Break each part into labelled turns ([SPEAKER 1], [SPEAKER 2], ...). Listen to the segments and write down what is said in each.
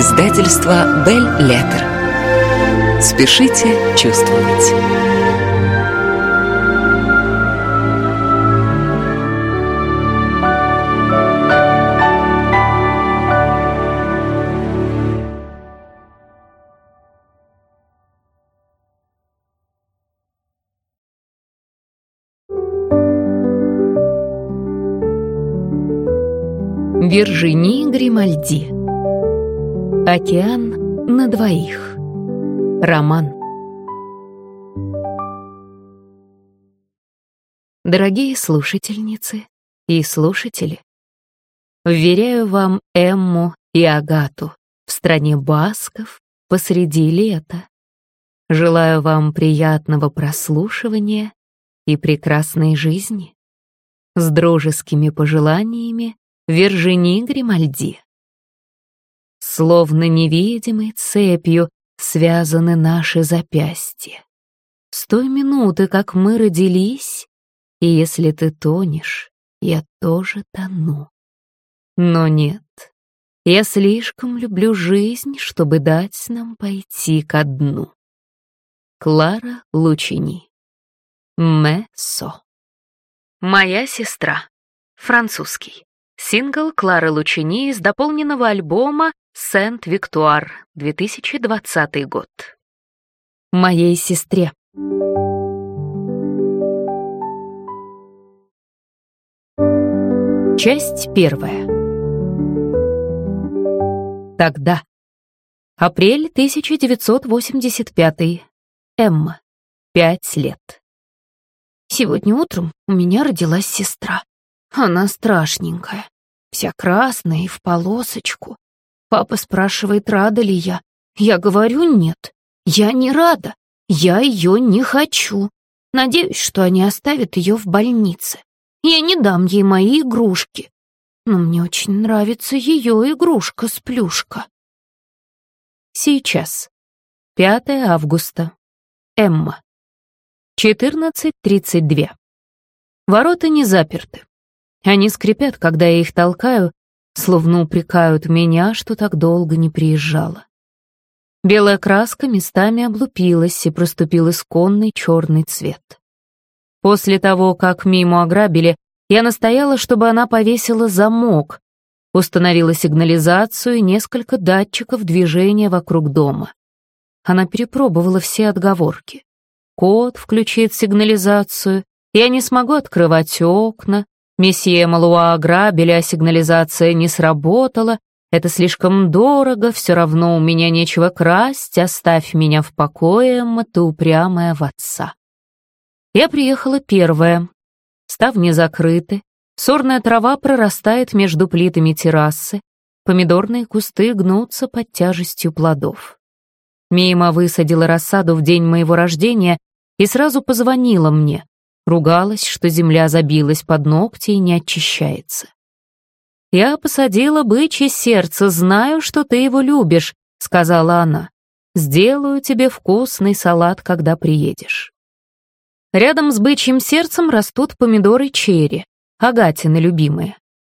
[SPEAKER 1] Издательство Бель Леттер. Спешите чувствовать.
[SPEAKER 2] Виржини Гримальди Океан на двоих Роман Дорогие слушательницы и слушатели, Вверяю вам Эмму и Агату в стране басков посреди лета. Желаю вам приятного прослушивания и прекрасной жизни. С дружескими пожеланиями Вержини Гримальди. Словно невидимой цепью связаны наши запястья. С той минуты, как мы родились, и если ты тонешь, я тоже тону. Но нет, я слишком люблю жизнь, чтобы дать нам пойти ко дну. Клара Лучини. Мессо. Моя сестра. Французский. Сингл Клары Лучини из дополненного альбома «Сент-Виктуар», 2020 год. Моей сестре. Часть первая. Тогда. Апрель 1985. Эмма. Пять лет. Сегодня утром у меня родилась сестра. Она страшненькая, вся красная и в полосочку. Папа спрашивает, рада ли я. Я говорю, нет, я не рада, я ее не хочу. Надеюсь, что они оставят ее в больнице. Я не дам ей мои игрушки. Но мне очень нравится ее игрушка с плюшка. Сейчас. 5 августа. Эмма. 14.32. Ворота не заперты. Они скрипят, когда я их толкаю, словно упрекают меня, что так долго не приезжала. Белая краска местами облупилась и проступил исконный черный цвет. После того, как Миму ограбили, я настояла, чтобы она повесила замок, установила сигнализацию и несколько датчиков движения вокруг дома. Она перепробовала все отговорки. Кот включит сигнализацию, я не смогу открывать окна, Месье Малуа ограбили, а сигнализация не сработала. Это слишком дорого, все равно у меня нечего красть, оставь меня в покое, ты упрямая в отца. Я приехала первая. Ставни закрыты, сорная трава прорастает между плитами террасы, помидорные кусты гнутся под тяжестью плодов. Мима высадила рассаду в день моего рождения и сразу позвонила мне. Ругалась, что земля забилась под ногти и не очищается. «Я посадила бычье сердце, знаю, что ты его любишь», — сказала она. «Сделаю тебе вкусный салат, когда приедешь». Рядом с бычьим сердцем растут помидоры черри, агатины любимые.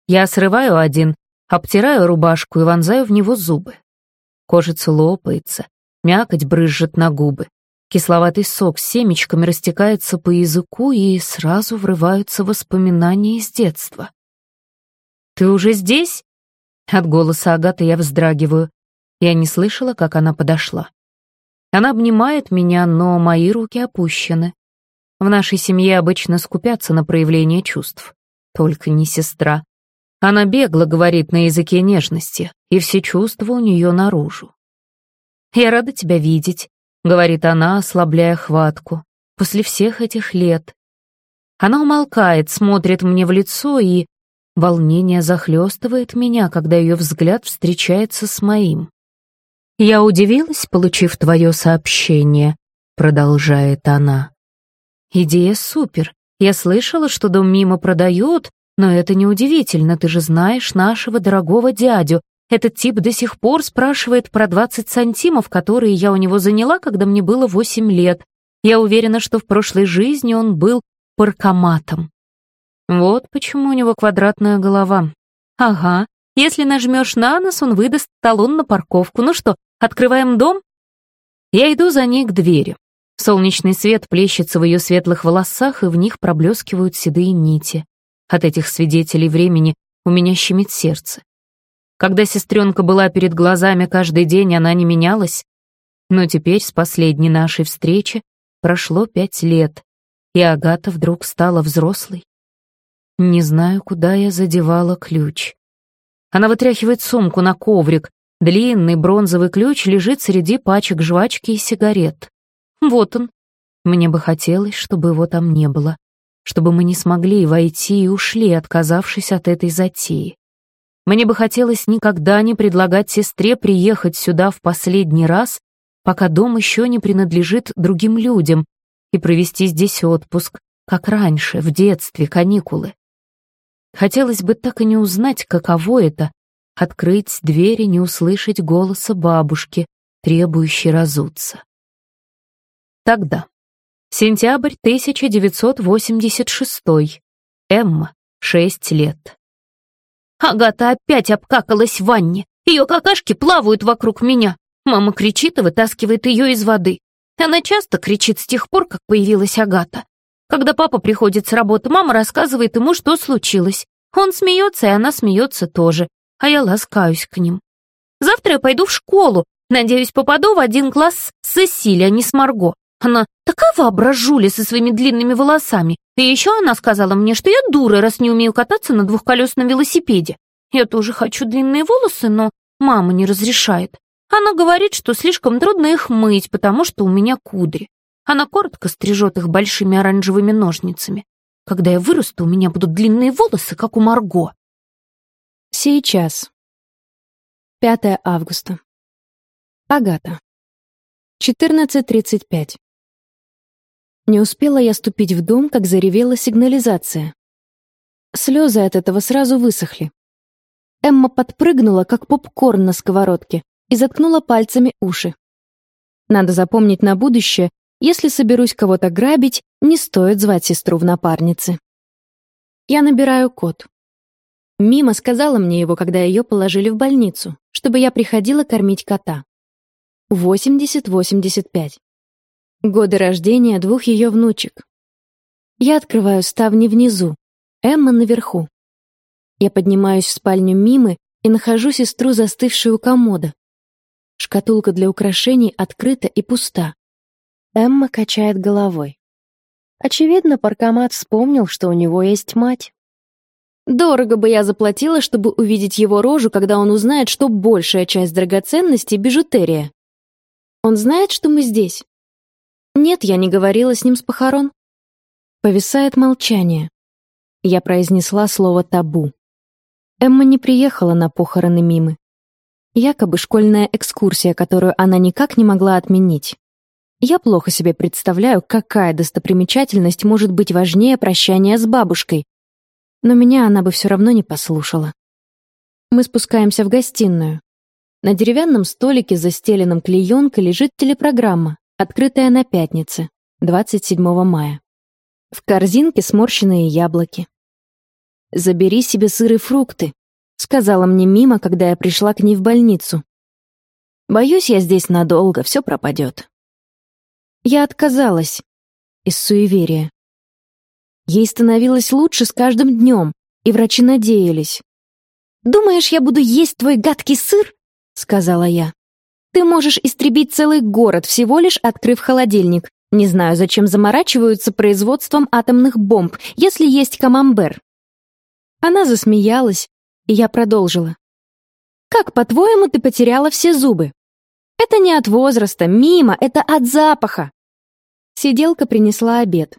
[SPEAKER 2] Я срываю один, обтираю рубашку и вонзаю в него зубы. Кожица лопается, мякоть брызжет на губы. Кисловатый сок с семечками растекается по языку, и сразу врываются воспоминания из детства. «Ты уже здесь?» От голоса Агаты я вздрагиваю. Я не слышала, как она подошла. Она обнимает меня, но мои руки опущены. В нашей семье обычно скупятся на проявление чувств. Только не сестра. Она бегло говорит на языке нежности, и все чувства у нее наружу. «Я рада тебя видеть», — говорит она, ослабляя хватку. «После всех этих лет». Она умолкает, смотрит мне в лицо, и волнение захлестывает меня, когда ее взгляд встречается с моим. «Я удивилась, получив твое сообщение», — продолжает она. «Идея супер. Я слышала, что дом мимо продают, но это неудивительно, ты же знаешь нашего дорогого дядю, этот тип до сих пор спрашивает про 20 сантимов, которые я у него заняла, когда мне было 8 лет. Я уверена, что в прошлой жизни он был паркоматом. Вот почему у него квадратная голова. Ага, Если нажмешь на нос, он выдаст талон на парковку. Ну что, открываем дом? Я иду за ней к двери. Солнечный свет плещется в ее светлых волосах, и в них проблескивают седые нити. От этих свидетелей времени у меня щемит сердце. Когда сестренка была перед глазами каждый день, она не менялась. Но теперь, с последней нашей встречи, прошло пять лет, и Агата вдруг стала взрослой. Не знаю, куда я задевала ключ. Она вытряхивает сумку на коврик. Длинный бронзовый ключ лежит среди пачек жвачки и сигарет. Вот он. Мне бы хотелось, чтобы его там не было. Чтобы мы не смогли войти и ушли, отказавшись от этой затеи. Мне бы хотелось никогда не предлагать сестре приехать сюда в последний раз, пока дом еще не принадлежит другим людям, и провести здесь отпуск, как раньше, в детстве, каникулы. Хотелось бы так и не узнать, каково это — открыть дверь и не услышать голоса бабушки, требующей разуться. Тогда. Сентябрь 1986. Эмма, 6 лет. Агата опять обкакалась в ванне. Ее какашки плавают вокруг меня. Мама кричит и вытаскивает ее из воды. Она часто кричит с тех пор, как появилась Агата. Когда папа приходит с работы, мама рассказывает ему, что случилось. Он смеется, и она смеется тоже, а я ласкаюсь к ним. Завтра я пойду в школу. Надеюсь, попаду в один класс с Сесилией, а не с Марго. Она такая воображуля со своими длинными волосами. И еще она сказала мне, что я дура, раз не умею кататься на двухколесном велосипеде. Я тоже хочу длинные волосы, но мама не разрешает. Она говорит, что слишком трудно их мыть, потому что у меня кудри. Она коротко стрижет их большими оранжевыми ножницами. Когда я вырасту, у меня будут длинные волосы, как у Марго.
[SPEAKER 3] Сейчас. 5 августа. Агата. 14.35. Не успела я ступить в дом, как заревела сигнализация. Слезы от этого сразу высохли. Эмма подпрыгнула, как попкорн на сковородке, и заткнула пальцами уши. Надо запомнить на будущее, если соберусь кого-то грабить, не стоит звать сестру в напарницы. Я набираю код. Мима сказала мне его, когда ее положили в больницу, чтобы я приходила кормить кота. 80-85. Годы рождения двух ее внучек. Я открываю ставни внизу, Эмма наверху. Я поднимаюсь в спальню Мимы и нахожу сестру, застывшую у комода. Шкатулка для украшений открыта и пуста. Эмма качает головой. Очевидно, паркомат вспомнил, что у него есть мать. Дорого бы я заплатила, чтобы увидеть его рожу, когда он узнает, что большая часть драгоценностей — бижутерия. Он знает, что мы здесь? Нет, я не говорила с ним с похорон. Повисает молчание. Я произнесла слово «табу». Эмма не приехала на похороны Мимы. Якобы школьная экскурсия, которую она никак не могла отменить. Я плохо себе представляю, какая достопримечательность может быть важнее прощания с бабушкой. Но меня она бы все равно не послушала. Мы спускаемся в гостиную. На деревянном столике, застеленном клеенкой, лежит телепрограмма, открытая на пятнице, 27 мая. В корзинке сморщенные яблоки. «Забери себе сыр и фрукты», сказала мне Мима, когда я пришла к ней в больницу. Боюсь, я здесь надолго, все пропадет. Я отказалась из суеверия. Ей становилось лучше с каждым днем, и врачи надеялись. «Думаешь, я буду есть твой гадкий сыр?» — сказала я. «Ты можешь истребить целый город, всего лишь открыв холодильник. Не знаю, зачем заморачиваются производством атомных бомб, если есть камамбер». Она засмеялась, и я продолжила. «Как, по-твоему, ты потеряла все зубы?» «Это не от возраста, мимо, это от запаха!» Сиделка принесла обед.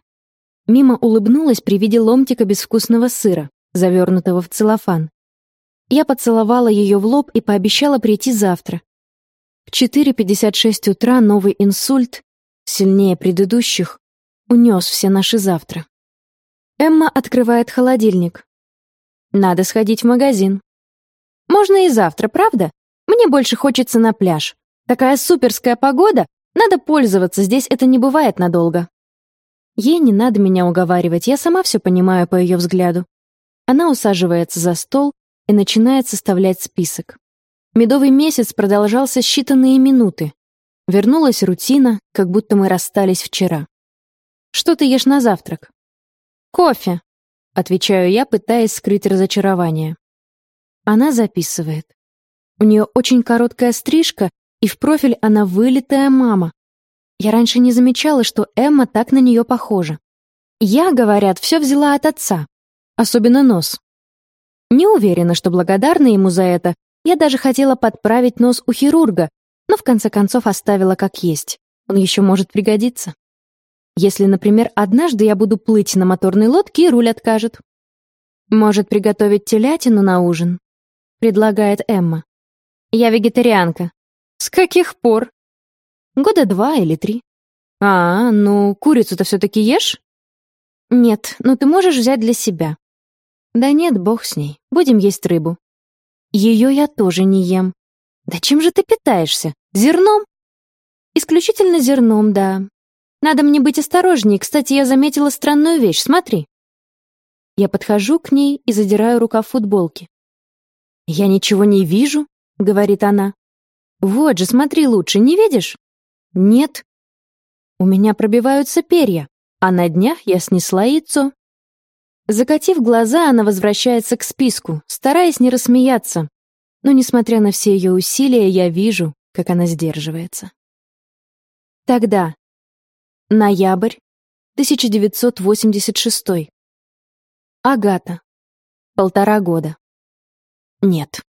[SPEAKER 3] Мима улыбнулась при виде ломтика безвкусного сыра, завернутого в целлофан. Я поцеловала ее в лоб и пообещала прийти завтра. В 4.56 утра новый инсульт, сильнее предыдущих, унес все наши завтра. Эмма открывает холодильник. Надо сходить в магазин. Можно и завтра, правда? Мне больше хочется на пляж. Такая суперская погода, надо пользоваться, здесь это не бывает надолго. Ей не надо меня уговаривать, я сама все понимаю по ее взгляду. Она усаживается за стол, и начинает составлять список. Медовый месяц продолжался считанные минуты. Вернулась рутина, как будто мы расстались вчера. «Что ты ешь на завтрак?» «Кофе», — отвечаю я, пытаясь скрыть разочарование. Она записывает. У нее очень короткая стрижка, и в профиль она вылитая мама. Я раньше не замечала, что Эмма так на нее похожа. Я, говорят, все взяла от отца, особенно нос. Не уверена, что благодарна ему за это. Я даже хотела подправить нос у хирурга, но в конце концов оставила как есть. Он еще может пригодиться. Если, например, однажды я буду плыть на моторной лодке, и руль откажет. Может, приготовить телятину на ужин? Предлагает Эмма. Я вегетарианка. С каких пор? Года два или три. А, ну, курицу-то все-таки ешь? Нет, ну ты можешь взять для себя. Да нет, бог с ней. Будем есть рыбу. Ее я тоже не ем. Да чем же ты питаешься? Зерном? Исключительно зерном, да. Надо мне быть осторожнее. Кстати, я заметила странную вещь. Смотри. Я подхожу к ней и задираю рукав футболки. «Я ничего не вижу», — говорит она. «Вот же, смотри лучше, не видишь?» «Нет». «У меня пробиваются перья, а на днях я снесла яйцо». Закатив глаза, она возвращается к списку, стараясь не рассмеяться. Но, несмотря на все ее усилия, я вижу, как она сдерживается. Тогда. Ноябрь 1986. Агата. Полтора года. Нет.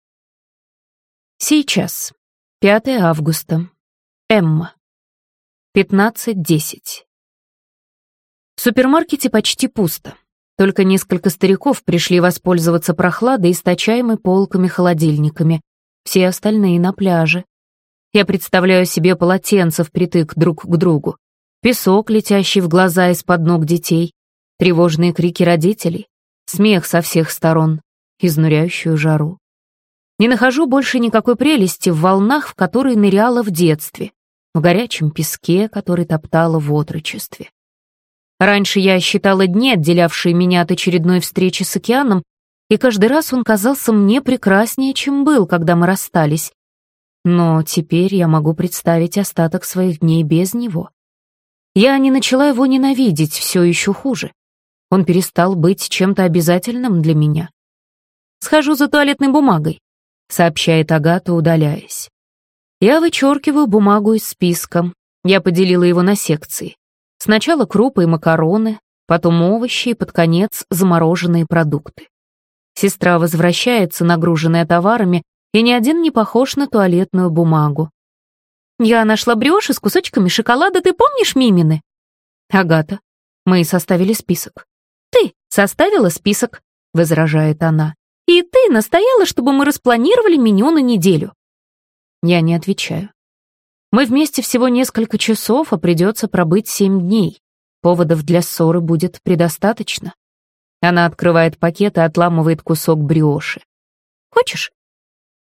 [SPEAKER 2] Сейчас. 5 августа. Эмма. 15.10. В супермаркете почти пусто. Только несколько стариков пришли воспользоваться прохладой, источаемой полками-холодильниками. Все остальные на пляже. Я представляю себе полотенца впритык друг к другу. Песок, летящий в глаза из-под ног детей. Тревожные крики родителей. Смех со всех сторон. Изнуряющую жару. Не нахожу больше никакой прелести в волнах, в которые ныряла в детстве. В горячем песке, который топтала в отрочестве. Раньше я считала дни, отделявшие меня от очередной встречи с океаном, и каждый раз он казался мне прекраснее, чем был, когда мы расстались. Но теперь я могу представить остаток своих дней без него. Я не начала его ненавидеть, все еще хуже. Он перестал быть чем-то обязательным для меня. «Схожу за туалетной бумагой», — сообщает Агата, удаляясь. Я вычеркиваю бумагу из списка. Я поделила его на секции. Сначала крупы и макароны, потом овощи и под конец замороженные продукты. Сестра возвращается, нагруженная товарами, и ни один не похож на туалетную бумагу. «Я нашла брёши с кусочками шоколада, ты помнишь Мимины?» «Агата, мы составили список». «Ты составила список», — возражает она. «И ты настояла, чтобы мы распланировали меню на неделю». Я не отвечаю. Мы вместе всего несколько часов, а придется пробыть семь дней. Поводов для ссоры будет предостаточно. Она открывает пакет и отламывает кусок бриоши. «Хочешь?»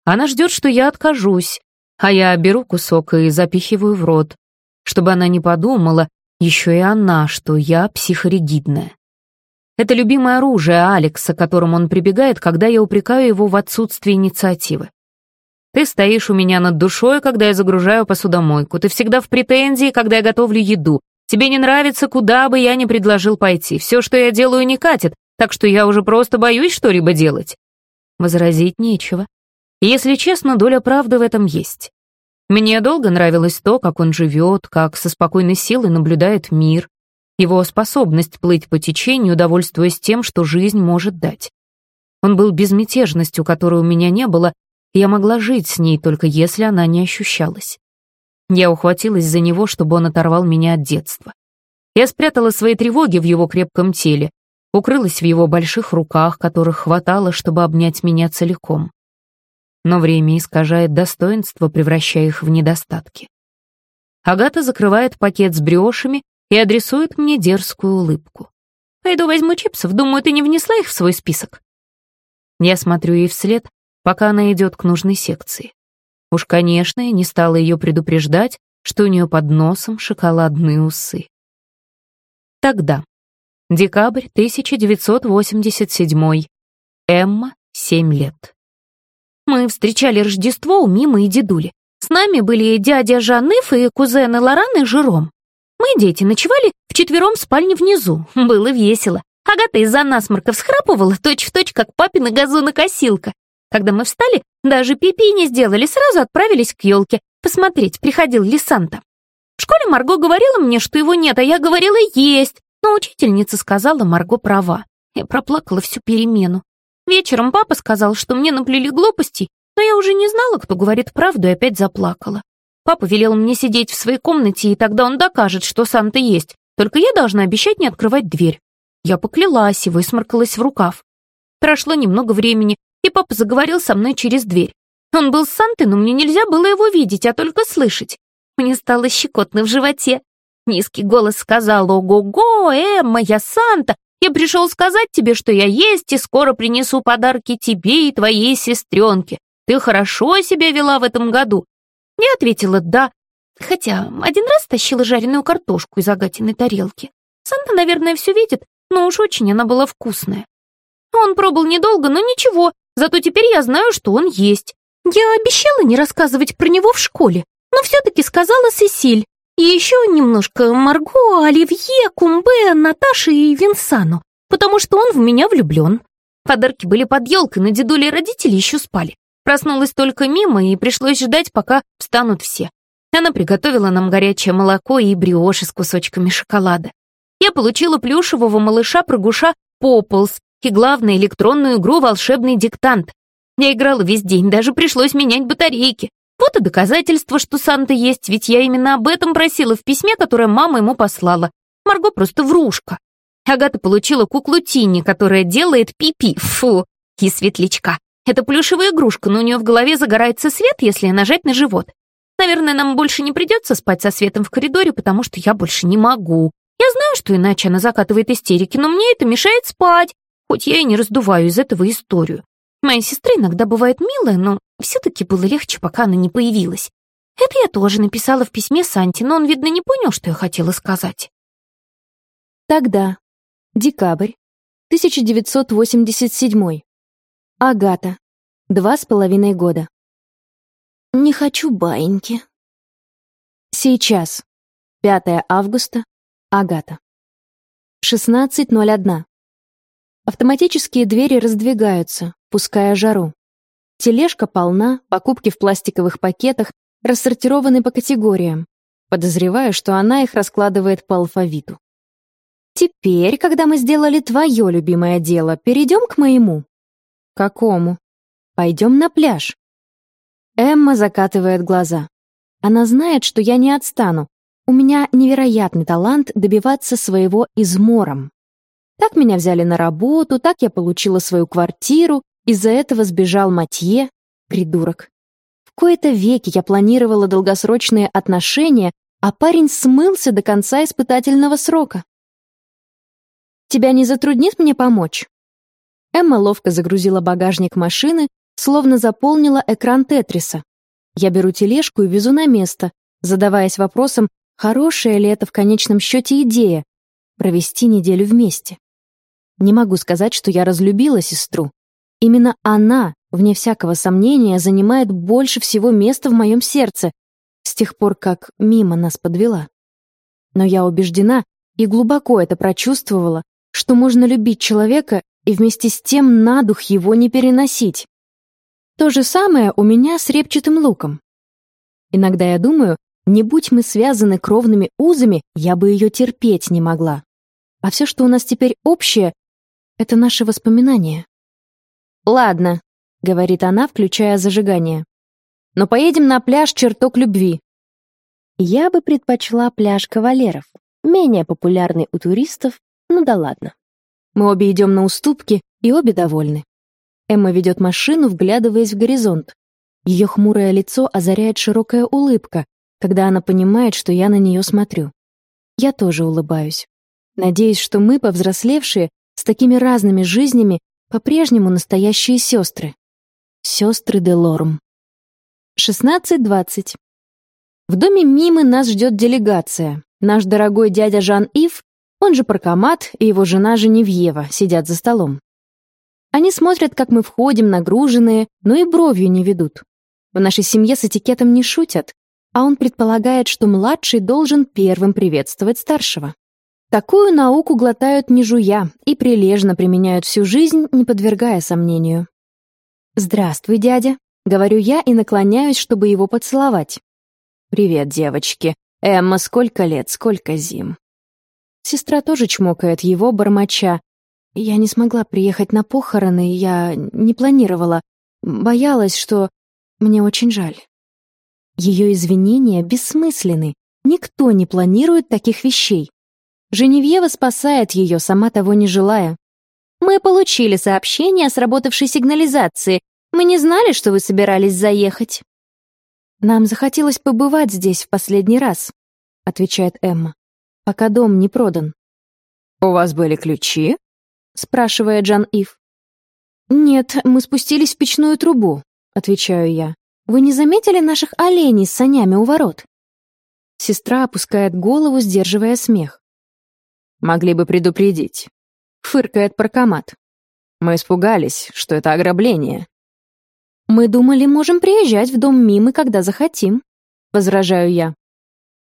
[SPEAKER 2] Она ждет, что я откажусь, а я беру кусок и запихиваю в рот, чтобы она не подумала, еще и она, что я психоригидная. Это любимое оружие Алекса, к которому он прибегает, когда я упрекаю его в отсутствии инициативы. Ты стоишь у меня над душой, когда я загружаю посудомойку. Ты всегда в претензии, когда я готовлю еду. Тебе не нравится, куда бы я ни предложил пойти. Все, что я делаю, не катит, так что я уже просто боюсь что-либо делать. Возразить нечего. Если честно, доля правды в этом есть. Мне долго нравилось то, как он живет, как со спокойной силой наблюдает мир, его способность плыть по течению, удовольствуясь тем, что жизнь может дать. Он был безмятежностью, которой у меня не было, я могла жить с ней, только если она не ощущалась. Я ухватилась за него, чтобы он оторвал меня от детства. Я спрятала свои тревоги в его крепком теле, укрылась в его больших руках, которых хватало, чтобы обнять меня целиком. Но время искажает достоинство, превращая их в недостатки. Агата закрывает пакет с брёшами и адресует мне дерзкую улыбку. «Пойду возьму чипсов, думаю, ты не внесла их в свой список». Я смотрю ей вслед, пока она идет к нужной секции. Уж, конечно, я не стала ее предупреждать, что у нее под носом шоколадные усы. Тогда. Декабрь 1987. Эмма, 7 лет. Мы встречали Рождество у Мимы и дедули. С нами были дядя Жаныф и кузены Лоран и Жером. Мы, дети, ночевали вчетвером в спальне внизу. Было весело. Агата из-за насморка всхрапывала, точь-в-точь, как папина газонокосилка. Когда мы встали, даже пипи не сделали, сразу отправились к елке. Посмотреть, приходил ли Санта. В школе Марго говорила мне, что его нет, а я говорила «есть». Но учительница сказала, Марго права. Я проплакала всю перемену. Вечером папа сказал, что мне наплели глупостей, но я уже не знала, кто говорит правду, и опять заплакала. Папа велел мне сидеть в своей комнате, и тогда он докажет, что Санта есть. Только я должна обещать не открывать дверь. Я поклялась и высморкалась в рукав. Прошло немного времени, и папа заговорил со мной через дверь. Он был с Сантой, но мне нельзя было его видеть, а только слышать. Мне стало щекотно в животе. Низкий голос сказал «Ого-го, Эмма, я Санта! Я пришел сказать тебе, что я есть, и скоро принесу подарки тебе и твоей сестренке. Ты хорошо себя вела в этом году?» Я ответила «да», хотя один раз тащила жареную картошку из агатиной тарелки. Санта, наверное, все видит, но уж очень она была вкусная. Он пробыл недолго, но ничего, зато теперь я знаю, что он есть. Я обещала не рассказывать про него в школе, но все-таки сказала Сесиль. И еще немножко Марго, Оливье, Кумбе, Наташе и Винсану, потому что он в меня влюблен. Подарки были под елкой, но дедули и родители еще спали. Проснулась только мимо, и пришлось ждать, пока встанут все. Она приготовила нам горячее молоко и бриоши с кусочками шоколада. Я получила плюшевого малыша-прыгуша Пополз и, главное, электронную игру «Волшебный диктант». Я играла весь день, даже пришлось менять батарейки. Вот и доказательство, что Санта есть, ведь я именно об этом просила в письме, которое мама ему послала. Марго просто врушка. Агата получила куклу Тинни, которая делает пипи, -пи, фу, и светлячка. Это плюшевая игрушка, но у нее в голове загорается свет, если нажать на живот. Наверное, нам больше не придется спать со светом в коридоре, потому что я больше не могу. Я знаю, что иначе она закатывает истерики, но мне это мешает спать, хоть я и не раздуваю из этого историю. Моя сестра иногда бывает милая, но все-таки было легче, пока она не появилась. Это я тоже написала в письме Санте, но он, видно, не понял, что я хотела сказать.
[SPEAKER 3] Тогда. Декабрь. 1987. Агата. Два с половиной года. Не хочу баиньки. Сейчас. 5 августа. Агата. 16.01. Автоматические двери раздвигаются, пуская жару. Тележка полна, покупки в пластиковых пакетах рассортированы по категориям. Подозреваю, что она их раскладывает по алфавиту. Теперь, когда мы сделали твое любимое дело, перейдем к моему. «Какому?» «Пойдем на пляж». Эмма закатывает глаза. Она знает, что я не отстану. У меня невероятный талант добиваться своего измором. Так меня взяли на работу, так я получила свою квартиру, из-за этого сбежал Матье, придурок. В кои-то веки я планировала долгосрочные отношения, а парень смылся до конца испытательного срока. «Тебя не затруднит мне помочь?» Эмма ловко загрузила багажник машины, словно заполнила экран Тетриса. Я беру тележку и везу на место, задаваясь вопросом, хорошая ли это в конечном счете идея — провести неделю вместе. Не могу сказать, что я разлюбила сестру. Именно она, вне всякого сомнения, занимает больше всего места в моем сердце, с тех пор, как мимо нас подвела. Но я убеждена и глубоко это прочувствовала, что можно любить человека и вместе с тем на дух его не переносить. То же самое у меня с репчатым луком. Иногда я думаю, не будь мы связаны кровными узами, я бы ее терпеть не могла. А все, что у нас теперь общее, это наши воспоминания. «Ладно», — говорит она, включая зажигание. «Но поедем на пляж «Чертог любви». Я бы предпочла пляж кавалеров, менее популярный у туристов, ну да ладно. Мы обе идем на уступки и обе довольны. Эмма ведет машину, вглядываясь в горизонт. Ее хмурое лицо озаряет широкая улыбка, когда она понимает, что я на нее смотрю. Я тоже улыбаюсь. Надеюсь, что мы, повзрослевшие, с такими разными жизнями, по-прежнему настоящие сестры. Сестры де Лорм. 16.20. В доме Мимы нас ждет делегация. Наш дорогой дядя Жан-Ив он же Паркомат и его жена Женевьева сидят за столом. Они смотрят, как мы входим, нагруженные, но и бровью не ведут. В нашей семье с этикетом не шутят, а он предполагает, что младший должен первым приветствовать старшего. Такую науку глотают не жуя и прилежно применяют всю жизнь, не подвергая сомнению. «Здравствуй, дядя», — говорю я и наклоняюсь, чтобы его поцеловать. «Привет, девочки. Эмма, сколько лет, сколько зим». Сестра тоже чмокает его, бормоча. «Я не смогла приехать на похороны, я не планировала. Боялась, что... Мне очень жаль». Ее извинения бессмысленны. Никто не планирует таких вещей. Женевьева спасает ее, сама того не желая. «Мы получили сообщение о сработавшей сигнализации. Мы не знали, что вы собирались заехать». «Нам захотелось побывать здесь в последний раз», — отвечает Эмма, «пока дом не продан».
[SPEAKER 1] «У вас были ключи?»
[SPEAKER 3] — спрашивает Жан-Ив. «Нет, мы спустились в печную трубу», — отвечаю я. «Вы не заметили наших оленей с санями у ворот?» Сестра опускает голову, сдерживая смех.
[SPEAKER 1] «Могли бы предупредить», — фыркает паркомат. «Мы испугались, что это ограбление».
[SPEAKER 3] «Мы думали, можем приезжать в дом Мимы, когда захотим», — возражаю я.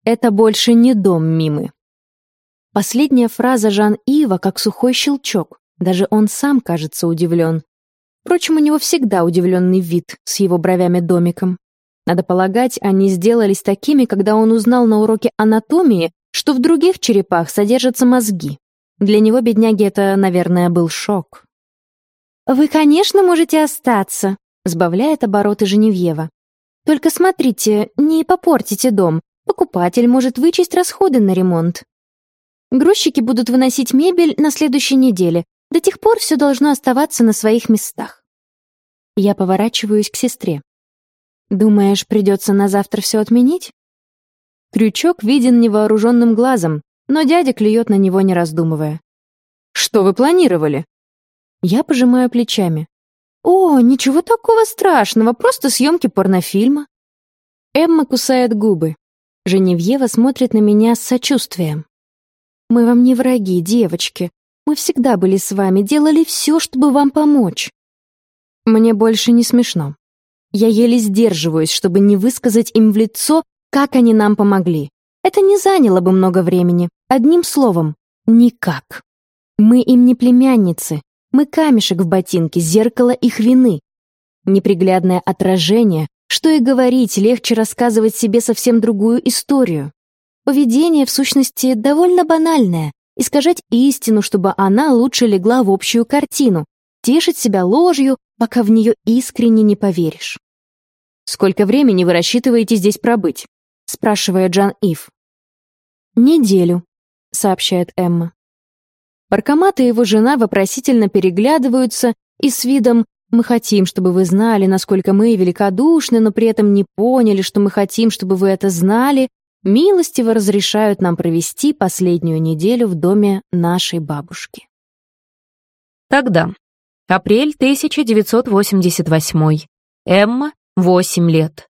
[SPEAKER 3] «Это больше не дом Мимы». Последняя фраза Жан-Ива как сухой щелчок. Даже он сам кажется удивлен. Впрочем, у него всегда удивленный вид с его бровями-домиком. Надо полагать, они сделались такими, когда он узнал на уроке анатомии, что в других черепах содержатся мозги. Для него, бедняги, это, наверное, был шок. «Вы, конечно, можете остаться», Сбавляет обороты Женевьева. «Только смотрите, не попортите дом. Покупатель может вычесть расходы на ремонт. Грузчики будут выносить мебель на следующей неделе. До тех пор все должно оставаться на своих местах». Я поворачиваюсь к сестре. «Думаешь, придется на завтра все отменить?» Крючок виден невооруженным глазом, но дядя клюет на него, не раздумывая.
[SPEAKER 1] «Что вы планировали?»
[SPEAKER 3] Я пожимаю плечами. «О, ничего такого страшного, просто съемки порнофильма». Эмма кусает губы. Женевьева смотрит на меня с сочувствием. «Мы вам не враги, девочки. Мы всегда были с вами, делали все, чтобы вам помочь». Мне больше не смешно. Я еле сдерживаюсь, чтобы не высказать им в лицо, как они нам помогли. Это не заняло бы много времени. Одним словом, никак. Мы им не племянницы, мы камешек в ботинке, зеркало их вины. Неприглядное отражение, что и говорить, легче рассказывать себе совсем другую историю. Поведение, в сущности, довольно банальное. Искажать истину, чтобы она лучше легла в общую картину. Тешить себя ложью, пока в нее искренне не поверишь.
[SPEAKER 1] «Сколько времени вы рассчитываете здесь пробыть?» — спрашивает Джан Ив.
[SPEAKER 3] «Неделю», — сообщает Эмма.
[SPEAKER 2] Паркомат и его жена вопросительно переглядываются и с видом «Мы хотим, чтобы вы знали, насколько мы великодушны, но при этом не поняли, что мы хотим, чтобы вы это знали», милостиво разрешают нам провести последнюю неделю в доме нашей бабушки. Тогда. Апрель 1988. Эмма, 8 лет.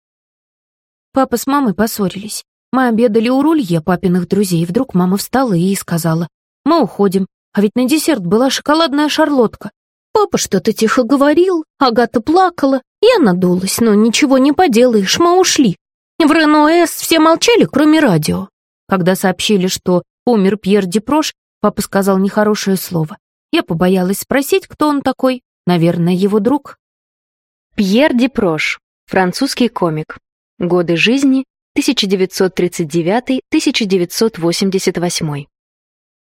[SPEAKER 2] Папа с мамой поссорились. Мы обедали у рулье папиных друзей. Вдруг мама встала и сказала, «Мы уходим. А ведь на десерт была шоколадная шарлотка. Папа что-то тихо говорил, Агата плакала. Я надулась, но ничего не поделаешь, мы ушли. В Рено-С все молчали, кроме радио. Когда сообщили, что умер Пьер Депрош, папа сказал нехорошее слово. Я побоялась спросить, кто он такой. Наверное, его друг.
[SPEAKER 3] Пьер Депрош, французский комик. Годы жизни 1939-1988.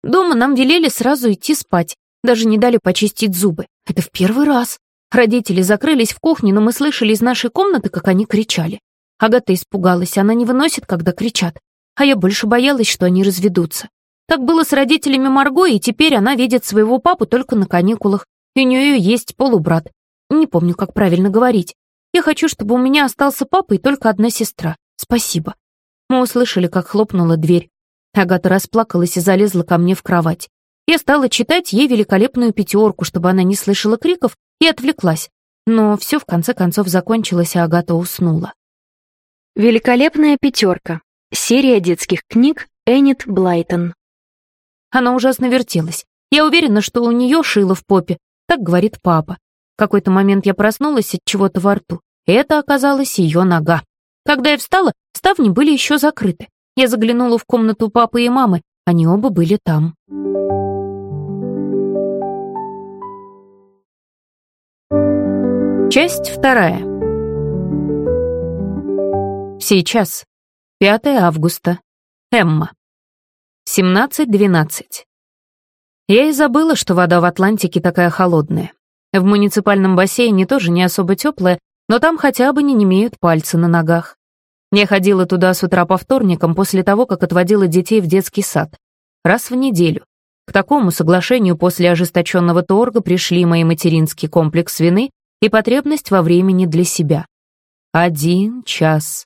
[SPEAKER 2] Дома нам велели сразу идти спать, даже не дали почистить зубы. Это в первый раз. Родители закрылись в кухне, но мы слышали из нашей комнаты, как они кричали. Агата испугалась, она не выносит, когда кричат. А я больше боялась, что они разведутся. Так было с родителями Марго, и теперь она видит своего папу только на каникулах. И у нее есть полубрат. Не помню, как правильно говорить. Я хочу, чтобы у меня остался папа и только одна сестра. Спасибо. Мы услышали, как хлопнула дверь. Агата расплакалась и залезла ко мне в кровать. Я стала читать ей великолепную пятерку, чтобы она не слышала криков, и отвлеклась. Но все в конце концов закончилось, и Агата уснула.
[SPEAKER 3] Великолепная пятерка. Серия детских книг Эннет Блайтон.
[SPEAKER 2] Она ужасно вертелась. Я уверена, что у нее шило в попе. Так говорит папа. В какой-то момент я проснулась от чего-то во рту. Это оказалась ее нога. Когда я встала, ставни были еще закрыты. Я заглянула в комнату папы и мамы. Они оба были там. Часть вторая. Сейчас. 5 августа. Эмма. 17.12. Я и забыла, что вода в Атлантике такая холодная. В муниципальном бассейне тоже не особо теплая, но там хотя бы не немеют пальцы на ногах. Я ходила туда с утра по вторникам после того, как отводила детей в детский сад. Раз в неделю. К такому соглашению после ожесточенного торга пришли мои материнский комплекс вины и потребность во времени для себя. Один час.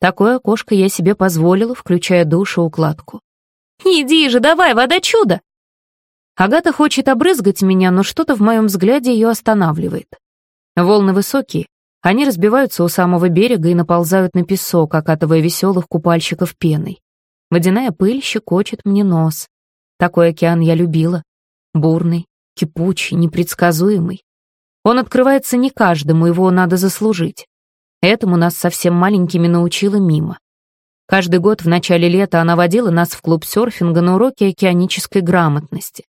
[SPEAKER 2] Такое окошко я себе позволила, включая душ и укладку. «Иди же, давай, вода чудо!» Агата хочет обрызгать меня, но что-то в моем взгляде ее останавливает. Волны высокие, они разбиваются у самого берега и наползают на песок, окатывая веселых купальщиков пеной. Водяная пыль щекочет мне нос. Такой океан я любила. Бурный, кипучий, непредсказуемый. Он открывается не каждому, его надо заслужить. Этому нас совсем маленькими научила Мима. Каждый год в начале лета она водила нас в клуб серфинга на уроки океанической грамотности.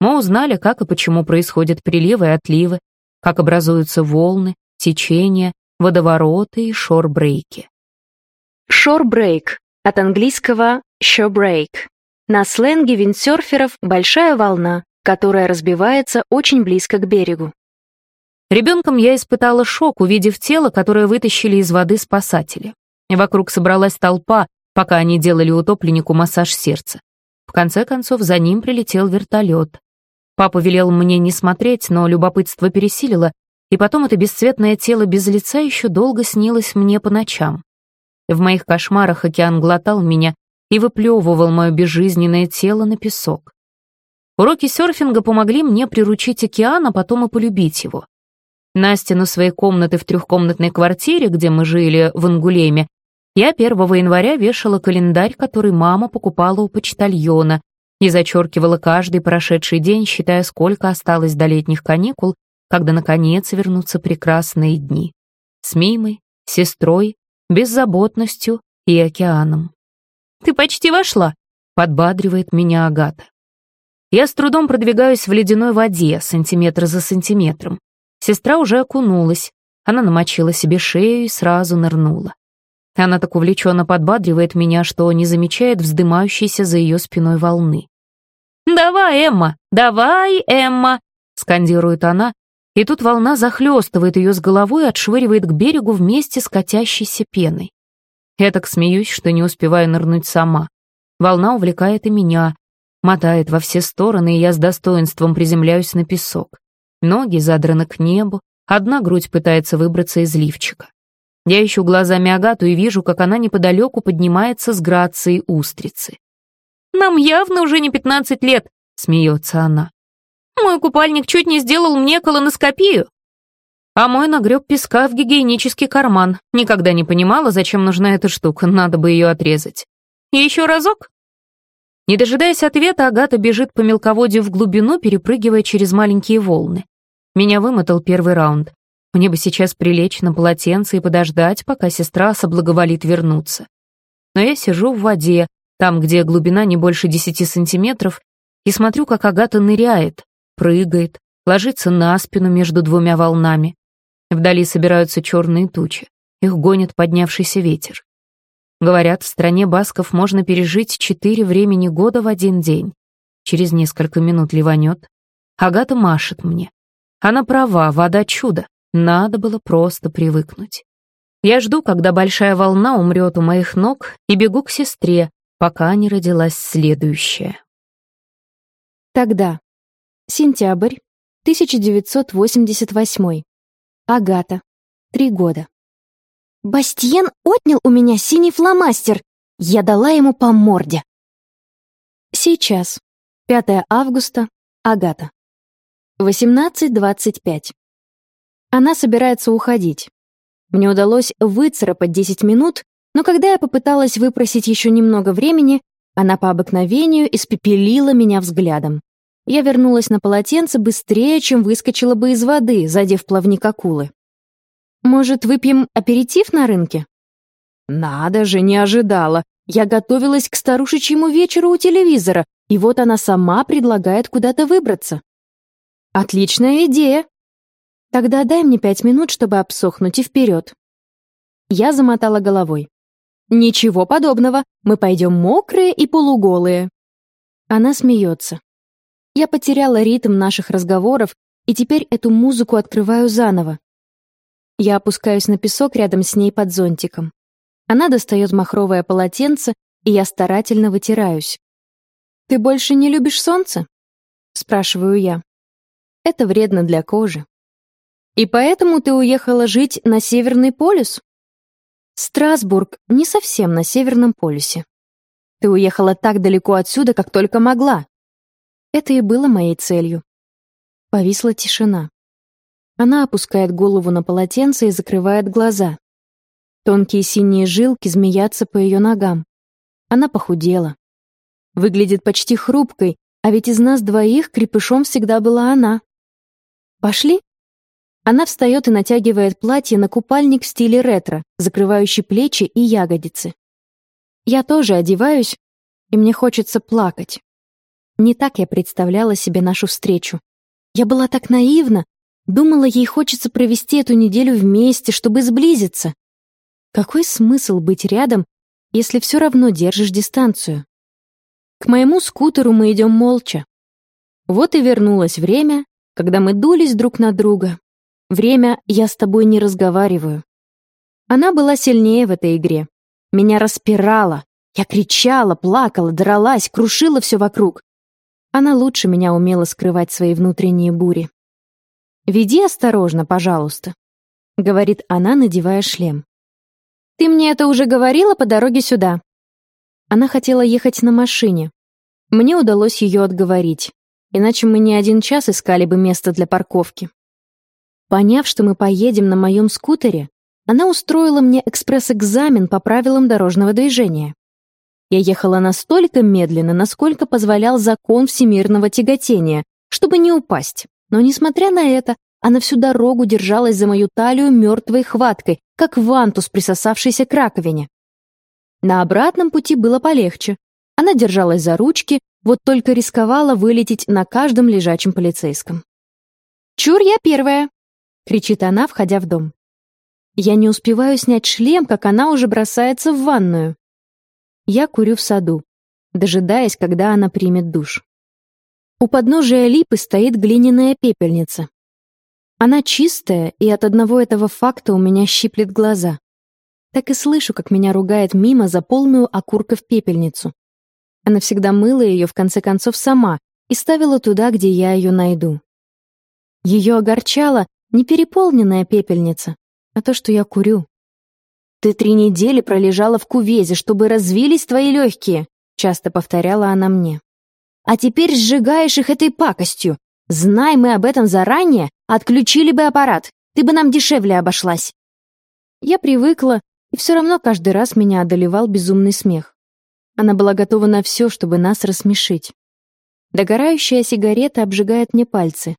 [SPEAKER 2] Мы узнали, как и почему происходят приливы и отливы, как образуются волны, течения, водовороты и шорбрейки.
[SPEAKER 3] Шорбрейк от английского shorebreak. На сленге виндсерферов большая волна, которая разбивается очень близко к берегу.
[SPEAKER 2] Ребенком я испытала шок, увидев тело, которое вытащили из воды спасатели. Вокруг собралась толпа, пока они делали утопленнику массаж сердца. В конце концов, за ним прилетел вертолет. Папа велел мне не смотреть, но любопытство пересилило, и потом это бесцветное тело без лица еще долго снилось мне по ночам. В моих кошмарах океан глотал меня и выплевывал мое безжизненное тело на песок. Уроки серфинга помогли мне приручить океан, а потом и полюбить его. На стену своей комнаты в трехкомнатной квартире, где мы жили в Ангулеме, я 1 января вешала календарь, который мама покупала у почтальона, и зачеркивала каждый прошедший день, считая, сколько осталось до летних каникул, когда, наконец, вернутся прекрасные дни. С Мимой, сестрой, беззаботностью и океаном. «Ты почти вошла», — подбадривает меня Агата. Я с трудом продвигаюсь в ледяной воде, сантиметр за сантиметром. Сестра уже окунулась. Она намочила себе шею и сразу нырнула. Она так увлеченно подбадривает меня, что не замечает вздымающейся за ее спиной волны. «Давай, Эмма! Давай, Эмма!» — скандирует она, и тут волна захлестывает ее с головой и отшвыривает к берегу вместе с катящейся пеной. Я так смеюсь, что не успеваю нырнуть сама. Волна увлекает и меня, мотает во все стороны, и я с достоинством приземляюсь на песок. Ноги задраны к небу, одна грудь пытается выбраться из лифчика. Я ищу глазами Агату и вижу, как она неподалеку поднимается с грацией устрицы. «Нам явно уже не пятнадцать лет», — смеется она. «Мой купальник чуть не сделал мне колоноскопию». А мой нагреб песка в гигиенический карман. Никогда не понимала, зачем нужна эта штука, надо бы ее отрезать. еще разок?» Не дожидаясь ответа, Агата бежит по мелководью в глубину, перепрыгивая через маленькие волны. Меня вымотал первый раунд. Мне бы сейчас прилечь на полотенце и подождать, пока сестра соблаговолит вернуться. Но я сижу в воде, там, где глубина не больше десяти сантиметров, и смотрю, как Агата ныряет, прыгает, ложится на спину между двумя волнами. Вдали собираются черные тучи, их гонит поднявшийся ветер. Говорят, в стране басков можно пережить четыре времени года в один день. Через несколько минут ливанет. Агата машет мне. Она права, вода чудо. Надо было просто привыкнуть. Я жду, когда большая волна умрет у моих ног, и бегу к сестре, пока не родилась следующая.
[SPEAKER 3] Тогда. Сентябрь, 1988. Агата. Три года. Бастиен отнял у меня синий фломастер. Я дала ему по морде. Сейчас. 5 августа. Агата. 18.25. Она собирается уходить. Мне удалось выцарапать 10 минут, но когда я попыталась выпросить еще немного времени, она по обыкновению испепелила меня взглядом. Я вернулась на полотенце быстрее, чем выскочила бы из воды, задев плавник акулы. «Может, выпьем аперитив на рынке?» «Надо же, не ожидала. Я готовилась к старушечьему вечеру у телевизора, и вот она сама предлагает куда-то выбраться». «Отличная идея!» «Тогда дай мне пять минут, чтобы обсохнуть, и вперед!» Я замотала головой. «Ничего подобного, мы пойдем мокрые и полуголые». Она смеется. Я потеряла ритм наших разговоров, и теперь эту музыку открываю заново. Я опускаюсь на песок рядом с ней под зонтиком. Она достает махровое полотенце, и я старательно вытираюсь. «Ты больше не любишь солнце?» — спрашиваю я. «Это вредно для кожи». «И поэтому ты уехала жить на Северный полюс?» «Страсбург не совсем на Северном полюсе. Ты уехала так далеко отсюда, как только могла». Это и было моей целью. Повисла тишина. Она опускает голову на полотенце и закрывает глаза. Тонкие синие жилки змеятся по ее ногам. Она похудела. Выглядит почти хрупкой, а ведь из нас двоих крепышом всегда была она. «Пошли?» Она встает и натягивает платье на купальник в стиле ретро, закрывающий плечи и ягодицы. Я тоже одеваюсь, и мне хочется плакать. Не так я представляла себе нашу встречу. Я была так наивна, думала, ей хочется провести эту неделю вместе, чтобы сблизиться. Какой смысл быть рядом, если все равно держишь дистанцию? К моему скутеру мы идем молча. Вот и вернулось время, когда мы дулись друг на друга. Время «я с тобой не разговариваю». Она была сильнее в этой игре. Меня распирала. Я кричала, плакала, дралась, крушила все вокруг. Она лучше меня умела скрывать свои внутренние бури. «Веди осторожно, пожалуйста», — говорит она, надевая шлем. Ты мне это уже говорила по дороге сюда. Она хотела ехать на машине. Мне удалось ее отговорить, иначе мы не один час искали бы место для парковки. Поняв, что мы поедем на моем скутере, она устроила мне экспресс-экзамен по правилам дорожного движения. Я ехала настолько медленно, насколько позволял закон всемирного тяготения, чтобы не упасть. Но, несмотря на это, она всю дорогу держалась за мою талию мертвой хваткой, как вантус, присосавшийся к раковине. На обратном пути было полегче. Она держалась за ручки, вот только рисковала вылететь на каждом лежачем полицейском. «Чур, я первая!» — кричит она, входя в дом. Я не успеваю снять шлем, как она уже бросается в ванную. Я курю в саду, дожидаясь, когда она примет душ. У подножия липы стоит глиняная пепельница. Она чистая, и от одного этого факта у меня щиплет глаза. Так и слышу, как меня ругает мимо за полную окурков пепельницу. Она всегда мыла ее, в конце концов, сама и ставила туда, где я ее найду. Ее огорчала не переполненная пепельница, а то, что я курю. «Ты три недели пролежала в кувезе, чтобы развились твои легкие», часто повторяла она мне. «А теперь сжигаешь их этой пакостью. Знай мы об этом заранее, отключили бы аппарат, ты бы нам дешевле обошлась. Я привыкла, и все равно каждый раз меня одолевал безумный смех. Она была готова на все, чтобы нас рассмешить. Догорающая сигарета обжигает мне пальцы.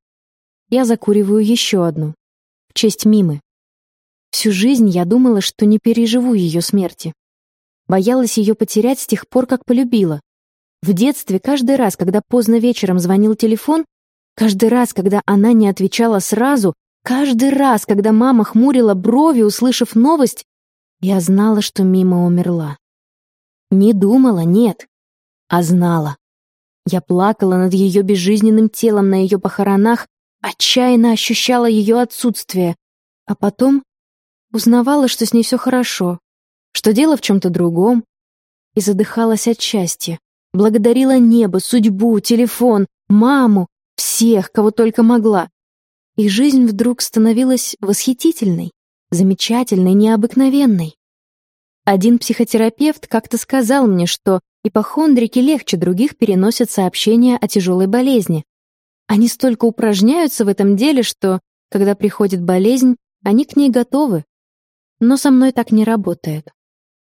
[SPEAKER 3] Я закуриваю еще одну. В честь Мимы. Всю жизнь я думала, что не переживу ее смерти. Боялась ее потерять с тех пор, как полюбила. В детстве каждый раз, когда поздно вечером звонил телефон, Каждый раз, когда она не отвечала сразу, каждый раз, когда мама хмурила брови, услышав новость, я знала, что Мима умерла. Не думала, нет, а знала. Я плакала над ее безжизненным телом на ее похоронах, отчаянно ощущала ее отсутствие, а потом узнавала, что с ней все хорошо, что дело в чем-то другом, и задыхалась от счастья, благодарила небо, судьбу, телефон, маму, всех, кого только могла. И жизнь вдруг становилась восхитительной, замечательной, необыкновенной. Один психотерапевт как-то сказал мне, что ипохондрики легче других переносят сообщения о тяжелой болезни. Они столько упражняются в этом деле, что, когда приходит болезнь, они к ней готовы. Но со мной так не работает.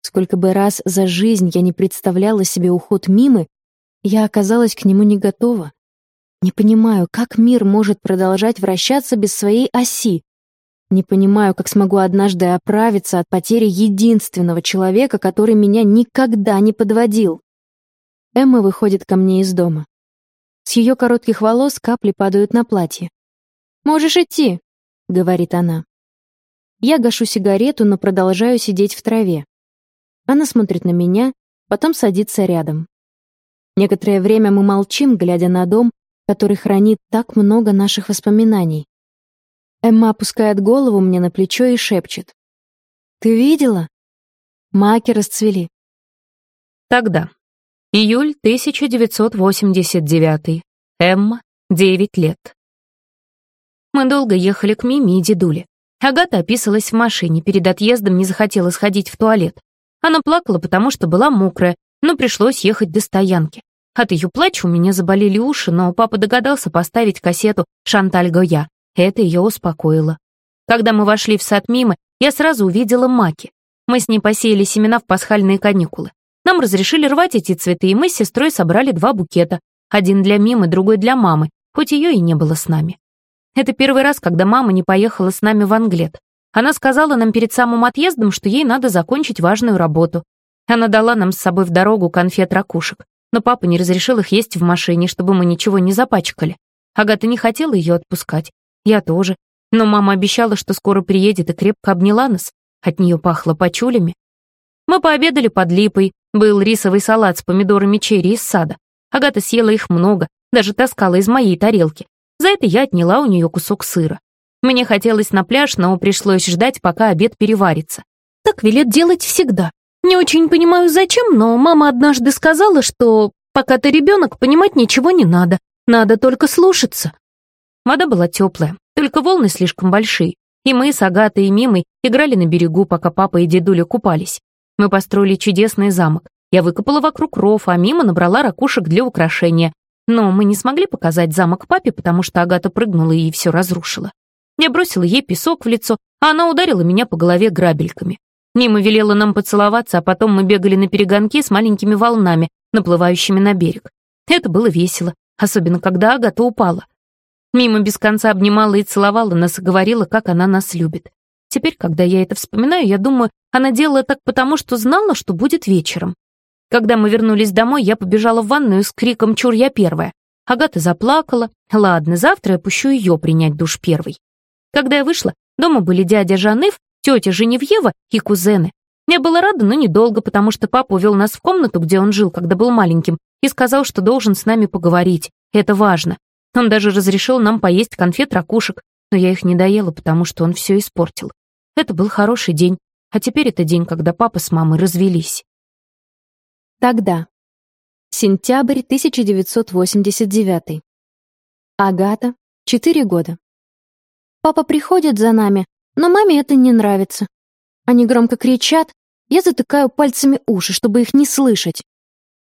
[SPEAKER 3] Сколько бы раз за жизнь я не представляла себе уход Мимы, я оказалась к нему не готова. Не понимаю, как мир может продолжать вращаться без своей оси. Не понимаю, как смогу однажды оправиться от потери единственного человека, который меня никогда не подводил. Эмма выходит ко мне из дома. С ее коротких волос капли падают на платье. «Можешь идти», — говорит она. Я гашу сигарету, но продолжаю сидеть в траве. Она смотрит на меня, потом садится рядом. Некоторое время мы молчим, глядя на дом, который хранит так много наших воспоминаний. Эмма опускает голову мне на плечо и шепчет. «Ты видела? Маки расцвели».
[SPEAKER 2] Тогда. Июль 1989. Эмма, 9 лет. Мы долго ехали к Мими и дедуле. Агата описалась в машине, перед отъездом не захотела сходить в туалет. Она плакала, потому что была мокрая, но пришлось ехать до стоянки. От ее плача у меня заболели уши, но папа догадался поставить кассету «Шанталь Гоя». Это ее успокоило. Когда мы вошли в сад Мимы, я сразу увидела маки. Мы с ней посеяли семена в пасхальные каникулы. Нам разрешили рвать эти цветы, и мы с сестрой собрали два букета. Один для Мимы, другой для мамы, хоть ее и не было с нами. Это первый раз, когда мама не поехала с нами в Англет. Она сказала нам перед самым отъездом, что ей надо закончить важную работу. Она дала нам с собой в дорогу конфет-ракушек но папа не разрешил их есть в машине, чтобы мы ничего не запачкали. Агата не хотела ее отпускать. Я тоже. Но мама обещала, что скоро приедет и крепко обняла нас. От нее пахло пачулями. Мы пообедали под липой. Был рисовый салат с помидорами черри из сада. Агата съела их много, даже таскала из моей тарелки. За это я отняла у нее кусок сыра. Мне хотелось на пляж, но пришлось ждать, пока обед переварится. Так велят делать всегда. Не очень понимаю, зачем, но мама однажды сказала, что пока ты ребенок, понимать ничего не надо, надо только слушаться. Вода была теплая, только волны слишком большие, и мы с Агатой и Мимой играли на берегу, пока папа и дедуля купались. Мы построили чудесный замок. Я выкопала вокруг ров, а Мима набрала ракушек для украшения. Но мы не смогли показать замок папе, потому что Агата прыгнула и все разрушила. Я бросила ей песок в лицо, а она ударила меня по голове грабельками. Мима велела нам поцеловаться, а потом мы бегали на перегонки с маленькими волнами, наплывающими на берег. Это было весело, особенно когда Агата упала. Мима без конца обнимала и целовала нас и говорила, как она нас любит. Теперь, когда я это вспоминаю, я думаю, она делала так потому, что знала, что будет вечером. Когда мы вернулись домой, я побежала в ванную с криком «Чур, я первая!». Агата заплакала. Ладно, завтра я пущу ее принять душ первой. Когда я вышла, дома были дядя Жаныв тетя Женевьева и кузены. Я была рада, но недолго, потому что папа увел нас в комнату, где он жил, когда был маленьким, и сказал, что должен с нами поговорить. Это важно. Он даже разрешил нам поесть конфет-ракушек, но я их не доела, потому что он все испортил. Это был хороший день, а теперь это день, когда папа с мамой развелись.
[SPEAKER 3] Тогда. Сентябрь 1989. Агата, 4 года. Папа приходит за нами, но маме это не нравится. Они громко кричат, я затыкаю пальцами уши, чтобы их не слышать.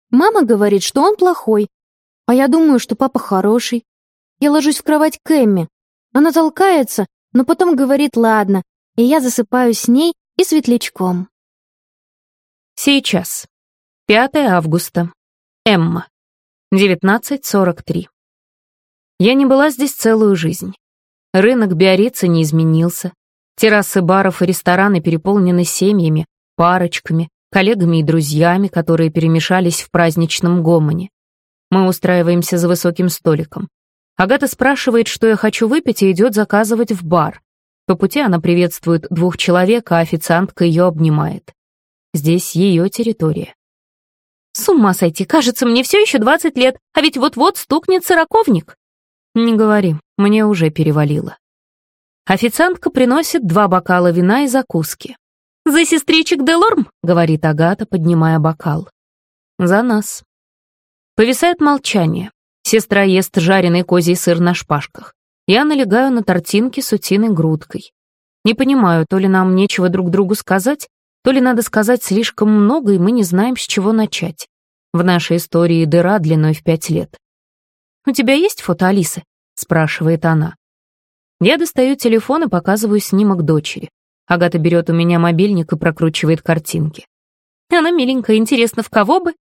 [SPEAKER 3] Мама говорит, что он плохой, а я думаю, что папа хороший. Я ложусь в кровать к Эмме. Она толкается, но потом говорит «ладно», и я засыпаю с ней и светлячком.
[SPEAKER 2] Сейчас. 5 августа. Эмма. 19.43. Я не была здесь целую жизнь. Рынок Биорица не изменился. Террасы баров и рестораны переполнены семьями, парочками, коллегами и друзьями, которые перемешались в праздничном гомоне. Мы устраиваемся за высоким столиком. Агата спрашивает, что я хочу выпить, и идет заказывать в бар. По пути она приветствует двух человек, а официантка ее обнимает. Здесь ее территория. С ума сойти, кажется, мне все еще 20 лет, а ведь вот-вот стукнет сороковник. Не говори, мне уже перевалило. Официантка приносит два бокала вина и закуски. «За сестричек Делорм», — говорит Агата, поднимая бокал. «За нас». Повисает молчание. Сестра ест жареный козий сыр на шпажках. Я налегаю на тортинки с утиной грудкой. Не понимаю, то ли нам нечего друг другу сказать, то ли надо сказать слишком много, и мы не знаем, с чего начать. В нашей истории дыра длиной в пять лет. «У тебя есть фото Алисы?» — спрашивает она. Я достаю телефон и показываю снимок дочери. Агата берет у меня мобильник и прокручивает картинки. Она миленькая, интересно, в кого бы?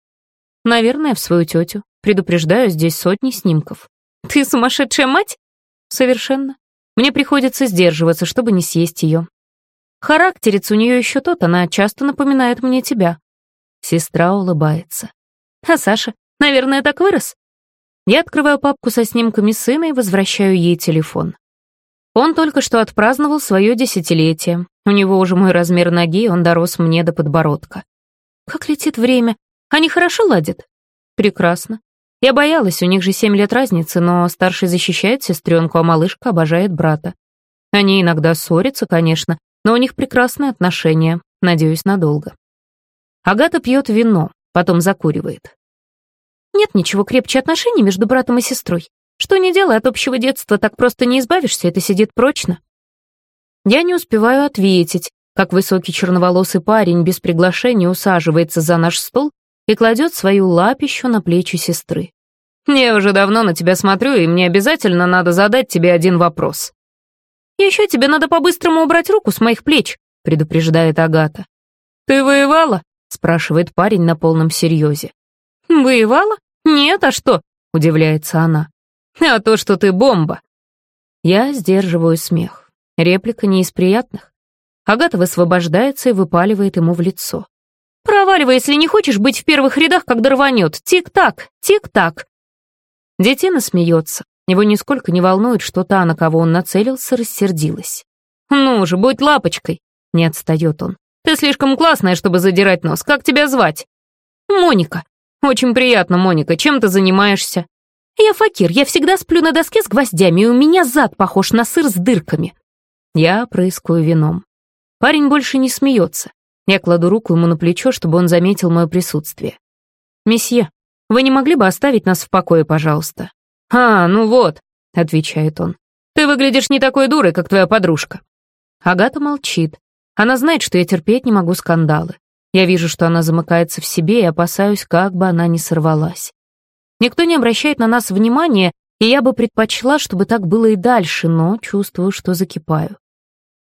[SPEAKER 2] Наверное, в свою тетю. Предупреждаю, здесь сотни снимков. Ты сумасшедшая мать? Совершенно. Мне приходится сдерживаться, чтобы не съесть ее. Характерец у нее еще тот, она часто напоминает мне тебя. Сестра улыбается. А Саша, наверное, так вырос? Я открываю папку со снимками сына и возвращаю ей телефон. Он только что отпраздновал свое десятилетие. У него уже мой размер ноги, он дорос мне до подбородка. Как летит время. Они хорошо ладят? Прекрасно. Я боялась, у них же семь лет разницы, но старший защищает сестренку, а малышка обожает брата. Они иногда ссорятся, конечно, но у них прекрасные отношения, надеюсь, надолго. Агата пьет вино, потом закуривает. Нет ничего крепче отношений между братом и сестрой. Что не делай, от общего детства так просто не избавишься, это сидит прочно. Я не успеваю ответить, как высокий черноволосый парень без приглашения усаживается за наш стол и кладет свою лапищу на плечи сестры. «Я уже давно на тебя смотрю, и мне обязательно надо задать тебе один вопрос». «Еще тебе надо по-быстрому убрать руку с моих плеч», — предупреждает Агата. «Ты воевала?» — спрашивает парень на полном серьезе. «Воевала? Нет, а что?» — удивляется она. «А то, что ты бомба». Я сдерживаю смех. Реплика не из приятных. Агата высвобождается и выпаливает ему в лицо. Проваливай, если не хочешь быть в первых рядах, когда рванет. Тик-так, тик-так. Детина смеется. Его нисколько не волнует, что та, на кого он нацелился, рассердилась. «Ну же, будь лапочкой!» — не отстает он. «Ты слишком классная, чтобы задирать нос. Как тебя звать?» «Моника». «Очень приятно, Моника. Чем ты занимаешься?» «Я факир. Я всегда сплю на доске с гвоздями, и у меня зад похож на сыр с дырками». Я прыскаю вином. Парень больше не смеется. Я кладу руку ему на плечо, чтобы он заметил мое присутствие. «Месье, вы не могли бы оставить нас в покое, пожалуйста?» «А, ну вот», — отвечает он. «Ты выглядишь не такой дурой, как твоя подружка». Агата молчит. Она знает, что я терпеть не могу скандалы. Я вижу, что она замыкается в себе и опасаюсь, как бы она ни сорвалась. Никто не обращает на нас внимания, и я бы предпочла, чтобы так было и дальше, но чувствую, что закипаю.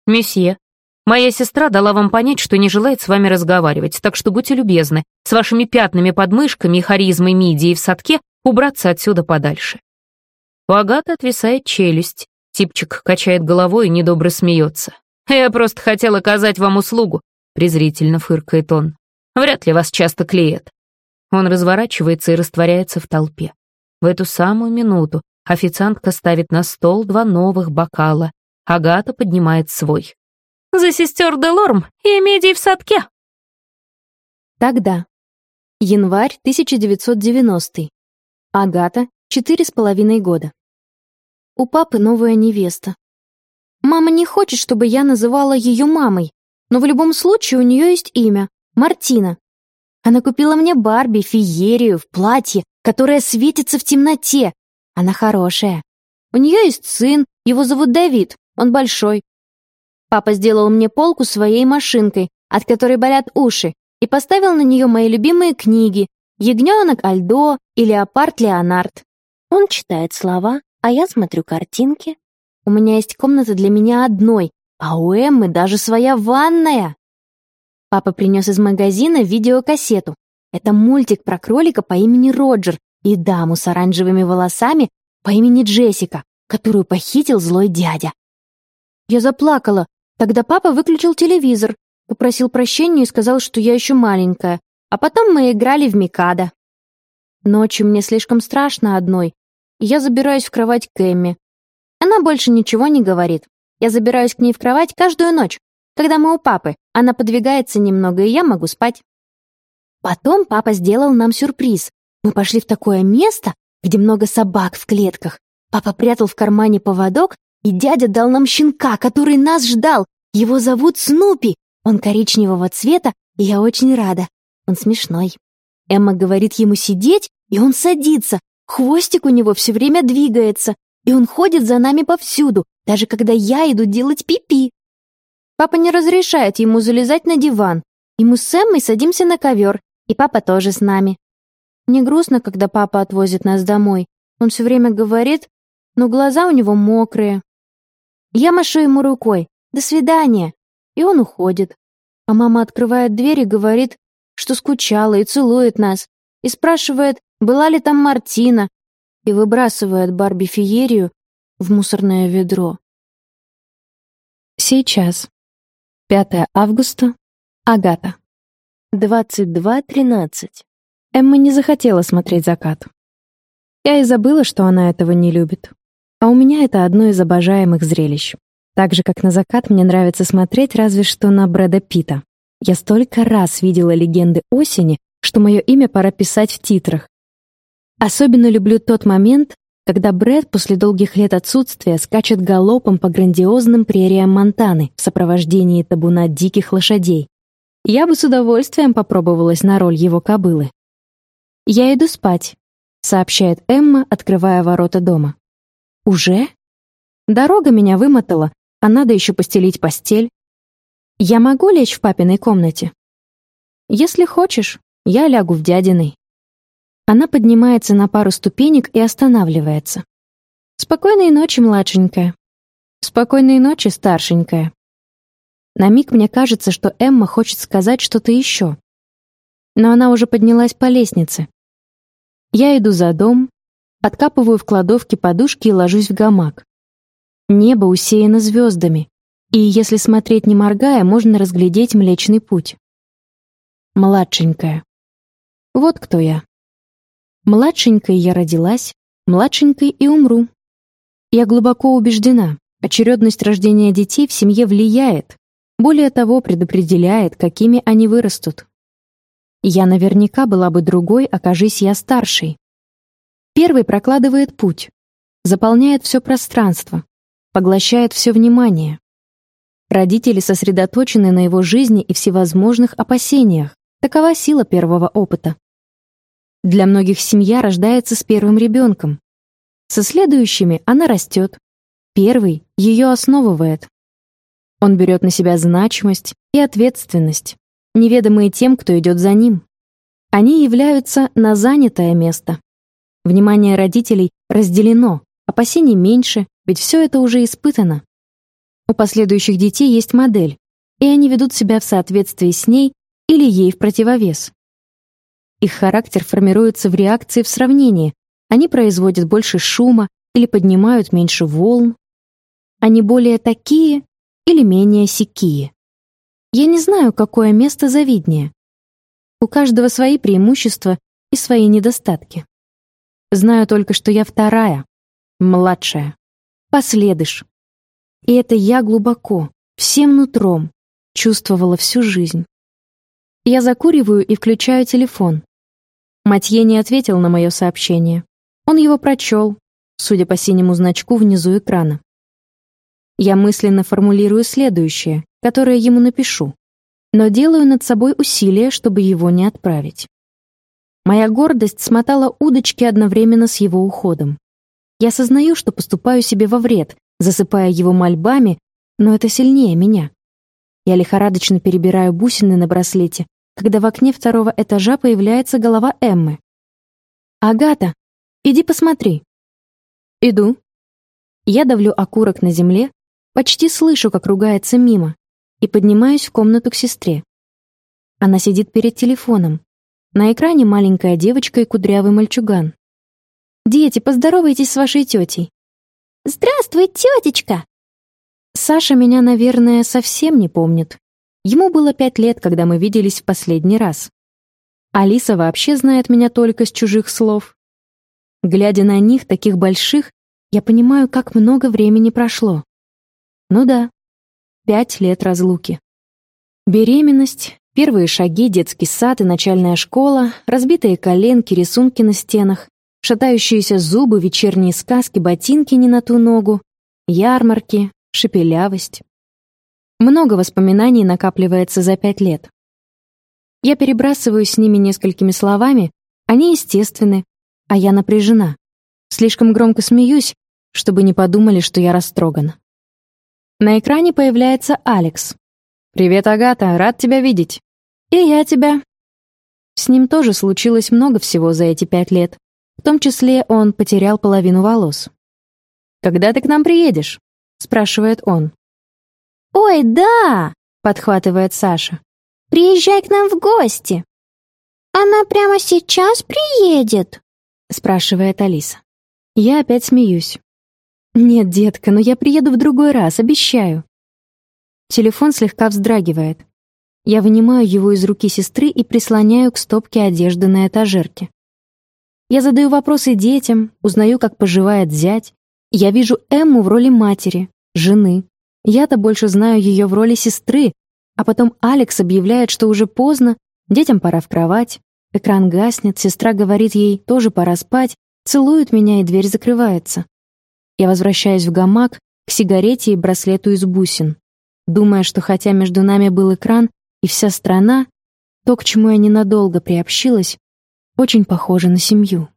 [SPEAKER 2] «Месье, Моя сестра дала вам понять, что не желает с вами разговаривать, так что будьте любезны, с вашими пятнами под мышками и харизмой мидии в садке убраться отсюда подальше». У Агаты отвисает челюсть. Типчик качает головой и недобро смеется. «Я просто хотел оказать вам услугу», — презрительно фыркает он. «Вряд ли вас часто клеят». Он разворачивается и растворяется в толпе. В эту самую минуту официантка ставит на стол два новых бокала. Агата поднимает свой. За сестер Делорм и медий в садке.
[SPEAKER 3] Тогда. Январь 1990. Агата, четыре с половиной года. У папы новая невеста. Мама не хочет, чтобы я называла ее мамой, но в любом случае у нее есть имя — Мартина. Она купила мне Барби, феерию, в платье, которое светится в темноте. Она хорошая. У нее есть сын, его зовут Давид, он большой, Папа сделал мне полку своей машинкой, от которой болят уши, и поставил на нее мои любимые книги «Ягненок Альдо» и «Леопард Леонард». Он читает слова, а я смотрю картинки. У меня есть комната для меня одной, а у Эммы даже своя ванная. Папа принес из магазина видеокассету. Это мультик про кролика по имени Роджер и даму с оранжевыми волосами по имени Джессика, которую похитил злой дядя. Я заплакала, Тогда папа выключил телевизор, попросил прощения и сказал, что я еще маленькая, а потом мы играли в Микадо. Ночью мне слишком страшно одной, я забираюсь в кровать к Эмми. Она больше ничего не говорит. Я забираюсь к ней в кровать каждую ночь. Когда мы у папы, она подвигается немного, и я могу спать. Потом папа сделал нам сюрприз. Мы пошли в такое место, где много собак в клетках. Папа прятал в кармане поводок, и дядя дал нам щенка, который нас ждал. Его зовут Снупи. Он коричневого цвета, и я очень рада. Он смешной. Эмма говорит ему сидеть, и он садится. Хвостик у него все время двигается, и он ходит за нами повсюду, даже когда я иду делать пипи. -пи. Папа не разрешает ему залезать на диван, и мы с Эммой садимся на ковер, и папа тоже с нами. Мне грустно, когда папа отвозит нас домой. Он все время говорит, но глаза у него мокрые, я машу ему рукой. «До свидания!» И он уходит. А мама открывает дверь и говорит, что скучала и целует нас. И спрашивает, была ли там Мартина. И выбрасывает Барби феерию в мусорное ведро. Сейчас. 5 августа. Агата. 22.13. Эмма не захотела смотреть закат. Я и забыла, что она этого не любит. А у меня это одно из обожаемых зрелищ. Так же, как на закат, мне нравится смотреть разве что на Брэда Питта. Я столько раз видела легенды осени, что мое имя пора писать в титрах. Особенно люблю тот момент, когда Брэд после долгих лет отсутствия скачет галопом по грандиозным прериям Монтаны в сопровождении табуна диких лошадей. Я бы с удовольствием попробовалась на роль его кобылы. «Я иду спать», — сообщает Эмма, открывая ворота дома. «Уже?» Дорога меня вымотала, а надо еще постелить постель. Я могу лечь в папиной комнате? Если хочешь, я лягу в дядиной. Она поднимается на пару ступенек и останавливается. «Спокойной ночи, младшенькая». «Спокойной ночи, старшенькая». На миг мне кажется, что Эмма хочет сказать что-то еще. Но она уже поднялась по лестнице. Я иду за дом, откапываю в кладовке подушки и ложусь в гамак. Небо усеяно звездами, и если смотреть не моргая, можно разглядеть Млечный Путь. Младшенькая. Вот кто я. Младшенькой я родилась, младшенькой и умру. Я глубоко убеждена, очередность рождения детей в семье влияет, более того, предопределяет, какими они вырастут. Я наверняка была бы другой, окажись я старшей. Первый прокладывает путь, заполняет все пространство, поглощает все внимание. Родители сосредоточены на его жизни и всевозможных опасениях. Такова сила первого опыта. Для многих семья рождается с первым ребенком. Со следующими она растет. Первый ее основывает. Он берет на себя значимость и ответственность, неведомые тем, кто идет за ним. Они являются на занятое место. Внимание родителей разделено, опасений меньше, ведь все это уже испытано. У последующих детей есть модель, и они ведут себя в соответствии с ней или ей в противовес. Их характер формируется в реакции в сравнении. Они производят больше шума или поднимают меньше волн. Они более такие или менее сякие. Я не знаю, какое место завиднее. У каждого свои преимущества и свои недостатки. Знаю только, что я вторая, младшая, последыш. И это я глубоко, всем нутром, чувствовала всю жизнь. Я закуриваю и включаю телефон. Матье не ответил на мое сообщение. Он его прочел, судя по синему значку внизу экрана. Я мысленно формулирую следующее, которое ему напишу, но делаю над собой усилие, чтобы его не отправить. Моя гордость смотала удочки одновременно с его уходом. Я сознаю, что поступаю себе во вред, засыпая его мольбами, но это сильнее меня. Я лихорадочно перебираю бусины на браслете, когда в окне второго этажа появляется голова Эммы. «Агата, иди посмотри». «Иду». Я давлю окурок на земле, почти слышу, как ругается мимо, и поднимаюсь в комнату к сестре. Она сидит перед телефоном. На экране маленькая девочка и кудрявый мальчуган. «Дети, поздоровайтесь с вашей тетей».
[SPEAKER 4] «Здравствуй, тетечка!»
[SPEAKER 3] Саша меня, наверное, совсем не помнит. Ему было пять лет, когда мы виделись в последний раз. Алиса вообще знает меня только с чужих слов. Глядя на них, таких больших, я понимаю, как много времени прошло. Ну да, пять лет разлуки. Беременность, первые шаги, детский сад и начальная школа, разбитые коленки, рисунки на стенах, шатающиеся зубы, вечерние сказки, ботинки не на ту ногу, ярмарки, шепелявость. Много воспоминаний накапливается за пять лет. Я перебрасываю с ними несколькими словами, они естественны, а я напряжена. Слишком громко смеюсь, чтобы не подумали, что я растрогана. На экране появляется Алекс. «Привет, Агата, рад тебя видеть». «И я тебя». С ним тоже случилось много всего за эти пять лет. В том числе он потерял половину волос. «Когда ты к нам приедешь?» — спрашивает он.
[SPEAKER 4] «Ой, да!»
[SPEAKER 3] — подхватывает Саша.
[SPEAKER 4] «Приезжай к нам в гости!» «Она прямо сейчас приедет?»
[SPEAKER 3] — спрашивает Алиса. Я опять смеюсь. «Нет, детка, но я приеду в другой раз, обещаю». Телефон слегка вздрагивает. Я вынимаю его из руки сестры и прислоняю к стопке одежды на этажерке. Я задаю вопросы детям, узнаю, как поживает зять. Я вижу Эмму в роли матери, жены. Я-то больше знаю ее в роли сестры, а потом Алекс объявляет, что уже поздно, детям пора в кровать. Экран гаснет, сестра говорит ей, тоже пора спать, целует меня, и дверь закрывается. Я возвращаюсь в гамак, к сигарете и браслету из бусин, думая, что хотя между нами был экран и вся страна, то, к чему я ненадолго приобщилась, очень похоже на семью.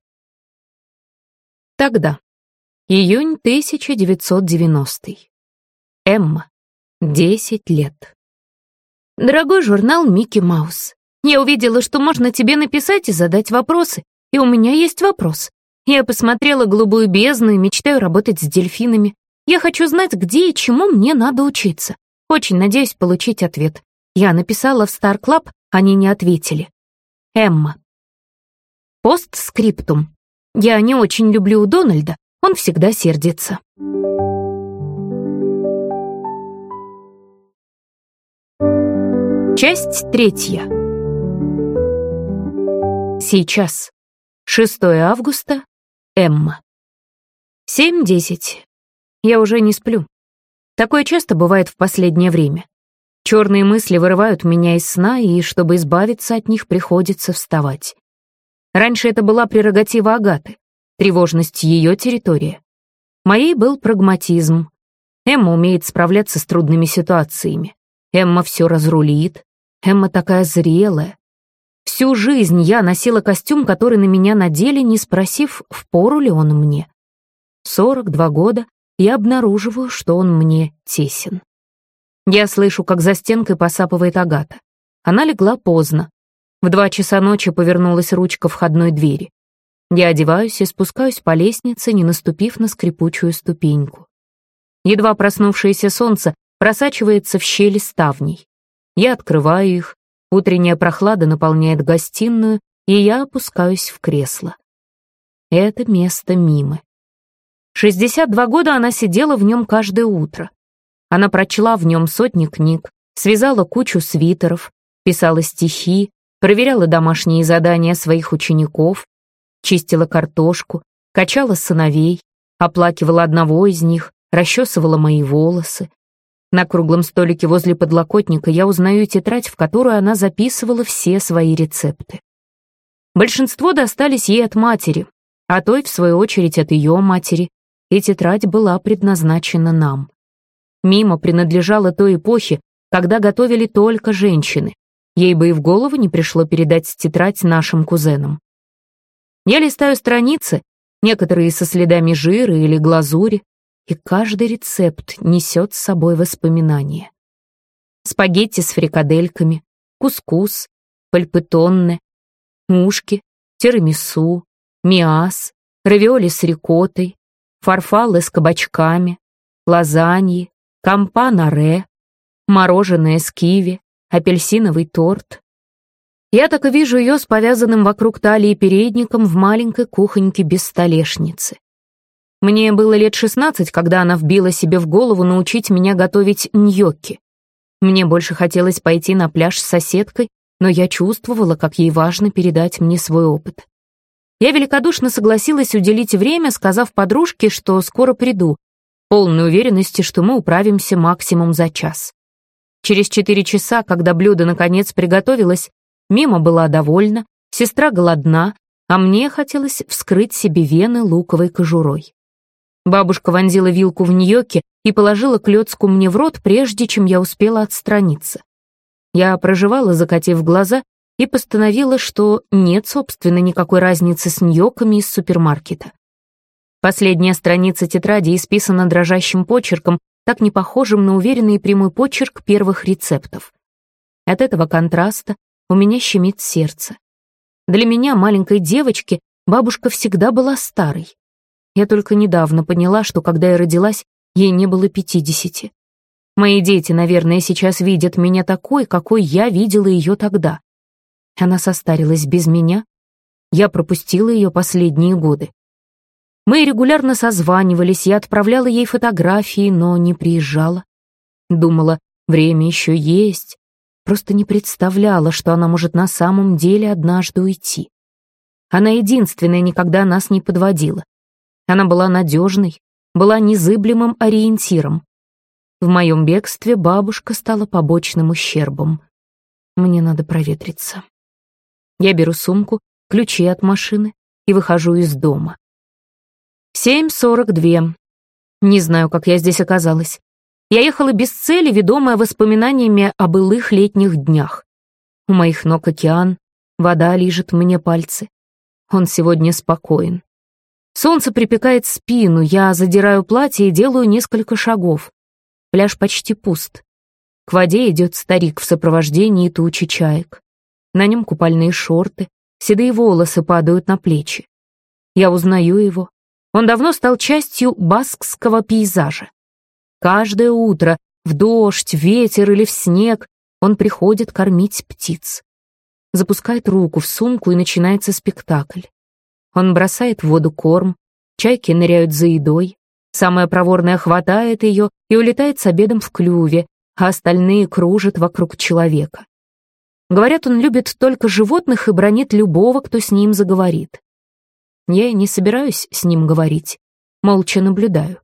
[SPEAKER 2] Тогда. Июнь 1990. Эмма. 10 лет. Дорогой журнал «Микки Маус», я увидела, что можно тебе написать и задать вопросы, и у меня есть вопрос. Я посмотрела «Голубую бездну» и мечтаю работать с дельфинами. Я хочу знать, где и чему мне надо учиться. Очень надеюсь получить ответ. Я написала в Star Club, они не ответили. Эмма. Постскриптум. Я не очень люблю Дональда, он всегда сердится. Часть третья. Сейчас. 6 августа Эмма. Семь десять. Я уже не сплю. Такое часто бывает в последнее время. Черные мысли вырывают меня из сна, и чтобы избавиться от них, приходится вставать. Раньше это была прерогатива Агаты, тревожность ее территория. Моей был прагматизм. Эмма умеет справляться с трудными ситуациями. Эмма все разрулит. Эмма такая зрелая, Всю жизнь я носила костюм, который на меня надели, не спросив, впору ли он мне. 42 года я обнаруживаю, что он мне тесен. Я слышу, как за стенкой посапывает Агата. Она легла поздно. В два часа ночи повернулась ручка входной двери. Я одеваюсь и спускаюсь по лестнице, не наступив на скрипучую ступеньку. Едва проснувшееся солнце просачивается в щели ставней. Я открываю их, Утренняя прохлада наполняет гостиную, и я опускаюсь в кресло. Это место Мимы. 62 года она сидела в нем каждое утро. Она прочла в нем сотни книг, связала кучу свитеров, писала стихи, проверяла домашние задания своих учеников, чистила картошку, качала сыновей, оплакивала одного из них, расчесывала мои волосы, на круглом столике возле подлокотника я узнаю тетрадь, в которую она записывала все свои рецепты. Большинство достались ей от матери, а той, в свою очередь, от ее матери, и тетрадь была предназначена нам. Мимо принадлежала той эпохе, когда готовили только женщины. Ей бы и в голову не пришло передать тетрадь нашим кузенам. Я листаю страницы, некоторые со следами жира или глазури, и каждый рецепт несет с собой воспоминания. Спагетти с фрикадельками, кускус, пальпетонне, ушки, тирамису, миас, равиоли с рикоттой, фарфалы с кабачками, лазаньи, кампанаре, мороженое с киви, апельсиновый торт. Я так и вижу ее с повязанным вокруг талии передником в маленькой кухоньке без столешницы. Мне было лет 16, когда она вбила себе в голову научить меня готовить ньокки. Мне больше хотелось пойти на пляж с соседкой, но я чувствовала, как ей важно передать мне свой опыт. Я великодушно согласилась уделить время, сказав подружке, что скоро приду, полной уверенности, что мы управимся максимум за час. Через четыре часа, когда блюдо наконец приготовилось, Мима была довольна, сестра голодна, а мне хотелось вскрыть себе вены луковой кожурой. Бабушка вонзила вилку в ньокки и положила клёцку мне в рот, прежде чем я успела отстраниться. Я проживала, закатив глаза, и постановила, что нет, собственно, никакой разницы с ньоками из супермаркета. Последняя страница тетради исписана дрожащим почерком, так не похожим на уверенный прямой почерк первых рецептов. От этого контраста у меня щемит сердце. Для меня, маленькой девочки, бабушка всегда была старой. Я только недавно поняла, что когда я родилась, ей не было пятидесяти. Мои дети, наверное, сейчас видят меня такой, какой я видела ее тогда. Она состарилась без меня. Я пропустила ее последние годы. Мы регулярно созванивались, я отправляла ей фотографии, но не приезжала. Думала, время еще есть. Просто не представляла, что она может на самом деле однажды уйти. Она единственная никогда нас не подводила. Она была надежной, была незыблемым ориентиром. В моем бегстве бабушка стала побочным ущербом. Мне надо проветриться. Я беру сумку, ключи от машины и выхожу из дома. 7.42. Не знаю, как я здесь оказалась. Я ехала без цели, ведомая воспоминаниями о былых летних днях. У моих ног океан, вода лижет мне пальцы. Он сегодня спокоен. Солнце припекает спину, я задираю платье и делаю несколько шагов. Пляж почти пуст. К воде идет старик в сопровождении тучи чаек. На нем купальные шорты, седые волосы падают на плечи. Я узнаю его. Он давно стал частью баскского пейзажа. Каждое утро, в дождь, ветер или в снег, он приходит кормить птиц. Запускает руку в сумку, и начинается спектакль. Он бросает в воду корм, чайки ныряют за едой, самая проворная хватает ее и улетает с обедом в клюве, а остальные кружат вокруг человека. Говорят, он любит только животных и бронит любого, кто с ним заговорит. Я не собираюсь с ним говорить, молча наблюдаю.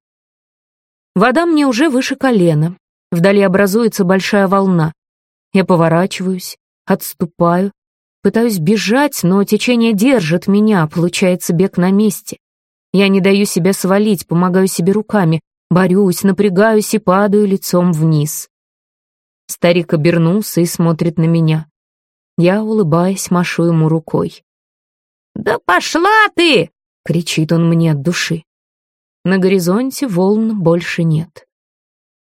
[SPEAKER 2] Вода мне уже выше колена, вдали образуется большая волна. Я поворачиваюсь, отступаю, пытаюсь бежать, но течение держит меня, получается бег на месте. Я не даю себя свалить, помогаю себе руками, борюсь, напрягаюсь и падаю лицом вниз. Старик обернулся и смотрит на меня. Я, улыбаясь, машу ему рукой. «Да пошла ты!» — кричит он мне от души. На горизонте волн больше нет.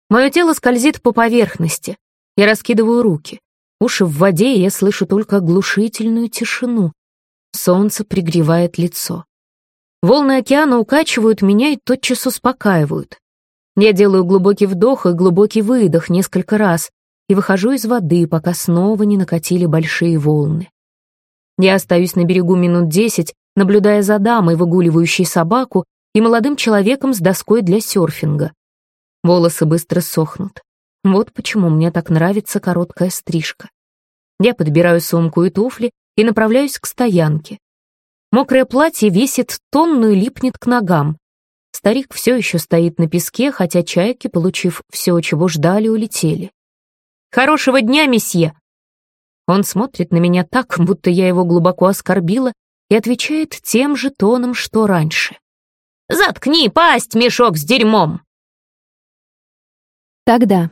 [SPEAKER 2] Мое тело скользит по поверхности. Я раскидываю руки. Уши в воде, и я слышу только оглушительную тишину. Солнце пригревает лицо. Волны океана укачивают меня и тотчас успокаивают. Я делаю глубокий вдох и глубокий выдох несколько раз и выхожу из воды, пока снова не накатили большие волны. Я остаюсь на берегу минут десять, наблюдая за дамой, выгуливающей собаку, и молодым человеком с доской для серфинга. Волосы быстро сохнут. Вот почему мне так нравится короткая стрижка. Я подбираю сумку и туфли и направляюсь к стоянке. Мокрое платье весит тонну и липнет к ногам. Старик все еще стоит на песке, хотя чайки, получив все, чего ждали, улетели. «Хорошего дня, месье!» Он смотрит на меня так, будто я его глубоко оскорбила, и отвечает тем же тоном, что раньше. Заткни пасть, мешок с дерьмом!»
[SPEAKER 3] Тогда.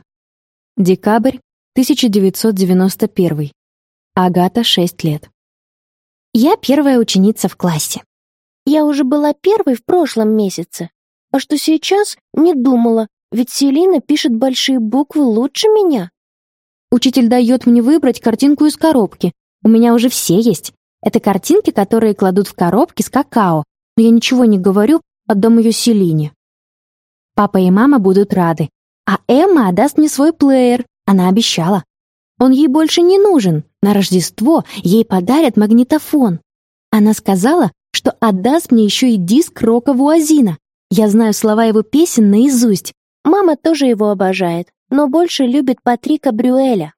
[SPEAKER 3] Декабрь 1991. Агата, 6 лет.
[SPEAKER 4] Я первая ученица в классе. Я уже была первой в прошлом месяце. А что сейчас, не думала, ведь Селина пишет большие буквы лучше меня.
[SPEAKER 3] Учитель дает мне выбрать картинку из коробки. У меня уже все есть. Это картинки, которые кладут в коробки с какао. Но я ничего не говорю, отдам ее Селине. Папа и мама будут рады. А Эмма отдаст мне свой плеер, она обещала. Он ей больше не нужен. На Рождество ей подарят магнитофон. Она сказала, что отдаст мне еще и диск Рока Вуазина. Я знаю слова его песен наизусть.
[SPEAKER 4] Мама тоже его обожает, но больше любит Патрика Брюэля.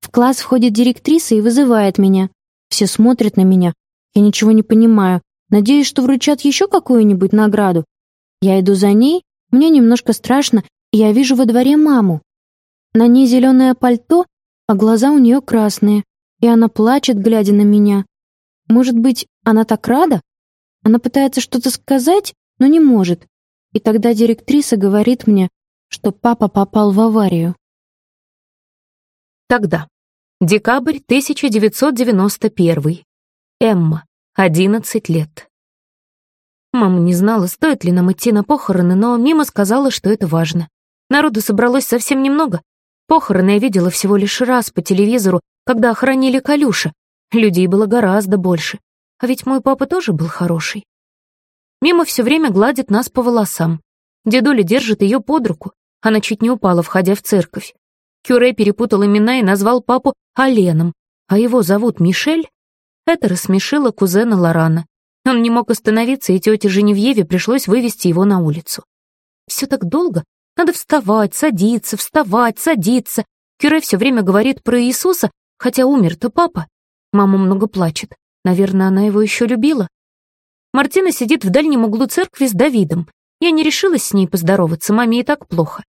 [SPEAKER 3] В класс входит директриса и вызывает меня. Все смотрят на меня. Я ничего не понимаю. Надеюсь, что вручат еще какую-нибудь награду. Я иду за ней, мне немножко страшно, я вижу во дворе маму. На ней зеленое пальто, а глаза у нее красные, и она плачет, глядя на меня. Может быть, она так рада? Она пытается что-то сказать, но не может. И тогда директриса говорит мне, что папа попал в аварию.
[SPEAKER 2] Тогда. Декабрь 1991. Эмма. Одиннадцать лет. Мама не знала, стоит ли нам идти на похороны, но Мима сказала, что это важно. Народу собралось совсем немного. Похороны я видела всего лишь раз по телевизору, когда охранили Калюша. Людей было гораздо больше. А ведь мой папа тоже был хороший. Мима все время гладит нас по волосам. Дедуля держит ее под руку. Она чуть не упала, входя в церковь. Кюре перепутал имена и назвал папу Оленом, а его зовут Мишель. Это рассмешило кузена Лорана. Он не мог остановиться, и тете Женевьеве пришлось вывести его на улицу. Все так долго. Надо вставать, садиться, вставать, садиться. Кюре все время говорит про Иисуса, хотя умер-то папа. Мама много плачет. Наверное, она его еще любила. Мартина сидит в дальнем углу церкви с Давидом. Я не решилась с ней поздороваться, маме и так плохо.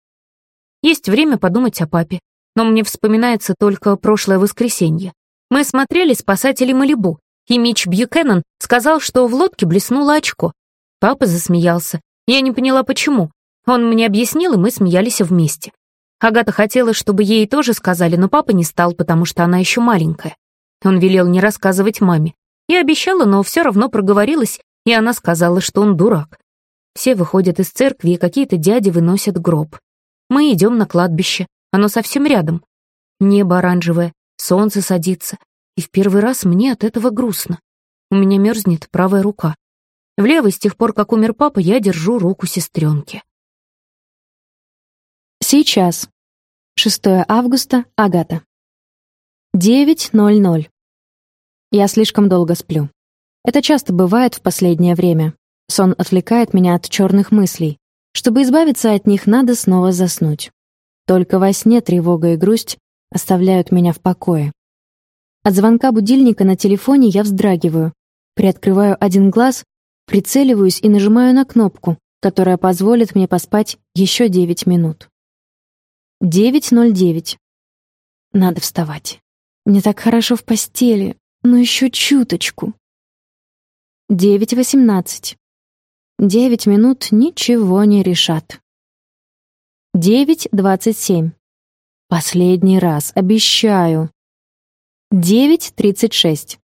[SPEAKER 2] Есть время подумать о папе, но мне вспоминается только прошлое воскресенье. Мы смотрели «Спасатели Малибу», и Мич Бьюкеннон сказал, что в лодке блеснуло очко. Папа засмеялся. Я не поняла, почему. Он мне объяснил, и мы смеялись вместе. Агата хотела, чтобы ей тоже сказали, но папа не стал, потому что она еще маленькая. Он велел не рассказывать маме. Я обещала, но все равно проговорилась, и она сказала, что он дурак. Все выходят из церкви, и какие-то дяди выносят гроб. Мы идем на кладбище, оно совсем рядом. Небо оранжевое, солнце садится, и в первый раз мне от этого грустно. У меня мерзнет правая рука. В левой, с тех пор, как умер папа, я держу руку сестренки.
[SPEAKER 3] Сейчас. 6 августа, Агата. 9.00. Я слишком долго сплю. Это часто бывает в последнее время. Сон отвлекает меня от черных мыслей. Чтобы избавиться от них, надо снова заснуть. Только во сне тревога и грусть оставляют меня в покое. От звонка будильника на телефоне я вздрагиваю, приоткрываю один глаз, прицеливаюсь и нажимаю на кнопку, которая позволит мне поспать еще 9 минут. 9.09. Надо вставать. Мне так хорошо в постели, но еще чуточку. 9.18. Девять минут ничего не решат. 9.27. Последний раз, обещаю. 9.36.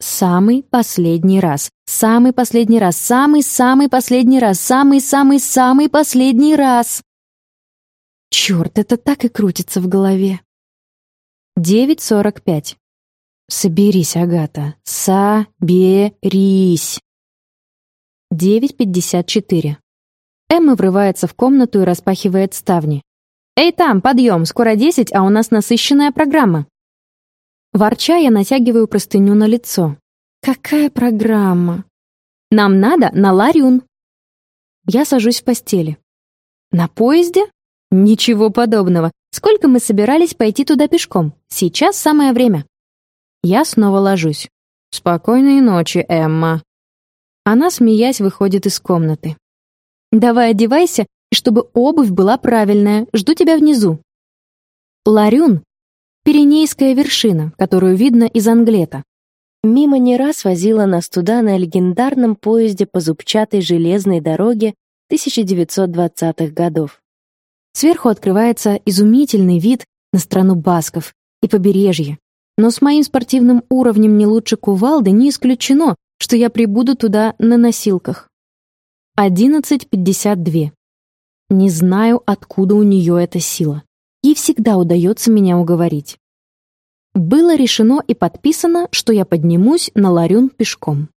[SPEAKER 3] Самый последний раз. Самый последний раз. Самый-самый последний раз. Самый-самый-самый последний раз. Черт, это так и крутится в голове. 9.45. Соберись, Агата. Соберись. 9.54. Эмма врывается в комнату и распахивает ставни. «Эй, там, подъем, скоро десять, а у нас насыщенная программа». Ворча, я натягиваю простыню на лицо. «Какая программа?» «Нам надо на Ларюн». Я сажусь в постели. «На поезде?» «Ничего подобного. Сколько мы собирались пойти туда пешком? Сейчас самое время». Я снова ложусь. «Спокойной ночи, Эмма». Она, смеясь, выходит из комнаты. «Давай одевайся и чтобы обувь была правильная. Жду тебя внизу». Ларюн — Пиренейская вершина, которую видно из Англета.
[SPEAKER 4] Мимо не раз возила нас туда на легендарном поезде по зубчатой железной дороге 1920-х годов.
[SPEAKER 3] Сверху открывается изумительный вид на страну басков и побережье. Но с моим спортивным уровнем не лучше кувалды не исключено, что я прибуду туда на носилках. 11.52. Не знаю, откуда у нее эта сила. Ей всегда удается меня уговорить. Было решено и подписано, что я поднимусь на Ларюн пешком.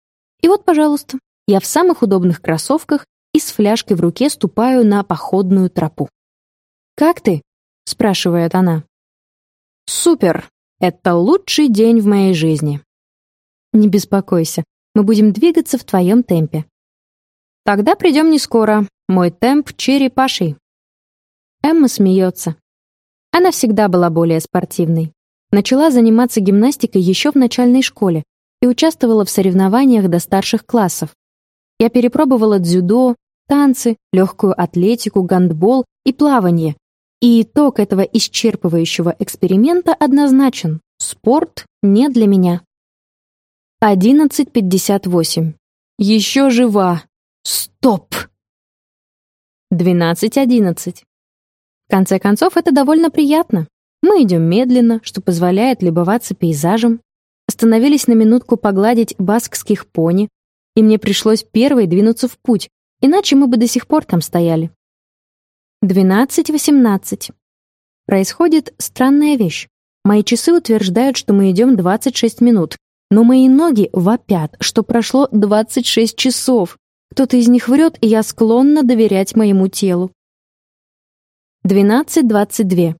[SPEAKER 3] И вот, пожалуйста, я в самых удобных кроссовках и с фляжкой в руке ступаю на походную тропу. «Как ты?» — спрашивает она. «Супер! Это лучший день в моей жизни». «Не беспокойся, мы будем двигаться в твоем темпе». «Тогда придем не скоро. Мой темп черепаший. Эмма смеется. Она всегда была более спортивной. Начала заниматься гимнастикой еще в начальной школе и участвовала в соревнованиях до старших классов. Я перепробовала дзюдо, танцы, легкую атлетику, гандбол и плавание. И итог этого исчерпывающего эксперимента однозначен. Спорт не для меня. 11.58. Еще жива. Стоп! 12-11. В конце концов, это довольно приятно. Мы идем медленно, что позволяет любоваться пейзажем. Остановились на минутку погладить баскских пони, и мне пришлось первой двинуться в путь, иначе мы бы до сих пор там стояли. 12-18. Происходит странная вещь. Мои часы утверждают, что мы идем 26 минут, но мои ноги вопят, что прошло 26 часов. Кто-то из них врет, и я склонна доверять моему телу. 12.22.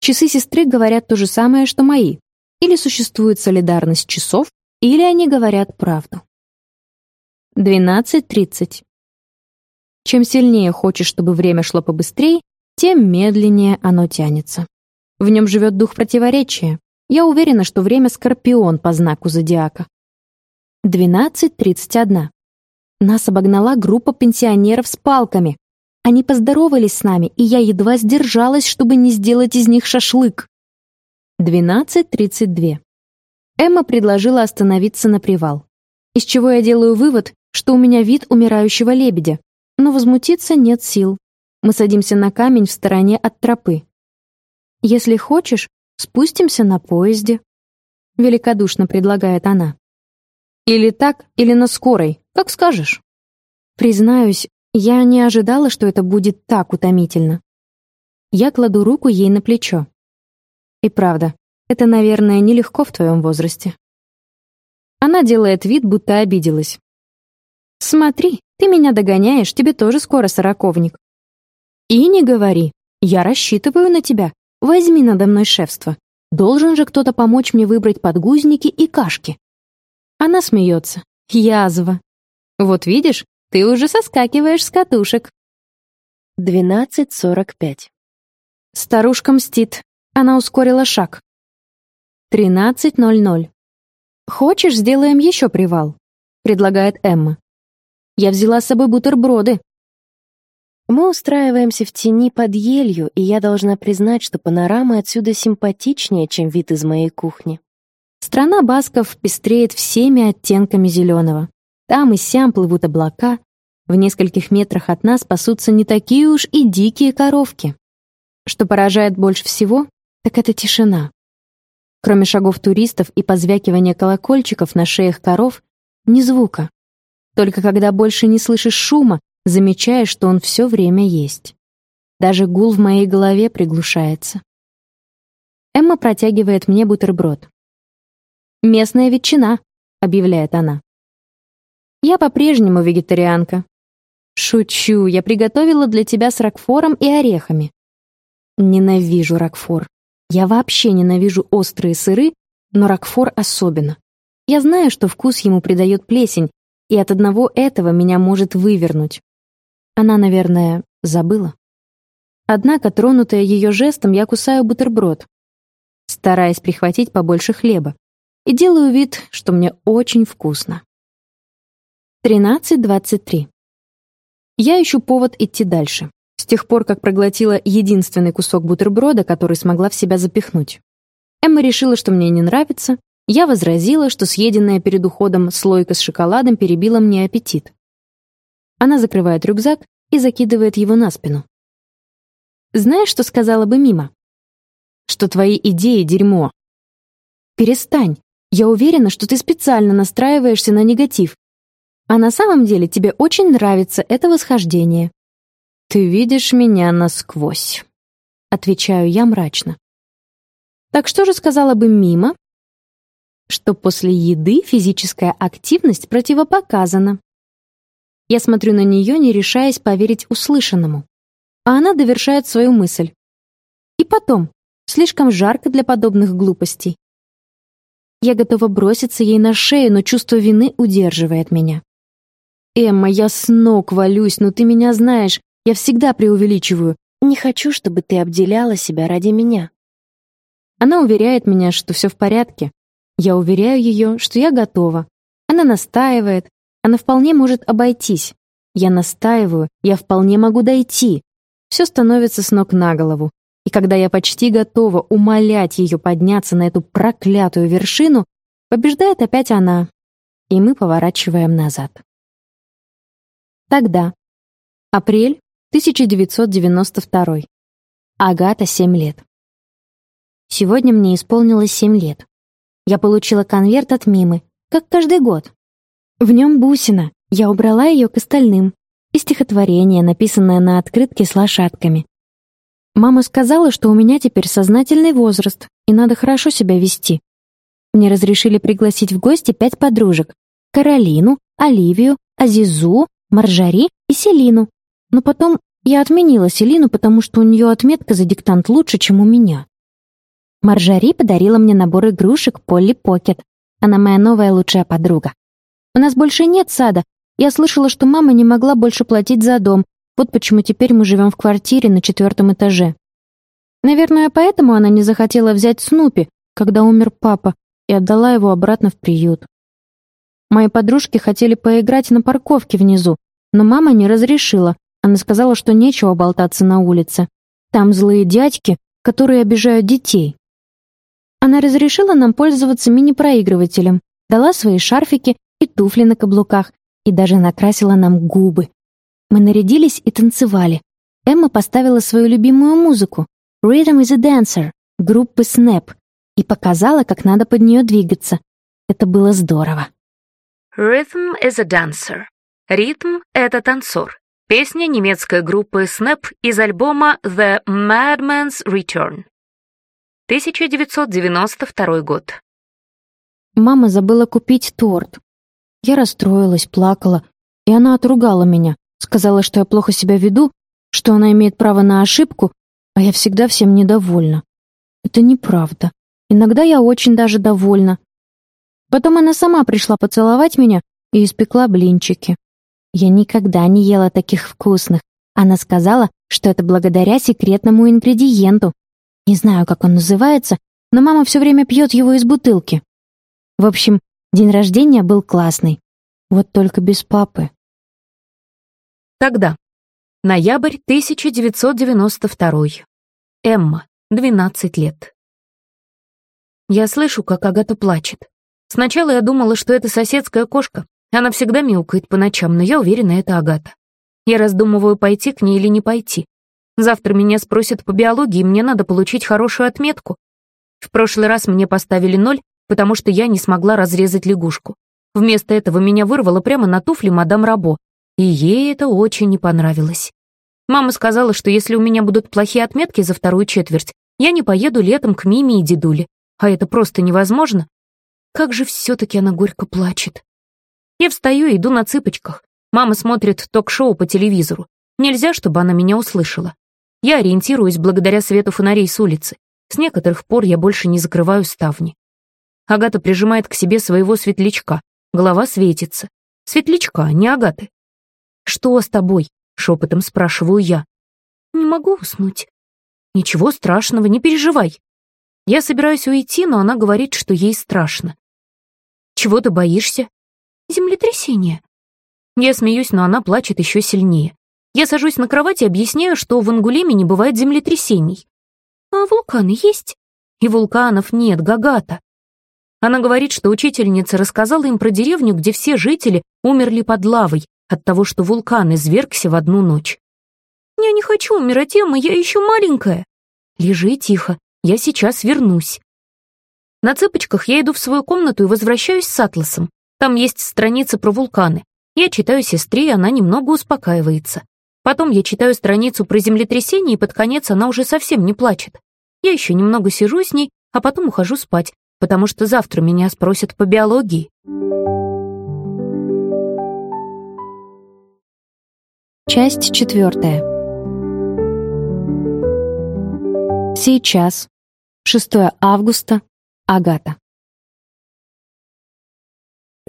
[SPEAKER 3] Часы сестры говорят то же самое, что мои. Или существует солидарность часов, или они говорят правду. 12.30. Чем сильнее хочешь, чтобы время шло побыстрее, тем медленнее оно тянется. В нем живет дух противоречия. Я уверена, что время Скорпион по знаку зодиака. 12.31. Нас обогнала группа пенсионеров с палками. Они поздоровались с нами, и я едва сдержалась, чтобы не сделать из них шашлык. 12.32. Эмма предложила остановиться на привал. Из чего я делаю вывод, что у меня вид умирающего лебедя, но возмутиться нет сил. Мы садимся на камень в стороне от тропы. «Если хочешь, спустимся на поезде», — великодушно предлагает она. «Или так, или на скорой, как скажешь». Признаюсь, я не ожидала, что это будет так утомительно. Я кладу руку ей на плечо. И правда, это, наверное, нелегко в твоем возрасте. Она делает вид, будто обиделась. «Смотри, ты меня догоняешь, тебе тоже скоро сороковник». «И не говори. Я рассчитываю на тебя. Возьми надо мной шефство. Должен же кто-то помочь мне выбрать подгузники и кашки». Она смеется. Язва. «Вот видишь, ты уже соскакиваешь с катушек».
[SPEAKER 4] 12.45.
[SPEAKER 3] Старушка мстит. Она ускорила шаг. 13.00. «Хочешь, сделаем еще привал?» — предлагает Эмма. «Я взяла с собой бутерброды».
[SPEAKER 4] Мы устраиваемся в тени под елью, и я должна признать, что панорама отсюда симпатичнее, чем вид из моей кухни.
[SPEAKER 3] Страна басков пестреет всеми оттенками зеленого. Там и сям плывут облака. В нескольких метрах от нас пасутся не такие уж и дикие коровки. Что поражает больше всего, так это тишина. Кроме шагов туристов и позвякивания колокольчиков на шеях коров, ни звука. Только когда больше не слышишь шума, замечаешь, что он все время есть. Даже гул в моей голове приглушается. Эмма протягивает мне бутерброд. «Местная ветчина», — объявляет она. «Я по-прежнему вегетарианка». «Шучу, я приготовила для тебя с ракфором и орехами». Ненавижу ракфор. Я вообще ненавижу острые сыры, но ракфор особенно. Я знаю, что вкус ему придает плесень, и от одного этого меня может вывернуть. Она, наверное, забыла. Однако, тронутая ее жестом, я кусаю бутерброд, стараясь прихватить побольше хлеба, и делаю вид, что мне очень вкусно. 13.23. Я ищу повод идти дальше с тех пор, как проглотила единственный кусок бутерброда, который смогла в себя запихнуть. Эмма решила, что мне не нравится. Я возразила, что съеденная перед уходом слойка с шоколадом перебила мне аппетит. Она закрывает рюкзак и закидывает его на спину. «Знаешь, что сказала бы Мима?» «Что твои идеи — дерьмо». «Перестань. Я уверена, что ты специально настраиваешься на негатив. А на самом деле тебе очень нравится это восхождение. «Ты видишь меня насквозь», — отвечаю я мрачно. «Так что же сказала бы Мима?» «Что после еды физическая активность противопоказана». Я смотрю на нее, не решаясь поверить услышанному. А она довершает свою мысль. И потом, слишком жарко для подобных глупостей. Я готова броситься ей на шею, но чувство вины удерживает меня. «Эмма, я с ног валюсь, но ты меня знаешь. Я всегда преувеличиваю.
[SPEAKER 4] Не хочу, чтобы ты обделяла себя ради меня.
[SPEAKER 3] Она уверяет меня, что все в порядке. Я уверяю ее, что я готова. Она настаивает. Она вполне может обойтись. Я настаиваю, я вполне могу дойти. Все становится с ног на голову. И когда я почти готова умолять ее подняться на эту проклятую вершину, побеждает опять она. И мы поворачиваем назад. Тогда. Апрель 1992. Агата, 7 лет. Сегодня мне исполнилось 7 лет. Я получила конверт от Мимы, как каждый год. В нем бусина, я убрала ее к остальным, и стихотворение, написанное на открытке с лошадками. Мама сказала, что у меня теперь сознательный возраст, и надо хорошо себя вести. Мне разрешили пригласить в гости пять подружек — Каролину, Оливию, Азизу, Маржари и Селину. Но потом я отменила Селину, потому что у нее отметка за диктант лучше, чем у меня. Маржари подарила мне набор игрушек Полли Покет. Она моя новая лучшая подруга. У нас больше нет сада, Я слышала, что мама не могла больше платить за дом, вот почему теперь мы живем в квартире на четвертом этаже. Наверное, поэтому она не захотела взять Снупи, когда умер папа, и отдала его обратно в приют. Мои подружки хотели поиграть на парковке внизу, но мама не разрешила. Она сказала, что нечего болтаться на улице. Там злые дядьки, которые обижают детей. Она разрешила нам пользоваться мини-проигрывателем, дала свои шарфики и туфли на каблуках, и даже накрасила нам губы. Мы нарядились и танцевали. Эмма поставила свою любимую музыку «Rhythm is a Dancer» группы Snap и показала, как надо под нее двигаться. Это было здорово.
[SPEAKER 2] Rhythm is a Dancer. Ритм — это танцор. Песня немецкой группы Snap из альбома The Madman's Return. 1992 год.
[SPEAKER 3] Мама забыла купить торт. Я расстроилась, плакала, и она отругала меня, сказала, что я плохо себя веду, что она имеет право на ошибку, а я всегда всем недовольна. Это неправда. Иногда я очень даже довольна. Потом она сама пришла поцеловать меня и испекла блинчики. Я никогда не ела таких вкусных. Она сказала, что это благодаря секретному ингредиенту. Не знаю, как он называется, но мама все время пьет его из бутылки. В общем, день рождения был классный. Вот только без папы.
[SPEAKER 2] Тогда. Ноябрь 1992. Эмма, 12 лет. Я слышу, как Агата плачет. Сначала я думала, что это соседская кошка. Она всегда мяукает по ночам, но я уверена, это Агата. Я раздумываю, пойти к ней или не пойти. Завтра меня спросят по биологии, мне надо получить хорошую отметку. В прошлый раз мне поставили ноль, потому что я не смогла разрезать лягушку. Вместо этого меня вырвало прямо на туфли мадам Рабо, и ей это очень не понравилось. Мама сказала, что если у меня будут плохие отметки за вторую четверть, я не поеду летом к Миме и дедуле. А это просто невозможно. Как же все-таки она горько плачет. Я встаю и иду на цыпочках. Мама смотрит ток-шоу по телевизору. Нельзя, чтобы она меня услышала. Я ориентируюсь благодаря свету фонарей с улицы. С некоторых пор я больше не закрываю ставни. Агата прижимает к себе своего светлячка. Голова светится. Светлячка, не Агаты. «Что с тобой?» — шепотом спрашиваю я. «Не могу уснуть». «Ничего страшного, не переживай». Я собираюсь уйти, но она говорит, что ей страшно. «Чего ты боишься?» «Землетрясение». Я смеюсь, но она плачет еще сильнее. Я сажусь на кровать и объясняю, что в Ангулеме не бывает землетрясений. «А вулканы есть?» «И вулканов нет, Гагата». Она говорит, что учительница рассказала им про деревню, где все жители умерли под лавой, от того, что вулкан извергся в одну ночь. «Я не хочу умирать, Эмма, я еще маленькая». «Лежи тихо, я сейчас вернусь». На цыпочках я иду в свою комнату и возвращаюсь с атласом. Там есть страница про вулканы. Я читаю сестре, и она немного успокаивается. Потом я читаю страницу про землетрясение, и под конец она уже совсем не плачет. Я еще немного сижу с ней, а потом ухожу спать, потому что завтра меня спросят по биологии.
[SPEAKER 3] Часть четвертая. Сейчас. 6 августа. Агата.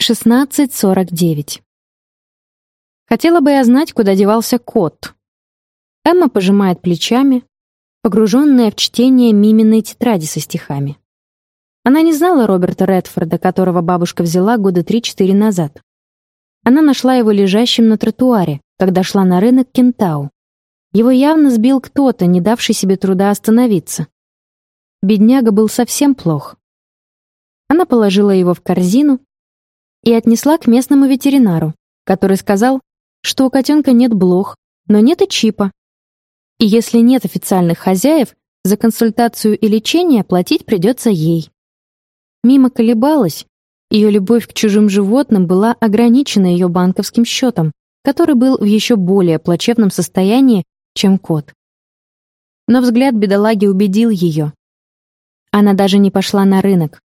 [SPEAKER 3] 16.49. Хотела бы я знать, куда девался кот. Эмма пожимает плечами, погруженная в чтение миминой тетради со стихами. Она не знала Роберта Редфорда, которого бабушка взяла года 3-4 назад. Она нашла его лежащим на тротуаре, когда шла на рынок Кентау. Его явно сбил кто-то, не давший себе труда остановиться. Бедняга был совсем плох. Она положила его в корзину и отнесла к местному ветеринару, который сказал, что у котенка нет блох, но нет и чипа. И если нет официальных хозяев, за консультацию и лечение платить придется ей. Мимо колебалась, ее любовь к чужим животным была ограничена ее банковским счетом, который был в еще более плачевном состоянии, чем кот. Но взгляд бедолаги убедил ее. Она даже не пошла на рынок.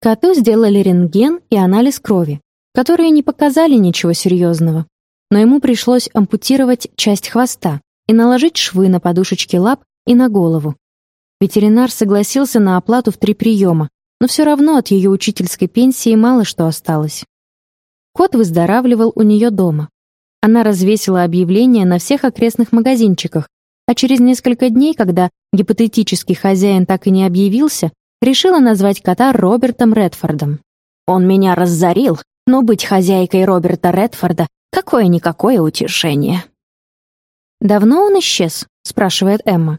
[SPEAKER 3] Коту сделали рентген и анализ крови, которые не показали ничего серьезного, но ему пришлось ампутировать часть хвоста и наложить швы на подушечки лап и на голову. Ветеринар согласился на оплату в три приема, но все равно от ее учительской пенсии мало что осталось. Кот выздоравливал у нее дома. Она развесила объявление на всех окрестных магазинчиках, а через несколько дней, когда гипотетический хозяин так и не объявился, решила назвать кота Робертом Редфордом. «Он меня разорил, но быть хозяйкой Роберта Редфорда — какое-никакое утешение». «Давно он исчез?» — спрашивает Эмма.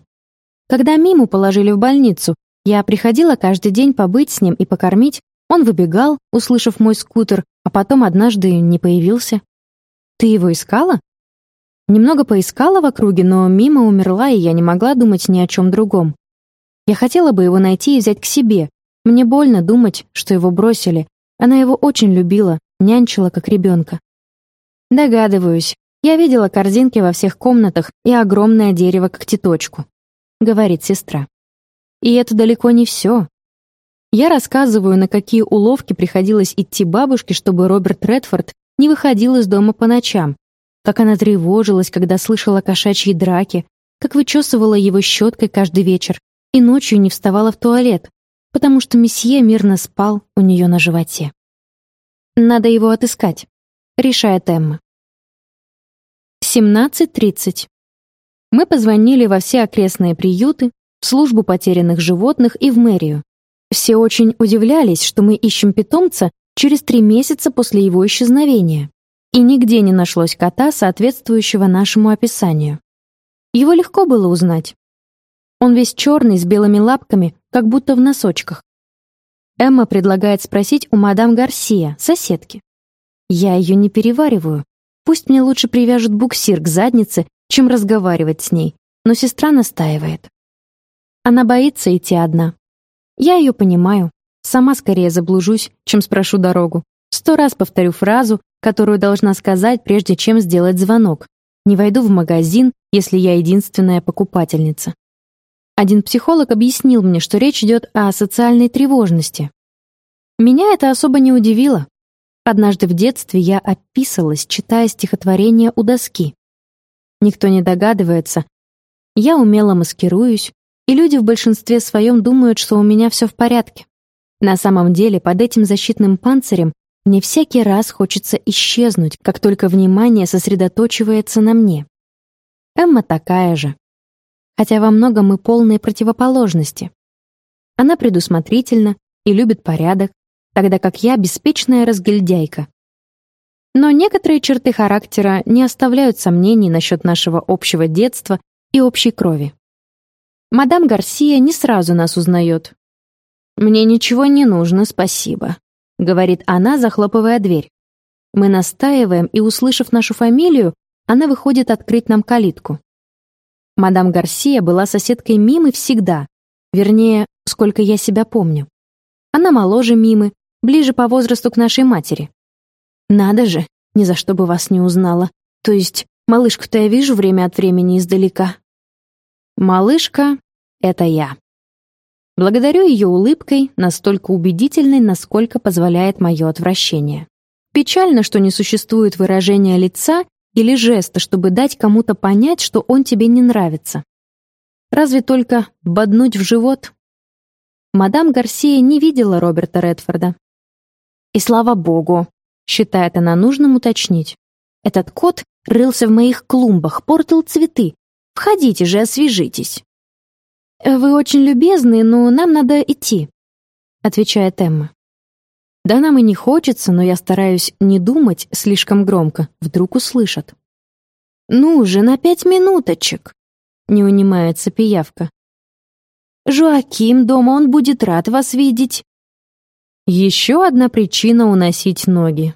[SPEAKER 3] «Когда Миму положили в больницу, я приходила каждый день побыть с ним и покормить. Он выбегал, услышав мой скутер, а потом однажды не появился. Ты его искала?» Немного поискала в округе, но Мима умерла, и я не могла думать ни о чем другом. Я хотела бы его найти и взять к себе. Мне больно думать, что его бросили. Она его очень любила, нянчила как ребенка. Догадываюсь. Я видела корзинки во всех комнатах и огромное дерево как теточку, говорит сестра. И это далеко не все. Я рассказываю, на какие уловки приходилось идти бабушке, чтобы Роберт Редфорд не выходил из дома по ночам, как она тревожилась, когда слышала кошачьи драки, как вычесывала его щеткой каждый вечер и ночью не вставала в туалет, потому что месье мирно спал у нее на животе. «Надо его отыскать», — решает Эмма. 17.30. Мы позвонили во все окрестные приюты, в службу потерянных животных и в мэрию. Все очень удивлялись, что мы ищем питомца через три месяца после его исчезновения и нигде не нашлось кота, соответствующего нашему описанию. Его легко было узнать. Он весь черный, с белыми лапками, как будто в носочках. Эмма предлагает спросить у мадам Гарсия, соседки. Я ее не перевариваю. Пусть мне лучше привяжут буксир к заднице, чем разговаривать с ней, но сестра настаивает. Она боится идти одна. Я ее понимаю. Сама скорее заблужусь, чем спрошу дорогу. Сто раз повторю фразу, которую должна сказать, прежде чем сделать звонок. Не войду в магазин, если я единственная покупательница. Один психолог объяснил мне, что речь идет о социальной тревожности. Меня это особо не удивило. Однажды в детстве я описалась, читая стихотворение у доски. Никто не догадывается. Я умело маскируюсь, и люди в большинстве своем думают, что у меня все в порядке. На самом деле под этим защитным панцирем мне всякий раз хочется исчезнуть, как только внимание сосредоточивается на мне. Эмма такая же. Хотя во многом мы полные противоположности. Она предусмотрительна и любит порядок, тогда как я беспечная разгильдяйка. Но некоторые черты характера не оставляют сомнений насчет нашего общего детства и общей крови. Мадам Гарсия не сразу нас узнает. «Мне ничего не нужно, спасибо», — говорит она, захлопывая дверь. Мы настаиваем, и, услышав нашу фамилию, она выходит открыть нам калитку. Мадам Гарсия была соседкой Мимы всегда, вернее, сколько я себя помню. Она моложе Мимы, ближе по возрасту к нашей матери. Надо же, ни за что бы вас не узнала. То есть, малышку-то я вижу время от времени издалека. Малышка — это я. Благодарю ее улыбкой, настолько убедительной, насколько позволяет мое отвращение. Печально, что не существует выражения лица или жеста, чтобы дать кому-то понять, что он тебе не нравится. Разве только боднуть в живот? Мадам Гарсия не видела Роберта Редфорда. И слава богу, считает она нужным уточнить. Этот кот рылся в моих клумбах, портил цветы. Входите же, освежитесь. «Вы очень любезны, но нам надо идти», — отвечает Эмма. Да нам и не хочется, но я стараюсь не думать слишком громко, вдруг услышат. «Ну же, на пять минуточек», — не унимается пиявка. «Жуаким дома, он будет рад вас видеть». Еще одна причина уносить ноги.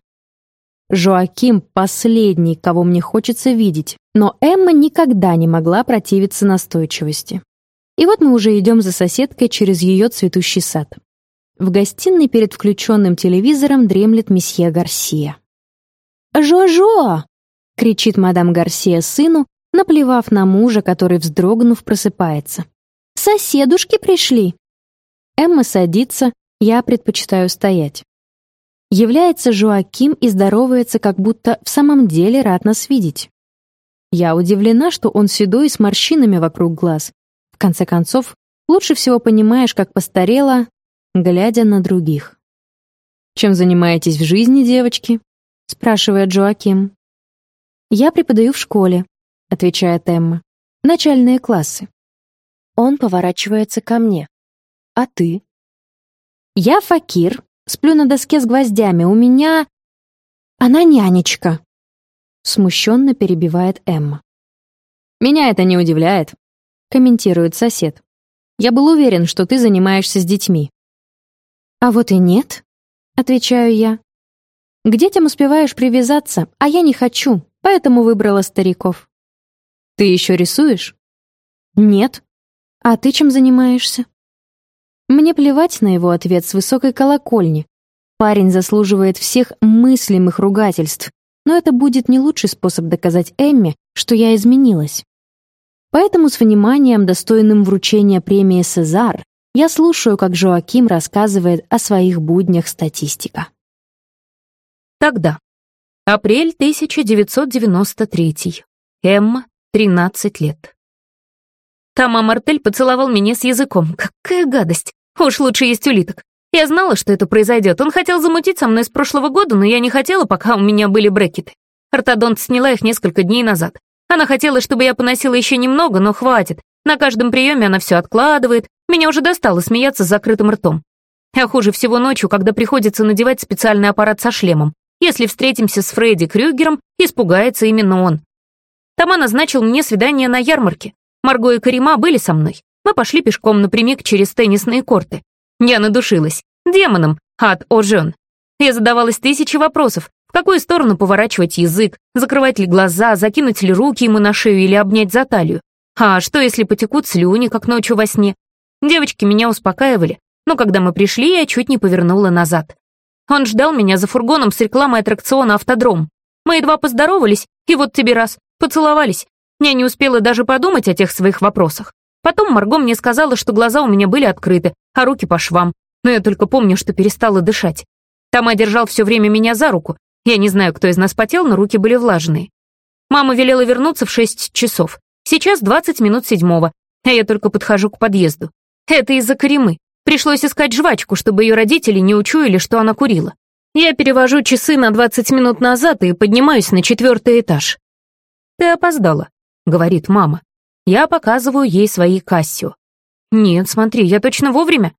[SPEAKER 3] Жоаким — последний, кого мне хочется видеть, но Эмма никогда не могла противиться настойчивости. И вот мы уже идем за соседкой через ее цветущий сад. В гостиной перед включенным телевизором дремлет месье Гарсия. «Жо-жо!» — кричит мадам Гарсия сыну, наплевав на мужа, который, вздрогнув, просыпается. «Соседушки пришли!» Эмма садится, я предпочитаю стоять. Является Жоаким и здоровается, как будто в самом деле рад нас видеть. Я удивлена, что он седой с морщинами вокруг глаз, конце концов, лучше всего понимаешь, как постарела, глядя на других. Чем занимаетесь в жизни, девочки? спрашивает Джоаким. «Я преподаю в школе», — отвечает Эмма. «Начальные классы».
[SPEAKER 4] Он поворачивается ко мне. «А ты?»
[SPEAKER 3] «Я факир, сплю на доске с гвоздями. У меня...» «Она нянечка», — смущенно перебивает Эмма. «Меня это не удивляет», — комментирует сосед. «Я был уверен, что ты занимаешься с детьми». «А вот и нет», — отвечаю я. «К детям успеваешь привязаться, а я не хочу, поэтому выбрала стариков». «Ты еще рисуешь?» «Нет», «А ты чем занимаешься?» Мне плевать на его ответ с высокой колокольни. Парень заслуживает всех мыслимых ругательств, но это будет не лучший способ доказать Эмме, что я изменилась. Поэтому с вниманием, достойным вручения премии «Сезар», я слушаю, как Жоаким рассказывает о своих буднях статистика.
[SPEAKER 2] Тогда. Апрель 1993. Эмма, 13 лет. Тома Мартель поцеловал меня с языком. Какая гадость. Уж лучше есть улиток. Я знала, что это произойдет. Он хотел замутить со мной с прошлого года, но я не хотела, пока у меня были брекеты. Ортодонт сняла их несколько дней назад. Она хотела, чтобы я поносила еще немного, но хватит. На каждом приеме она все откладывает. Меня уже достало смеяться с закрытым ртом. А хуже всего ночью, когда приходится надевать специальный аппарат со шлемом. Если встретимся с Фредди Крюгером, испугается именно он. Тома назначил мне свидание на ярмарке. Марго и Карима были со мной. Мы пошли пешком напрямик через теннисные корты. Я надушилась. Демоном. Ад Ожен. Я задавалась тысячи вопросов. В какую сторону поворачивать язык? Закрывать ли глаза? Закинуть ли руки ему на шею или обнять за талию? А что, если потекут слюни, как ночью во сне? Девочки меня успокаивали, но когда мы пришли, я чуть не повернула назад. Он ждал меня за фургоном с рекламой аттракциона «Автодром». Мы едва поздоровались, и вот тебе раз, поцеловались, я не успела даже подумать о тех своих вопросах. Потом Марго мне сказала, что глаза у меня были открыты, а руки по швам. Но я только помню, что перестала дышать. Тома держал все время меня за руку. Я не знаю, кто из нас потел, но руки были влажные. Мама велела вернуться в шесть часов. Сейчас двадцать минут седьмого, а я только подхожу к подъезду. Это из-за Каримы. Пришлось искать жвачку, чтобы ее родители не учуяли, что она курила. Я перевожу часы на двадцать минут назад и поднимаюсь на четвертый этаж. Ты опоздала говорит мама. Я показываю ей свои Кассио. Нет, смотри, я точно вовремя.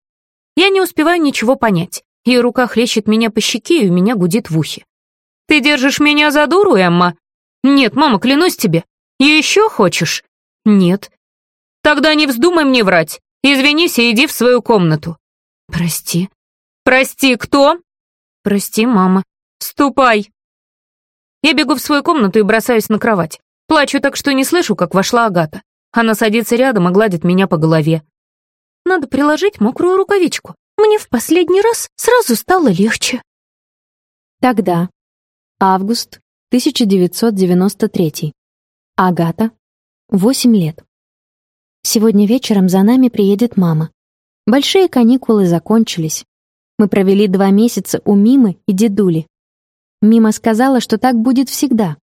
[SPEAKER 2] Я не успеваю ничего понять. Ее рука хлещет меня по щеке, и у меня гудит в ухе. «Ты держишь меня за дуру, Эмма?» «Нет, мама, клянусь тебе. Еще хочешь?» «Нет». «Тогда не вздумай мне врать. Извинись и иди в свою комнату». «Прости». «Прости, кто?» «Прости, мама». «Ступай». Я бегу в свою комнату и бросаюсь на кровать. Плачу так, что не слышу, как вошла Агата. Она садится рядом и гладит меня по голове. Надо приложить мокрую рукавичку. Мне в последний раз сразу стало легче.
[SPEAKER 3] Тогда. Август 1993. Агата. 8 лет. Сегодня вечером за нами приедет мама. Большие каникулы закончились. Мы провели два месяца у Мимы и дедули. Мима сказала, что так будет всегда.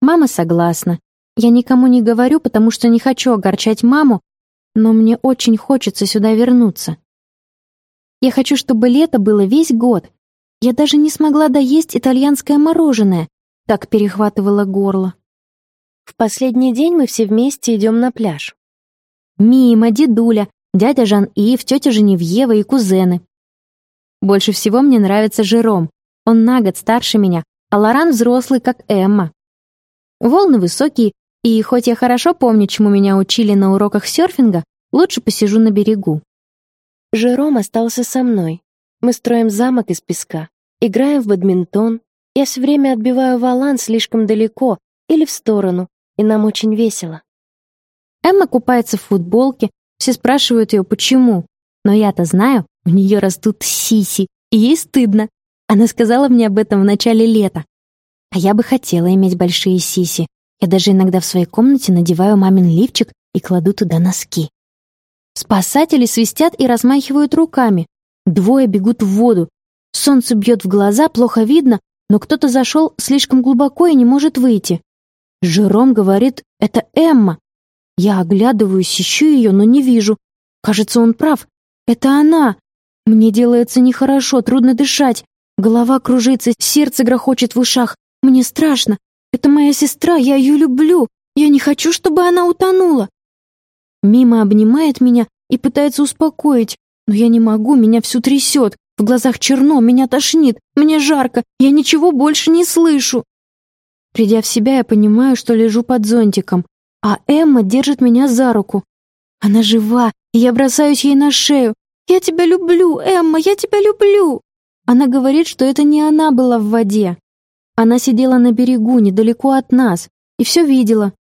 [SPEAKER 3] Мама согласна, я никому не говорю, потому что не хочу огорчать маму, но мне очень хочется сюда вернуться. Я хочу, чтобы лето было весь год. Я даже не смогла доесть итальянское мороженое, так перехватывало горло.
[SPEAKER 4] В последний день мы все вместе идем на пляж.
[SPEAKER 3] Мима, дедуля, дядя Жан-Ив, тетя Женевьева и кузены. Больше всего мне нравится Жером. Он на год старше меня, а Лоран взрослый, как Эмма. Волны высокие, и хоть я хорошо помню, чему меня учили на уроках серфинга, лучше посижу на берегу.
[SPEAKER 4] Жером остался со мной. Мы строим замок из песка, играем в бадминтон. Я все время отбиваю валан слишком далеко или в сторону, и нам очень весело.
[SPEAKER 3] Эмма купается в футболке, все спрашивают ее, почему. Но я-то знаю, у нее растут сиси, и ей стыдно. Она сказала мне об этом в начале лета. А я бы хотела иметь большие сиси, я даже иногда в своей комнате надеваю мамин лифчик и кладу туда носки. Спасатели свистят и размахивают руками. Двое бегут в воду. Солнце бьет в глаза, плохо видно, но кто-то зашел слишком глубоко и не может выйти. Жером говорит, это Эмма. Я оглядываюсь, ищу ее, но не вижу. Кажется, он прав. Это она. Мне делается нехорошо, трудно дышать. Голова кружится, сердце грохочет в ушах. Мне страшно. Это моя сестра, я ее люблю. Я не хочу, чтобы она утонула. Мима обнимает меня и пытается успокоить, но я не могу, меня всю трясет. В глазах черно, меня тошнит, мне жарко, я ничего больше не слышу. Придя в себя, я понимаю, что лежу под зонтиком, а Эмма держит меня за руку. Она жива, и я бросаюсь ей на шею. «Я тебя люблю, Эмма, я тебя люблю!» Она говорит, что это не она была в воде. Она сидела на берегу, недалеко от нас, и все видела.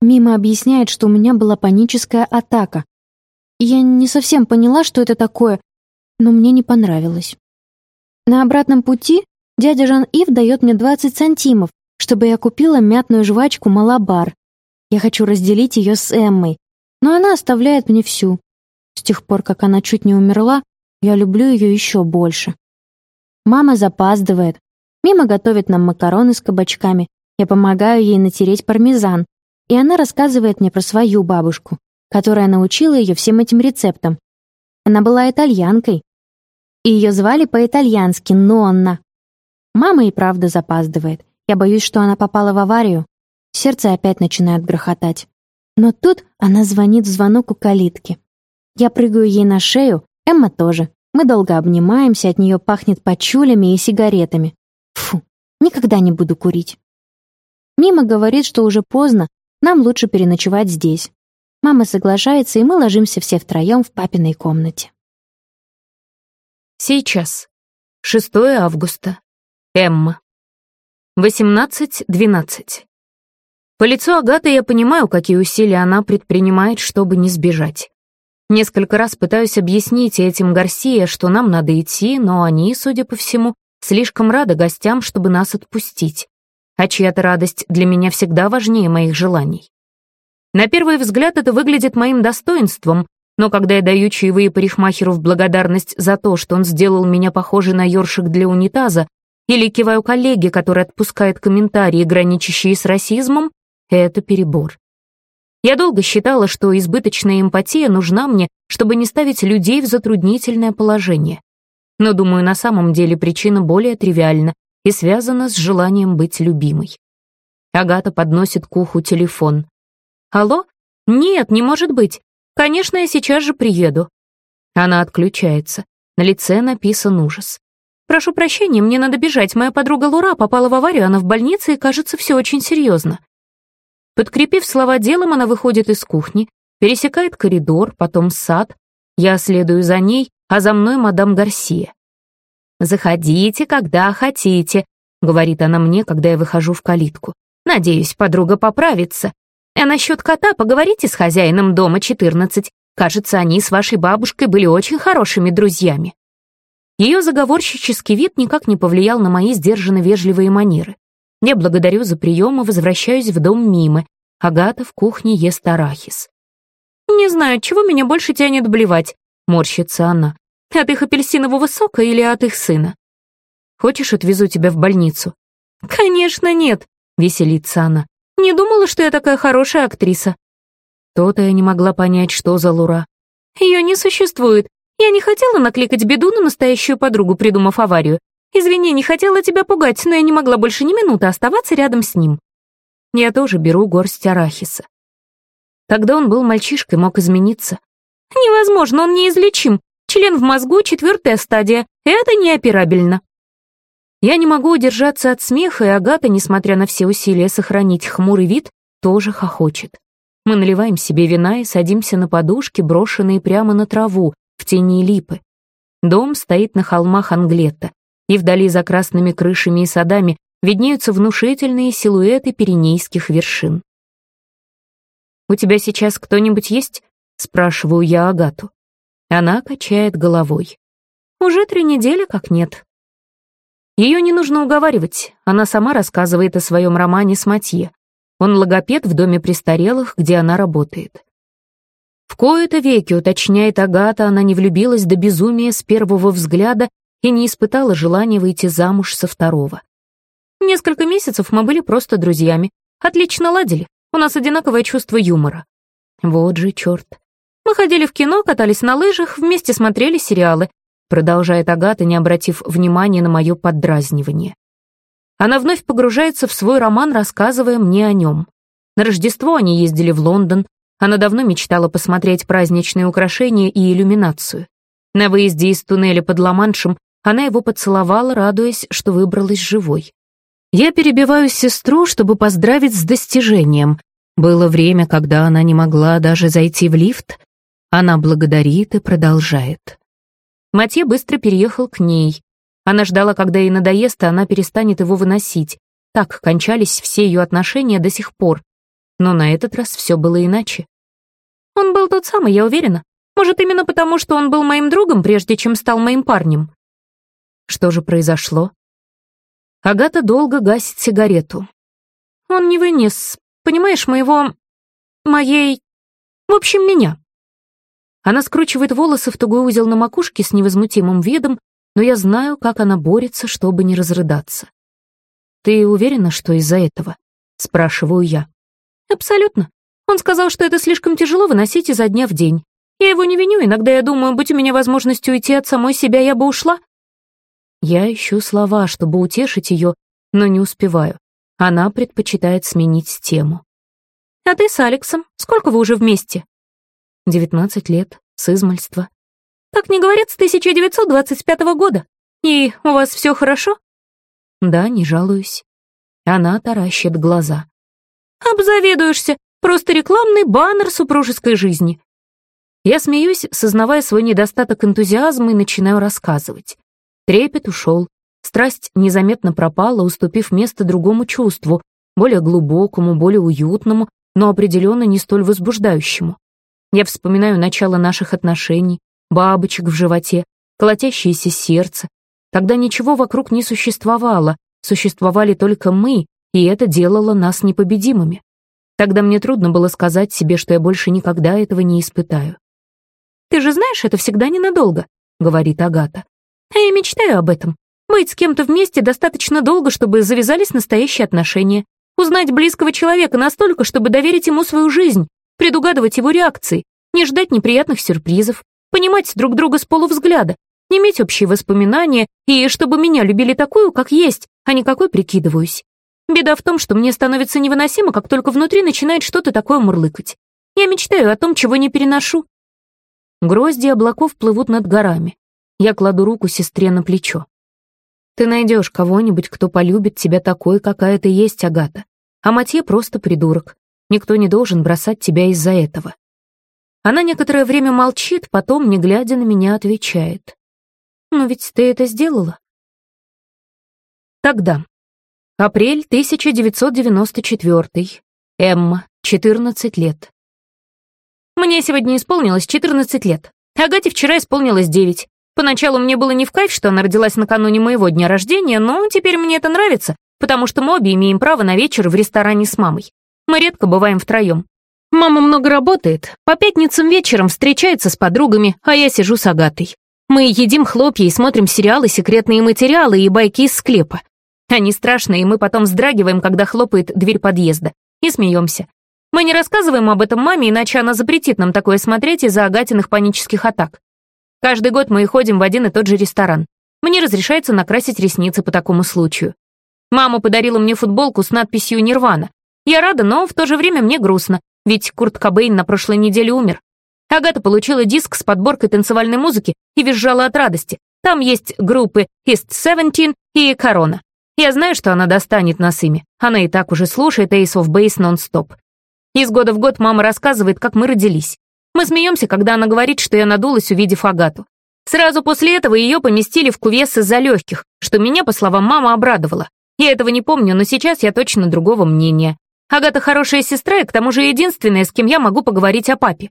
[SPEAKER 3] Мима объясняет, что у меня была паническая атака. Я не совсем поняла, что это такое, но мне не понравилось. На обратном пути дядя Жан-Ив дает мне 20 сантимов, чтобы я купила мятную жвачку «Малабар». Я хочу разделить ее с Эммой, но она оставляет мне всю. С тех пор, как она чуть не умерла, я люблю ее еще больше. Мама запаздывает. Мима готовит нам макароны с кабачками. Я помогаю ей натереть пармезан. И она рассказывает мне про свою бабушку, которая научила ее всем этим рецептам. Она была итальянкой, и ее звали по-итальянски Нонна. Мама и правда запаздывает. Я боюсь, что она попала в аварию. Сердце опять начинает грохотать. Но тут она звонит в звонок у калитки. Я прыгаю ей на шею, Эмма тоже. Мы долго обнимаемся, от нее пахнет пачулями и сигаретами. Никогда не буду курить. Мима говорит, что уже поздно, нам лучше переночевать здесь. Мама соглашается, и мы ложимся все втроем в папиной комнате.
[SPEAKER 2] Сейчас. 6 августа. Эмма. 18.12. По лицу Агаты я понимаю, какие усилия она предпринимает, чтобы не сбежать. Несколько раз пытаюсь объяснить этим Гарсия, что нам надо идти, но они, судя по всему, слишком рады гостям, чтобы нас отпустить. А чья-то радость для меня всегда важнее моих желаний. На первый взгляд это выглядит моим достоинством, но когда я даю чаевые парикмахеру в благодарность за то, что он сделал меня похожей на ёршик для унитаза, или киваю коллеге, который отпускает комментарии, граничащие с расизмом, это перебор. Я долго считала, что избыточная эмпатия нужна мне, чтобы не ставить людей в затруднительное положение. Но, думаю, на самом деле причина более тривиальна и связана с желанием быть любимой. Агата подносит к уху телефон. «Алло? Нет, не может быть. Конечно, я сейчас же приеду». Она отключается. На лице написан ужас. «Прошу прощения, мне надо бежать. Моя подруга Лура попала в аварию, она в больнице, и, кажется, все очень серьезно». Подкрепив слова делом, она выходит из кухни, пересекает коридор, потом сад. Я следую за ней, а за мной мадам Гарсия. «Заходите, когда хотите», — говорит она мне, когда я выхожу в калитку. «Надеюсь, подруга поправится. А насчет кота поговорите с хозяином дома 14. Кажется, они с вашей бабушкой были очень хорошими друзьями». Ее заговорщический вид никак не повлиял на мои сдержанно вежливые манеры. Я благодарю за прием и возвращаюсь в дом Мимы. Агата в кухне ест арахис. «Не знаю, чего меня больше тянет блевать», — морщится она. «От их апельсинового сока или от их сына?» «Хочешь, отвезу тебя в больницу?» «Конечно нет», — веселится она. Не думала, что я такая хорошая актриса. То-то я не могла понять, что за Лура. Ее не существует. Я не хотела накликать беду на настоящую подругу, придумав аварию. Извини, не хотела тебя пугать, но я не могла больше ни минуты оставаться рядом с ним. Я тоже беру горсть арахиса. Тогда он был мальчишкой, мог измениться. Невозможно, он неизлечим. Член в мозгу, четвертая стадия. Это неоперабельно. Я не могу удержаться от смеха, и Агата, несмотря на все усилия сохранить хмурый вид, тоже хохочет. Мы наливаем себе вина и садимся на подушки, брошенные прямо на траву, в тени липы. Дом стоит на холмах Англетта, и вдали за красными крышами и садами виднеются внушительные силуэты пиренейских вершин. «У тебя сейчас кто-нибудь есть?» — спрашиваю я Агату. Она качает головой. «Уже три недели как нет», ее не нужно уговаривать, она сама рассказывает о своем романе с Матье. Он логопед в доме престарелых, где она работает. В кои-то веки, уточняет Агата, она не влюбилась до безумия с первого взгляда и не испытала желания выйти замуж со второго. Несколько месяцев мы были просто друзьями. Отлично ладили. У нас одинаковое чувство юмора. Вот же черт. Мы ходили в кино, катались на лыжах, вместе смотрели сериалы продолжает Агата, не обратив внимания на мое поддразнивание. Она вновь погружается в свой роман, рассказывая мне о нем. На Рождество они ездили в Лондон. Она давно мечтала посмотреть праздничные украшения и иллюминацию. На выезде из туннеля под Ла-Маншем она его поцеловала, радуясь, что выбралась живой. Я перебиваю сестру, чтобы поздравить с достижением. Было время, когда она не могла даже зайти в лифт. Она благодарит и продолжает. Матье быстро переехал к ней. Она ждала, когда ей надоест, и она перестанет его выносить. Так кончались все ее отношения до сих пор. Но на этот раз все было иначе. Он был тот самый, я уверена. Может, именно потому, что он был моим другом, прежде чем стал моим парнем. Что же произошло? Агата долго гасит сигарету. Он не вынес, понимаешь, моего... моей... в общем, меня. Она скручивает волосы в тугой узел на макушке с невозмутимым видом, но я знаю, как она борется, чтобы не разрыдаться. «Ты уверена, что из-за этого?» — спрашиваю я. «Абсолютно. Он сказал, что это слишком тяжело выносить изо дня в день. Я его не виню, иногда я думаю, будь у меня возможность уйти от самой себя, я бы ушла. Я ищу слова, чтобы утешить ее, но не успеваю. Она предпочитает сменить тему. «А ты с Алексом? Сколько вы уже вместе?» «Девятнадцать лет, с измальства». «Так не говорят с 1925 года. И у вас все хорошо?» «Да, не жалуюсь». Она таращит глаза. «Обзаведуешься. Просто рекламный баннер супружеской жизни». Я смеюсь, сознавая свой недостаток энтузиазма и начинаю рассказывать. Трепет ушел, страсть незаметно пропала, уступив место другому чувству, более глубокому, более уютному, но определенно не столь возбуждающему. Я вспоминаю начало наших отношений, бабочек в животе, колотящееся сердце. Тогда ничего вокруг не существовало, существовали только мы, и это делало нас непобедимыми. Тогда мне трудно было сказать себе, что я больше никогда этого не испытаю. «Ты же знаешь, это всегда ненадолго», — говорит Агата. А я мечтаю об этом. Быть с кем-то вместе достаточно долго, чтобы завязались настоящие отношения. Узнать близкого человека настолько, чтобы доверить ему свою жизнь, предугадывать его реакции, не ждать неприятных сюрпризов, понимать друг друга с полувзгляда, иметь общие воспоминания и чтобы меня любили такую, как есть, а не какой прикидываюсь. Беда в том, что мне становится невыносимо, как только внутри начинает что-то такое мурлыкать. Я мечтаю о том, чего не переношу. Грозди облаков плывут над горами. Я кладу руку сестре на плечо. Ты найдешь кого-нибудь, кто полюбит тебя такой, какая ты есть, Агата. А Матье просто придурок. Никто не должен бросать тебя из-за этого. Она некоторое время молчит, потом, не глядя на меня, отвечает. «Но ведь ты это сделала?» Тогда. Апрель 1994. Эмма, 14 лет. Мне сегодня исполнилось 14 лет. Агате вчера исполнилось 9. Поначалу мне было не в кайф, что она родилась накануне моего дня рождения, но теперь мне это нравится, потому что мы обе имеем право на вечер в ресторане с мамой. Мы редко бываем втроем. Мама много работает, по пятницам вечером встречается с подругами, а я сижу с Агатой. Мы едим хлопья и смотрим сериалы, секретные материалы и байки из склепа. Они страшные, и мы потом вздрагиваем, когда хлопает дверь подъезда, и смеемся. Мы не рассказываем об этом маме, иначе она запретит нам такое смотреть из-за Агатиных панических атак. Каждый год мы ходим в один и тот же ресторан. Мне разрешается накрасить ресницы по такому случаю. Мама подарила мне футболку с надписью «Нирвана». Я рада, но в то же время мне грустно, ведь Курт Кобейн на прошлой неделе умер. Агата получила диск с подборкой танцевальной музыки и визжала от радости. Там есть группы East Seventeen и Корона. Я знаю, что она достанет нас ими. Она и так уже слушает Ace of Base нон-стоп. Из года в год мама рассказывает, как мы родились. Мы смеемся, когда она говорит, что я надулась, увидев Агату. Сразу после этого ее поместили в кувес из-за легких, что меня, по словам мамы, обрадовало. Я этого не помню, но сейчас я точно другого мнения. Агата хорошая сестра и к тому же единственная, с кем я могу поговорить о папе.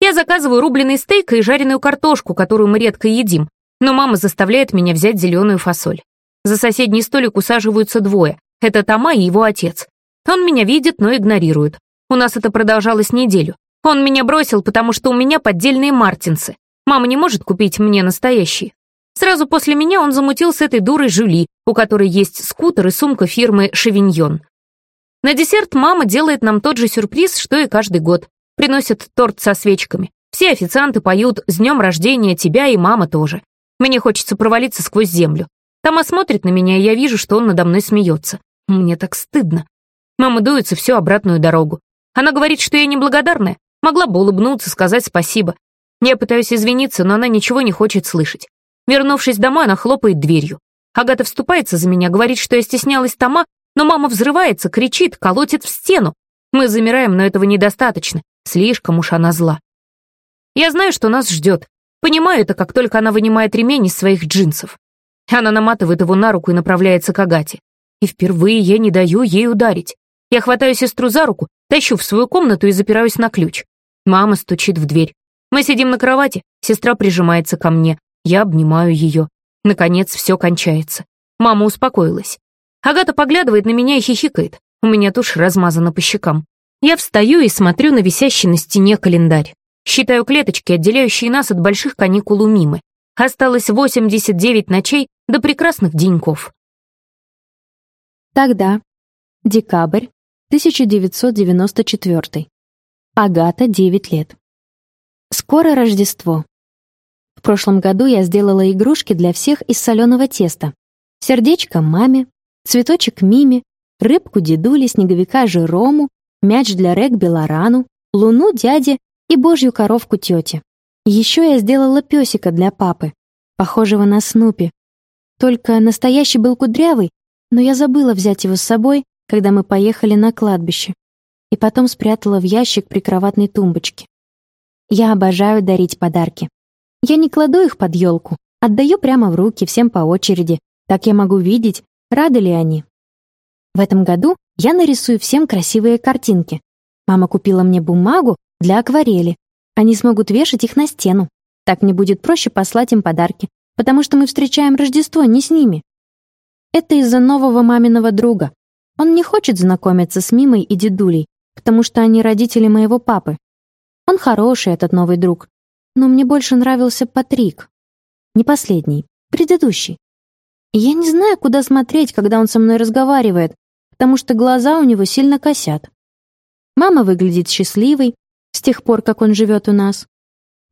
[SPEAKER 2] Я заказываю рубленый стейк и жареную картошку, которую мы редко едим, но мама заставляет меня взять зеленую фасоль. За соседний столик усаживаются двое. Это Тома и его отец. Он меня видит, но игнорирует. У нас это продолжалось неделю. Он меня бросил, потому что у меня поддельные мартинсы. Мама не может купить мне настоящие. Сразу после меня он замутил с этой дурой Жюли, у которой есть скутер и сумка фирмы «Шевиньон». На десерт мама делает нам тот же сюрприз, что и каждый год. Приносит торт со свечками. Все официанты поют «С днем рождения тебя и мама тоже». Мне хочется провалиться сквозь землю. Тома смотрит на меня, и я вижу, что он надо мной смеется. Мне так стыдно. Мама дуется всю обратную дорогу. Она говорит, что я неблагодарная. Могла бы улыбнуться, сказать спасибо. Я пытаюсь извиниться, но она ничего не хочет слышать. Вернувшись домой, она хлопает дверью. Агата вступается за меня, говорит, что я стеснялась Тома, но мама взрывается, кричит, колотит в стену. Мы замираем, но этого недостаточно. Слишком уж она зла. Я знаю, что нас ждет. Понимаю это, как только она вынимает ремень из своих джинсов. Она наматывает его на руку и направляется к Агате. И впервые я не даю ей ударить. Я хватаю сестру за руку, тащу в свою комнату и запираюсь на ключ. Мама стучит в дверь. Мы сидим на кровати, сестра прижимается ко мне. Я обнимаю ее. Наконец все кончается. Мама успокоилась. Агата поглядывает на меня и хихикает. У меня тушь размазана по щекам. Я встаю и смотрю на висящий на стене календарь. Считаю клеточки, отделяющие нас от больших каникул у Мимы. Осталось 89 ночей до прекрасных деньков.
[SPEAKER 3] Тогда. Декабрь 1994. Агата, 9 лет. Скоро Рождество. В прошлом году я сделала игрушки для всех из соленого теста. Сердечко маме, цветочек Миме, рыбку дедуле, снеговика Жерому, мяч для регби Лорану, луну дяде и божью коровку тете. Еще я сделала песика для папы, похожего на Снупи. Только настоящий был кудрявый, но я забыла взять его с собой, когда мы поехали на кладбище, и потом спрятала в ящик при кроватной тумбочке. Я обожаю дарить подарки. Я не кладу их под елку, отдаю прямо в руки всем по очереди, так я могу видеть, рады ли они. В этом году я нарисую всем красивые картинки. Мама купила мне бумагу для акварели. Они смогут вешать их на стену. Так мне будет проще послать им подарки, потому что мы встречаем Рождество не с ними. Это из-за нового маминого друга. Он не хочет знакомиться с Мимой и дедулей, потому что они родители моего папы. Он хороший, этот новый друг. Но мне больше нравился Патрик. Не последний, предыдущий. Я не знаю, куда смотреть, когда он со мной разговаривает, потому что глаза у него сильно косят. Мама выглядит счастливой с тех пор, как он живет у нас.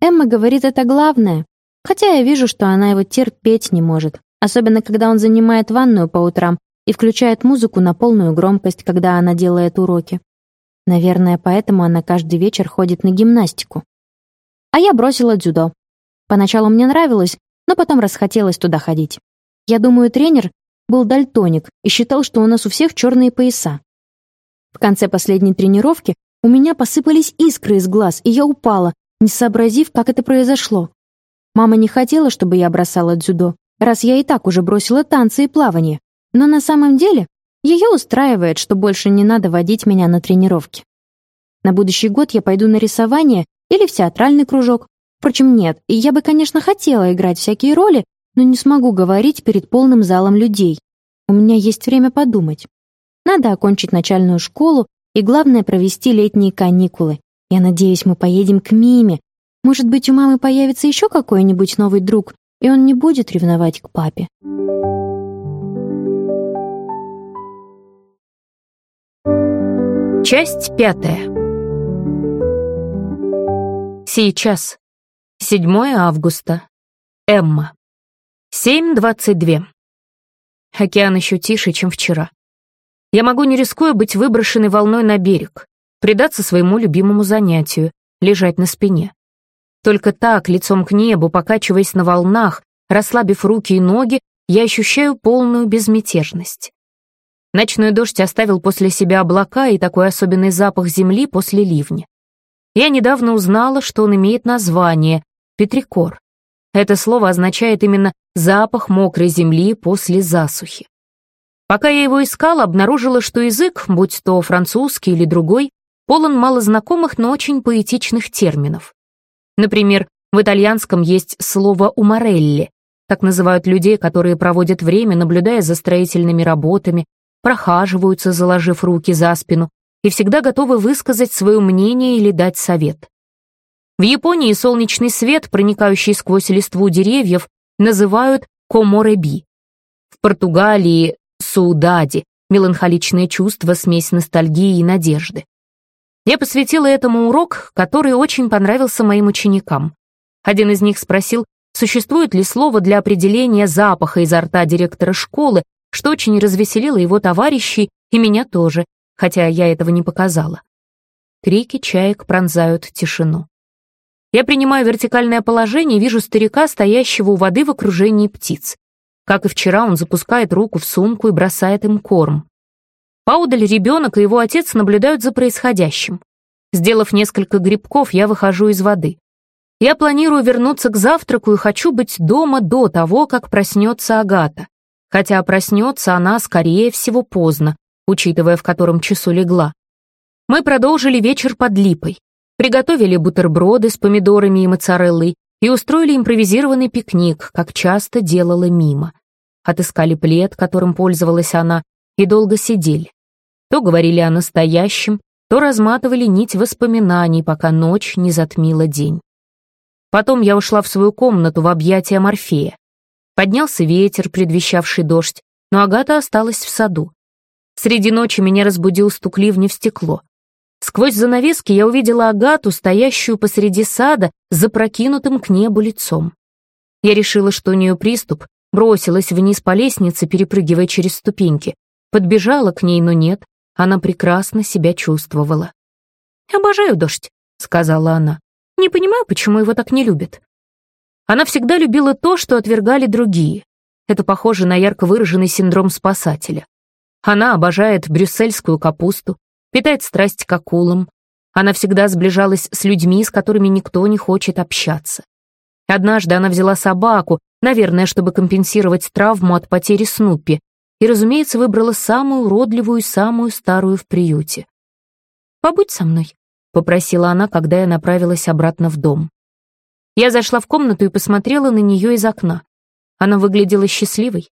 [SPEAKER 3] Эмма говорит это главное, хотя я вижу, что она его терпеть не может, особенно когда он занимает ванную по утрам и включает музыку на полную громкость, когда она делает уроки. Наверное, поэтому она каждый вечер ходит на гимнастику. А я бросила дзюдо. Поначалу мне нравилось, но потом расхотелось туда ходить. Я думаю, тренер был дальтоник и считал, что у нас у всех черные пояса. В конце последней тренировки у меня посыпались искры из глаз, и я упала, не сообразив, как это произошло. Мама не хотела, чтобы я бросала дзюдо, раз я и так уже бросила танцы и плавание. Но на самом деле ее устраивает, что больше не надо водить меня на тренировки. На будущий год я пойду на рисование или в театральный кружок. Впрочем, нет, я бы, конечно, хотела играть всякие роли, но не смогу говорить перед полным залом людей. У меня есть время подумать. Надо окончить начальную школу и, главное, провести летние каникулы. Я надеюсь, мы поедем к Миме. Может быть, у мамы появится еще какой-нибудь новый друг, и он не будет ревновать к папе.
[SPEAKER 2] Часть пятая. Сейчас. 7 августа. Эмма. 7.22. Океан еще тише, чем вчера. Я могу, не рискуя, быть выброшенной волной на берег, предаться своему любимому занятию — лежать на спине. Только так, лицом к небу, покачиваясь на волнах, расслабив руки и ноги, я ощущаю полную безмятежность. Ночной дождь оставил после себя облака и такой особенный запах земли после ливня. Я недавно узнала, что он имеет название — петрикор. Это слово означает именно запах мокрой земли после засухи. Пока я его искала, обнаружила, что язык, будь то французский или другой, полон малознакомых, но очень поэтичных терминов. Например, в итальянском есть слово «уморелли», так называют людей, которые проводят время, наблюдая за строительными работами, прохаживаются, заложив руки за спину, и всегда готовы высказать свое мнение или дать совет. В Японии солнечный свет, проникающий сквозь листву деревьев, называют комореби. В Португалии — саудади, меланхоличное чувство, смесь ностальгии и надежды. Я посвятила этому урок, который очень понравился моим ученикам. Один из них спросил, существует ли слово для определения запаха изо рта директора школы, что очень развеселило его товарищей и меня тоже, хотя я этого не показала. Крики чаек пронзают тишину. Я принимаю вертикальное положение и вижу старика, стоящего у воды в окружении птиц. Как и вчера, он запускает руку в сумку и бросает им корм. Поудаль ребенок и его отец наблюдают за происходящим. Сделав несколько грибков, я выхожу из воды. Я планирую вернуться к завтраку и хочу быть дома до того, как проснется Агата. Хотя проснется она, скорее всего, поздно, учитывая, в котором часу легла. Мы продолжили вечер под липой. Приготовили бутерброды с помидорами и моцареллой и устроили импровизированный пикник, как часто делала Мима. Отыскали плед, которым пользовалась она, и долго сидели. То говорили о настоящем, то разматывали нить воспоминаний, пока ночь не затмила день. Потом я ушла в свою комнату в объятия Морфея. Поднялся ветер, предвещавший дождь, но Агата осталась в саду. Среди ночи меня разбудил стук ливня в стекло. Сквозь занавески я увидела Агату, стоящую посреди сада, запрокинутым к небу лицом. Я решила, что у нее приступ, бросилась вниз по лестнице, перепрыгивая через ступеньки. Подбежала к ней, но нет, она прекрасно себя чувствовала. «Обожаю дождь», — сказала она. «Не понимаю, почему его так не любят». Она всегда любила то, что отвергали другие. Это похоже на ярко выраженный синдром спасателя. Она обожает брюссельскую капусту, питает страсть к акулам. Она всегда сближалась с людьми, с которыми никто не хочет общаться. Однажды она взяла собаку, наверное, чтобы компенсировать травму от потери Снуппи, и, разумеется, выбрала самую уродливую и самую старую в приюте. «Побудь со мной», — попросила она, когда я направилась обратно в дом. Я зашла в комнату и посмотрела на нее из окна. Она выглядела счастливой.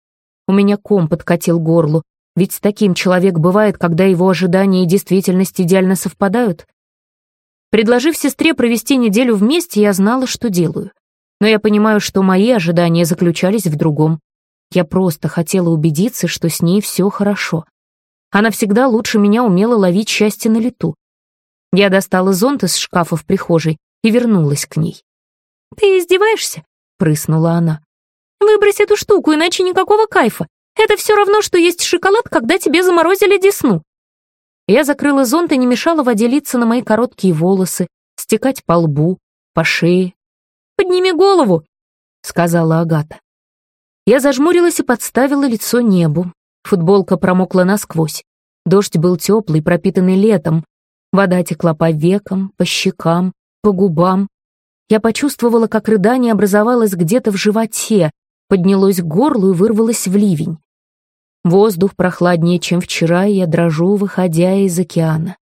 [SPEAKER 2] У меня ком подкатил горлу, ведь с таким человек бывает, когда его ожидания и действительность идеально совпадают. Предложив сестре провести неделю вместе, я знала, что делаю. Но я понимаю, что мои ожидания заключались в другом. Я просто хотела убедиться, что с ней все хорошо. Она всегда лучше меня умела ловить счастье на лету. Я достала зонт из шкафа в прихожей и вернулась к ней. «Ты издеваешься?» — прыснула она. «Выбрось эту штуку, иначе никакого кайфа. Это все равно, что есть шоколад, когда тебе заморозили десну. Я закрыла зонт и не мешала воде литься на мои короткие волосы, стекать по лбу, по шее. «Подними голову!» — сказала Агата. Я зажмурилась и подставила лицо небу. Футболка промокла насквозь. Дождь был теплый, пропитанный летом. Вода текла по векам, по щекам, по губам. Я почувствовала, как рыдание образовалось где-то в животе, поднялось к горлу и вырвалось в ливень. Воздух прохладнее, чем вчера, и я дрожу, выходя из океана.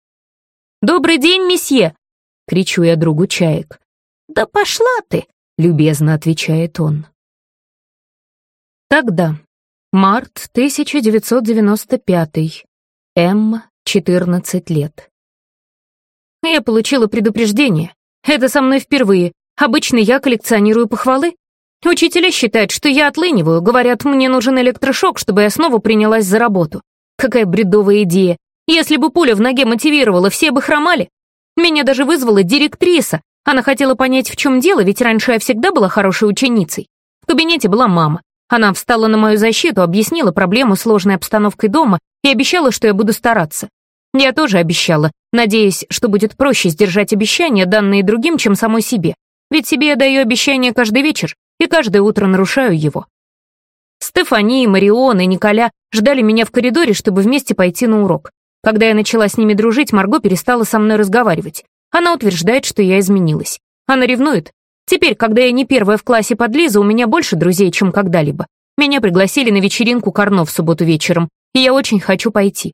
[SPEAKER 2] «Добрый день, месье!» — кричу я другу чаек. «Да пошла ты!» — любезно отвечает он. Тогда. Март 1995. Эмма, 14 лет. Я получила предупреждение. Это со мной впервые. Обычно я коллекционирую похвалы. Учителя считают, что я отлыниваю, говорят, мне нужен электрошок, чтобы я снова принялась за работу. Какая бредовая идея. Если бы пуля в ноге мотивировала, все бы хромали. Меня даже вызвала директриса. Она хотела понять, в чем дело, ведь раньше я всегда была хорошей ученицей. В кабинете была мама. Она встала на мою защиту, объяснила проблему сложной обстановкой дома и обещала, что я буду стараться. Я тоже обещала, надеясь, что будет проще сдержать обещания, данные другим, чем самой себе. Ведь себе я даю обещания каждый вечер, и каждое утро нарушаю его. Стефани, Марион и Николя ждали меня в коридоре, чтобы вместе пойти на урок. Когда я начала с ними дружить, Марго перестала со мной разговаривать. Она утверждает, что я изменилась. Она ревнует. Теперь, когда я не первая в классе под Лизу, у меня больше друзей, чем когда-либо. Меня пригласили на вечеринку Карно в субботу вечером, и я очень хочу пойти.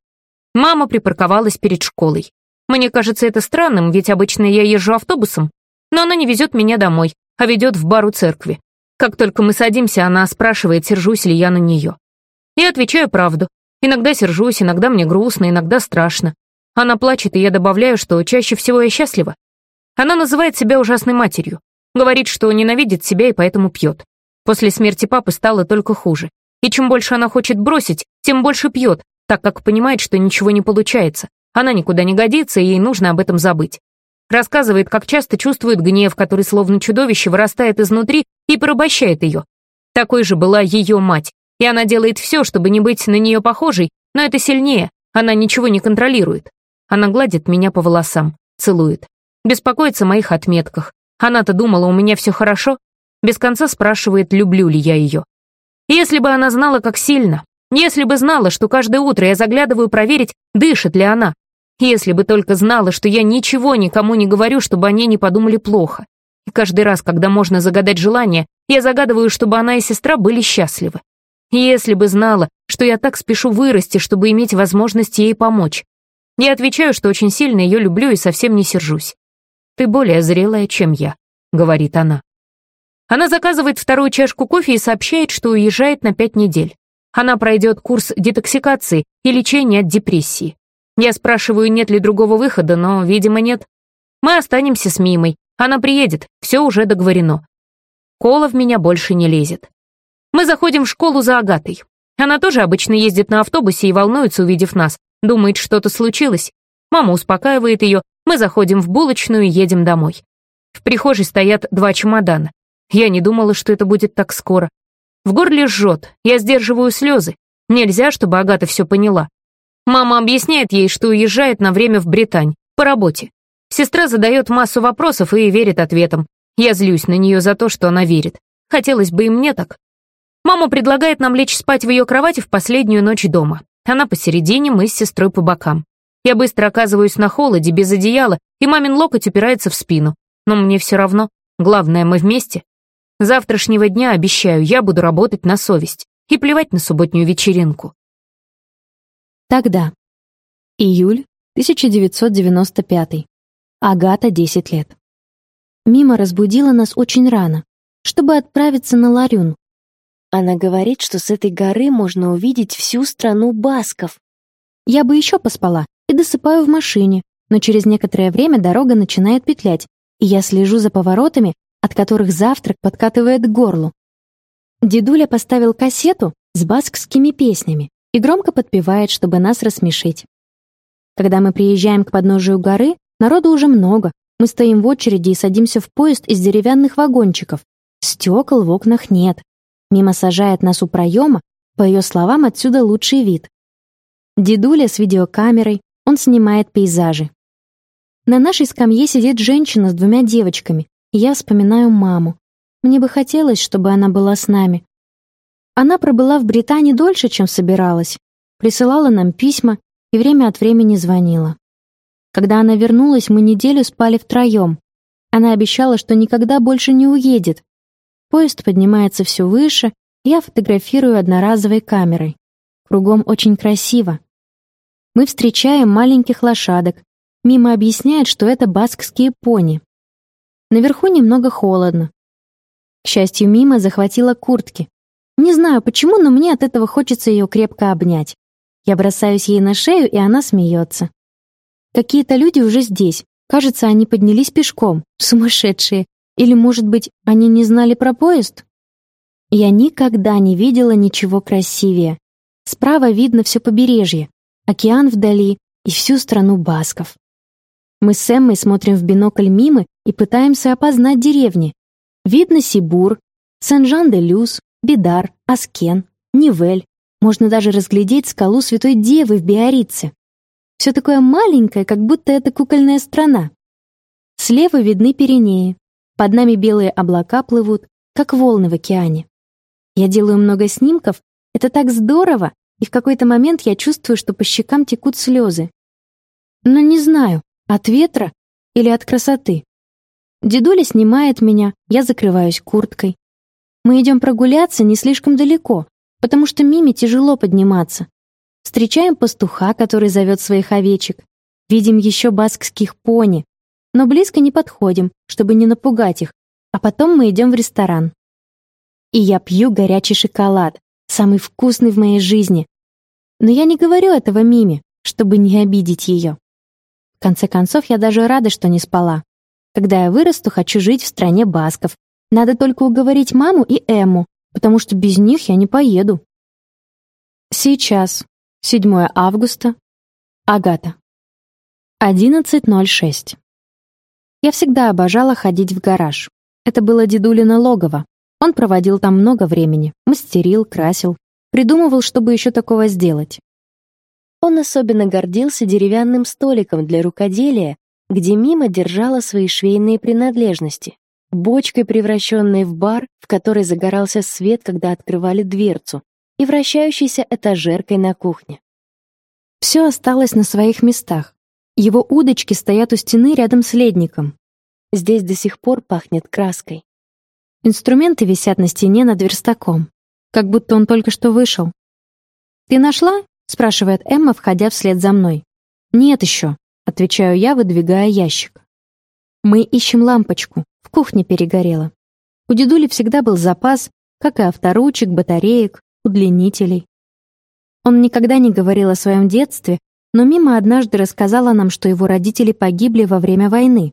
[SPEAKER 2] Мама припарковалась перед школой. Мне кажется это странным, ведь обычно я езжу автобусом, но она не везет меня домой, а ведет в бар у церкви. Как только мы садимся, она спрашивает, сержусь ли я на нее. Я отвечаю правду. Иногда сержусь, иногда мне грустно, иногда страшно. Она плачет, и я добавляю, что чаще всего я счастлива. Она называет себя ужасной матерью. Говорит, что ненавидит себя и поэтому пьет. После смерти папы стало только хуже. И чем больше она хочет бросить, тем больше пьет, так как понимает, что ничего не получается. Она никуда не годится, и ей нужно об этом забыть. Рассказывает, как часто чувствует гнев, который словно чудовище вырастает изнутри и порабощает ее. Такой же была ее мать, и она делает все, чтобы не быть на нее похожей, но это сильнее, она ничего не контролирует. Она гладит меня по волосам, целует. Беспокоится о моих отметках. Она-то думала, у меня все хорошо. Без конца спрашивает, люблю ли я ее. Если бы она знала, как сильно, если бы знала, что каждое утро я заглядываю проверить, дышит ли она, если бы только знала, что я ничего никому не говорю, чтобы они не подумали плохо. И каждый раз, когда можно загадать желание, я загадываю, чтобы она и сестра были счастливы. Если бы знала, что я так спешу вырасти, чтобы иметь возможность ей помочь. Я отвечаю, что очень сильно ее люблю и совсем не сержусь. «Ты более зрелая, чем я», — говорит она. Она заказывает вторую чашку кофе и сообщает, что уезжает на пять недель. Она пройдет курс детоксикации и лечения от депрессии. Я спрашиваю, нет ли другого выхода, но, видимо, нет. Мы останемся с Мимой. Она приедет, все уже договорено. Кола в меня больше не лезет. Мы заходим в школу за Агатой. Она тоже обычно ездит на автобусе и волнуется, увидев нас. Думает, что-то случилось. Мама успокаивает ее, мы заходим в булочную и едем домой. В прихожей стоят два чемодана. Я не думала, что это будет так скоро. В горле жжет, я сдерживаю слезы. Нельзя, чтобы Агата все поняла. Мама объясняет ей, что уезжает на время в Британь, по работе. Сестра задает массу вопросов и верит ответам. Я злюсь на нее за то, что она верит. Хотелось бы и мне так. Мама предлагает нам лечь спать в ее кровати в последнюю ночь дома. Она посередине, мы с сестрой по бокам. Я быстро оказываюсь на холоде, без одеяла, и мамин локоть упирается в спину. Но мне все равно. Главное, мы вместе. Завтрашнего дня, обещаю, я буду работать на совесть. И плевать на субботнюю вечеринку.
[SPEAKER 3] Тогда. Июль 1995. Агата, 10 лет. Мима разбудила нас очень рано, чтобы отправиться на Ларюн,
[SPEAKER 4] она говорит, что с этой горы можно увидеть всю страну басков.
[SPEAKER 3] Я бы еще поспала и досыпаю в машине, но через некоторое время дорога начинает петлять, и я слежу за поворотами, от которых завтрак подкатывает к горлу. Дедуля поставил кассету с баскскими песнями и громко подпевает, чтобы нас рассмешить. Когда мы приезжаем к подножию горы, народу уже много. Мы стоим в очереди и садимся в поезд из деревянных вагончиков. Стекол в окнах нет. Мимо сажает нас у проема, по ее словам, отсюда лучший вид. Дедуля с видеокамерой, он снимает пейзажи. На нашей скамье сидит женщина с двумя девочками, я вспоминаю маму. Мне бы хотелось, чтобы она была с нами. Она пробыла в Британии дольше, чем собиралась, присылала нам письма и время от времени звонила. Когда она вернулась, мы неделю спали втроем. Она обещала, что никогда больше не уедет, Поезд поднимается все выше, я фотографирую одноразовой камерой. Кругом очень красиво. Мы встречаем маленьких лошадок. Мимо объясняет, что это баскские пони. Наверху немного холодно. К счастью, Мима захватила куртки. Не знаю почему, но мне от этого хочется ее крепко обнять. Я бросаюсь ей на шею, и она смеется. Какие-то люди уже здесь. Кажется, они поднялись пешком. Сумасшедшие. Или, может быть, они не знали про поезд? Я никогда не видела ничего красивее. Справа видно все побережье, океан вдали и всю страну басков. Мы с Эммой смотрим в бинокль мимо и пытаемся опознать деревни. Видно Сибур, Сен-Жан-де-Люс, Бидар, Аскен, Нивель. Можно даже разглядеть скалу Святой Девы в Биаррице. Все такое маленькое, как будто это кукольная страна. Слева видны Пиренеи, под нами белые облака плывут, как волны в океане. Я делаю много снимков, это так здорово, и в какой-то момент я чувствую, что по щекам текут слезы. Но не знаю, от ветра или от красоты. Дедуля снимает меня, я закрываюсь курткой. Мы идем прогуляться не слишком далеко, потому что Миме тяжело подниматься. Встречаем пастуха, который зовет своих овечек. Видим еще баскских пони, но близко не подходим, чтобы не напугать их, а потом мы идем в ресторан. И я пью горячий шоколад, самый вкусный в моей жизни. Но я не говорю этого Миме, чтобы не обидеть ее. В конце концов, я даже рада, что не спала. Когда я вырасту, хочу жить в стране басков. Надо только уговорить маму и Эмму, потому что без них я не поеду. Сейчас, 7 августа, Агата. 11.06. Я всегда обожала ходить в гараж. Это было дедулино логово. Он проводил там много времени, мастерил, красил, придумывал, чтобы еще такого сделать.
[SPEAKER 4] Он особенно гордился деревянным столиком для рукоделия, где Мима держала свои швейные принадлежности, бочкой, превращенной в бар, в которой загорался свет, когда открывали дверцу, и вращающейся этажеркой на кухне.
[SPEAKER 3] Все осталось на своих местах. Его удочки стоят у стены рядом с ледником.
[SPEAKER 4] Здесь до сих пор пахнет краской.
[SPEAKER 3] Инструменты висят на стене над верстаком, как будто он только что вышел. «Ты нашла?» — спрашивает Эмма, входя вслед за мной. «Нет еще», — отвечаю я, выдвигая ящик. «Мы ищем лампочку. В кухне перегорела. У дедули всегда был запас, как и авторучек, батареек, удлинителей. Он никогда не говорил о своем детстве, но Мима однажды рассказала нам, что его родители погибли во время войны,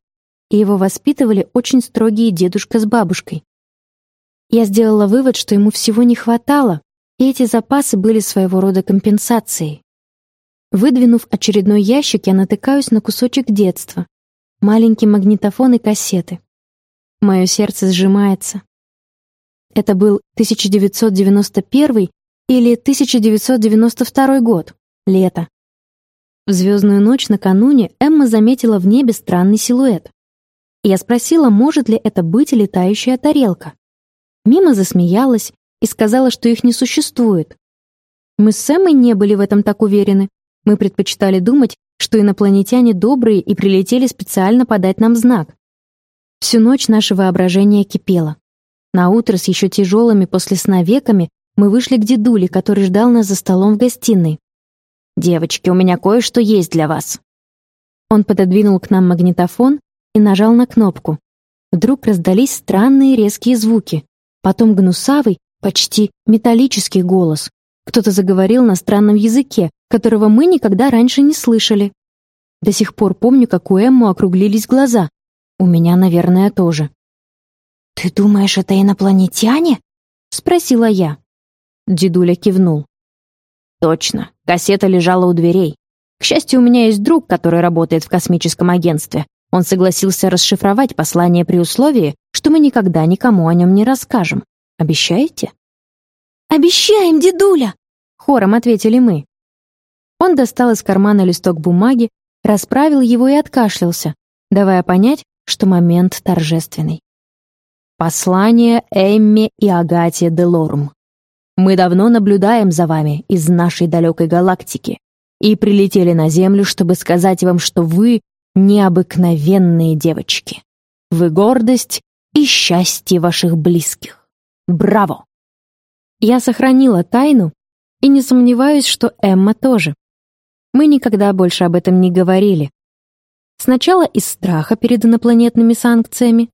[SPEAKER 3] и его воспитывали очень строгие дедушка с бабушкой. Я сделала вывод, что ему всего не хватало, и эти запасы были своего рода компенсацией. Выдвинув очередной ящик, я натыкаюсь на кусочек детства. Маленький магнитофон и кассеты. Мое сердце сжимается. Это был 1991 или 1992 год, лето. В звездную ночь накануне Эмма заметила в небе странный силуэт. Я спросила, может ли это быть летающая тарелка. Мима засмеялась и сказала, что их не существует. Мы с Эммой не были в этом так уверены. Мы предпочитали думать, что инопланетяне добрые и прилетели специально подать нам знак. Всю ночь наше воображение кипело. На утро с еще тяжелыми после сна веками мы вышли к дедуле, который ждал нас за столом в гостиной. «Девочки, у меня кое-что есть для вас». Он пододвинул к нам магнитофон и нажал на кнопку. Вдруг раздались странные резкие звуки. Потом гнусавый, почти металлический голос. Кто-то заговорил на странном языке, которого мы никогда раньше не слышали. До сих пор помню, как у Эмму округлились глаза. У меня, наверное, тоже. «Ты думаешь, это инопланетяне?» — спросила я. Дедуля кивнул. «Точно, кассета лежала у дверей. К счастью, у меня есть друг, который работает в космическом агентстве. Он согласился расшифровать послание при условии, что мы никогда никому о нем не расскажем. Обещаете?»
[SPEAKER 4] «Обещаем, дедуля!»
[SPEAKER 3] — хором ответили мы. Он достал из кармана листок бумаги, расправил его и откашлялся, давая понять, что момент торжественный. Послание Эмме и Агате де Лорм. Мы давно наблюдаем за вами из нашей далекой галактики и прилетели на Землю, чтобы сказать вам, что вы необыкновенные девочки. Вы гордость и счастье ваших близких. Браво! Я сохранила тайну и не сомневаюсь, что Эмма тоже. Мы никогда больше об этом не говорили, Сначала из страха перед инопланетными санкциями,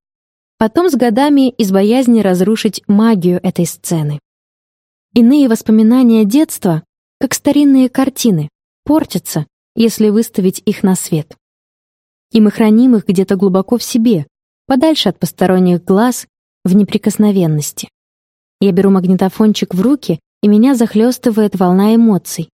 [SPEAKER 3] потом с годами из боязни разрушить магию этой сцены. Иные воспоминания детства, как старинные картины, портятся, если выставить их на свет. И мы храним их где-то глубоко в себе, подальше от посторонних глаз, в неприкосновенности. Я беру магнитофончик в руки, и меня захлестывает волна эмоций.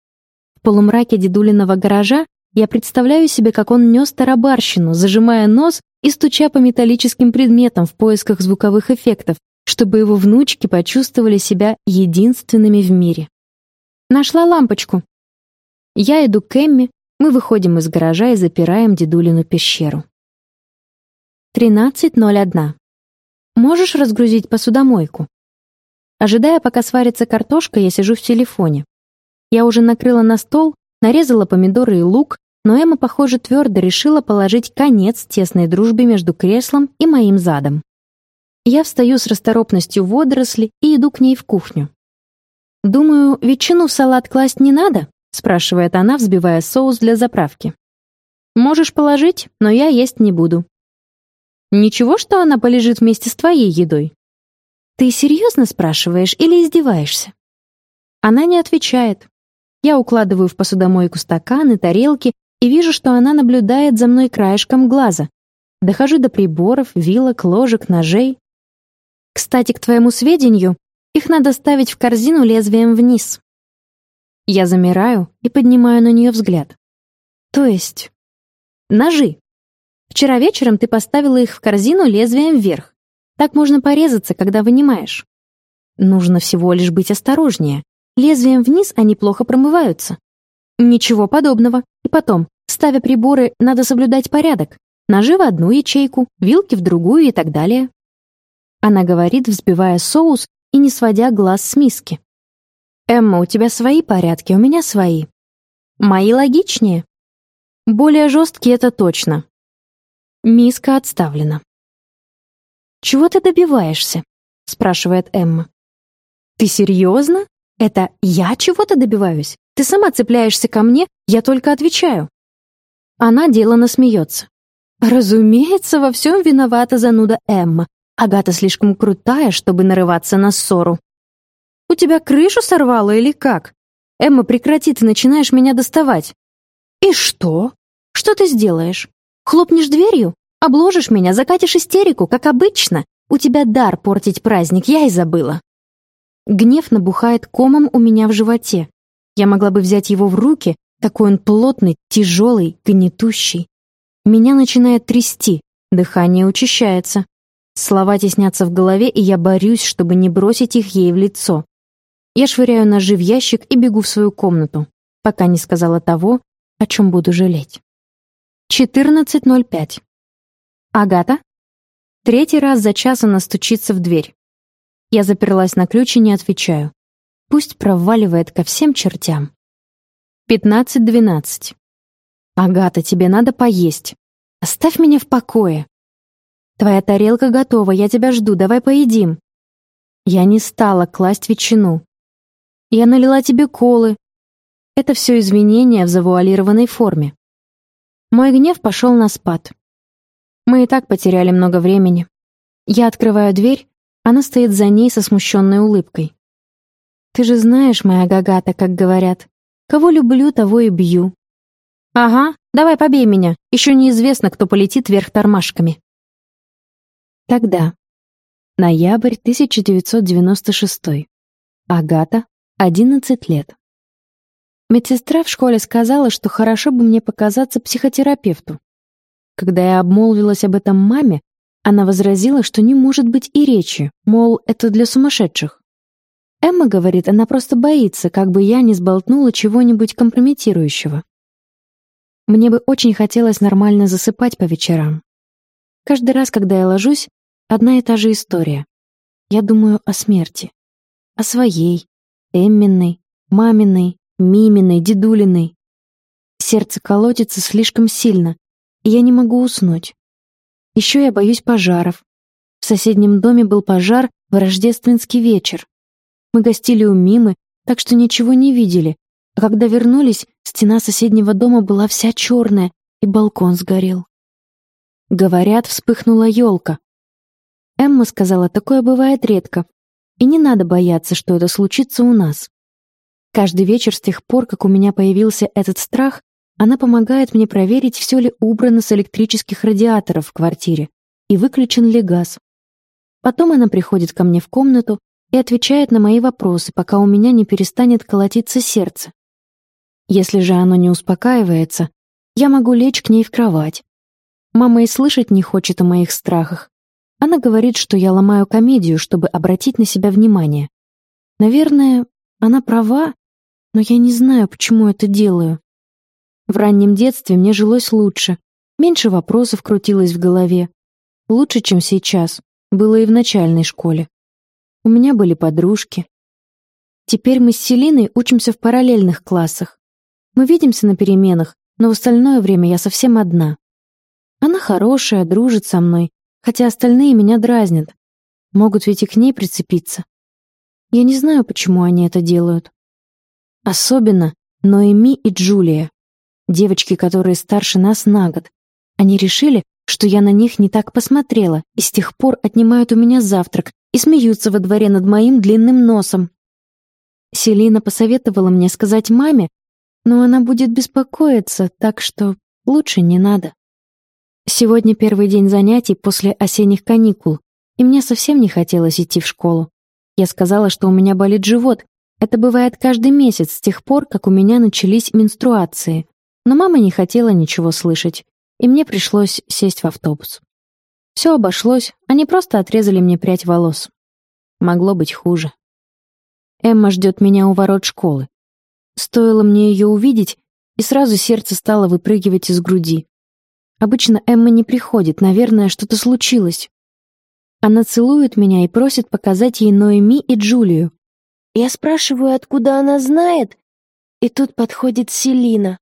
[SPEAKER 3] В полумраке дедулиного гаража я представляю себе, как он нес тарабарщину, зажимая нос и стуча по металлическим предметам в поисках звуковых эффектов, чтобы его внучки почувствовали себя единственными в мире. Нашла лампочку. Я иду к Эмми, мы выходим из гаража и запираем дедулину пещеру. 13.01. Можешь разгрузить посудомойку? Ожидая, пока сварится картошка, я сижу в телефоне. Я уже накрыла на стол, нарезала помидоры и лук, но Эмма, похоже, твердо решила положить конец тесной дружбе между креслом и моим задом. Я встаю с расторопностью водоросли и иду к ней в кухню. «Думаю, ветчину в салат класть не надо?» — спрашивает она, взбивая соус для заправки. «Можешь положить, но я есть не буду». «Ничего, что она полежит вместе с твоей едой?» «Ты серьезно спрашиваешь или издеваешься?» Она не отвечает. Я укладываю в посудомойку стаканы, тарелки и вижу, что она наблюдает за мной краешком глаза. Дохожу до приборов, вилок, ложек, ножей. Кстати, к твоему сведению, их надо ставить в корзину лезвием вниз. Я замираю и поднимаю на нее взгляд. То есть... Ножи. Вчера вечером ты поставила их в корзину лезвием вверх. Так можно порезаться, когда вынимаешь. Нужно всего лишь быть осторожнее. Лезвием вниз они плохо промываются. Ничего подобного. И потом, ставя приборы, надо соблюдать порядок. Ножи в одну ячейку, вилки в другую и так далее. Она говорит, взбивая соус и не сводя глаз с миски. «Эмма, у тебя свои порядки, у меня свои. Мои логичнее. Более жесткие это точно. Миска отставлена. «Чего ты добиваешься?» — спрашивает Эмма. «Ты серьезно? Это я чего-то добиваюсь? Ты сама цепляешься ко мне, я только отвечаю». Она делано смеется. Разумеется, во всем виновата зануда Эмма. Агата слишком крутая, чтобы нарываться на ссору. «У тебя крышу сорвало или как? Эмма, прекрати, ты начинаешь меня доставать». «И что? Что ты сделаешь? Хлопнешь дверью? Обложишь меня, закатишь истерику, как обычно? У тебя дар портить праздник, я и забыла». Гнев набухает комом у меня в животе. Я могла бы взять его в руки, такой он плотный, тяжелый, гнетущий. Меня начинает трясти, дыхание учащается. Слова теснятся в голове, и я борюсь, чтобы не бросить их ей в лицо. Я швыряю ножи в ящик и бегу в свою комнату, пока не сказала того, о чем буду жалеть. 14.05. Агата? Третий раз за час она стучится в дверь. Я заперлась на ключ и не отвечаю. Пусть проваливает ко всем чертям. 15.12. Агата, тебе надо поесть. Оставь меня в покое. Твоя тарелка готова, я тебя жду, давай поедим. Я не стала класть ветчину. Я налила тебе колы. Это все извинения в завуалированной форме. Мой гнев пошел на спад. Мы и так потеряли много времени. Я открываю дверь, она стоит за ней со смущенной улыбкой. «Ты же знаешь, моя Гагата, как говорят. Кого люблю, того и бью». «Ага, давай побей меня. Еще неизвестно, кто полетит вверх тормашками». Тогда. Ноябрь 1996. Агата, 11 лет. Медсестра в школе сказала, что хорошо бы мне показаться психотерапевту. Когда я обмолвилась об этом маме, она возразила, что не может быть и речи, мол, это для сумасшедших. Эмма говорит, она просто боится, как бы я не сболтнула чего-нибудь компрометирующего. Мне бы очень хотелось нормально засыпать по вечерам. Каждый раз, когда я ложусь, одна и та же история. Я думаю о смерти. О своей, Эмминой, маминой, Миминой, Дедулиной. Сердце колотится слишком сильно, и я не могу уснуть. Еще я боюсь пожаров. В соседнем доме был пожар в рождественский вечер. Мы гостили у Мимы, так что ничего не видели, а когда вернулись, стена соседнего дома была вся черная, и балкон сгорел. Говорят, вспыхнула елка. Эмма сказала, такое бывает редко, и не надо бояться, что это случится у нас. Каждый вечер с тех пор, как у меня появился этот страх, она помогает мне проверить, все ли убрано с электрических радиаторов в квартире и выключен ли газ. Потом она приходит ко мне в комнату и отвечает на мои вопросы, пока у меня не перестанет колотиться сердце. Если же оно не успокаивается, я могу лечь к ней в кровать. Мама и слышать не хочет о моих страхах. Она говорит, что я ломаю комедию, чтобы обратить на себя внимание. Наверное, она права, но я не знаю, почему это делаю. В раннем детстве мне жилось лучше, меньше вопросов крутилось в голове. Лучше, чем сейчас, было и в начальной школе. У меня были подружки. Теперь мы с Селиной учимся в параллельных классах. Мы видимся на переменах, но в остальное время я совсем одна. Она хорошая, дружит со мной, хотя остальные меня дразнят. Могут ведь и к ней прицепиться. Я не знаю, почему они это делают. Особенно Ноэми и Джулия, девочки, которые старше нас на год. Они решили, что я на них не так посмотрела, и с тех пор отнимают у меня завтрак и смеются во дворе над моим длинным носом. Селина посоветовала мне сказать маме, но она будет беспокоиться, так что лучше не надо. Сегодня первый день занятий после осенних каникул, и мне совсем не хотелось идти в школу. Я сказала, что у меня болит живот, это бывает каждый месяц с тех пор, как у меня начались менструации. Но мама не хотела ничего слышать, и мне пришлось сесть в автобус. Все обошлось, они просто отрезали мне прядь волос. Могло быть хуже. Эмма ждет меня у ворот школы. Стоило мне ее увидеть, и сразу сердце стало выпрыгивать из груди. Обычно Эмма не приходит, наверное, что-то случилось. Она целует меня и просит показать ей Ноэми и Джулию.
[SPEAKER 4] Я спрашиваю, откуда она знает, и тут подходит Селина.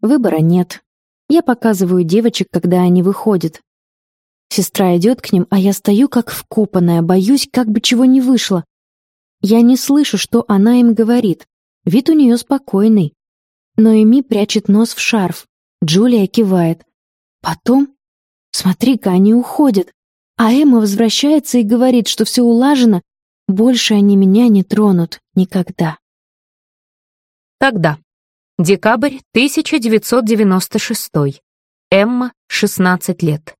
[SPEAKER 3] Выбора нет. Я показываю девочек, когда они выходят. Сестра идет к ним, а я стою как вкопанная, боюсь, как бы чего не вышло. Я не слышу, что она им говорит. Вид у нее спокойный. Но Эми прячет нос в шарф. Джулия кивает. Потом... Смотри-ка, они уходят. А Эмма возвращается и говорит, что все улажено, больше они меня не тронут никогда.
[SPEAKER 2] Тогда. Декабрь 1996. Эмма, 16 лет.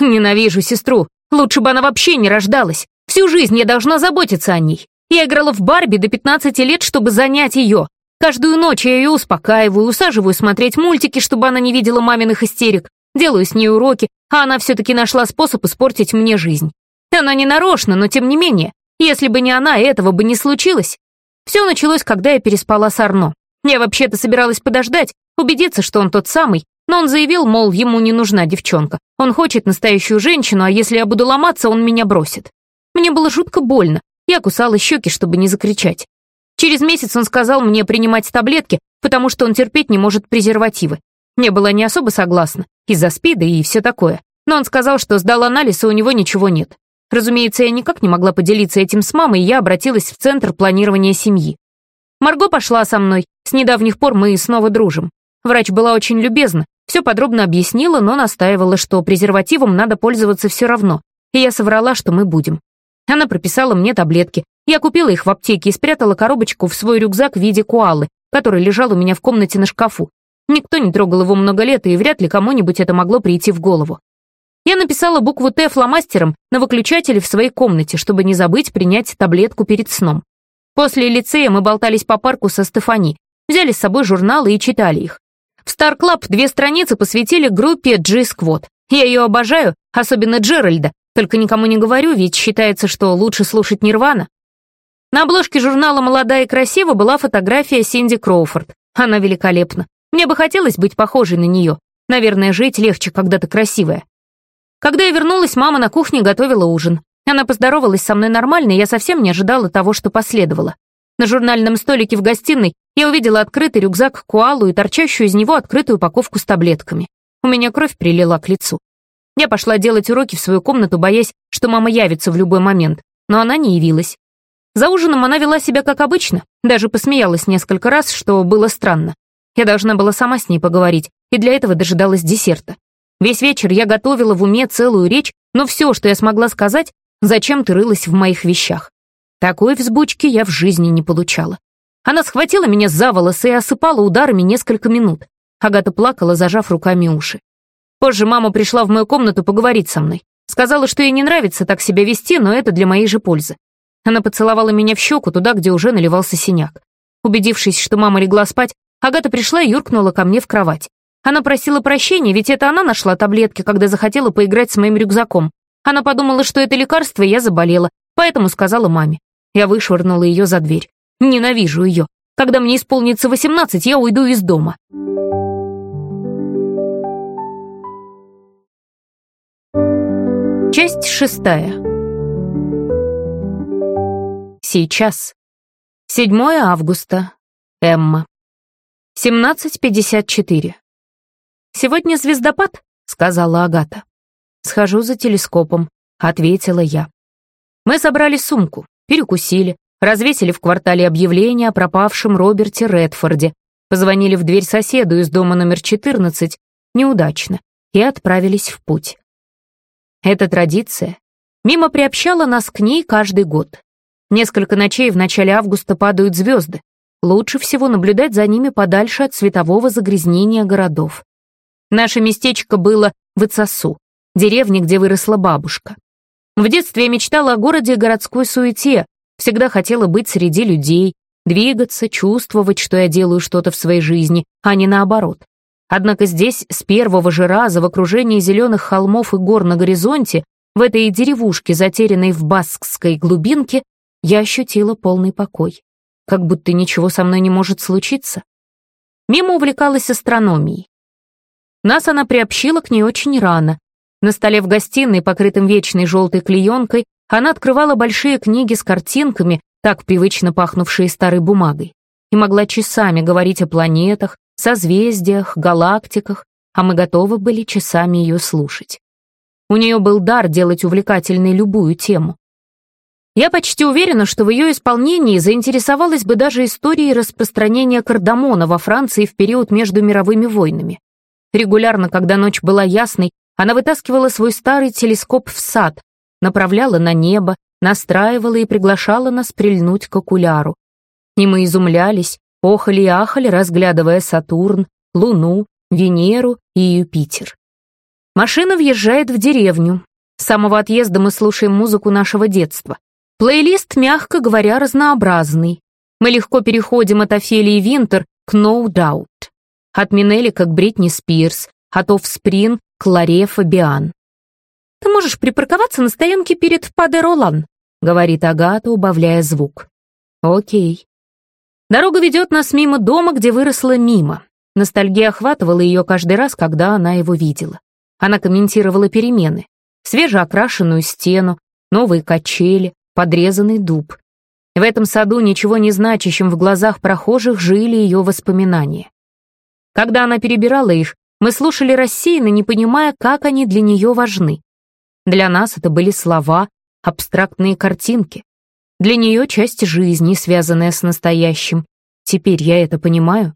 [SPEAKER 2] Ненавижу сестру. Лучше бы она вообще не рождалась. Всю жизнь я должна заботиться о ней. Я играла в Барби до 15 лет, чтобы занять ее. Каждую ночь я ее успокаиваю, усаживаю смотреть мультики, чтобы она не видела маминых истерик. Делаю с ней уроки, а она все-таки нашла способ испортить мне жизнь. Она не нарочно, но тем не менее, если бы не она, этого бы не случилось. Все началось, когда я переспала с Арно. Я вообще-то собиралась подождать, убедиться, что он тот самый, но он заявил, мол, ему не нужна девчонка. Он хочет настоящую женщину, а если я буду ломаться, он меня бросит. Мне было жутко больно. Я кусала щеки, чтобы не закричать. Через месяц он сказал мне принимать таблетки, потому что он терпеть не может презервативы. Я была не особо согласна, из-за спида и все такое. Но он сказал, что сдал анализ, и у него ничего нет. Разумеется, я никак не могла поделиться этим с мамой, и я обратилась в Центр планирования семьи. Марго пошла со мной, с недавних пор мы снова дружим. Врач была очень любезна, все подробно объяснила, но настаивала, что презервативом надо пользоваться все равно, и я соврала, что мы будем. Она прописала мне таблетки, я купила их в аптеке и спрятала коробочку в свой рюкзак в виде куалы, который лежал у меня в комнате на шкафу. Никто не трогал его много лет, и вряд ли кому-нибудь это могло прийти в голову. Я написала букву «Т» фломастером на выключателе в своей комнате, чтобы не забыть принять таблетку перед сном. После лицея мы болтались по парку со Стефани, взяли с собой журналы и читали их. В Star Club две страницы посвятили группе G-Squad. Я ее обожаю, особенно Джеральда, только никому не говорю, ведь считается, что лучше слушать Нирвана. На обложке журнала «Молодая и красива» была фотография Синди Кроуфорд. Она великолепна. Мне бы хотелось быть похожей на нее. Наверное, жить легче, когда ты красивая. Когда я вернулась, мама на кухне готовила ужин. Она поздоровалась со мной нормально, и я совсем не ожидала того, что последовало. На журнальном столике в гостиной я увидела открытый рюкзак Куалу и торчащую из него открытую упаковку с таблетками. У меня кровь прилила к лицу. Я пошла делать уроки в свою комнату, боясь, что мама явится в любой момент, но она не явилась. За ужином она вела себя как обычно, даже посмеялась несколько раз, что было странно. Я должна была сама с ней поговорить, и для этого дожидалась десерта. Весь вечер я готовила в уме целую речь, но все, что я смогла сказать, зачем ты рылась в моих вещах. Такой взбучки я в жизни не получала. Она схватила меня за волосы и осыпала ударами несколько минут. Агата плакала, зажав руками уши. Позже мама пришла в мою комнату поговорить со мной. Сказала, что ей не нравится так себя вести, но это для моей же пользы. Она поцеловала меня в щеку, туда, где уже наливался синяк. Убедившись, что мама легла спать, Агата пришла и юркнула ко мне в кровать. Она просила прощения, ведь это она нашла таблетки, когда захотела поиграть с моим рюкзаком. Она подумала, что это лекарство, и я заболела, поэтому сказала маме. Я вышвырнула ее за дверь. Ненавижу ее. Когда мне исполнится восемнадцать, я уйду из дома. Часть шестая. Сейчас. 7 августа. Эмма. 17.54. «Сегодня звездопад?» — сказала Агата. «Схожу за телескопом», — ответила я. Мы собрали сумку, перекусили, развесили в квартале объявление о пропавшем Роберте Редфорде, позвонили в дверь соседу из дома номер 14, неудачно, и отправились в путь. Эта традиция мимо приобщала нас к ней каждый год. Несколько ночей в начале августа падают звезды. Лучше всего наблюдать за ними подальше от светового загрязнения городов. Наше местечко было в Ицасу, деревне, где выросла бабушка. В детстве я мечтала о городе и городской суете, всегда хотела быть среди людей, двигаться, чувствовать, что я делаю что-то в своей жизни, а не наоборот. Однако здесь, с первого же раза, в окружении зеленых холмов и гор на горизонте, в этой деревушке, затерянной в баскской глубинке, я ощутила полный покой. Как будто ничего со мной не может случиться. Мимо увлекалась астрономией. Нас она приобщила к ней очень рано. На столе в гостиной, покрытым вечной желтой клеенкой, она открывала большие книги с картинками, так привычно пахнувшие старой бумагой, и могла часами говорить о планетах, созвездиях, галактиках, а мы готовы были часами ее слушать. У нее был дар делать увлекательной любую тему. Я почти уверена, что в ее исполнении заинтересовалась бы даже историей распространения кардамона во Франции в период между мировыми войнами. Регулярно, когда ночь была ясной, она вытаскивала свой старый телескоп в сад, направляла на небо, настраивала и приглашала нас прильнуть к окуляру. И мы изумлялись, охали и ахали, разглядывая Сатурн, Луну, Венеру и Юпитер. Машина въезжает в деревню. С самого отъезда мы слушаем музыку нашего детства. Плейлист, мягко говоря, разнообразный. Мы легко переходим от Офелии Винтер к No Doubt. От Минелли к Бритни Спирс, от Offspring к Ларе Фабиан. «Ты можешь припарковаться на стоянке перед Падеролан», — говорит Агата, убавляя звук. «Окей». Дорога ведет нас мимо дома, где выросла Мима. Ностальгия охватывала ее каждый раз, когда она его видела. Она комментировала перемены. Свежеокрашенную стену, новые качели, подрезанный дуб. В этом саду ничего не значащим в глазах прохожих жили ее воспоминания. Когда она перебирала их, мы слушали рассеянно, не понимая, как они для нее важны. Для нас это были слова, абстрактные картинки. Для нее часть жизни, связанная с настоящим. Теперь я это понимаю.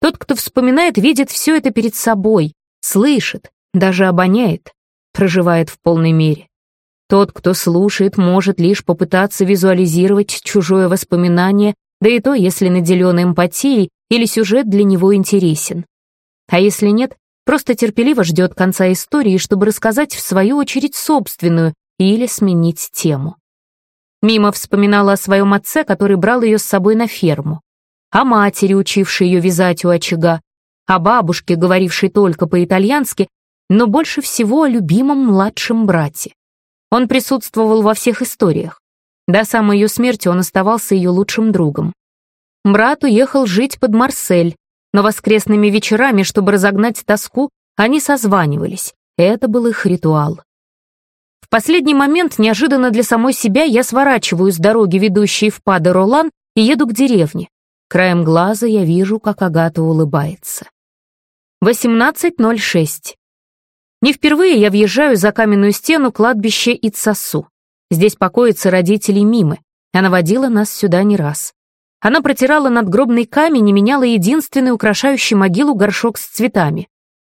[SPEAKER 2] Тот, кто вспоминает, видит все это перед собой, слышит, даже обоняет, проживает в полной мере. Тот, кто слушает, может лишь попытаться визуализировать чужое воспоминание, да и то, если наделен эмпатией или сюжет для него интересен. А если нет, просто терпеливо ждет конца истории, чтобы рассказать в свою очередь собственную или сменить тему. Мима вспоминала о своем отце, который брал ее с собой на ферму, о матери, учившей ее вязать у очага, о бабушке, говорившей только по-итальянски, но больше всего о любимом младшем брате. Он присутствовал во всех историях. До самой ее смерти он оставался ее лучшим другом. Брат уехал жить под Марсель, но воскресными вечерами, чтобы разогнать тоску, они созванивались. Это был их ритуал. В последний момент, неожиданно для самой себя, я сворачиваю с дороги, ведущей в Паде-Ролан, и еду к деревне. Краем глаза я вижу, как Агата улыбается. 18.06. Не впервые я въезжаю за каменную стену кладбища Ицасу. Здесь покоятся родители Мимы. Она водила нас сюда не раз. Она протирала надгробный камень и меняла единственный украшающий могилу горшок с цветами.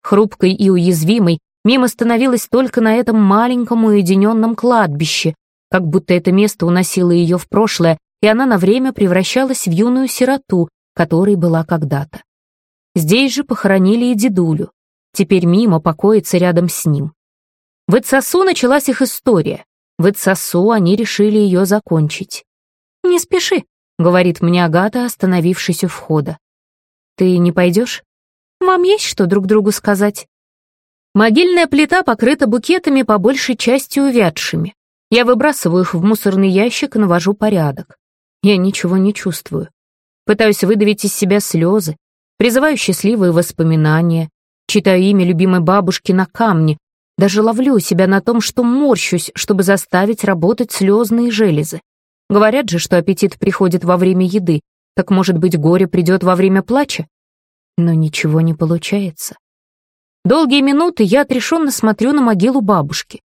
[SPEAKER 2] Хрупкой и уязвимой Мима становилась только на этом маленьком уединенном кладбище, как будто это место уносило ее в прошлое, и она на время превращалась в юную сироту, которой была когда-то. Здесь же похоронили и дедулю. Теперь Мима покоится рядом с ним. В Ицасу началась их история. В Ицасу они решили ее закончить. «Не спеши», — говорит мне Агата, остановившись у входа. «Ты не пойдешь? Вам есть что друг другу сказать?» Могильная плита покрыта букетами, по большей части увядшими. Я выбрасываю их в мусорный ящик и навожу порядок. Я ничего не чувствую. Пытаюсь выдавить из себя слезы, призываю счастливые воспоминания, Читаю имя любимой бабушки на камне, даже ловлю себя на том, что морщусь, чтобы заставить работать слезные железы. Говорят же, что аппетит приходит во время еды, так, может быть, горе придет во время плача? Но ничего не получается. Долгие минуты я отрешенно смотрю на могилу бабушки.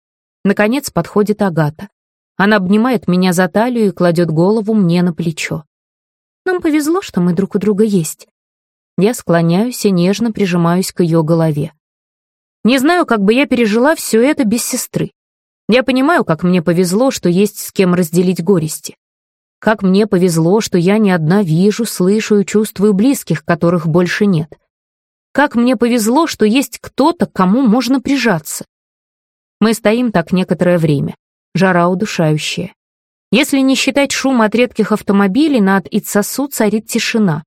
[SPEAKER 2] Наконец подходит Агата. Она обнимает меня за талию и кладет голову мне на плечо. Нам повезло, что мы друг у друга есть. Я склоняюсь и нежно прижимаюсь к ее голове. Не знаю, как бы я пережила все это без сестры. Я понимаю, как мне повезло, что есть с кем разделить горести. Как мне повезло, что я не одна вижу, слышу и чувствую близких, которых больше нет. Как мне повезло, что есть кто-то, к кому можно прижаться. Мы стоим так некоторое время. Жара удушающая. Если не считать шума от редких автомобилей, над Ицасу царит тишина.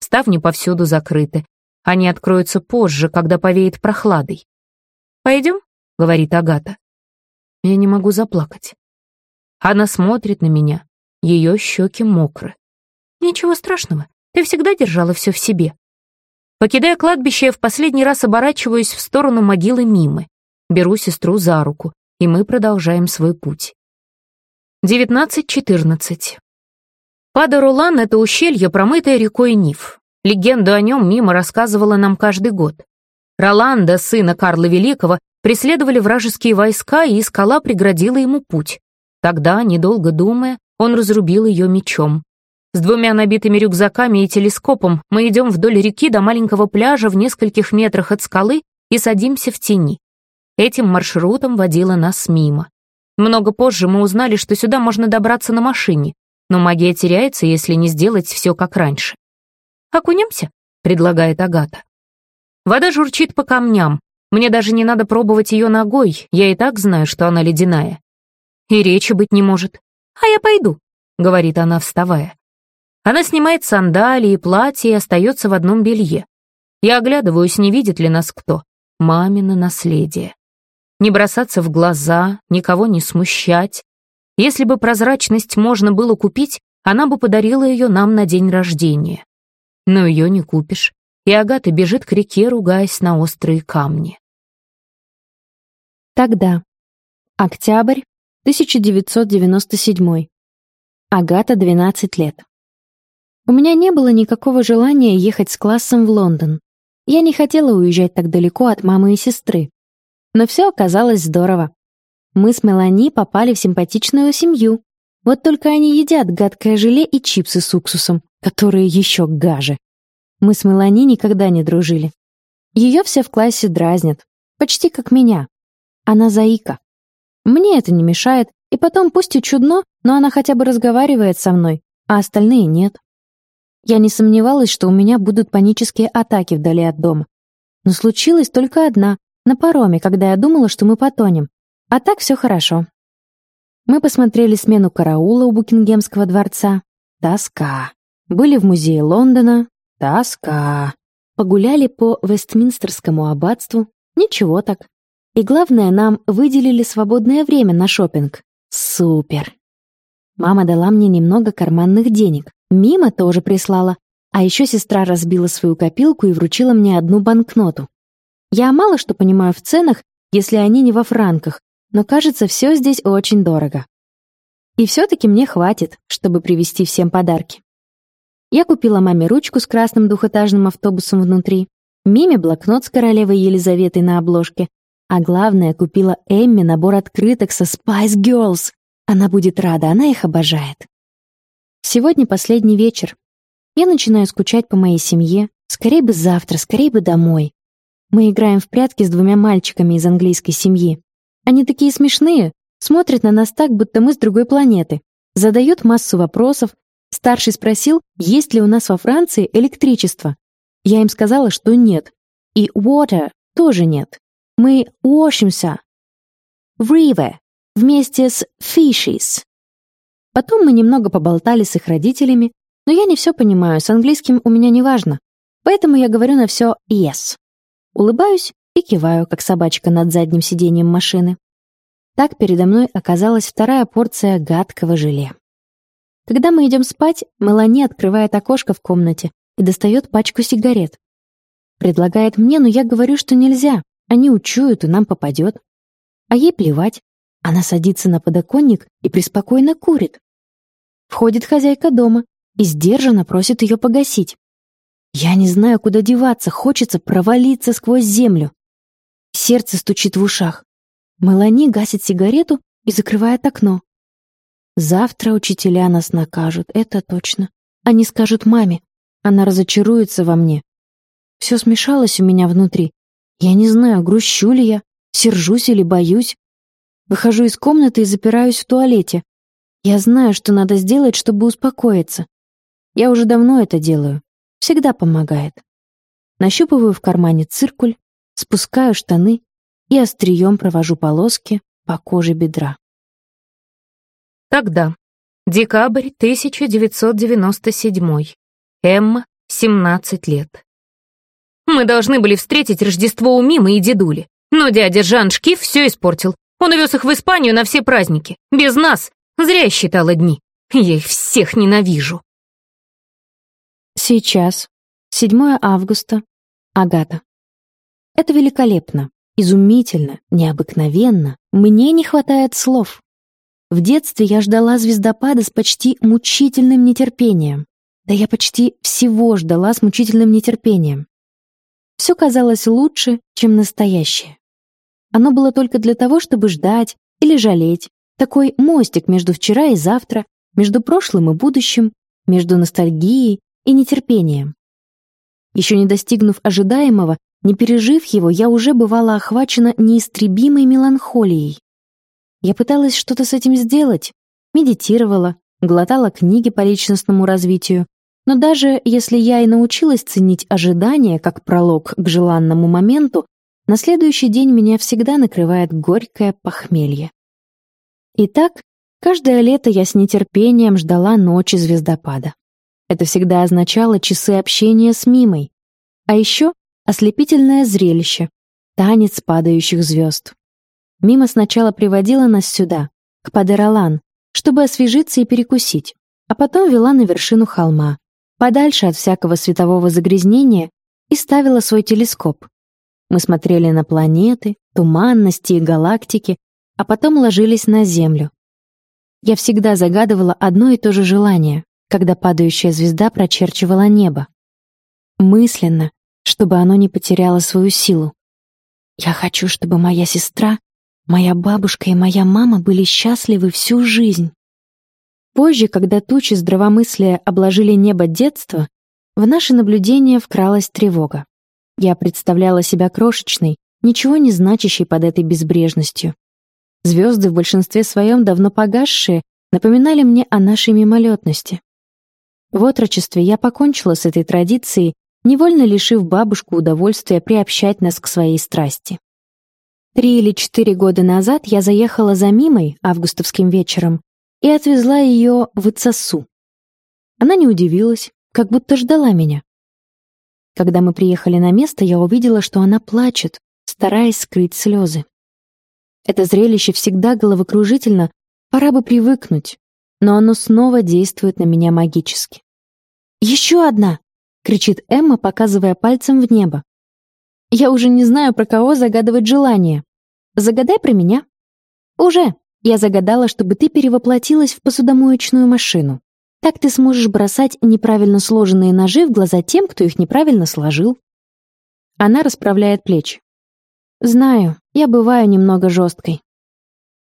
[SPEAKER 2] Ставни повсюду закрыты. Они откроются позже, когда повеет прохладой. «Пойдем?» — говорит Агата. Я не могу заплакать. Она смотрит на меня, ее щеки мокры. Ничего страшного, ты всегда держала все в себе. Покидая кладбище, я в последний раз оборачиваюсь в сторону могилы Мимы. Беру сестру за руку, и мы продолжаем свой путь. 19.14. Пада-Рулан — это ущелье, промытое рекой Ниф. Легенду о нем Мима рассказывала нам каждый год. Роланда, сына Карла Великого, преследовали вражеские войска, и скала преградила ему путь. Тогда, недолго думая, он разрубил ее мечом. С двумя набитыми рюкзаками и телескопом мы идем вдоль реки до маленького пляжа в нескольких метрах от скалы и садимся в тени. Этим маршрутом водила нас мимо. Много позже мы узнали, что сюда можно добраться на машине, но магия теряется, если не сделать все как раньше. «Окунемся?» — предлагает Агата. Вода журчит по камням. Мне даже не надо пробовать ее ногой, я и так знаю, что она ледяная. И речи быть не может. «А я пойду», — говорит она, вставая. Она снимает сандалии платье и остается в одном белье. Я оглядываюсь, не видит ли нас кто. Мамино наследие. Не бросаться в глаза, никого не смущать. Если бы прозрачность можно было купить, она бы подарила ее нам на день рождения. Но ее не купишь, и Агата бежит к реке, ругаясь на острые камни.
[SPEAKER 3] Тогда. Октябрь 1997. Агата, 12 лет. У меня не было никакого желания ехать с классом в Лондон. Я не хотела уезжать так далеко от мамы и сестры. Но все оказалось здорово. Мы с Мелани попали в симпатичную семью. Вот только они едят гадкое желе и чипсы с уксусом, которые еще гаже. Мы с Мелани никогда не дружили. Ее все в классе дразнят, почти как меня. Она заика. Мне это не мешает, и потом пусть и чудно, но она хотя бы разговаривает со мной, а остальные нет. Я не сомневалась, что у меня будут панические атаки вдали от дома. Но случилась только одна, на пароме, когда я думала, что мы потонем. А так все хорошо. Мы посмотрели смену караула у Букингемского дворца. Тоска. Были в музее Лондона. Тоска. Погуляли по Вестминстерскому аббатству. Ничего так. И главное, нам выделили свободное время на шопинг. Супер. Мама дала мне немного карманных денег. Мима тоже прислала. А еще сестра разбила свою копилку и вручила мне одну банкноту. Я мало что понимаю в ценах, если они не во франках, но кажется, все здесь очень дорого. И все-таки мне хватит, чтобы привезти всем подарки. Я купила маме ручку с красным двухэтажным автобусом внутри, Миме блокнот с королевой Елизаветой на обложке, а главное, купила Эмми набор открыток со Spice Girls. Она будет рада, она их обожает. Сегодня последний вечер. Я начинаю скучать по моей семье. Скорей бы завтра, скорей бы домой. Мы играем в прятки с двумя мальчиками из английской семьи. Они такие смешные, смотрят на нас так, будто мы с другой планеты. Задают массу вопросов. Старший спросил, есть ли у нас во Франции электричество. Я им сказала, что нет. И water тоже нет. Мы washимся в river вместе с fishes. Потом мы немного поболтали с их родителями, но я не все понимаю, с английским у меня не важно. Поэтому я говорю на все «yes». Улыбаюсь и киваю, как собачка над задним сиденьем машины. Так передо мной оказалась вторая порция гадкого желе. Когда мы идем спать, Мелани открывает окошко в комнате и достает пачку сигарет. Предлагает мне, но я говорю, что нельзя. Они учуют, и нам попадет. А ей плевать. Она садится на подоконник и преспокойно курит. Входит хозяйка дома и сдержанно просит ее погасить. Я не знаю, куда деваться, хочется провалиться сквозь землю. Сердце стучит в ушах. Мелани гасит сигарету и закрывает окно. Завтра учителя нас накажут, это точно. Они скажут маме. Она разочаруется во мне. Все смешалось у меня внутри. Я не знаю, грущу ли я, сержусь или боюсь. Выхожу из комнаты и запираюсь в туалете. Я знаю, что надо сделать, чтобы успокоиться. Я уже давно это делаю. Всегда помогает. Нащупываю в кармане циркуль, спускаю штаны и острием провожу полоски по коже бедра.
[SPEAKER 2] Тогда. Декабрь 1997. Эмма, 17 лет. Мы должны были встретить Рождество у Мимы и дедули. Но дядя Жан Шкиф все испортил. Он увез их в Испанию на все праздники. Без нас. Зря я считала дни. Я их всех ненавижу.
[SPEAKER 3] Сейчас, 7 августа, Агата. Это великолепно, изумительно, необыкновенно. Мне не хватает слов. В детстве я ждала звездопада с почти мучительным нетерпением. Да я почти всего ждала с мучительным нетерпением. Все казалось лучше, чем настоящее. Оно было только для того, чтобы ждать или жалеть. Такой мостик между вчера и завтра, между прошлым и будущим, между ностальгией и нетерпением. Еще не достигнув ожидаемого, не пережив его, я уже бывала охвачена неистребимой меланхолией. Я пыталась что-то с этим сделать, медитировала, глотала книги по личностному развитию, но даже если я и научилась ценить ожидания как пролог к желанному моменту, на следующий день меня всегда накрывает горькое похмелье. Итак, каждое лето я с нетерпением ждала ночи звездопада. Это всегда означало часы общения с Мимой. А еще ослепительное зрелище — танец падающих звезд. Мима сначала приводила нас сюда, к Падералан, чтобы освежиться и перекусить, а потом вела на вершину холма, подальше от всякого светового загрязнения, и ставила свой телескоп. Мы смотрели на планеты, туманности и галактики, а потом ложились на Землю. Я всегда загадывала одно и то же желание когда падающая звезда прочерчивала небо. Мысленно, чтобы оно не потеряло свою силу. Я хочу, чтобы моя сестра, моя бабушка и моя мама были счастливы всю жизнь. Позже, когда тучи здравомыслия обложили небо детства, в наше наблюдение вкралась тревога. Я представляла себя крошечной, ничего не значащей под этой безбрежностью. Звезды в большинстве своем давно погасшие напоминали мне о нашей мимолетности. В отрочестве я покончила с этой традицией, невольно лишив бабушку удовольствия приобщать нас к своей страсти. Три или четыре года назад я заехала за Мимой августовским вечером и отвезла ее в Ицасу. Она не удивилась, как будто ждала меня. Когда мы приехали на место, я увидела, что она плачет, стараясь скрыть слезы. Это зрелище всегда головокружительно, пора бы привыкнуть, но оно снова действует на меня магически. «Еще одна!» — кричит Эмма, показывая пальцем в небо. «Я уже не знаю, про кого загадывать желание. Загадай про меня». «Уже!» Я загадала, чтобы ты перевоплотилась в посудомоечную машину. Так ты сможешь бросать неправильно сложенные ножи в глаза тем, кто их неправильно сложил. Она расправляет плечи. Знаю, я бываю немного жесткой.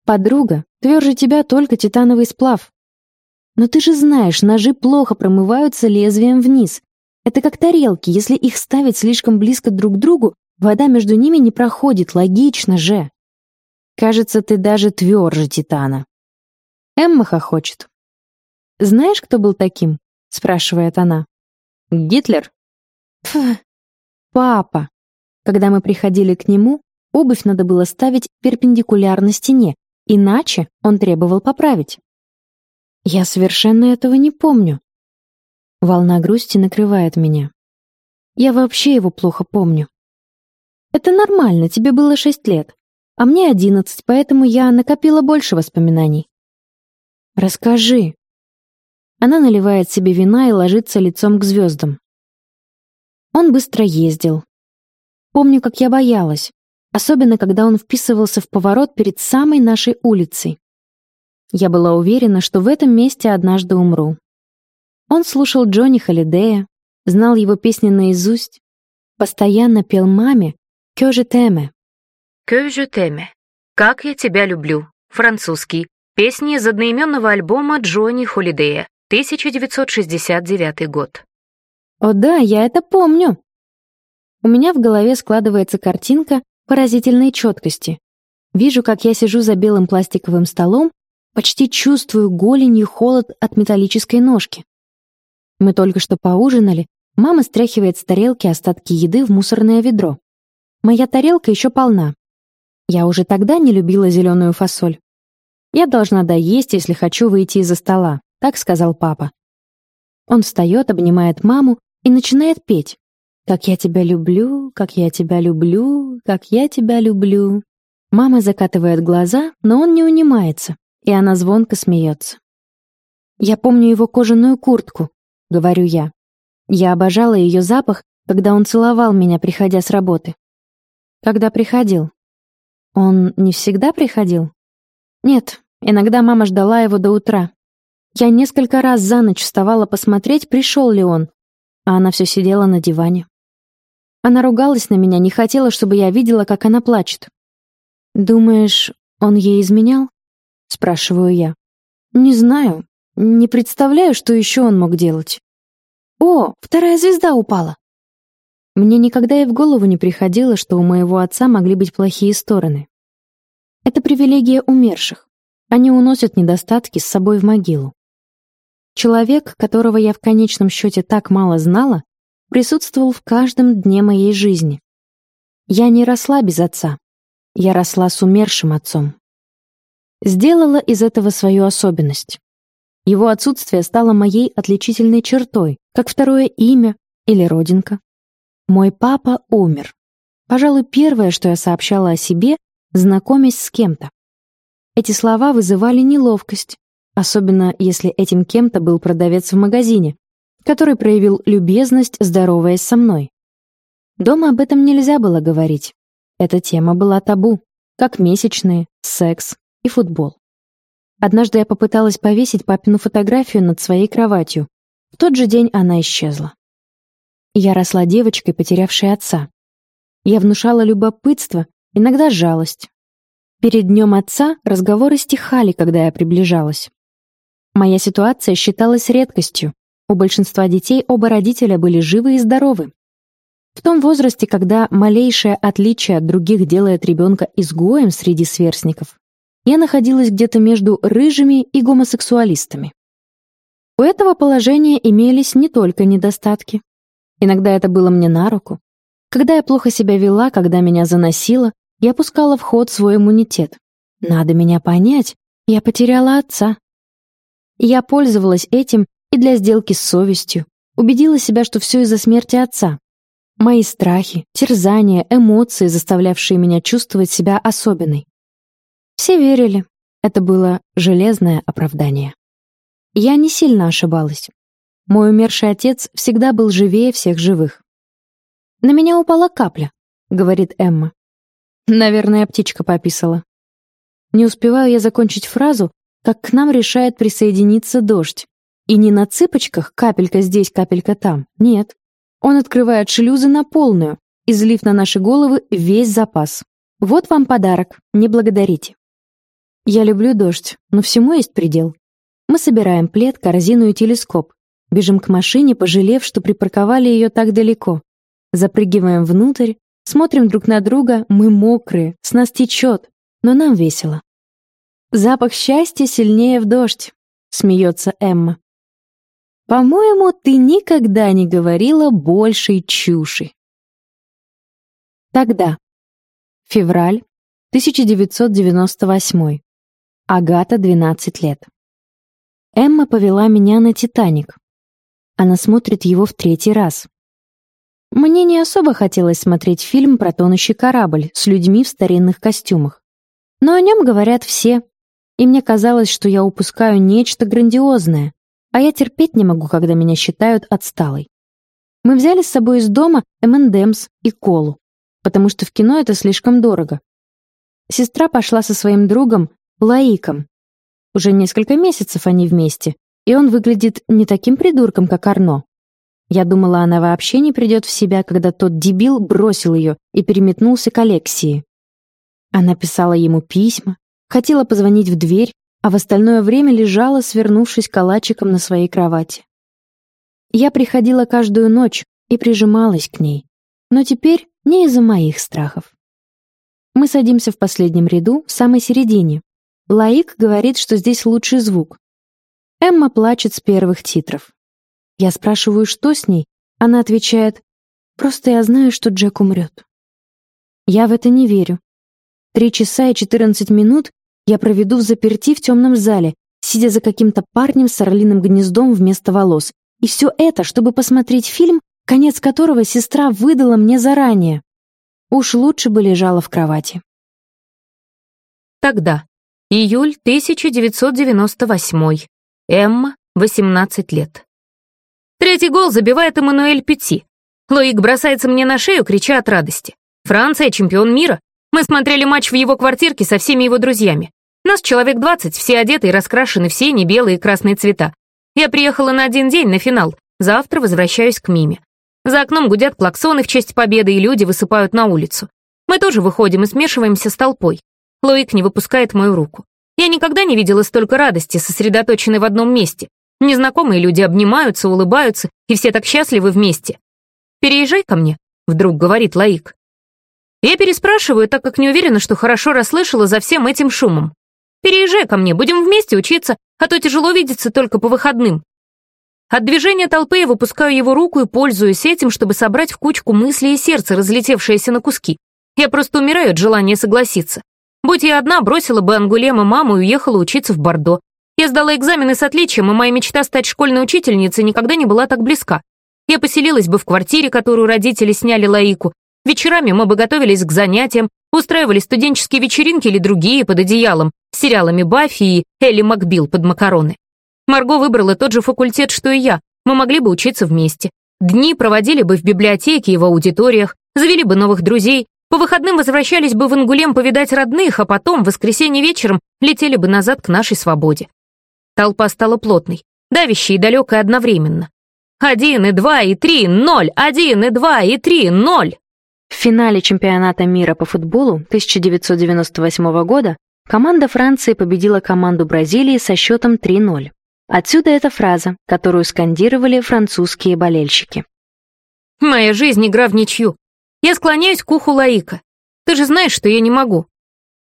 [SPEAKER 3] Подруга, тверже тебя только титановый сплав. Но ты же знаешь, ножи плохо промываются лезвием вниз. Это как тарелки, если их ставить слишком близко друг к другу, вода между ними не проходит, логично же. Кажется, ты даже тверже Титана. Эмма хохочет. «Знаешь, кто был таким?» — спрашивает она. «Гитлер?» Пф, папа. Когда мы приходили к нему, обувь надо было ставить перпендикулярно стене, иначе он требовал поправить. Я совершенно этого не помню. Волна грусти накрывает меня. Я вообще его плохо помню. Это нормально, тебе было шесть лет, а мне одиннадцать, поэтому я накопила больше воспоминаний. Расскажи. Она наливает себе вина и ложится лицом к звездам. Он быстро ездил. Помню, как я боялась, особенно когда он вписывался в поворот перед самой нашей улицей. Я была уверена, что в этом месте однажды умру. Он слушал Джонни Холидея, знал его песни наизусть, постоянно пел маме «Que je t'aime».
[SPEAKER 2] «Que t'aime». «Как я тебя люблю». Французский. Песни из одноименного альбома Джонни Холидея, 1969 год.
[SPEAKER 3] О да, я это помню. У меня в голове складывается картинка поразительной четкости. Вижу, как я сижу за белым пластиковым столом Почти чувствую голенью холод от металлической ножки. Мы только что поужинали, мама стряхивает с тарелки остатки еды в мусорное ведро. Моя тарелка еще полна. Я уже тогда не любила зеленую фасоль. Я должна доесть, если хочу выйти из-за стола, так сказал папа. Он встает, обнимает маму и начинает петь. «Как я тебя люблю, как я тебя люблю, как я тебя люблю». Мама закатывает глаза, но он не унимается и она звонко смеется. Я помню его кожаную куртку, говорю я. Я обожала ее запах, когда он целовал меня, приходя с работы. Когда приходил? Он не всегда приходил? Нет, иногда мама ждала его до утра. Я несколько раз за ночь вставала посмотреть, пришел ли он, а она все сидела на диване. Она ругалась на меня, не хотела, чтобы я видела, как она плачет. «Думаешь, он ей изменял?» — спрашиваю я. «Не знаю. Не представляю, что еще он мог делать». «О, вторая звезда упала!» Мне никогда и в голову не приходило, что у моего отца могли быть плохие стороны. Это привилегия умерших. Они уносят недостатки с собой в могилу. Человек, которого я в конечном счете так мало знала, присутствовал в каждом дне моей жизни. Я не росла без отца. Я росла с умершим отцом. Сделала из этого свою особенность. Его отсутствие стало моей отличительной чертой, как второе имя или родинка. Мой папа умер. Пожалуй, первое, что я сообщала о себе, знакомясь с кем-то. Эти слова вызывали неловкость, особенно если этим кем-то был продавец в магазине, который проявил любезность, здороваясь со мной. Дома об этом нельзя было говорить. Эта тема была табу, как месячные, секс и футбол. Однажды я попыталась повесить папину фотографию над своей кроватью. В тот же день она исчезла. Я росла девочкой, потерявшей отца. Я внушала любопытство, иногда жалость. Перед днем отца разговоры стихали, когда я приближалась. Моя ситуация считалась редкостью. У большинства детей оба родителя были живы и здоровы. В том возрасте, когда малейшее отличие от других делает ребенка изгоем среди сверстников, я находилась где-то между рыжими и гомосексуалистами. У этого положения имелись не только недостатки. Иногда это было мне на руку. Когда я плохо себя вела, когда меня заносило, я пускала в ход свой иммунитет. Надо меня понять, я потеряла отца. Я пользовалась этим и для сделки с совестью, убедила себя, что все из-за смерти отца. Мои страхи, терзания, эмоции, заставлявшие меня чувствовать себя особенной. Все верили. Это было железное оправдание. Я не сильно ошибалась. Мой умерший отец всегда был живее всех живых. «На меня упала капля», — говорит Эмма. Наверное, птичка пописала. Не успеваю я закончить фразу, как к нам решает присоединиться дождь. И не на цыпочках капелька здесь, капелька там. Нет. Он открывает шлюзы на полную, излив на наши головы весь запас. Вот вам подарок, не благодарите. Я люблю дождь, но всему есть предел. Мы собираем плед, корзину и телескоп. Бежим к машине, пожалев, что припарковали ее так далеко. Запрыгиваем внутрь, смотрим друг на друга, мы мокрые, с нас течет, но нам весело. Запах счастья сильнее в дождь, смеется Эмма. По-моему, ты никогда не говорила большей чуши. Тогда. Февраль 1998. Агата, 12 лет. Эмма повела меня на «Титаник». Она смотрит его в третий раз. Мне не особо хотелось смотреть фильм про тонущий корабль с людьми в старинных костюмах. Но о нем говорят все, и мне казалось, что я упускаю нечто грандиозное, а я терпеть не могу, когда меня считают отсталой. Мы взяли с собой из дома M&M's и колу, потому что в кино это слишком дорого. Сестра пошла со своим другом, Лаиком. Уже несколько месяцев они вместе, и он выглядит не таким придурком, как Арно. Я думала, она вообще не придет в себя, когда тот дебил бросил ее и переметнулся к Алексии. Она писала ему письма, Хотела позвонить в дверь, а в остальное время лежала, свернувшись калачиком на своей кровати. Я приходила каждую ночь и прижималась к ней, но теперь не из-за моих страхов. Мы садимся в последнем ряду, в самой середине. Лаик говорит, что здесь лучший звук. Эмма плачет с первых титров. Я спрашиваю, что с ней. Она отвечает, «Просто я знаю, что Джек умрет». Я в это не верю. Три часа и четырнадцать минут я проведу в заперти в темном зале, сидя за каким-то парнем с орлиным гнездом вместо волос. И все это, чтобы посмотреть фильм, конец которого сестра выдала мне заранее. Уж лучше бы лежала в кровати.
[SPEAKER 2] Тогда. Июль 1998. Эмма, 18 лет. Третий гол забивает Эммануэль Пюти. Лоик бросается мне на шею, крича от радости. Франция — чемпион мира. Мы смотрели матч в его квартирке со всеми его друзьями. Нас человек 20, все одеты и раскрашены в синие, белые и красные цвета. Я приехала на один день на финал. Завтра возвращаюсь к Миме. За окном гудят клаксоны в честь победы, и люди высыпают на улицу. Мы тоже выходим и смешиваемся с толпой. Лоик не выпускает мою руку. Я никогда не видела столько радости, сосредоточенной в одном месте. Незнакомые люди обнимаются, улыбаются, и все так счастливы вместе. «Переезжай ко мне», — вдруг говорит Лаик. Я переспрашиваю, так как не уверена, что хорошо расслышала за всем этим шумом. «Переезжай ко мне, будем вместе учиться, а то тяжело видеться только по выходным». От движения толпы я выпускаю его руку и пользуюсь этим, чтобы собрать в кучку мысли и сердце, разлетевшееся на куски. Я просто умираю от желания согласиться. Будь я одна, бросила бы Ангулема маму и уехала учиться в Бордо. Я сдала экзамены с отличием, и моя мечта стать школьной учительницей никогда не была так близка. Я поселилась бы в квартире, которую родители сняли Лаику. Вечерами мы бы готовились к занятиям, устраивали студенческие вечеринки или другие под одеялом, с сериалами Баффи и Элли Макбил под макароны. Марго выбрала тот же факультет, что и я. Мы могли бы учиться вместе. Дни проводили бы в библиотеке и в аудиториях, завели бы новых друзей, по выходным возвращались бы в Ангулем повидать родных, а потом, в воскресенье вечером, летели бы назад к нашей свободе. Толпа стала плотной, давящей и далекой одновременно. Один и два и три, ноль! Один и два и три, ноль!
[SPEAKER 3] В финале чемпионата мира по футболу 1998 года команда Франции победила команду Бразилии со счетом 3-0. Отсюда эта фраза, которую скандировали французские болельщики.
[SPEAKER 2] «Моя жизнь — игра в ничью. Я склоняюсь к уху Лаика. Ты же знаешь, что я не могу.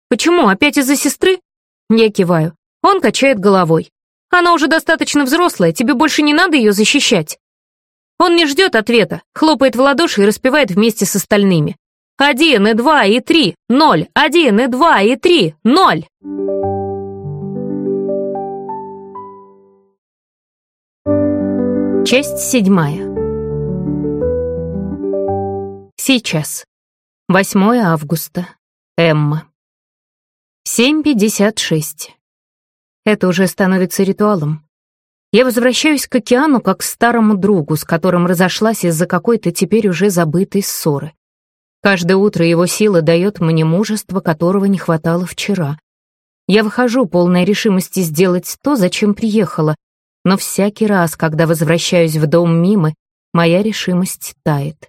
[SPEAKER 2] Почему, опять из-за сестры? Я киваю. Он качает головой. Она уже достаточно взрослая, тебе больше не надо ее защищать. Он не ждет ответа, хлопает в ладоши и распевает вместе с остальными. Один и два и три, ноль. Один и два и три, ноль. Часть седьмая. Сейчас. 8 августа. Эмма. 7.56. Это уже становится ритуалом. Я возвращаюсь к океану как к старому другу, с которым разошлась из-за какой-то теперь уже забытой ссоры. Каждое утро его сила дает мне мужество, которого не хватало вчера. Я выхожу, полной решимости сделать то, зачем приехала, но всякий раз, когда возвращаюсь в дом Мимы, моя решимость тает.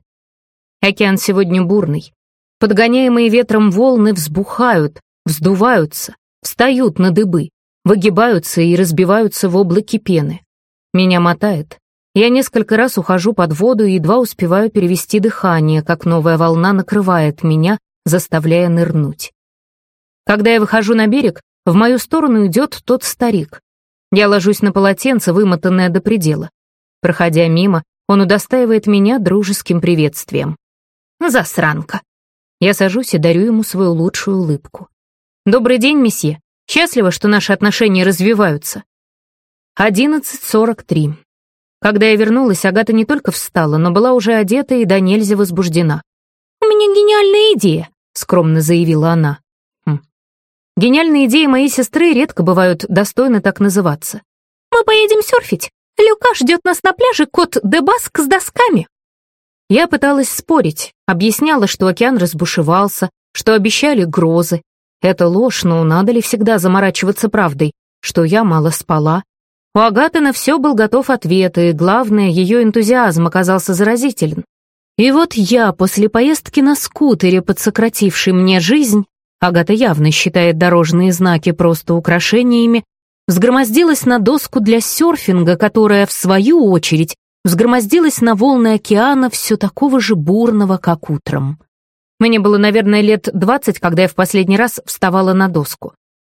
[SPEAKER 2] Океан сегодня бурный. Подгоняемые ветром волны взбухают, вздуваются, встают на дыбы, выгибаются и разбиваются в облаке пены. Меня мотает. Я несколько раз ухожу под воду и едва успеваю перевести дыхание, как новая волна накрывает меня, заставляя нырнуть. Когда я выхожу на берег, в мою сторону идет тот старик. Я ложусь на полотенце, вымотанное до предела. Проходя мимо, он удостаивает меня дружеским приветствием. Засранка. Я сажусь и дарю ему свою лучшую улыбку. «Добрый день, месье. Счастливо, что наши отношения развиваются». 11.43. Когда я вернулась, Агата не только встала, но была уже одета и до нельзя возбуждена. «У меня гениальная идея», — скромно заявила она. Хм. Гениальные идеи моей сестры редко бывают достойны так называться. «Мы поедем серфить. Люка ждет нас на пляже кот Дебаск с досками». Я пыталась спорить, объясняла, что океан разбушевался, что обещали грозы. Это ложь, но надо ли всегда заморачиваться правдой, что я мало спала? У Агаты на все был готов ответ, и, главное, ее энтузиазм оказался заразителен. И вот я, после поездки на скутере, подсократившей мне жизнь, Агата явно считает дорожные знаки просто украшениями, взгромоздилась на доску для серфинга, которая, в свою очередь, взгромоздилась на волны океана все такого же бурного, как утром. Мне было, наверное, лет двадцать, когда я в последний раз вставала на доску.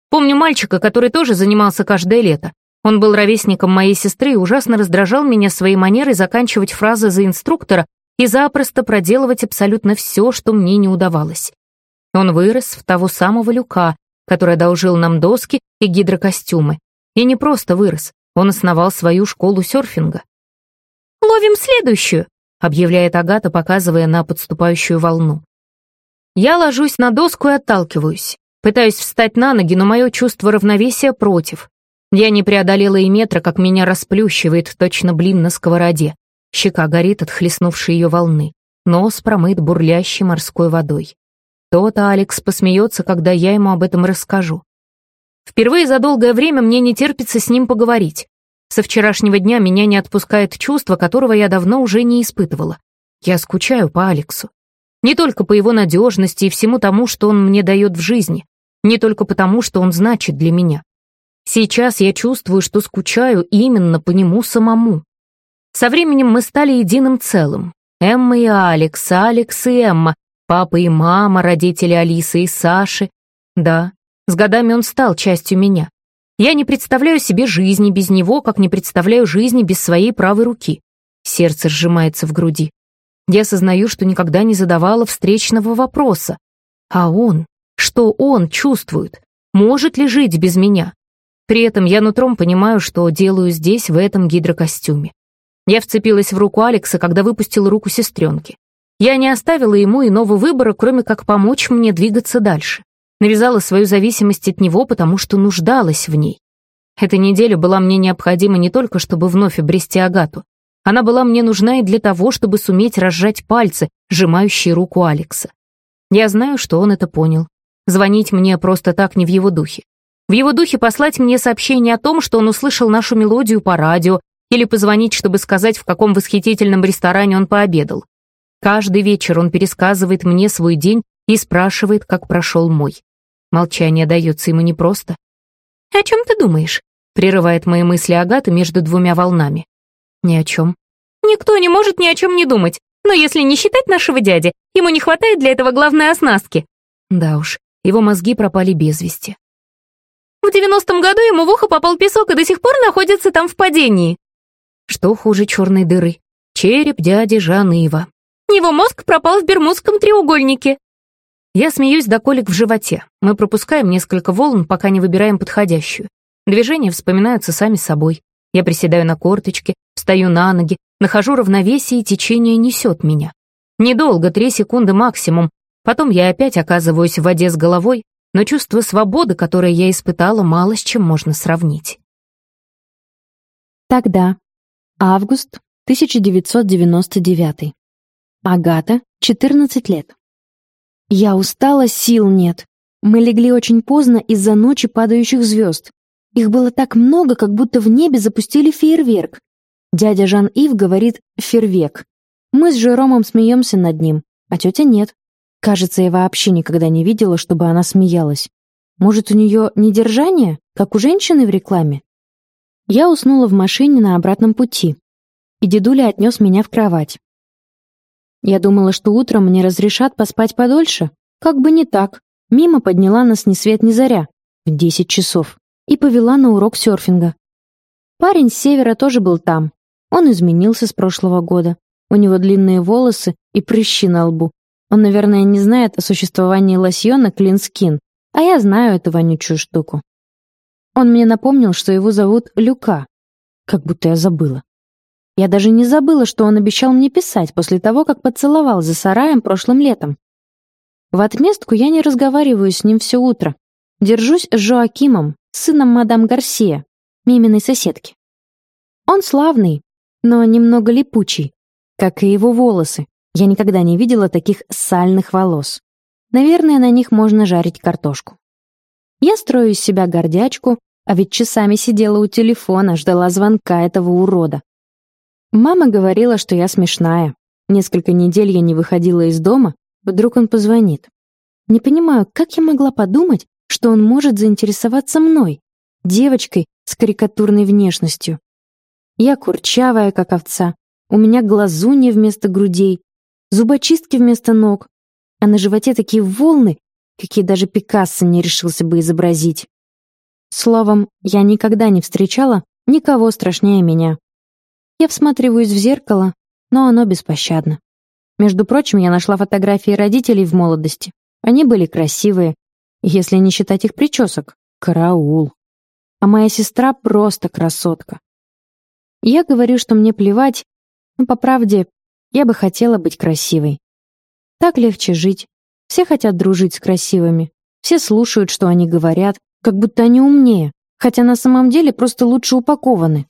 [SPEAKER 2] Помню мальчика, который тоже занимался каждое лето. Он был ровесником моей сестры и ужасно раздражал меня своей манерой заканчивать фразы за инструктора и запросто проделывать абсолютно все, что мне не удавалось. Он вырос в того самого Люка, который одолжил нам доски и гидрокостюмы. И не просто вырос, он основал свою школу серфинга. «Ловим следующую», — объявляет Агата, показывая на подступающую волну. Я ложусь на доску и отталкиваюсь. Пытаюсь встать на ноги, но мое чувство равновесия против. Я не преодолела и метра, как меня расплющивает точно блин на сковороде. Щека горит от хлестнувшей ее волны. Нос промыт бурлящей морской водой. То-то Алекс посмеется, когда я ему об этом расскажу. Впервые за долгое время мне не терпится с ним поговорить. Со вчерашнего дня меня не отпускает чувство, которого я давно уже не испытывала. Я скучаю по Алексу. Не только по его надежности и всему тому, что он мне дает в жизни, не только потому, что он значит для меня. Сейчас я чувствую, что скучаю именно по нему самому. Со временем мы стали единым целым. Эмма и Алекс, Алекс и Эмма, папа и мама, родители Алисы и Саши. Да, с годами он стал частью меня. Я не представляю себе жизни без него, как не представляю жизни без своей правой руки. Сердце сжимается в груди. Я осознаю, что никогда не задавала встречного вопроса. А он? Что он чувствует? Может ли жить без меня? При этом я нутром понимаю, что делаю здесь, в этом гидрокостюме. Я вцепилась в руку Алекса, когда выпустила руку сестренки. Я не оставила ему иного выбора, кроме как помочь мне двигаться дальше. Навязала свою зависимость от него, потому что нуждалась в ней. Эта неделя была мне необходима не только, чтобы вновь обрести Агату. Она была мне нужна и для того, чтобы суметь разжать пальцы, сжимающие руку Алекса. Я знаю, что он это понял. Звонить мне просто так не в его духе. В его духе послать мне сообщение о том, что он услышал нашу мелодию по радио, или позвонить, чтобы сказать, в каком восхитительном ресторане он пообедал. Каждый вечер он пересказывает мне свой день и спрашивает, как прошел мой. Молчание дается ему непросто. «О чем ты думаешь?» — прерывает мои мысли Агата между двумя волнами. «Ни о чем». «Никто не может ни о чем не думать, но если не считать нашего дяди, ему не хватает для этого главной оснастки». Да уж, его мозги пропали без вести. В девяностом году ему в ухо попал песок и до сих пор находится там в падении. Что хуже черной дыры? Череп дяди Жаныва. Его мозг пропал в Бермудском треугольнике. Я смеюсь до колик в животе. Мы пропускаем несколько волн, пока не выбираем подходящую. Движения вспоминаются сами собой. Я приседаю на корточки, встаю на ноги, нахожу равновесие, и течение несет меня. Недолго, три секунды максимум. Потом я опять оказываюсь в воде с головой, но чувство свободы, которое я испытала, мало с чем можно сравнить.
[SPEAKER 3] Тогда, Август 1999. Агата, 14 лет. Я устала, сил нет. Мы легли очень поздно из-за ночи падающих звезд. Их было так много, как будто в небе запустили фейерверк. Дядя Жан-Ив говорит «фейервек». Мы с Жеромом смеемся над ним, а тетя нет. Кажется, я вообще никогда не видела, чтобы она смеялась. Может, у нее недержание, как у женщины в рекламе? Я уснула в машине на обратном пути, и дедуля отнес меня в кровать. Я думала, что утром мне разрешат поспать подольше. Как бы не так. Мимо подняла нас ни свет ни заря, в десять часов, и повела на урок серфинга. Парень с севера тоже был там. Он изменился с прошлого года. У него длинные волосы и прыщи на лбу. Он, наверное, не знает о существовании лосьона Skin, а я знаю эту вонючую штуку. Он мне напомнил, что его зовут Люка. Как будто я забыла. Я даже не забыла, что он обещал мне писать после того, как поцеловал за сараем прошлым летом. В отместку я не разговариваю с ним все утро. Держусь с Жоакимом, сыном мадам Гарсия, миминой соседки. Он славный, но немного липучий, как и его волосы. Я никогда не видела таких сальных волос. Наверное, на них можно жарить картошку. Я строю из себя гордячку, а ведь часами сидела у телефона, ждала звонка этого урода. Мама говорила, что я смешная. Несколько недель я не выходила из дома, вдруг он позвонит. Не понимаю, как я могла подумать, что он может заинтересоваться мной, девочкой с карикатурной внешностью. Я курчавая, как овца, у меня глазунья вместо грудей, зубочистки вместо ног, а на животе такие волны, какие даже Пикассо не решился бы изобразить. Словом, я никогда не встречала никого страшнее меня. Я всматриваюсь в зеркало, но оно беспощадно. Между прочим, я нашла фотографии родителей в молодости. Они были красивые, если не считать их причесок. Караул. А моя сестра просто красотка. Я говорю, что мне плевать, но по правде я бы хотела быть красивой. Так легче жить. Все хотят дружить с красивыми. Все слушают, что они говорят, как будто они умнее, хотя на самом деле просто лучше упакованы.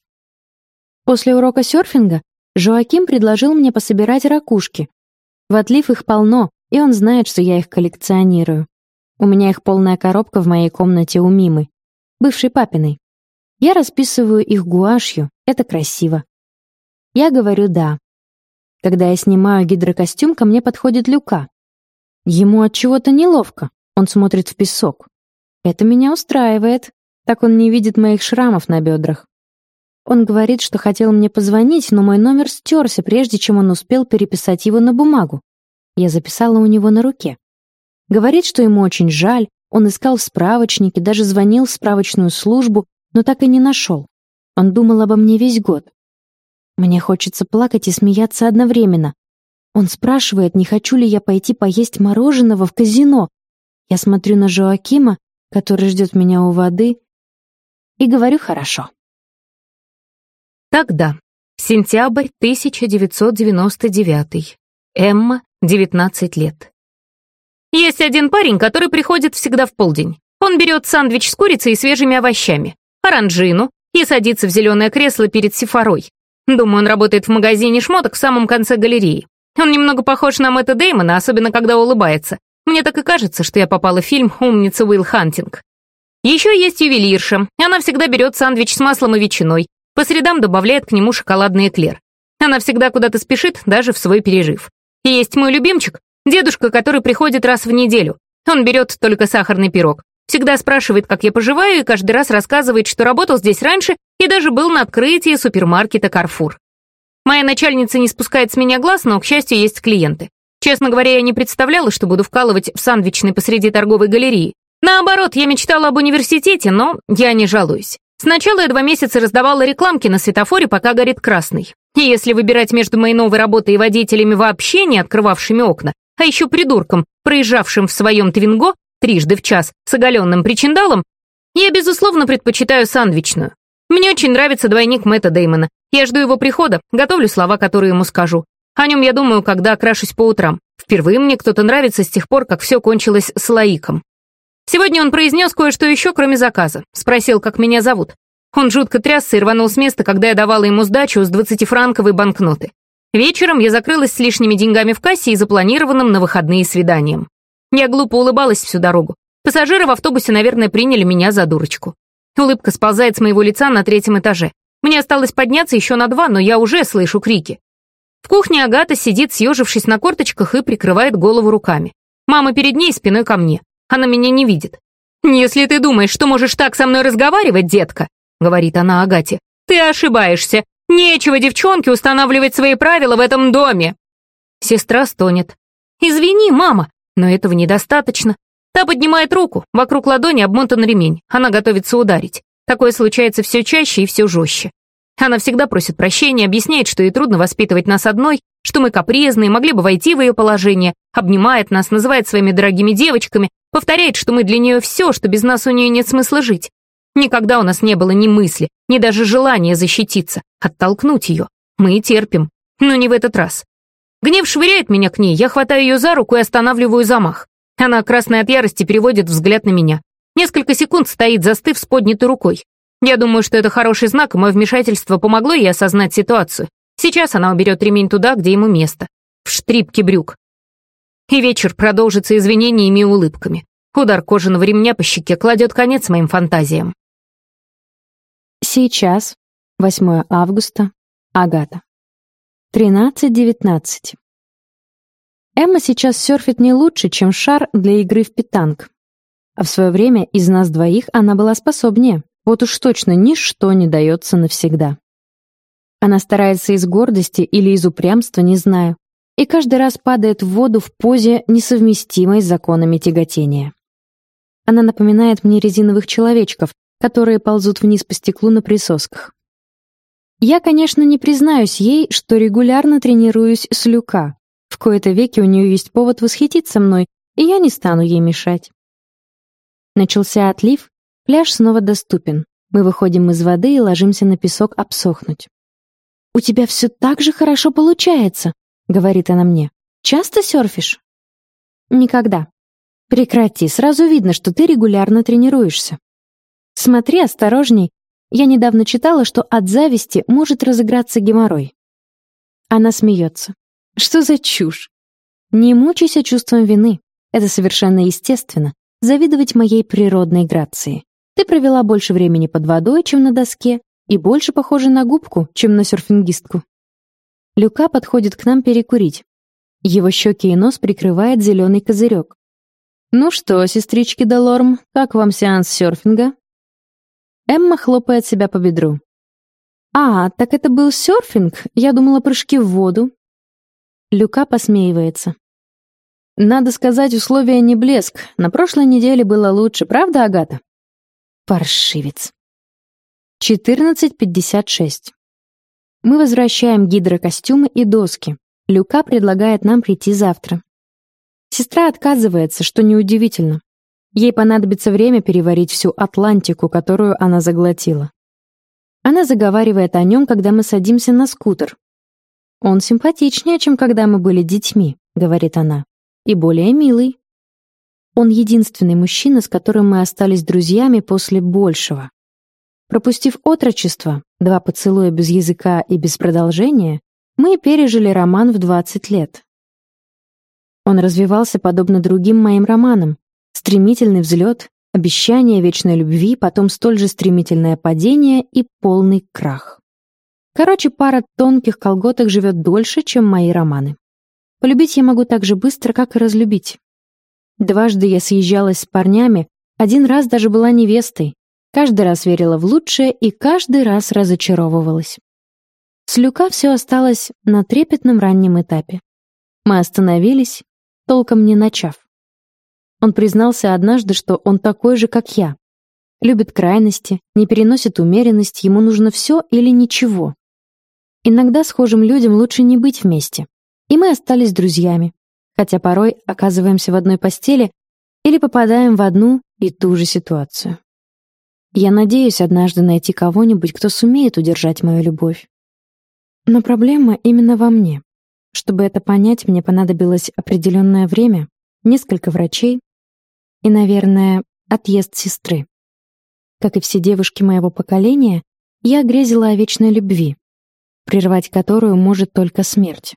[SPEAKER 3] После урока серфинга Жоаким предложил мне пособирать ракушки. В отлив их полно, и он знает, что я их коллекционирую. У меня их полная коробка в моей комнате у Мимы, бывшей папиной. Я расписываю их гуашью, это красиво. Я говорю «да». Когда я снимаю гидрокостюм, ко мне подходит Люка. Ему от чего-то неловко, он смотрит в песок. Это меня устраивает, так он не видит моих шрамов на бедрах. Он говорит, что хотел мне позвонить, но мой номер стерся, прежде чем он успел переписать его на бумагу. Я записала у него на руке. Говорит, что ему очень жаль, он искал в справочнике, даже звонил в справочную службу, но так и не нашел. Он думал обо мне весь год. Мне хочется плакать и смеяться одновременно. Он спрашивает, не хочу ли я пойти поесть мороженого в казино. Я смотрю на Жоакима, который ждет меня у воды, и говорю «хорошо».
[SPEAKER 2] Тогда. Сентябрь 1999. Эмма, 19 лет. Есть один парень, который приходит всегда в полдень. Он берет сэндвич с курицей и свежими овощами, оранжину и садится в зеленое кресло перед сифарой. Думаю, он работает в магазине шмоток в самом конце галереи. Он немного похож на Мэтта Дэймона, особенно когда улыбается. Мне так и кажется, что я попала в фильм «Умница Уилл Хантинг». Еще есть ювелирша. Она всегда берет сэндвич с маслом и ветчиной, по средам добавляет к нему шоколадный эклер. Она всегда куда-то спешит, даже в свой пережив. И есть мой любимчик, дедушка, который приходит раз в неделю. Он берет только сахарный пирог. Всегда спрашивает, как я поживаю, и каждый раз рассказывает, что работал здесь раньше и даже был на открытии супермаркета «Карфур». Моя начальница не спускает с меня глаз, но, к счастью, есть клиенты. Честно говоря, я не представляла, что буду вкалывать в сандвичной посреди торговой галереи. Наоборот, я мечтала об университете, но я не жалуюсь. Сначала я два месяца раздавала рекламки на светофоре, пока горит красный. И если выбирать между моей новой работой и водителями вообще не открывавшими окна, а еще придурком, проезжавшим в своем твинго трижды в час с оголенным причиндалом, я, безусловно, предпочитаю сандвичную. Мне очень нравится двойник Мэтта Деймона. Я жду его прихода, готовлю слова, которые ему скажу. О нем я думаю, когда окрашусь по утрам. Впервые мне кто-то нравится с тех пор, как все кончилось с Лаиком. Сегодня он произнес кое-что еще, кроме заказа. Спросил, как меня зовут. Он жутко трясся и рванул с места, когда я давала ему сдачу с 20-франковой банкноты. Вечером я закрылась с лишними деньгами в кассе и запланированным на выходные свиданием. Я глупо улыбалась всю дорогу. Пассажиры в автобусе, наверное, приняли меня за дурочку. Улыбка сползает с моего лица на третьем этаже. Мне осталось подняться еще на два, но я уже слышу крики. В кухне Агата сидит, съежившись на корточках и прикрывает голову руками. Мама перед ней спиной ко мне. Она меня не видит. «Если ты думаешь, что можешь так со мной разговаривать, детка», — говорит она Агате, — «ты ошибаешься. Нечего девчонке устанавливать свои правила в этом доме». Сестра стонет. «Извини, мама, но этого недостаточно». Та поднимает руку, вокруг ладони обмотан ремень, она готовится ударить. Такое случается все чаще и все жестче. Она всегда просит прощения, объясняет, что ей трудно воспитывать нас одной, что мы капризные, могли бы войти в ее положение, обнимает нас, называет своими дорогими девочками, повторяет, что мы для нее все, что без нас у нее нет смысла жить. Никогда у нас не было ни мысли, ни даже желания защититься, оттолкнуть ее. Мы терпим, но не в этот раз. Гнев швыряет меня к ней, я хватаю ее за руку и останавливаю замах. Она, красная от ярости, переводит взгляд на меня. Несколько секунд стоит, застыв с поднятой рукой. Я думаю, что это хороший знак, и мое вмешательство помогло ей осознать ситуацию. Сейчас она уберет ремень туда, где ему место. В штрипке брюк. И вечер продолжится извинениями и улыбками. Удар кожаного ремня по щеке кладет конец моим фантазиям.
[SPEAKER 3] Сейчас, 8 августа, Агата. 13.19. Эмма сейчас серфит не лучше, чем шар для игры в питанг. А в свое время из нас двоих она была способнее. Вот уж точно ничто не дается навсегда. Она старается из гордости или из упрямства, не знаю, и каждый раз падает в воду в позе, несовместимой с законами тяготения. Она напоминает мне резиновых человечков, которые ползут вниз по стеклу на присосках. Я, конечно, не признаюсь ей, что регулярно тренируюсь с люка. В кои-то веки у нее есть повод восхититься мной, и я не стану ей мешать. Начался отлив, Пляж снова доступен. Мы выходим из воды и ложимся на песок обсохнуть. «У тебя все так же хорошо получается», — говорит она мне. «Часто серфишь?» «Никогда». «Прекрати, сразу видно, что ты регулярно тренируешься». Смотри осторожней. Я недавно читала, что от зависти может разыграться геморрой. Она смеется. Что за чушь? Не мучайся чувством вины. Это совершенно естественно. Завидовать моей природной грации. Ты провела больше времени под водой, чем на доске, и больше похожа на губку, чем на серфингистку. Люка подходит к нам перекурить. Его щеки и нос прикрывает зеленый козырек. «Ну что, сестрички Делорм, как вам сеанс серфинга?» Эмма хлопает себя по бедру. «А, так это был серфинг? Я думала, прыжки в воду». Люка посмеивается. «Надо сказать, условия не блеск. На прошлой неделе было лучше, правда, Агата?» Паршивец. 14.56. Мы возвращаем гидрокостюмы и доски. Люка предлагает нам прийти завтра. Сестра отказывается, что неудивительно. Ей понадобится время переварить всю Атлантику, которую она заглотила. Она заговаривает о нем, когда мы садимся на скутер. «Он симпатичнее, чем когда мы были детьми», — говорит она, — «и более милый». Он единственный мужчина, с которым мы остались друзьями после большего. Пропустив отрочество, два поцелуя без языка и без продолжения, мы пережили роман в 20 лет. Он развивался подобно другим моим романам. Стремительный взлет, обещание вечной любви, потом столь же стремительное падение и полный крах. Короче, пара тонких колготок живет дольше, чем мои романы. Полюбить я могу так же быстро, как и разлюбить. Дважды я съезжалась с парнями, один раз даже была невестой. Каждый раз верила в лучшее и каждый раз разочаровывалась. С Люка все осталось на трепетном раннем этапе. Мы остановились, толком не начав. Он признался однажды, что он такой же, как я. Любит крайности, не переносит умеренность, ему нужно все или ничего. Иногда схожим людям лучше не быть вместе. И мы остались друзьями, хотя порой оказываемся в одной постели или попадаем в одну и ту же ситуацию. Я надеюсь однажды найти кого-нибудь, кто сумеет удержать мою любовь. Но проблема именно во мне. Чтобы это понять, мне понадобилось определенное время, несколько врачей и, наверное, отъезд сестры. Как и все девушки моего поколения, я грезила о вечной любви, прервать которую может только смерть.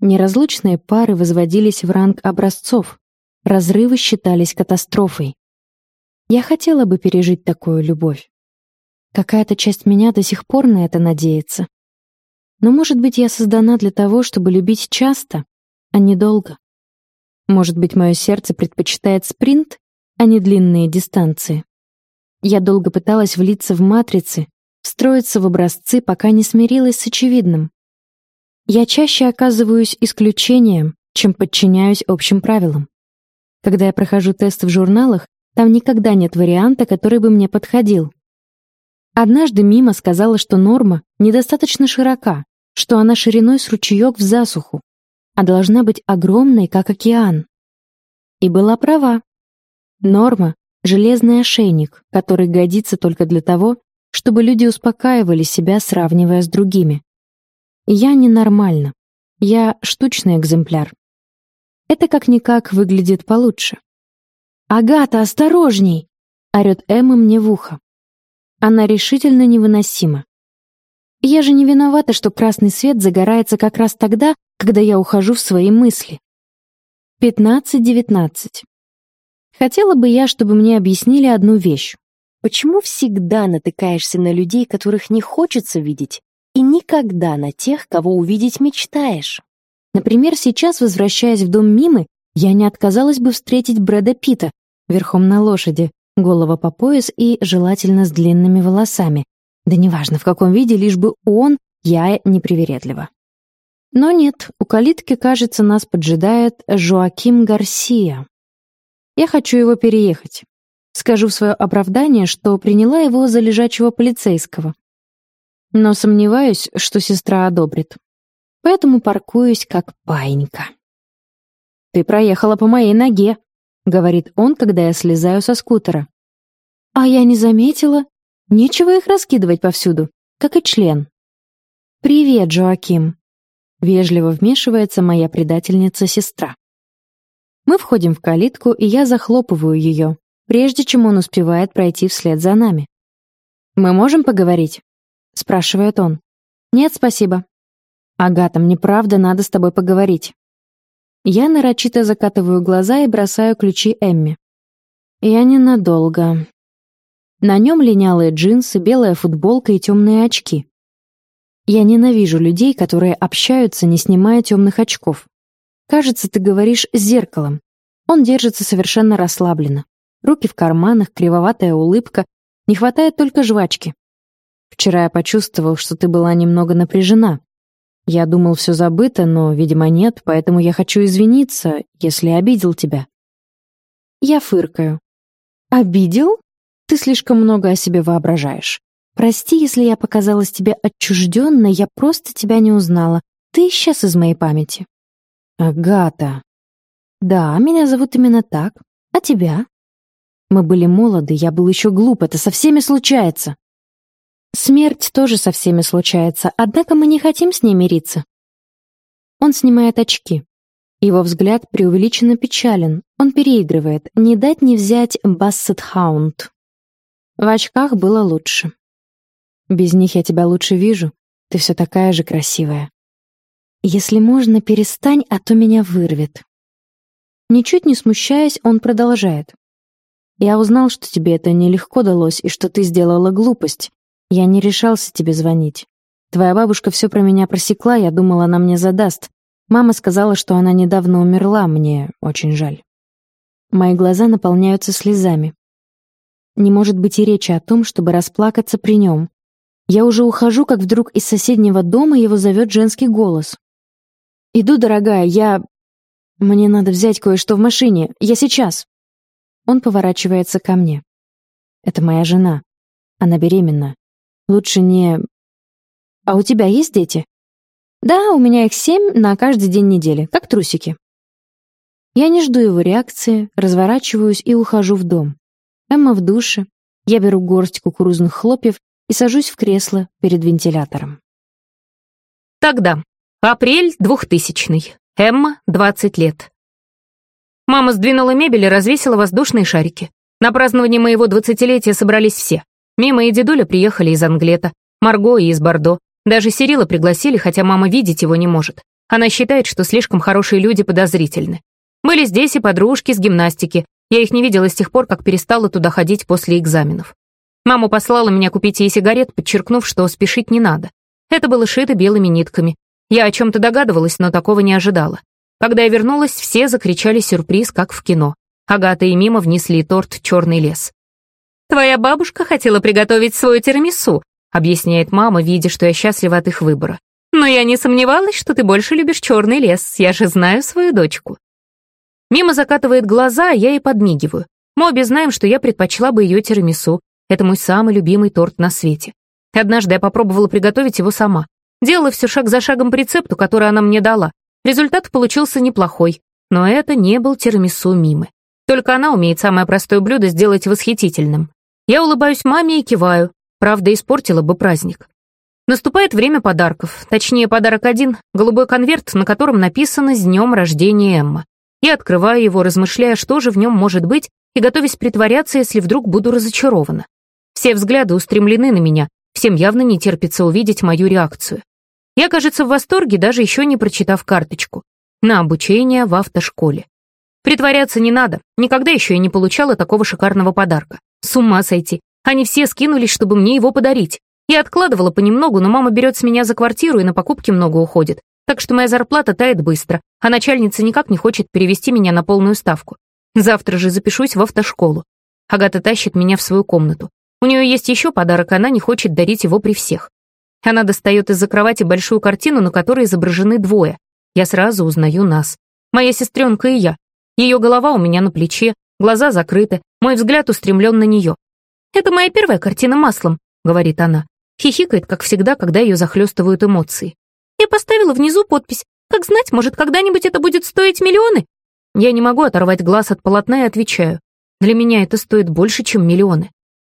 [SPEAKER 3] Неразлучные пары возводились в ранг образцов, разрывы считались катастрофой. Я хотела бы пережить такую любовь. Какая-то часть меня до сих пор на это надеется. Но, может быть, я создана для того, чтобы любить часто, а не долго. Может быть, мое сердце предпочитает спринт, а не длинные дистанции. Я долго пыталась влиться в матрицы, встроиться в образцы, пока не смирилась с очевидным. Я чаще оказываюсь исключением, чем подчиняюсь общим правилам. Когда я прохожу тесты в журналах, там никогда нет варианта, который бы мне подходил. Однажды Мима сказала, что норма недостаточно широка, что она шириной с ручеек в засуху, а должна быть огромной, как океан. И была права. Норма — железный ошейник, который годится только для того, чтобы люди успокаивали себя, сравнивая с другими. Я ненормальна. Я штучный экземпляр. Это как-никак выглядит получше. «Агата, осторожней!» — орёт Эмма мне в ухо. Она решительно невыносима. Я же не виновата, что красный свет загорается как раз тогда, когда я ухожу в свои мысли. 15-19. Хотела бы я, чтобы мне объяснили одну вещь. Почему всегда натыкаешься на людей, которых не хочется видеть, и никогда на тех, кого увидеть мечтаешь? Например, сейчас, возвращаясь в дом Мимы, я не отказалась бы встретить Брэда Питта верхом на лошади, голова по пояс и желательно с длинными волосами. Да неважно, в каком виде, лишь бы он, я непривередлива. Но нет, у калитки, кажется, нас поджидает Жоаким Гарсия. Я хочу его переехать. Скажу в свое оправдание, что приняла его за лежачего полицейского. Но сомневаюсь, что сестра одобрит. Поэтому паркуюсь как паинька. «Ты проехала по моей ноге», — говорит он, когда я слезаю со скутера. «А я не заметила. Нечего их раскидывать повсюду, как и член». «Привет, Джоаким», — вежливо вмешивается моя предательница-сестра. Мы входим в калитку, и я захлопываю ее, прежде чем он успевает пройти вслед за нами. «Мы можем поговорить?» — спрашивает он. «Нет, спасибо». «Агата, мне правда надо с тобой поговорить». Я нарочито закатываю глаза и бросаю ключи Эмми. Я ненадолго. На нем линялые джинсы, белая футболка и темные очки. Я ненавижу людей, которые общаются, не снимая темных очков. Кажется, ты говоришь с зеркалом. Он держится совершенно расслабленно. Руки в карманах, кривоватая улыбка. Не хватает только жвачки. Вчера я почувствовал, что ты была немного напряжена. Я думал, все забыто, но, видимо, нет, поэтому я хочу извиниться, если обидел тебя. Я фыркаю. Обидел? Ты слишком много о себе воображаешь. Прости, если я показалась тебе отчужденной, я просто тебя не узнала. Ты исчез из моей памяти. Агата. Да, меня зовут именно так. А тебя? Мы были молоды, я был еще глуп, это со всеми случается. Смерть тоже со всеми случается, однако мы не хотим с ней мириться. Он снимает очки. Его взгляд преувеличенно печален. Он переигрывает. Не дать не взять Бассет Хаунд. В очках было лучше. Без них я тебя лучше вижу. Ты все такая же красивая. Если можно, перестань, а то меня вырвет. Ничуть не смущаясь, он продолжает. Я узнал, что тебе это нелегко далось и что ты сделала глупость. Я не решался тебе звонить. Твоя бабушка все про меня просекла, я думала, она мне задаст. Мама сказала, что она недавно умерла, мне очень жаль. Мои глаза наполняются слезами. Не может быть и речи о том, чтобы расплакаться при нем. Я уже ухожу, как вдруг из соседнего дома его зовет женский голос. «Иду, дорогая, я... Мне надо взять кое-что в машине. Я сейчас». Он поворачивается ко мне. «Это моя жена. Она беременна. Лучше не... А у тебя есть дети?» Да, у меня их семь на каждый день недели, как трусики. Я не жду его реакции, разворачиваюсь и ухожу в дом. Эмма в душе. Я беру горсть кукурузных хлопьев и сажусь в кресло перед вентилятором.
[SPEAKER 2] Тогда. Апрель двухтысячный. Эмма, 20 лет. Мама сдвинула мебель и развесила воздушные шарики. На празднование моего двадцатилетия собрались все. Мима и дедуля приехали из Англета, Марго и из Бордо, даже Серила пригласили, хотя мама видеть его не может. Она считает, что слишком хорошие люди подозрительны. Были здесь и подружки с гимнастики. Я их не видела с тех пор, как перестала туда ходить после экзаменов. Мама послала меня купить ей сигарет, подчеркнув, что спешить не надо. Это было шито белыми нитками. Я о чем-то догадывалась, но такого не ожидала. Когда я вернулась, все закричали сюрприз, как в кино. Агата и Мима внесли торт «Черный лес». «Твоя бабушка хотела приготовить свой тирамису, объясняет мама, видя, что я счастлива от их выбора. «Но я не сомневалась, что ты больше любишь черный лес, я же знаю свою дочку». Мимо закатывает глаза, а я ей подмигиваю. Мы обе знаем, что я предпочла бы ее тирамису. Это мой самый любимый торт на свете. Однажды я попробовала приготовить его сама. Делала все шаг за шагом по рецепту, который она мне дала. Результат получился неплохой, но это не был тирамису Мимы. Только она умеет самое простое блюдо сделать восхитительным. Я улыбаюсь маме и киваю. Правда, испортила бы праздник. Наступает время подарков. Точнее, подарок один — голубой конверт, на котором написано «С днем рождения Эмма». Я открываю его, размышляя, что же в нем может быть, и готовясь притворяться, если вдруг буду разочарована. Все взгляды устремлены на меня, всем явно не терпится увидеть мою реакцию. Я, кажется, в восторге, даже еще не прочитав карточку. На обучение в автошколе. Притворяться не надо, никогда еще я не получала такого шикарного подарка. С ума сойти, они все скинулись, чтобы мне его подарить. Я откладывала понемногу, но мама берет с меня за квартиру и на покупки много уходит. Так что моя зарплата тает быстро, а начальница никак не хочет перевести меня на полную ставку. Завтра же запишусь в автошколу. Агата тащит меня в свою комнату. У нее есть еще подарок, она не хочет дарить его при всех. Она достает из-за кровати большую картину, на которой изображены двое. Я сразу узнаю нас. Моя сестренка и я. Ее голова у меня на плече, глаза закрыты, мой взгляд устремлен на нее. «Это моя первая картина маслом», — говорит она. Хихикает, как всегда, когда ее захлестывают эмоции. «Я поставила внизу подпись. Как знать, может, когда-нибудь это будет стоить миллионы?» Я не могу оторвать глаз от полотна и отвечаю. Для меня это стоит больше, чем миллионы.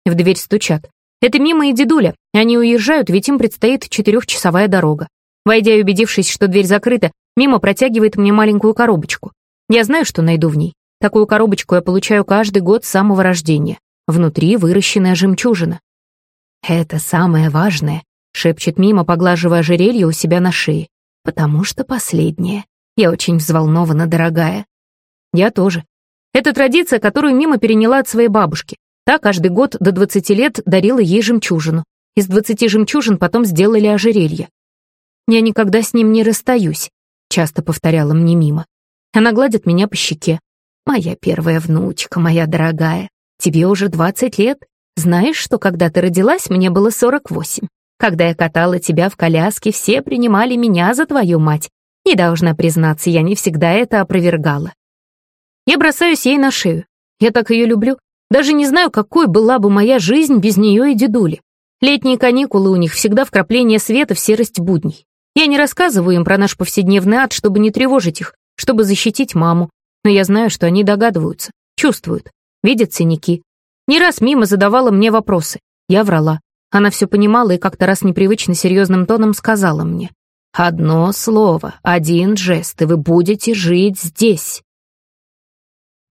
[SPEAKER 2] В дверь стучат. Это мимо и дедуля. Они уезжают, ведь им предстоит четырехчасовая дорога. Войдя и убедившись, что дверь закрыта, мимо протягивает мне маленькую коробочку. Я знаю, что найду в ней. Такую коробочку я получаю каждый год с самого рождения. Внутри выращенная жемчужина. «Это самое важное», — шепчет Мима, поглаживая ожерелье у себя на шее. «Потому что последнее. Я очень взволнована, дорогая». «Я тоже. Это традиция, которую Мима переняла от своей бабушки. Та каждый год до 20 лет дарила ей жемчужину. Из 20 жемчужин потом сделали ожерелье. «Я никогда с ним не расстаюсь», — часто повторяла мне Мима. Она гладит меня по щеке. «Моя первая внучка, моя дорогая, тебе уже 20 лет. Знаешь, что когда ты родилась, мне было 48. Когда я катала тебя в коляске, все принимали меня за твою мать. И должна признаться, я не всегда это опровергала. Я бросаюсь ей на шею. Я так ее люблю. Даже не знаю, какой была бы моя жизнь без нее и дедули. Летние каникулы у них всегда вкрапление света в серость будней. Я не рассказываю им про наш повседневный ад, чтобы не тревожить их, чтобы защитить маму. Но я знаю, что они догадываются, чувствуют, видят синяки. Не раз мимо задавала мне вопросы. Я врала. Она все понимала и как-то раз непривычно серьезным тоном сказала мне. «Одно слово, один жест, и вы будете жить здесь».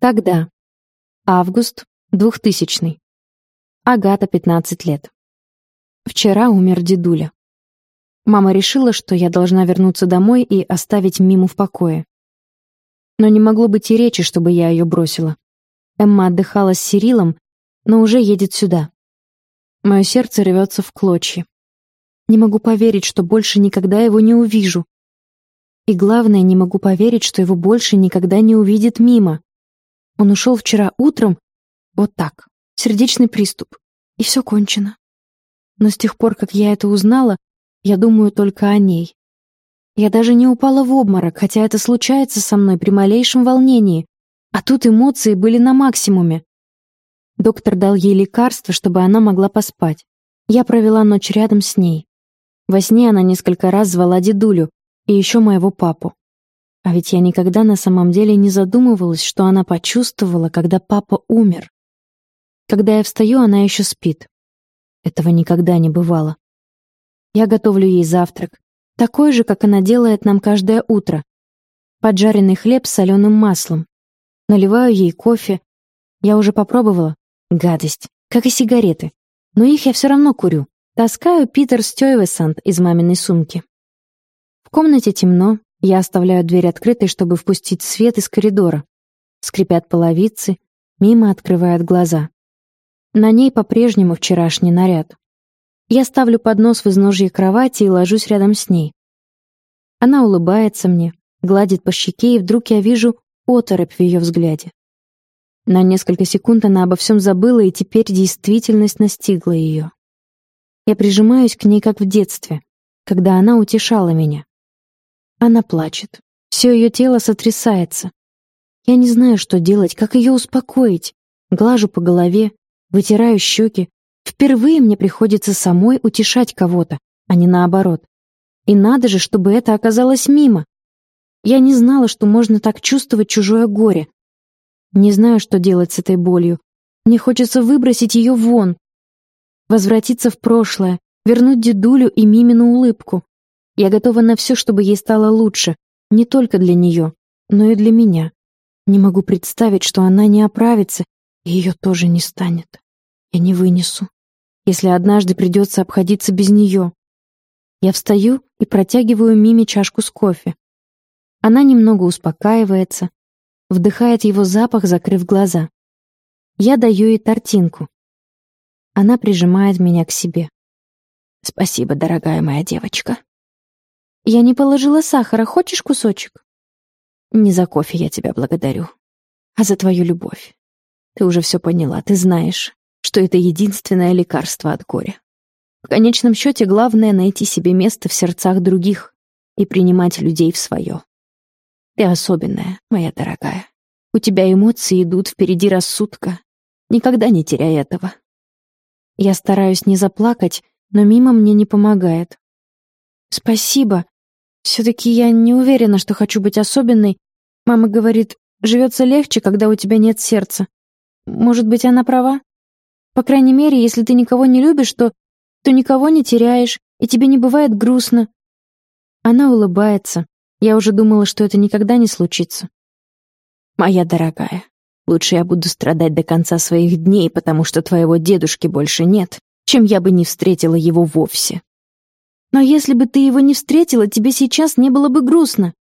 [SPEAKER 3] Тогда. Август, двухтысячный. Агата, 15 лет. Вчера умер дедуля. Мама решила, что я должна вернуться домой и оставить Миму в покое. Но не могло быть и речи, чтобы я ее бросила. Эмма отдыхала с Сирилом, но уже едет сюда. Мое сердце рвется в клочья. Не могу поверить, что больше никогда его не увижу. И главное, не могу поверить, что его больше никогда не увидит Мима. Он ушел вчера утром, вот так, сердечный приступ, и все кончено. Но с тех пор, как я это узнала, я думаю только о ней. Я даже не упала в обморок, хотя это случается со мной при малейшем волнении, а тут эмоции были на максимуме. Доктор дал ей лекарство, чтобы она могла поспать. Я провела ночь рядом с ней. Во сне она несколько раз звала дедулю и еще моего папу. А ведь я никогда на самом деле не задумывалась, что она почувствовала, когда папа умер. Когда я встаю, она еще спит. Этого никогда не бывало. Я готовлю ей завтрак, такой же, как она делает нам каждое утро. Поджаренный хлеб с соленым маслом. Наливаю ей кофе. Я уже попробовала. Гадость, как и сигареты. Но их я все равно курю. Таскаю Питер Стёйвесант из маминой сумки. В комнате темно, я оставляю дверь открытой, чтобы впустить свет из коридора. Скрипят половицы, мимо открывает глаза. На ней по-прежнему вчерашний наряд. Я ставлю поднос в изножье кровати и ложусь рядом с ней. Она улыбается мне, гладит по щеке, и вдруг я вижу оторопь в ее взгляде. На несколько секунд она обо всем забыла, и теперь действительность настигла ее. Я прижимаюсь к ней, как в детстве, когда она утешала меня. Она плачет. Все ее тело сотрясается. Я не знаю, что делать, как ее успокоить. Глажу по голове, вытираю щеки. Впервые мне приходится самой утешать кого-то, а не наоборот. И надо же, чтобы это оказалось мимо. Я не знала, что можно так чувствовать чужое горе. Не знаю, что делать с этой болью. Мне хочется выбросить ее вон. Возвратиться в прошлое, вернуть дедулю и Мимину улыбку. Я готова на все, чтобы ей стало лучше, не только для нее, но и для меня. Не могу представить, что она не оправится, и ее тоже не станет. Я не вынесу, если однажды придется обходиться без нее. Я встаю и протягиваю Миме чашку с кофе. Она немного успокаивается, вдыхает его запах, закрыв глаза. Я даю ей тортинку. Она прижимает меня к себе. «Спасибо, дорогая моя девочка». «Я не положила сахара. Хочешь кусочек?» «Не за кофе я тебя благодарю, а за твою любовь. Ты уже все поняла, ты знаешь, что это единственное лекарство от горя. В конечном счете главное — найти себе место в сердцах других и принимать людей в свое. Ты особенная, моя дорогая. У тебя эмоции идут впереди рассудка. Никогда не теряй этого. Я стараюсь не заплакать, но мимо мне не помогает. Спасибо. Все-таки я не уверена, что хочу быть особенной. Мама говорит, живется легче, когда у тебя нет сердца. Может быть, она права? По крайней мере, если ты никого не любишь, то, то никого не теряешь, и тебе не бывает грустно. Она улыбается. Я уже думала, что это никогда не случится. Моя дорогая, Лучше я буду страдать до конца своих дней, потому что твоего дедушки больше нет, чем я бы не встретила его вовсе. Но если бы ты его не встретила, тебе сейчас не было бы грустно.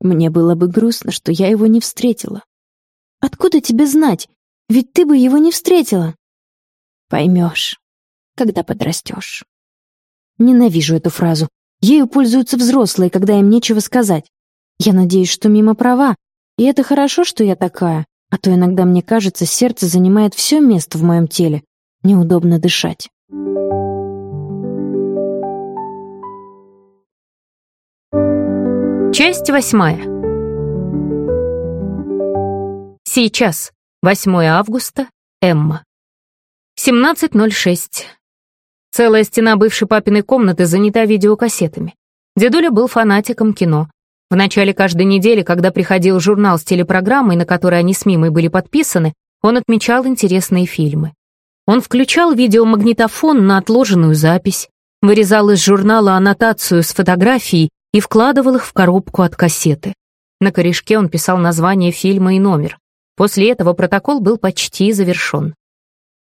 [SPEAKER 3] Мне было бы грустно, что я его не встретила. Откуда тебе знать? Ведь ты бы его не встретила. Поймешь, когда подрастешь. Ненавижу эту фразу. Ею пользуются взрослые, когда им нечего сказать. Я надеюсь, что мимо права. И это хорошо, что я такая. А то иногда мне кажется, сердце занимает все место в моем теле. Неудобно дышать.
[SPEAKER 2] Часть восьмая. Сейчас, 8 августа, Эмма. 17.06. Целая стена бывшей папиной комнаты занята видеокассетами. Дедуля был фанатиком кино. В начале каждой недели, когда приходил журнал с телепрограммой, на которой они с Мимой были подписаны, он отмечал интересные фильмы. Он включал видеомагнитофон на отложенную запись, вырезал из журнала аннотацию с фотографией и вкладывал их в коробку от кассеты. На корешке он писал название фильма и номер. После этого протокол был почти завершен.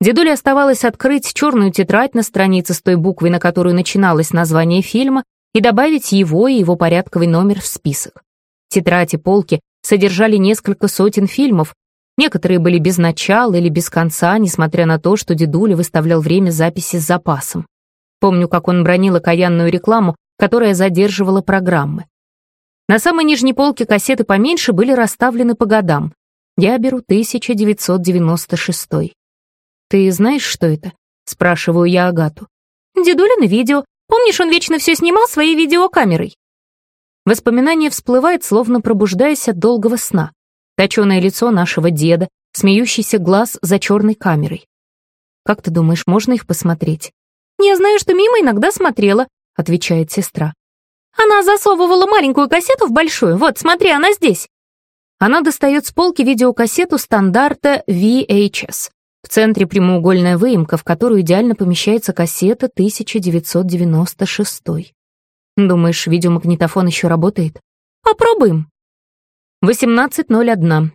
[SPEAKER 2] Дедуле оставалось открыть черную тетрадь на странице с той буквой, на которую начиналось название фильма, и добавить его и его порядковый номер в список. Тетрадь и полки содержали несколько сотен фильмов, некоторые были без начала или без конца, несмотря на то, что дедуля выставлял время записи с запасом. Помню, как он бронил окаянную рекламу, которая задерживала программы. На самой нижней полке кассеты поменьше были расставлены по годам. Я беру 1996. «Ты знаешь, что это?» — спрашиваю я Агату. «Дедуля на видео. Помнишь, он вечно все снимал своей видеокамерой?» Воспоминание всплывает, словно пробуждаясь от долгого сна. Точеное лицо нашего деда, смеющийся глаз за черной камерой. «Как ты думаешь, можно их посмотреть?» «Я знаю, что мимо иногда смотрела», — отвечает сестра. «Она засовывала маленькую кассету в большую. Вот, смотри, она здесь». Она достает с полки видеокассету стандарта VHS. В центре прямоугольная выемка, в которую идеально помещается кассета 1996. Думаешь, видеомагнитофон еще работает? Попробуем. 18.01.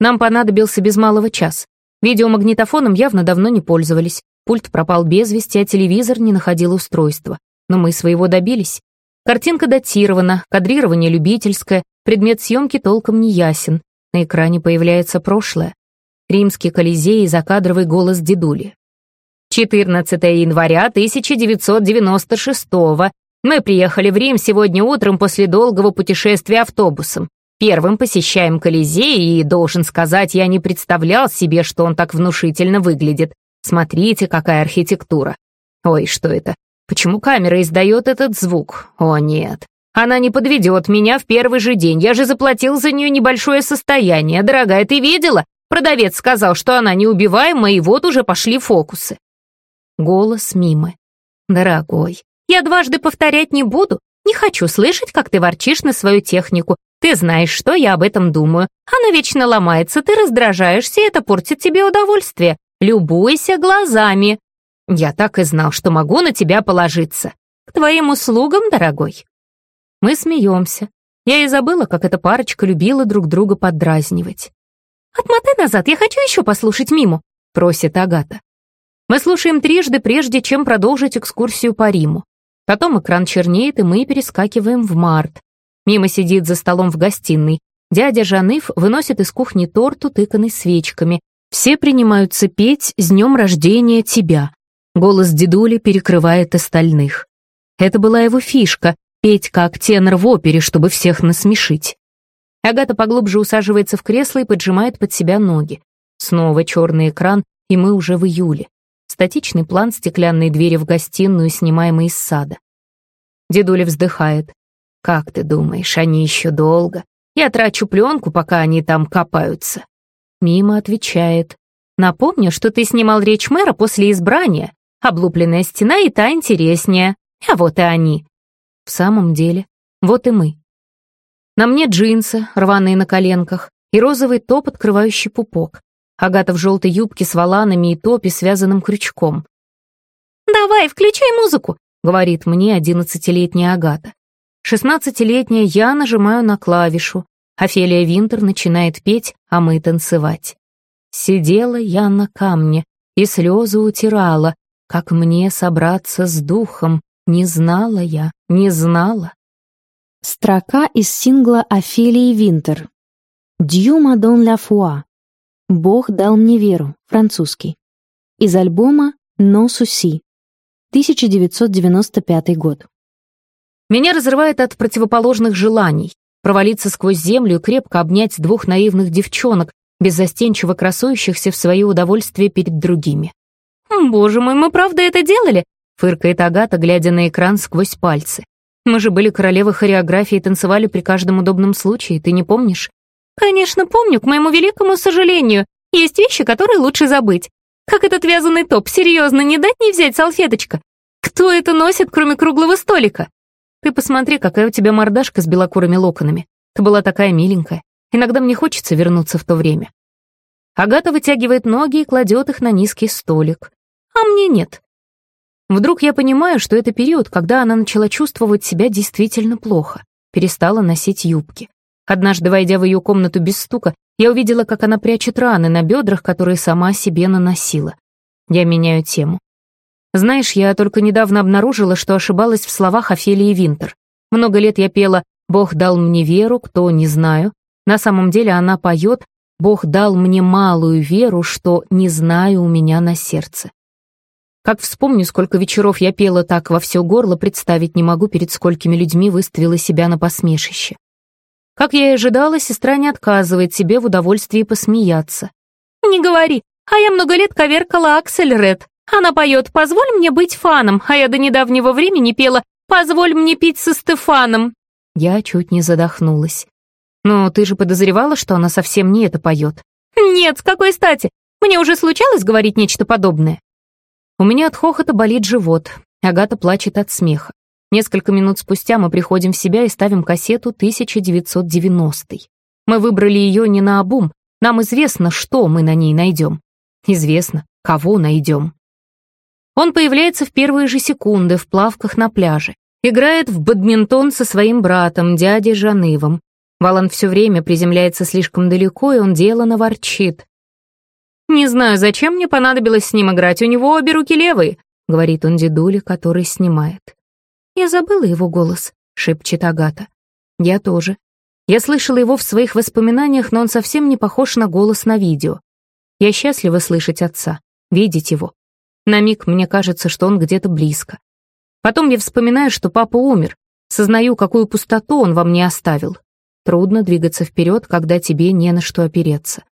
[SPEAKER 2] Нам понадобился без малого час. Видеомагнитофоном явно давно не пользовались. Пульт пропал без вести, а телевизор не находил устройства. Но мы своего добились. Картинка датирована, кадрирование любительское, предмет съемки толком не ясен. На экране появляется прошлое. Римский Колизей и закадровый голос дедули. 14 января 1996 Мы приехали в Рим сегодня утром после долгого путешествия автобусом. Первым посещаем Колизей, и, должен сказать, я не представлял себе, что он так внушительно выглядит. Смотрите, какая архитектура. Ой, что это? Почему камера издает этот звук? О, нет. Она не подведет меня в первый же день. Я же заплатил за нее небольшое состояние. Дорогая, ты видела? Продавец сказал, что она неубиваемая, и вот уже пошли фокусы. Голос Мимы. «Дорогой, я дважды повторять не буду. Не хочу слышать, как ты ворчишь на свою технику. Ты знаешь, что я об этом думаю. Она вечно ломается, ты раздражаешься, и это портит тебе удовольствие. Любуйся глазами. Я так и знал, что могу на тебя положиться. К твоим услугам, дорогой». Мы смеемся. Я и забыла, как эта парочка любила друг друга поддразнивать. «Отмотай назад, я хочу еще послушать Миму», — просит Агата. Мы слушаем трижды, прежде чем продолжить экскурсию по Риму. Потом экран чернеет, и мы перескакиваем в март. Мима сидит за столом в гостиной. Дядя Жаныф выносит из кухни торт, утыканный свечками. Все принимаются петь «С днем рождения тебя». Голос дедули перекрывает остальных. Это была его фишка — петь как тенор в опере, чтобы всех насмешить. Агата поглубже усаживается в кресло и поджимает под себя ноги. Снова черный экран, и мы уже в июле. Статичный план стеклянной двери в гостиную, снимаемый из сада. Дедуля вздыхает. «Как ты думаешь, они еще долго? Я трачу пленку, пока они там копаются». Мима отвечает. «Напомню, что ты снимал речь мэра после избрания. Облупленная стена и та интереснее. А вот и они». В самом деле, вот и мы. На мне джинсы, рваные на коленках, и розовый топ, открывающий пупок. Агата в желтой юбке с воланами и топе, связанным крючком. «Давай, включай музыку», — говорит мне одиннадцатилетняя Агата. Шестнадцатилетняя я нажимаю на клавишу. Офелия Винтер начинает петь
[SPEAKER 5] а мы танцевать. Сидела я на камне и слезы утирала, как мне собраться с духом, не знала я, не знала.
[SPEAKER 3] Строка из сингла Офелии Винтер. «Дью мадон ля фуа». «Бог дал мне веру», французский. Из альбома «Но суси», 1995 год.
[SPEAKER 5] Меня разрывает от противоположных желаний. Провалиться сквозь землю и крепко обнять двух наивных девчонок, беззастенчиво красующихся в свое удовольствие перед другими.
[SPEAKER 2] «Боже мой, мы правда это делали?» — фыркает Агата, глядя на экран сквозь пальцы. «Мы же были королевы хореографии и танцевали при каждом удобном случае, ты не помнишь?» «Конечно, помню, к моему великому сожалению. Есть вещи, которые лучше забыть. Как этот вязаный топ, серьезно, не дать не взять салфеточка? Кто это носит, кроме круглого столика?» Ты посмотри, какая у тебя мордашка с белокурыми локонами. Ты была такая миленькая. Иногда мне хочется вернуться в то время. Агата вытягивает ноги и кладет их на низкий столик. А мне нет. Вдруг я понимаю, что это период, когда она начала чувствовать себя действительно плохо. Перестала носить юбки. Однажды, войдя в ее комнату без стука, я увидела, как она прячет раны на бедрах, которые сама себе наносила. Я меняю тему. Знаешь, я только недавно обнаружила, что ошибалась в словах Офелии Винтер. Много лет я пела «Бог дал мне веру, кто не знаю». На самом деле она поет «Бог дал мне малую веру, что не знаю у меня на сердце». Как вспомню, сколько вечеров я пела так во все горло, представить не могу, перед сколькими людьми выставила себя на посмешище. Как я и ожидала, сестра не отказывает себе в удовольствии посмеяться. «Не говори, а я много лет коверкала Аксель Ред. Она поет «Позволь мне быть фаном», а я до недавнего времени пела «Позволь мне пить со Стефаном». Я чуть не задохнулась. Но ты же подозревала, что она совсем не это поет. Нет, с какой стати? Мне уже случалось говорить нечто подобное. У меня от хохота болит живот. Агата плачет от смеха. Несколько минут спустя мы приходим в себя и ставим кассету 1990 Мы выбрали ее не на обум. Нам известно, что мы на ней найдем. Известно, кого найдем. Он появляется в первые же секунды в плавках на пляже. Играет в бадминтон со своим братом, дядей Жанывом. Валан все время приземляется слишком далеко, и он делано ворчит. «Не знаю, зачем мне понадобилось с ним играть, у него обе руки левые», — говорит он дедуле, который снимает. «Я забыла его голос», — шепчет Агата. «Я тоже. Я слышала его в своих воспоминаниях, но он совсем не похож на голос на видео. Я счастлива слышать отца, видеть его. На миг мне кажется, что он где-то близко. Потом я вспоминаю, что папа умер, сознаю, какую пустоту он во мне оставил. Трудно двигаться вперед, когда тебе не на что опереться.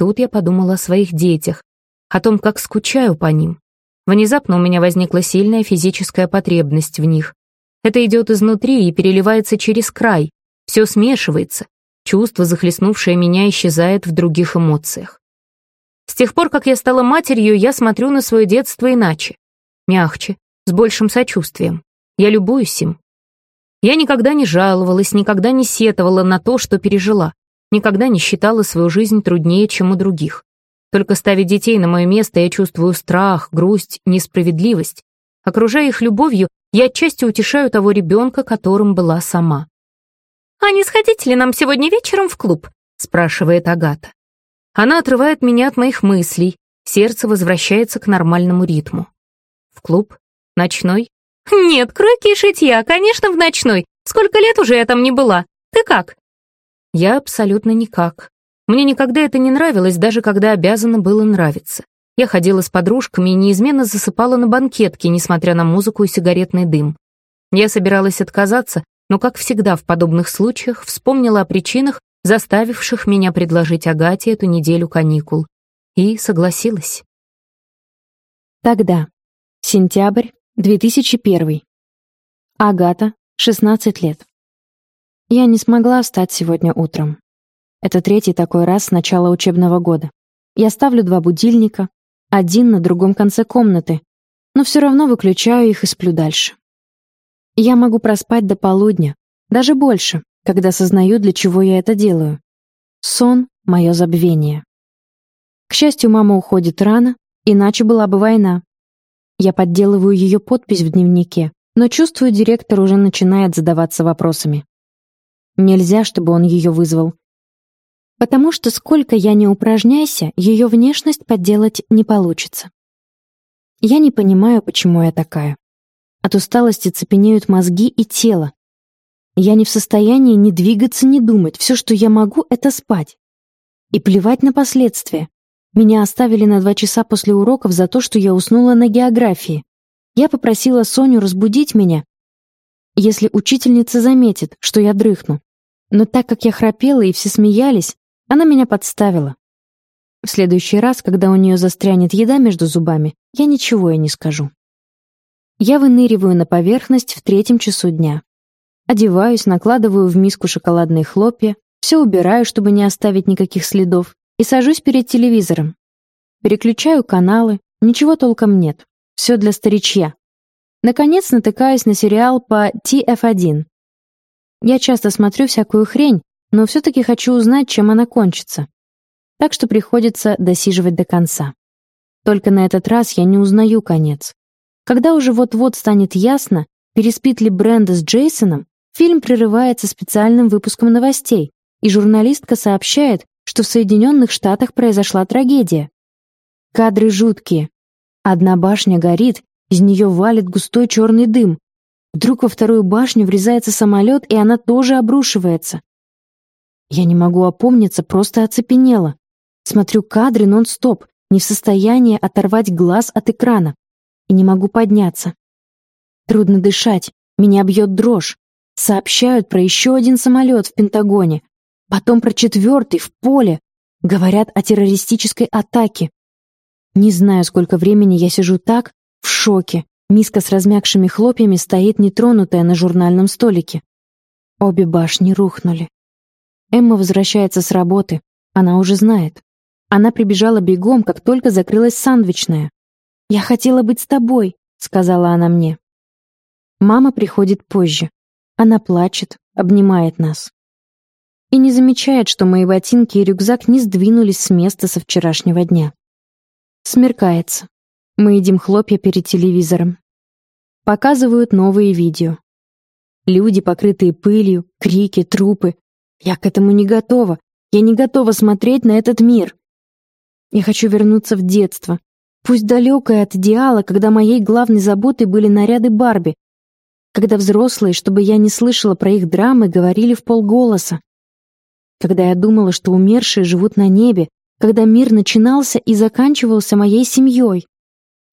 [SPEAKER 2] Тут я подумала о своих детях, о том, как скучаю по ним. Внезапно у меня возникла сильная физическая потребность в них. Это идет изнутри и переливается через край, все смешивается, чувство, захлестнувшее меня, исчезает в других эмоциях. С тех пор, как я стала матерью, я смотрю на свое детство иначе. Мягче, с большим сочувствием. Я любуюсь им. Я никогда не жаловалась, никогда не сетовала на то, что пережила. Никогда не считала свою жизнь труднее, чем у других. Только ставя детей на мое место, я чувствую страх, грусть, несправедливость. Окружая их любовью, я отчасти утешаю того ребенка, которым была сама. «А не сходите ли нам сегодня вечером в клуб?» — спрашивает Агата. Она отрывает меня от моих мыслей, сердце возвращается к нормальному ритму. В клуб? Ночной? Нет, кройки и шитья, конечно, в ночной. Сколько лет уже я там не была. Ты как? Я абсолютно никак. Мне никогда это не нравилось, даже когда обязано было нравиться. Я ходила с подружками и неизменно засыпала на банкетке, несмотря на музыку и сигаретный дым. Я собиралась отказаться, но, как всегда в подобных случаях, вспомнила о причинах, заставивших меня предложить Агате эту неделю каникул, и согласилась.
[SPEAKER 3] Тогда. Сентябрь 2001. Агата, 16 лет. Я не смогла встать сегодня утром. Это третий такой раз с начала учебного года. Я ставлю два будильника, один на другом конце комнаты, но все равно выключаю их и сплю дальше. Я могу проспать до полудня, даже больше, когда сознаю, для чего я это делаю. Сон — мое забвение. К счастью, мама уходит рано, иначе была бы война. Я подделываю ее подпись в дневнике, но чувствую, директор уже начинает задаваться вопросами. Нельзя, чтобы он ее вызвал. Потому что сколько я не упражняйся, ее внешность подделать не получится. Я не понимаю, почему я такая. От усталости цепенеют мозги и тело. Я не в состоянии ни двигаться, ни думать. Все, что я могу, это спать. И плевать на последствия. Меня оставили на два часа после уроков за то, что я уснула на географии. Я попросила Соню разбудить меня, если учительница заметит, что я дрыхну. Но так как я храпела и все смеялись, она меня подставила. В следующий раз, когда у нее застрянет еда между зубами, я ничего ей не скажу. Я выныриваю на поверхность в третьем часу дня. Одеваюсь, накладываю в миску шоколадные хлопья, все убираю, чтобы не оставить никаких следов, и сажусь перед телевизором. Переключаю каналы, ничего толком нет. Все для старичья. Наконец натыкаюсь на сериал по TF1. Я часто смотрю всякую хрень, но все-таки хочу узнать, чем она кончится. Так что приходится досиживать до конца. Только на этот раз я не узнаю конец. Когда уже вот-вот станет ясно, переспит ли Бренда с Джейсоном, фильм прерывается специальным выпуском новостей, и журналистка сообщает, что в Соединенных Штатах произошла трагедия. Кадры жуткие. Одна башня горит, из нее валит густой черный дым. Вдруг во вторую башню врезается самолет, и она тоже обрушивается. Я не могу опомниться, просто оцепенела. Смотрю кадры нон-стоп, не в состоянии оторвать глаз от экрана. И не могу подняться. Трудно дышать, меня бьет дрожь. Сообщают про еще один самолет в Пентагоне. Потом про четвертый в поле. Говорят о террористической атаке. Не знаю, сколько времени я сижу так, в шоке. Миска с размякшими хлопьями стоит нетронутая на журнальном столике. Обе башни рухнули. Эмма возвращается с работы. Она уже знает. Она прибежала бегом, как только закрылась сандвичная. «Я хотела быть с тобой», — сказала она мне. Мама приходит позже. Она плачет, обнимает нас. И не замечает, что мои ботинки и рюкзак не сдвинулись с места со вчерашнего дня. Смеркается. Мы едим хлопья перед телевизором. Показывают новые видео. Люди, покрытые пылью, крики, трупы. Я к этому не готова. Я не готова смотреть на этот мир. Я хочу вернуться в детство. Пусть далекое от идеала, когда моей главной заботой были наряды Барби. Когда взрослые, чтобы я не слышала про их драмы, говорили в полголоса. Когда я думала, что умершие живут на небе, когда мир начинался и заканчивался моей семьей.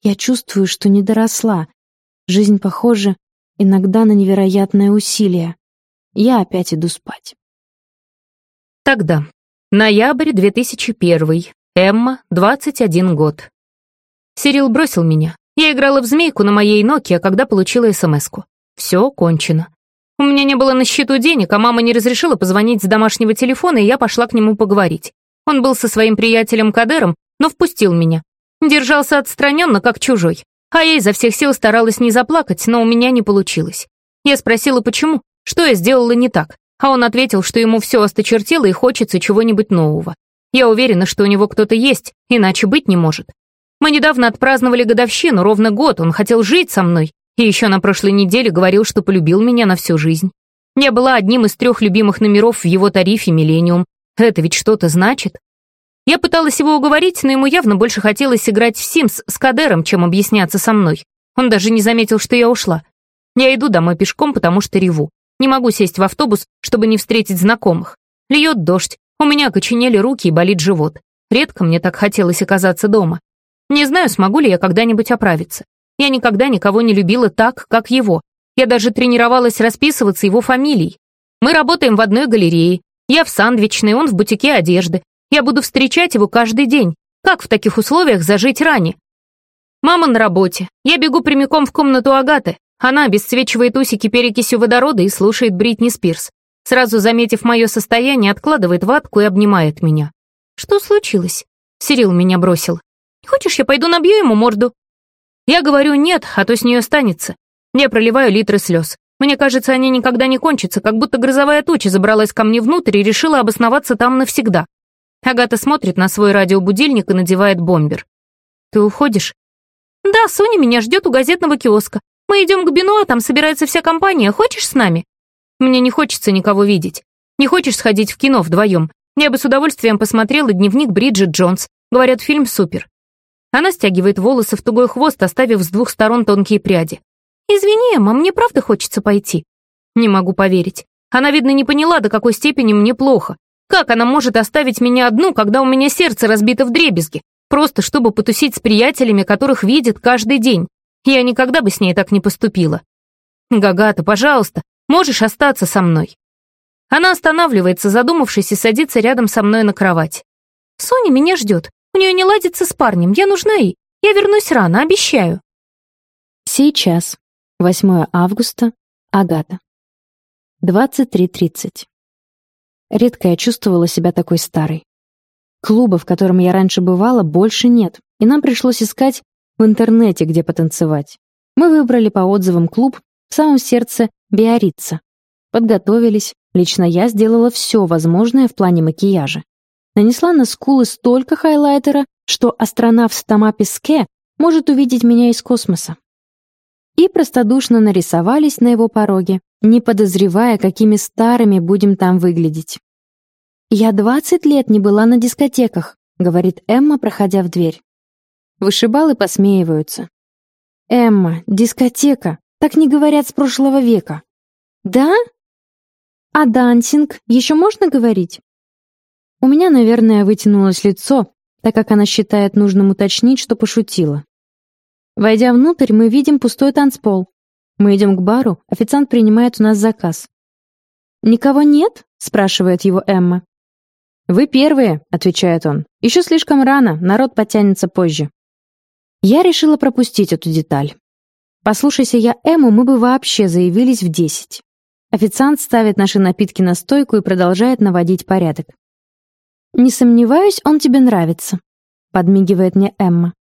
[SPEAKER 3] Я чувствую, что не доросла. Жизнь похожа иногда на невероятное усилие. Я опять иду спать.
[SPEAKER 2] Тогда. Ноябрь 2001. Эмма, 21 год. Сирил бросил меня. Я играла в змейку на моей Nokia, когда получила СМС-ку. Все кончено. У меня не было на счету денег, а мама не разрешила позвонить с домашнего телефона, и я пошла к нему поговорить. Он был со своим приятелем Кадером, но впустил меня. Держался отстраненно, как чужой. А я изо всех сил старалась не заплакать, но у меня не получилось. Я спросила, почему, что я сделала не так, а он ответил, что ему все осточертело и хочется чего-нибудь нового. Я уверена, что у него кто-то есть, иначе быть не может. Мы недавно отпраздновали годовщину, ровно год, он хотел жить со мной, и еще на прошлой неделе говорил, что полюбил меня на всю жизнь. Я была одним из трех любимых номеров в его тарифе «Миллениум». Это ведь что-то значит? Я пыталась его уговорить, но ему явно больше хотелось играть в Симс с Кадером, чем объясняться со мной. Он даже не заметил, что я ушла. Я иду домой пешком, потому что реву. Не могу сесть в автобус, чтобы не встретить знакомых. Льет дождь, у меня окоченели руки и болит живот. Редко мне так хотелось оказаться дома. Не знаю, смогу ли я когда-нибудь оправиться. Я никогда никого не любила так, как его. Я даже тренировалась расписываться его фамилией. Мы работаем в одной галерее. Я в сандвичной, он в бутике одежды. Я буду встречать его каждый день. Как в таких условиях зажить ране? Мама на работе. Я бегу прямиком в комнату Агаты. Она обесцвечивает усики перекисью водорода и слушает Бритни Спирс. Сразу заметив мое состояние, откладывает ватку и обнимает меня. Что случилось? Сирил меня бросил. Хочешь, я пойду набью ему морду? Я говорю нет, а то с нее останется. Я проливаю литры слез. Мне кажется, они никогда не кончатся, как будто грозовая туча забралась ко мне внутрь и решила обосноваться там навсегда. Агата смотрит на свой радиобудильник и надевает бомбер. «Ты уходишь?» «Да, Соня меня ждет у газетного киоска. Мы идем к Бино, там собирается вся компания. Хочешь с нами?» «Мне не хочется никого видеть. Не хочешь сходить в кино вдвоем?
[SPEAKER 1] Я бы с удовольствием посмотрела дневник Бриджит Джонс. Говорят, фильм супер. Она стягивает волосы в тугой хвост, оставив с двух сторон тонкие пряди. «Извини, Эмма, мне правда хочется пойти?» Не могу поверить. Она, видно, не поняла, до какой степени мне плохо. Как она может оставить меня одну, когда у меня сердце разбито в дребезги? Просто чтобы потусить с приятелями, которых видит каждый день. Я никогда бы с ней так не поступила. Гагата, пожалуйста, можешь остаться со мной. Она останавливается, задумавшись, и садится рядом со мной на кровать. Соня меня ждет. У нее не ладится с парнем, я нужна ей. Я вернусь рано, обещаю.
[SPEAKER 3] Сейчас. 8 августа. Агата. 23.30. Редко я чувствовала себя такой старой. Клуба, в котором я раньше бывала, больше нет, и нам пришлось искать в интернете, где потанцевать. Мы выбрали по отзывам клуб в самом сердце Биорица. Подготовились, лично я сделала все возможное в плане макияжа. Нанесла на скулы столько хайлайтера, что астронавт Тома Песке может увидеть меня из космоса. И простодушно нарисовались на его пороге, не подозревая, какими старыми будем там выглядеть. «Я двадцать лет не была на дискотеках», — говорит Эмма, проходя в дверь. Вышибалы посмеиваются. «Эмма, дискотека, так не говорят с прошлого века». «Да? А дансинг еще можно говорить?» У меня, наверное, вытянулось лицо, так как она считает нужным уточнить, что пошутила. Войдя внутрь, мы видим пустой танцпол. Мы идем к бару, официант принимает у нас заказ. «Никого нет?» — спрашивает его Эмма. «Вы первые», — отвечает он. «Еще слишком рано, народ подтянется позже». Я решила пропустить эту деталь. Послушайся я Эму, мы бы вообще заявились в десять. Официант ставит наши напитки на стойку и продолжает наводить порядок. «Не сомневаюсь, он тебе нравится», — подмигивает мне Эмма.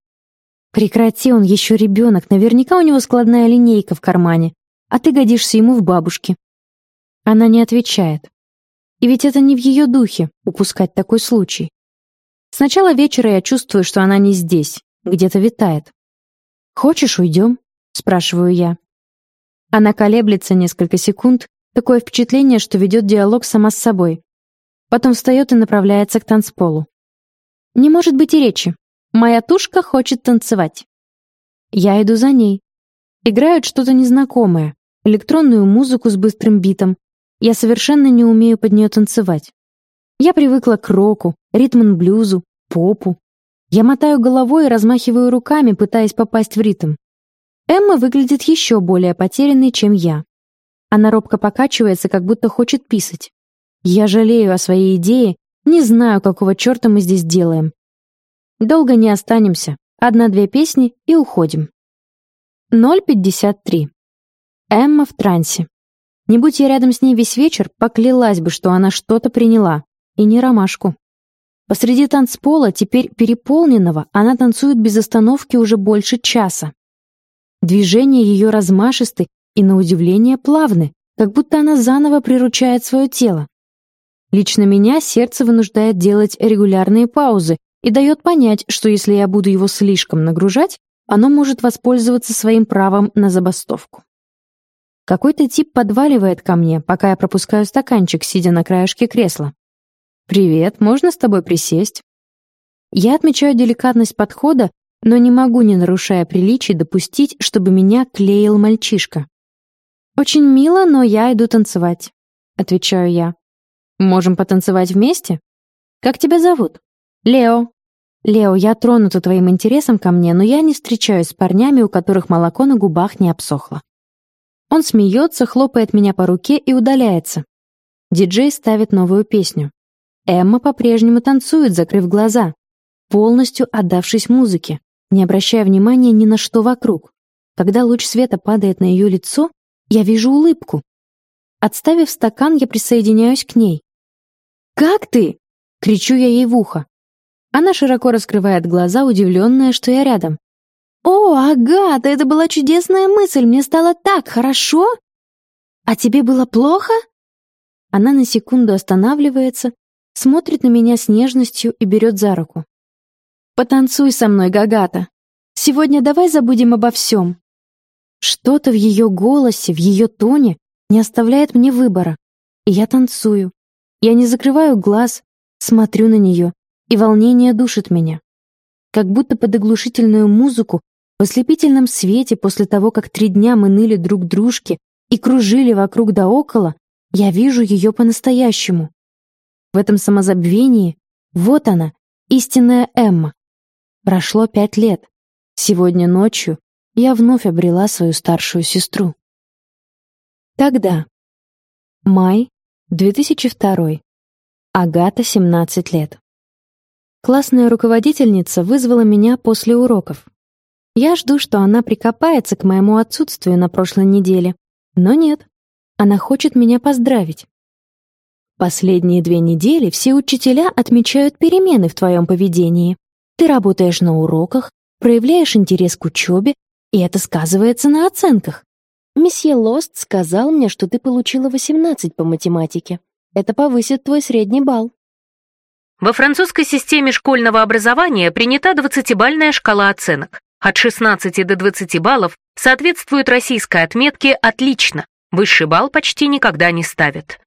[SPEAKER 3] «Прекрати, он еще ребенок, наверняка у него складная линейка в кармане, а ты годишься ему в бабушке». Она не отвечает. И ведь это не в ее духе — упускать такой случай. С начала вечера я чувствую, что она не здесь, где-то витает. «Хочешь, уйдем?» — спрашиваю я. Она колеблется несколько секунд, такое впечатление, что ведет диалог сама с собой. Потом встает и направляется к танцполу. Не может быть и речи. Моя тушка хочет танцевать. Я иду за ней. Играют что-то незнакомое, электронную музыку с быстрым битом. Я совершенно не умею под нее танцевать. Я привыкла к року, ритм-блюзу, попу. Я мотаю головой и размахиваю руками, пытаясь попасть в ритм. Эмма выглядит еще более потерянной, чем я. Она робко покачивается, как будто хочет писать. Я жалею о своей идее, не знаю, какого черта мы здесь делаем. Долго не останемся. Одна-две песни и уходим. 0.53. Эмма в трансе. Не будь я рядом с ней весь вечер, поклялась бы, что она что-то приняла. И не ромашку. Посреди танцпола, теперь переполненного, она танцует без остановки уже больше часа. Движения ее размашисты и, на удивление, плавны, как будто она заново приручает свое тело. Лично меня сердце вынуждает делать регулярные паузы, и дает понять, что если я буду его слишком нагружать, оно может воспользоваться своим правом на забастовку. Какой-то тип подваливает ко мне, пока я пропускаю стаканчик, сидя на краешке кресла. «Привет, можно с тобой присесть?» Я отмечаю деликатность подхода, но не могу, не нарушая приличий, допустить, чтобы меня клеил мальчишка. «Очень мило, но я иду танцевать», — отвечаю я. «Можем потанцевать вместе? Как тебя зовут?» «Лео», «Лео, я тронута твоим интересом ко мне, но я не встречаюсь с парнями, у которых молоко на губах не обсохло». Он смеется, хлопает меня по руке и удаляется. Диджей ставит новую песню. Эмма по-прежнему танцует, закрыв глаза, полностью отдавшись музыке, не обращая внимания ни на что вокруг. Когда луч света падает на ее лицо, я вижу улыбку. Отставив стакан, я присоединяюсь к ней. «Как ты?» — кричу я ей в ухо. Она широко раскрывает глаза, удивленная, что я рядом. «О, Агата, это была чудесная мысль, мне стало так хорошо!» «А тебе было плохо?» Она на секунду останавливается, смотрит на меня с нежностью и берет за руку. «Потанцуй со мной, Гагата. Сегодня давай забудем обо всем». Что-то в ее голосе, в ее тоне не оставляет мне выбора. И я танцую. Я не закрываю глаз, Смотрю на нее, и волнение душит меня. Как будто под оглушительную музыку в ослепительном свете после того, как три дня мы ныли друг дружке и кружили вокруг да около, я вижу ее по-настоящему. В этом самозабвении вот она, истинная Эмма. Прошло пять лет. Сегодня ночью я вновь обрела свою старшую сестру. Тогда. Май 2002. Агата, 17 лет. Классная руководительница вызвала меня после уроков. Я жду, что она прикопается к моему отсутствию на прошлой неделе. Но нет. Она хочет меня поздравить. Последние две недели все учителя отмечают перемены в твоем поведении. Ты работаешь на уроках, проявляешь интерес к учебе, и это сказывается на оценках.
[SPEAKER 4] Месье Лост сказал мне, что ты получила 18 по математике. Это повысит твой средний балл.
[SPEAKER 2] Во французской системе школьного образования принята 20-бальная шкала оценок. От 16 до 20 баллов соответствует российской отметке «отлично». Высший балл почти никогда не ставят.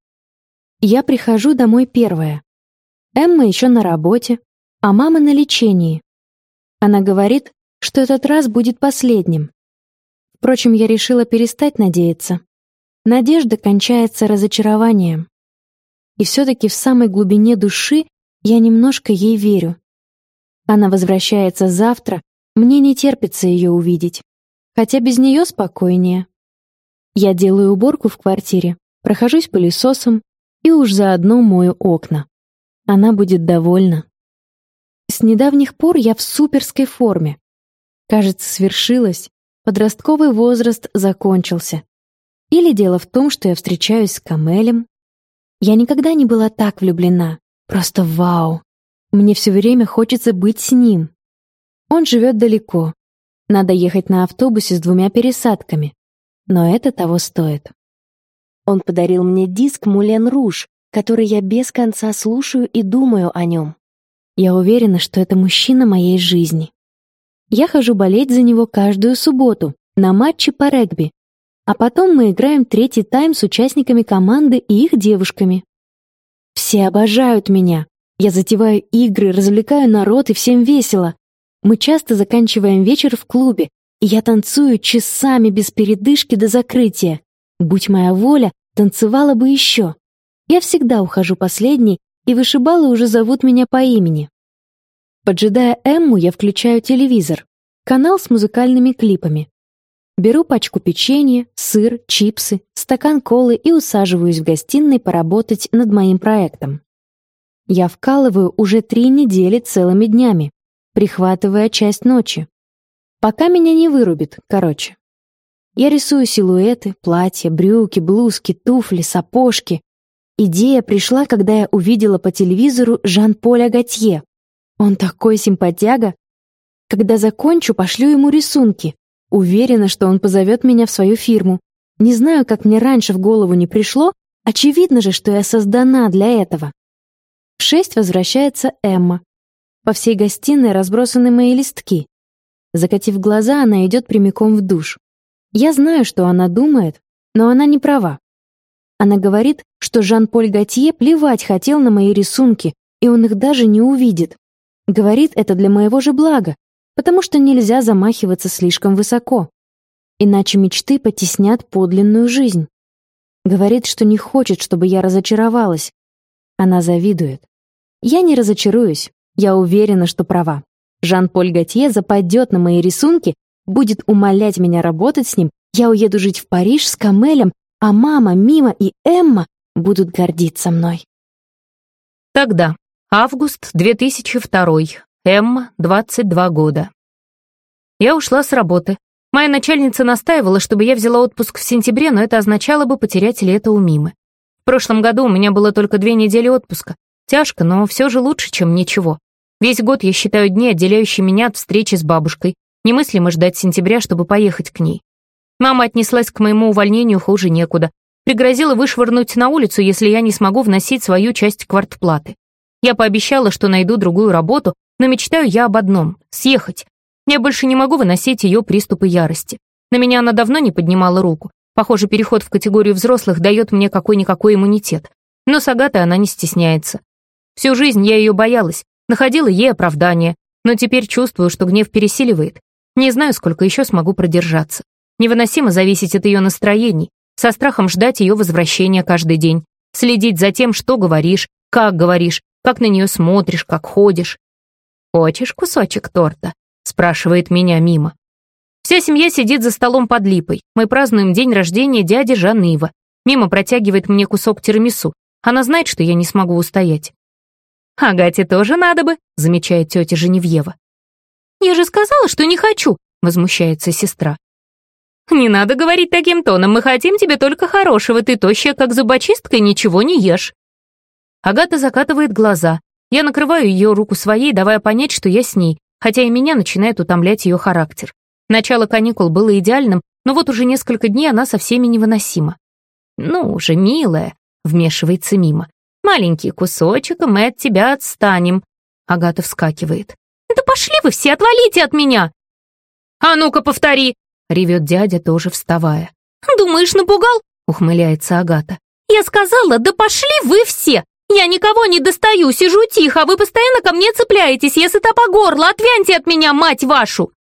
[SPEAKER 3] Я прихожу домой первая. Эмма еще на работе, а мама на лечении. Она говорит, что этот раз будет последним. Впрочем, я решила перестать надеяться. Надежда кончается разочарованием. И все-таки в самой глубине души я немножко ей верю. Она возвращается завтра, мне не терпится ее увидеть. Хотя без нее спокойнее. Я делаю уборку в квартире, прохожусь пылесосом, и уж заодно мою окна. Она будет довольна. С недавних пор я в суперской форме. Кажется, свершилось, подростковый возраст закончился. Или дело в том, что я встречаюсь с Камелем. Я никогда не была так влюблена. Просто вау. Мне все время хочется быть с ним. Он живет далеко. Надо ехать на автобусе с двумя пересадками. Но это того стоит.
[SPEAKER 4] Он подарил мне диск «Мулен Руж», который я без конца слушаю и думаю о нем.
[SPEAKER 3] Я уверена, что это мужчина моей жизни. Я хожу болеть за него каждую субботу на матче по регби, а потом мы играем третий тайм с участниками команды и их девушками. Все обожают меня. Я затеваю игры, развлекаю народ, и всем весело. Мы часто заканчиваем вечер в клубе, и я танцую часами без передышки до закрытия. Будь моя воля, танцевала бы еще. Я всегда ухожу последней, и вышибалы уже зовут меня по имени. Поджидая Эмму, я включаю телевизор, канал с музыкальными клипами. Беру пачку печенья, сыр, чипсы, стакан колы и усаживаюсь в гостиной поработать над моим проектом. Я вкалываю уже три недели целыми днями, прихватывая часть ночи. Пока меня не вырубит, короче. Я рисую силуэты, платья, брюки, блузки, туфли, сапожки. Идея пришла, когда я увидела по телевизору Жан-Поля Готье. Он такой симпатяга. Когда закончу, пошлю ему рисунки. Уверена, что он позовет меня в свою фирму. Не знаю, как мне раньше в голову не пришло, очевидно же, что я создана для этого. В шесть возвращается Эмма. По всей гостиной разбросаны мои листки. Закатив глаза, она идет прямиком в душ. Я знаю, что она думает, но она не права. Она говорит, что Жан-Поль Готье плевать хотел на мои рисунки, и он их даже не увидит. Говорит это для моего же блага, потому что нельзя замахиваться слишком высоко. Иначе мечты потеснят подлинную жизнь. Говорит, что не хочет, чтобы я разочаровалась. Она завидует. Я не разочаруюсь, я уверена, что права. Жан-Поль Готье западет на мои рисунки будет умолять меня работать с ним, я уеду жить в Париж с Камелем, а мама, Мима и Эмма будут гордиться мной.
[SPEAKER 2] Тогда, август 2002, Эмма, 22 года. Я ушла с работы. Моя начальница настаивала, чтобы я взяла отпуск в сентябре, но это означало бы потерять лето у Мимы. В прошлом году у меня было только две недели отпуска. Тяжко, но все же лучше, чем ничего. Весь год я считаю дни, отделяющие меня от встречи с бабушкой, Немыслимо ждать сентября, чтобы поехать к ней. Мама отнеслась к моему увольнению хуже некуда. Пригрозила вышвырнуть на улицу, если я не смогу вносить свою часть квартплаты. Я пообещала, что найду другую работу, но мечтаю я об одном — съехать. Я больше не могу выносить ее приступы ярости. На меня она давно не поднимала руку. Похоже, переход в категорию взрослых дает мне какой-никакой иммунитет. Но с Агатой она не стесняется. Всю жизнь я ее боялась, находила ей оправдание, но теперь чувствую, что гнев пересиливает. Не знаю, сколько еще смогу продержаться. Невыносимо зависеть от ее настроений, со страхом ждать ее возвращения каждый день, следить за тем, что говоришь, как говоришь, как на нее смотришь, как ходишь. «Хочешь кусочек торта?» — спрашивает меня мимо. Вся семья сидит за столом под липой. Мы празднуем день рождения дяди Жанны Ива. Мимо протягивает мне кусок тирамису. Она знает, что я не смогу устоять. «Агате тоже надо бы», — замечает тетя Женевьева. «Я же сказала, что не хочу», — возмущается сестра. «Не надо говорить таким тоном, мы хотим тебе только хорошего, ты тощая, как зубочистка, и ничего не ешь». Агата закатывает глаза. Я накрываю ее руку своей, давая понять, что я с ней, хотя и меня начинает утомлять ее характер. Начало каникул было идеальным, но вот уже несколько дней она со всеми невыносима. «Ну уже, милая», — вмешивается мимо. «Маленький кусочек, и мы от тебя отстанем». Агата вскакивает. «Да пошли вы все, отвалите от меня!» «А ну-ка, повтори!» — ревет дядя, тоже вставая. «Думаешь, напугал?» — ухмыляется Агата. «Я сказала, да пошли вы все! Я никого не достаю, сижу тихо, а вы постоянно ко мне цепляетесь, я сыта по горло, отвяньте от меня, мать вашу!»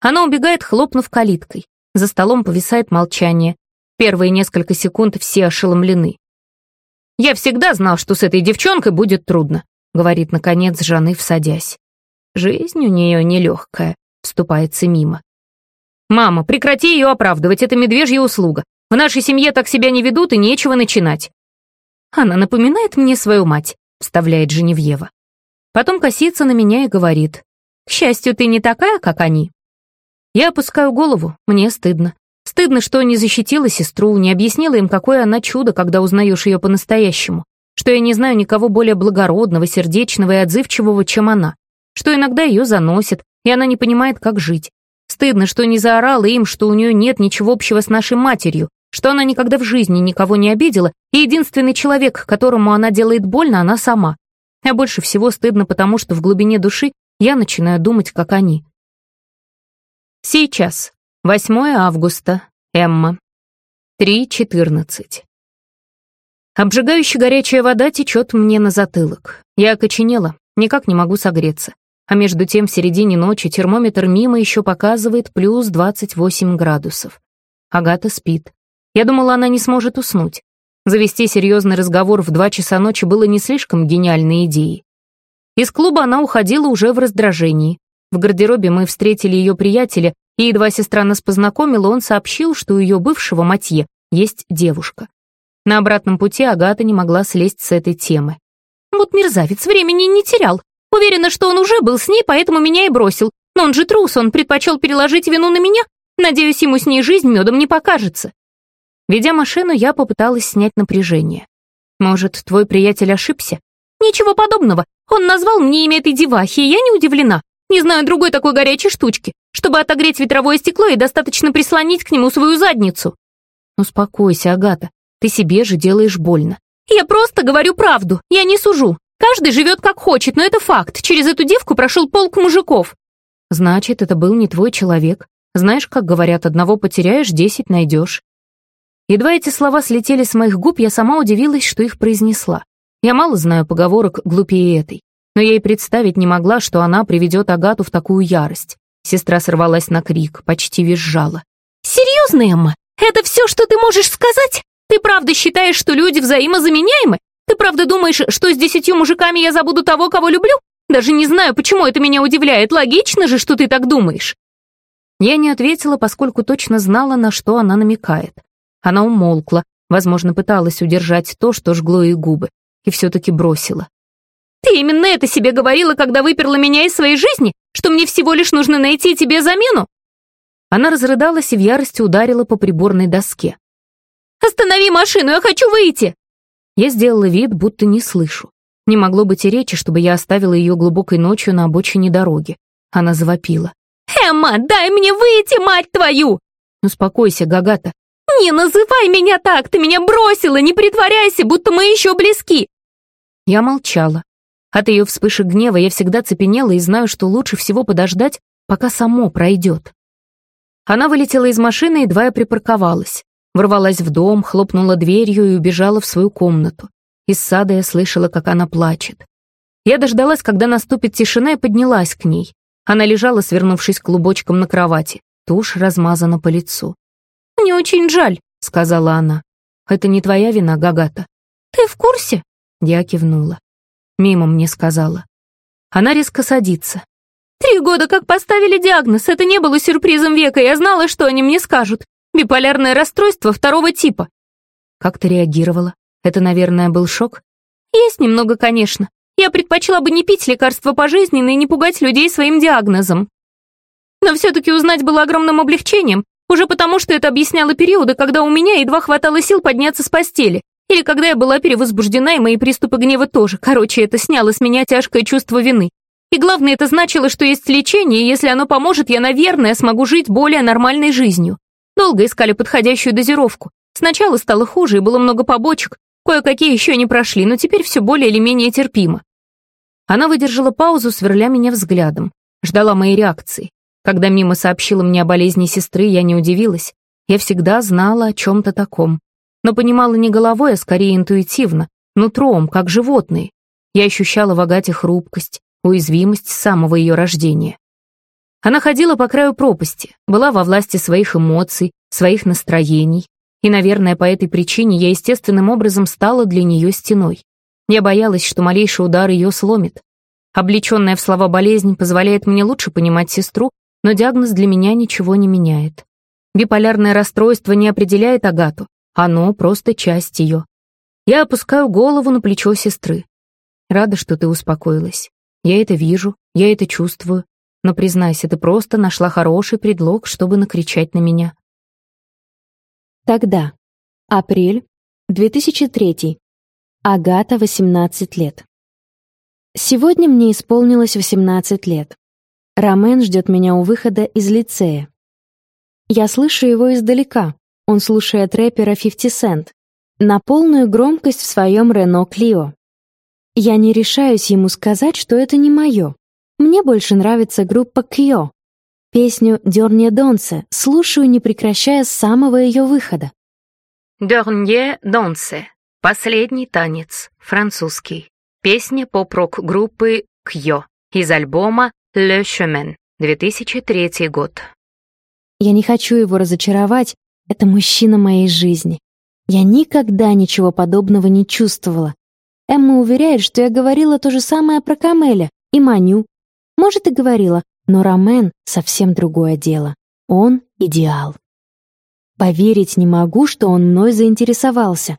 [SPEAKER 2] Она убегает, хлопнув калиткой. За столом повисает молчание. Первые несколько секунд все ошеломлены. «Я всегда знал, что с этой девчонкой будет трудно», — говорит, наконец, Жанны, всадясь. «Жизнь у нее нелегкая», — вступается мимо. «Мама, прекрати ее оправдывать, это медвежья услуга. В нашей семье так себя не ведут, и нечего начинать». «Она напоминает мне свою мать», — вставляет Женевьева. Потом косится на меня и говорит. «К счастью, ты не такая, как они». Я опускаю голову, мне стыдно. Стыдно, что не защитила сестру, не объяснила им, какое она чудо, когда узнаешь ее по-настоящему. Что я не знаю никого более благородного, сердечного и отзывчивого, чем она. Что иногда ее заносит, и она не понимает, как жить. Стыдно, что не заорала им, что у нее нет ничего общего с нашей матерью, что она никогда в жизни никого не обидела, и единственный человек, которому она делает больно, она сама. А больше всего стыдно, потому что в глубине души я начинаю думать, как они. Сейчас. 8 августа. Эмма. 3.14. Обжигающая горячая вода течет мне на затылок. Я окоченела, никак не могу согреться. А между тем в середине ночи термометр мимо еще показывает плюс 28 градусов. Агата спит. Я думала, она не сможет уснуть. Завести серьезный разговор в два часа ночи было не слишком гениальной идеей. Из клуба она уходила уже в раздражении. В гардеробе мы встретили ее приятеля, и едва сестра нас познакомила, он сообщил, что у ее бывшего Матье есть девушка. На обратном пути Агата не могла слезть с этой темы. «Вот мерзавец, времени не терял. Уверена, что он уже был с ней, поэтому меня и бросил. Но он же трус, он предпочел переложить вину на меня. Надеюсь, ему с ней жизнь медом не покажется». Ведя машину, я попыталась снять напряжение. «Может, твой приятель ошибся?» «Ничего подобного. Он назвал мне имя этой девахи, и я не удивлена. Не знаю другой такой горячей штучки. Чтобы отогреть ветровое стекло и достаточно прислонить к нему свою задницу. Успокойся, Агата. Ты себе же делаешь больно. Я просто говорю правду. Я не сужу. Каждый живет как хочет, но это факт. Через эту девку прошел полк мужиков. Значит, это был не твой человек. Знаешь, как говорят, одного потеряешь, десять найдешь. Едва эти слова слетели с моих губ, я сама удивилась, что их произнесла. Я мало знаю поговорок глупее этой но я и представить не могла, что она приведет Агату в такую ярость. Сестра сорвалась на крик, почти визжала. «Серьезно, Эмма? Это все, что ты можешь сказать? Ты правда считаешь, что люди взаимозаменяемы? Ты правда думаешь, что с десятью мужиками я забуду того, кого люблю? Даже не знаю, почему это меня удивляет. Логично же, что ты так думаешь». Я не ответила, поскольку точно знала, на что она намекает. Она умолкла, возможно, пыталась удержать то, что жгло ей губы, и все-таки бросила. Ты именно это себе говорила, когда выперла меня из своей жизни, что мне всего лишь нужно найти тебе замену?» Она разрыдалась и в ярости ударила по приборной доске. «Останови машину, я хочу выйти!» Я сделала вид, будто не слышу. Не могло быть и речи, чтобы я оставила ее глубокой ночью на обочине дороги. Она завопила. «Эмма, дай мне выйти, мать твою!» «Успокойся, Гагата». «Не называй меня так, ты меня бросила, не притворяйся, будто мы еще близки!» Я молчала. От ее вспышек гнева я всегда цепенела и знаю, что лучше всего подождать, пока само пройдет. Она вылетела из машины, едва я припарковалась. Ворвалась в дом, хлопнула дверью и убежала в свою комнату.
[SPEAKER 6] Из сада я слышала, как она плачет. Я дождалась, когда наступит тишина, и поднялась к ней. Она лежала, свернувшись клубочком на кровати. Тушь размазана по лицу.
[SPEAKER 2] «Мне очень жаль», —
[SPEAKER 6] сказала она. «Это не твоя вина, Гагата».
[SPEAKER 2] «Ты в курсе?»
[SPEAKER 6] Я кивнула. Мимо мне сказала. Она резко садится.
[SPEAKER 2] «Три года как поставили диагноз, это не было сюрпризом века, я знала, что они мне скажут. Биполярное расстройство второго типа».
[SPEAKER 6] «Как ты реагировала? Это, наверное, был шок?»
[SPEAKER 2] «Есть немного, конечно. Я предпочла бы не пить лекарства пожизненно и не пугать людей своим диагнозом. Но все-таки узнать было огромным облегчением, уже потому что это объясняло периоды, когда у меня едва хватало сил подняться с постели, или когда я была перевозбуждена, и мои приступы гнева тоже. Короче, это сняло с меня тяжкое чувство вины. И главное, это значило, что есть лечение, и если оно поможет, я, наверное, смогу жить более нормальной жизнью. Долго искали подходящую дозировку. Сначала стало хуже, и было много побочек, кое-какие еще не прошли, но теперь все более или менее терпимо. Она выдержала паузу, сверля меня взглядом. Ждала моей реакции. Когда Мима сообщила мне о болезни сестры, я не удивилась. Я всегда знала о чем-то таком. Но понимала не головой, а скорее интуитивно, нутром, как животные. Я ощущала в Агате хрупкость, уязвимость с самого ее рождения. Она ходила по краю пропасти, была во власти своих эмоций, своих настроений, и, наверное, по этой причине я естественным образом стала для нее стеной. Я боялась, что малейший удар ее сломит. Облеченная в слова болезнь позволяет мне лучше понимать сестру, но диагноз для меня ничего не меняет. Биполярное расстройство не определяет Агату, оно просто часть ее. Я опускаю голову на плечо сестры. Рада, что ты успокоилась. Я это вижу, я это чувствую. Но, признайся, ты просто нашла хороший предлог, чтобы накричать на меня.
[SPEAKER 3] Тогда. Апрель. 2003. Агата, 18 лет. Сегодня мне исполнилось 18 лет. Ромен ждет меня у выхода из лицея. Я слышу его издалека. Он слушает рэпера 50 Cent на полную громкость в своем Рено Клио. Я не решаюсь ему сказать, что это не мое. Мне больше нравится группа Кьо. Песню «Дерне Донце» слушаю, не прекращая с самого ее выхода.
[SPEAKER 6] «Дерне Донце» — «Последний танец», французский. Песня поп-рок группы Кьо из альбома Le Chemin, 2003 год.
[SPEAKER 3] Я не хочу его разочаровать, это мужчина моей жизни. Я никогда ничего подобного не чувствовала. Эмма уверяет, что я говорила то же самое про Камеля и Маню. Может, и говорила, но Ромен — совсем другое дело. Он — идеал. Поверить не могу, что он мной заинтересовался.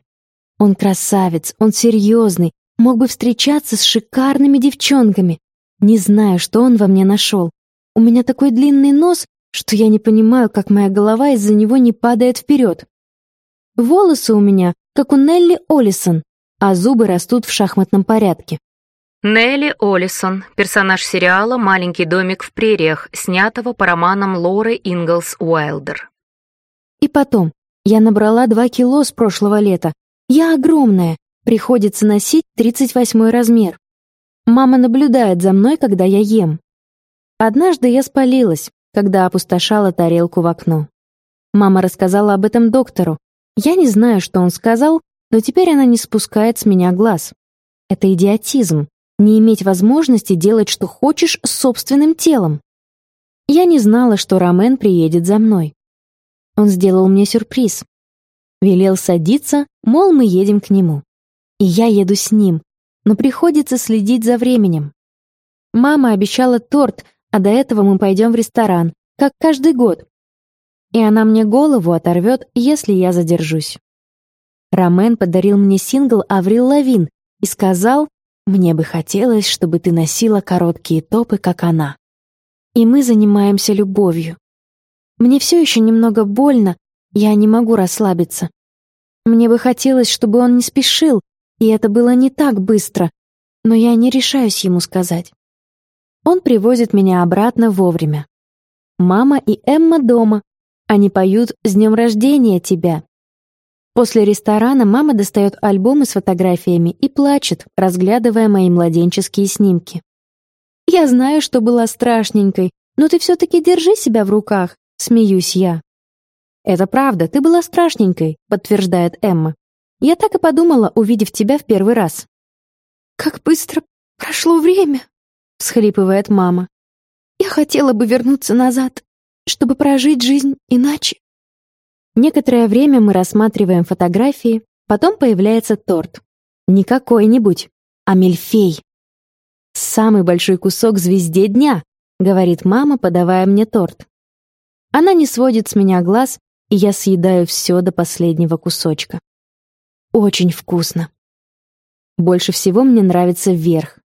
[SPEAKER 3] Он красавец, он серьезный, мог бы встречаться с шикарными девчонками. Не знаю, что он во мне нашел. У меня такой длинный нос, что я не понимаю, как моя голова из-за него не падает вперед. Волосы у меня, как у Нелли Олисон, а зубы растут в шахматном порядке.
[SPEAKER 6] Нелли Олисон, персонаж сериала «Маленький домик в прериях», снятого по романам Лоры Инглс Уайлдер.
[SPEAKER 3] И потом, я набрала два кило с прошлого лета. Я огромная, приходится носить 38 размер. Мама наблюдает за мной, когда я ем. Однажды я спалилась, когда опустошала тарелку в окно. Мама рассказала об этом доктору. Я не знаю, что он сказал, но теперь она не спускает с меня глаз. Это идиотизм не иметь возможности делать, что хочешь, с собственным телом. Я не знала, что Ромен приедет за мной. Он сделал мне сюрприз. Велел садиться, мол, мы едем к нему. И я еду с ним, но приходится следить за временем. Мама обещала торт, а до этого мы пойдем в ресторан, как каждый год. И она мне голову оторвет, если я задержусь. Ромен подарил мне сингл «Аврил Лавин» и сказал, мне бы хотелось, чтобы ты носила короткие топы, как она. И мы занимаемся любовью. Мне все еще немного больно, я не могу расслабиться. Мне бы хотелось, чтобы он не спешил, и это было не так быстро, но я не решаюсь ему сказать. Он привозит меня обратно вовремя. Мама и Эмма дома. Они поют «С днем рождения тебя», После ресторана мама достает альбомы с фотографиями и плачет, разглядывая мои младенческие снимки. «Я знаю, что была страшненькой, но ты все-таки держи себя в руках», — смеюсь я. «Это правда, ты была страшненькой», — подтверждает Эмма. Я так и подумала, увидев тебя в первый раз». «Как быстро прошло время!» — всхлипывает мама. «Я хотела бы вернуться назад, чтобы прожить жизнь иначе». Некоторое время мы рассматриваем фотографии, потом появляется торт. Не какой-нибудь, а мильфей. «Самый большой кусок звезде дня», — говорит мама, подавая мне торт. Она не сводит с меня глаз, и я съедаю все до последнего кусочка. Очень вкусно. Больше всего мне нравится верх.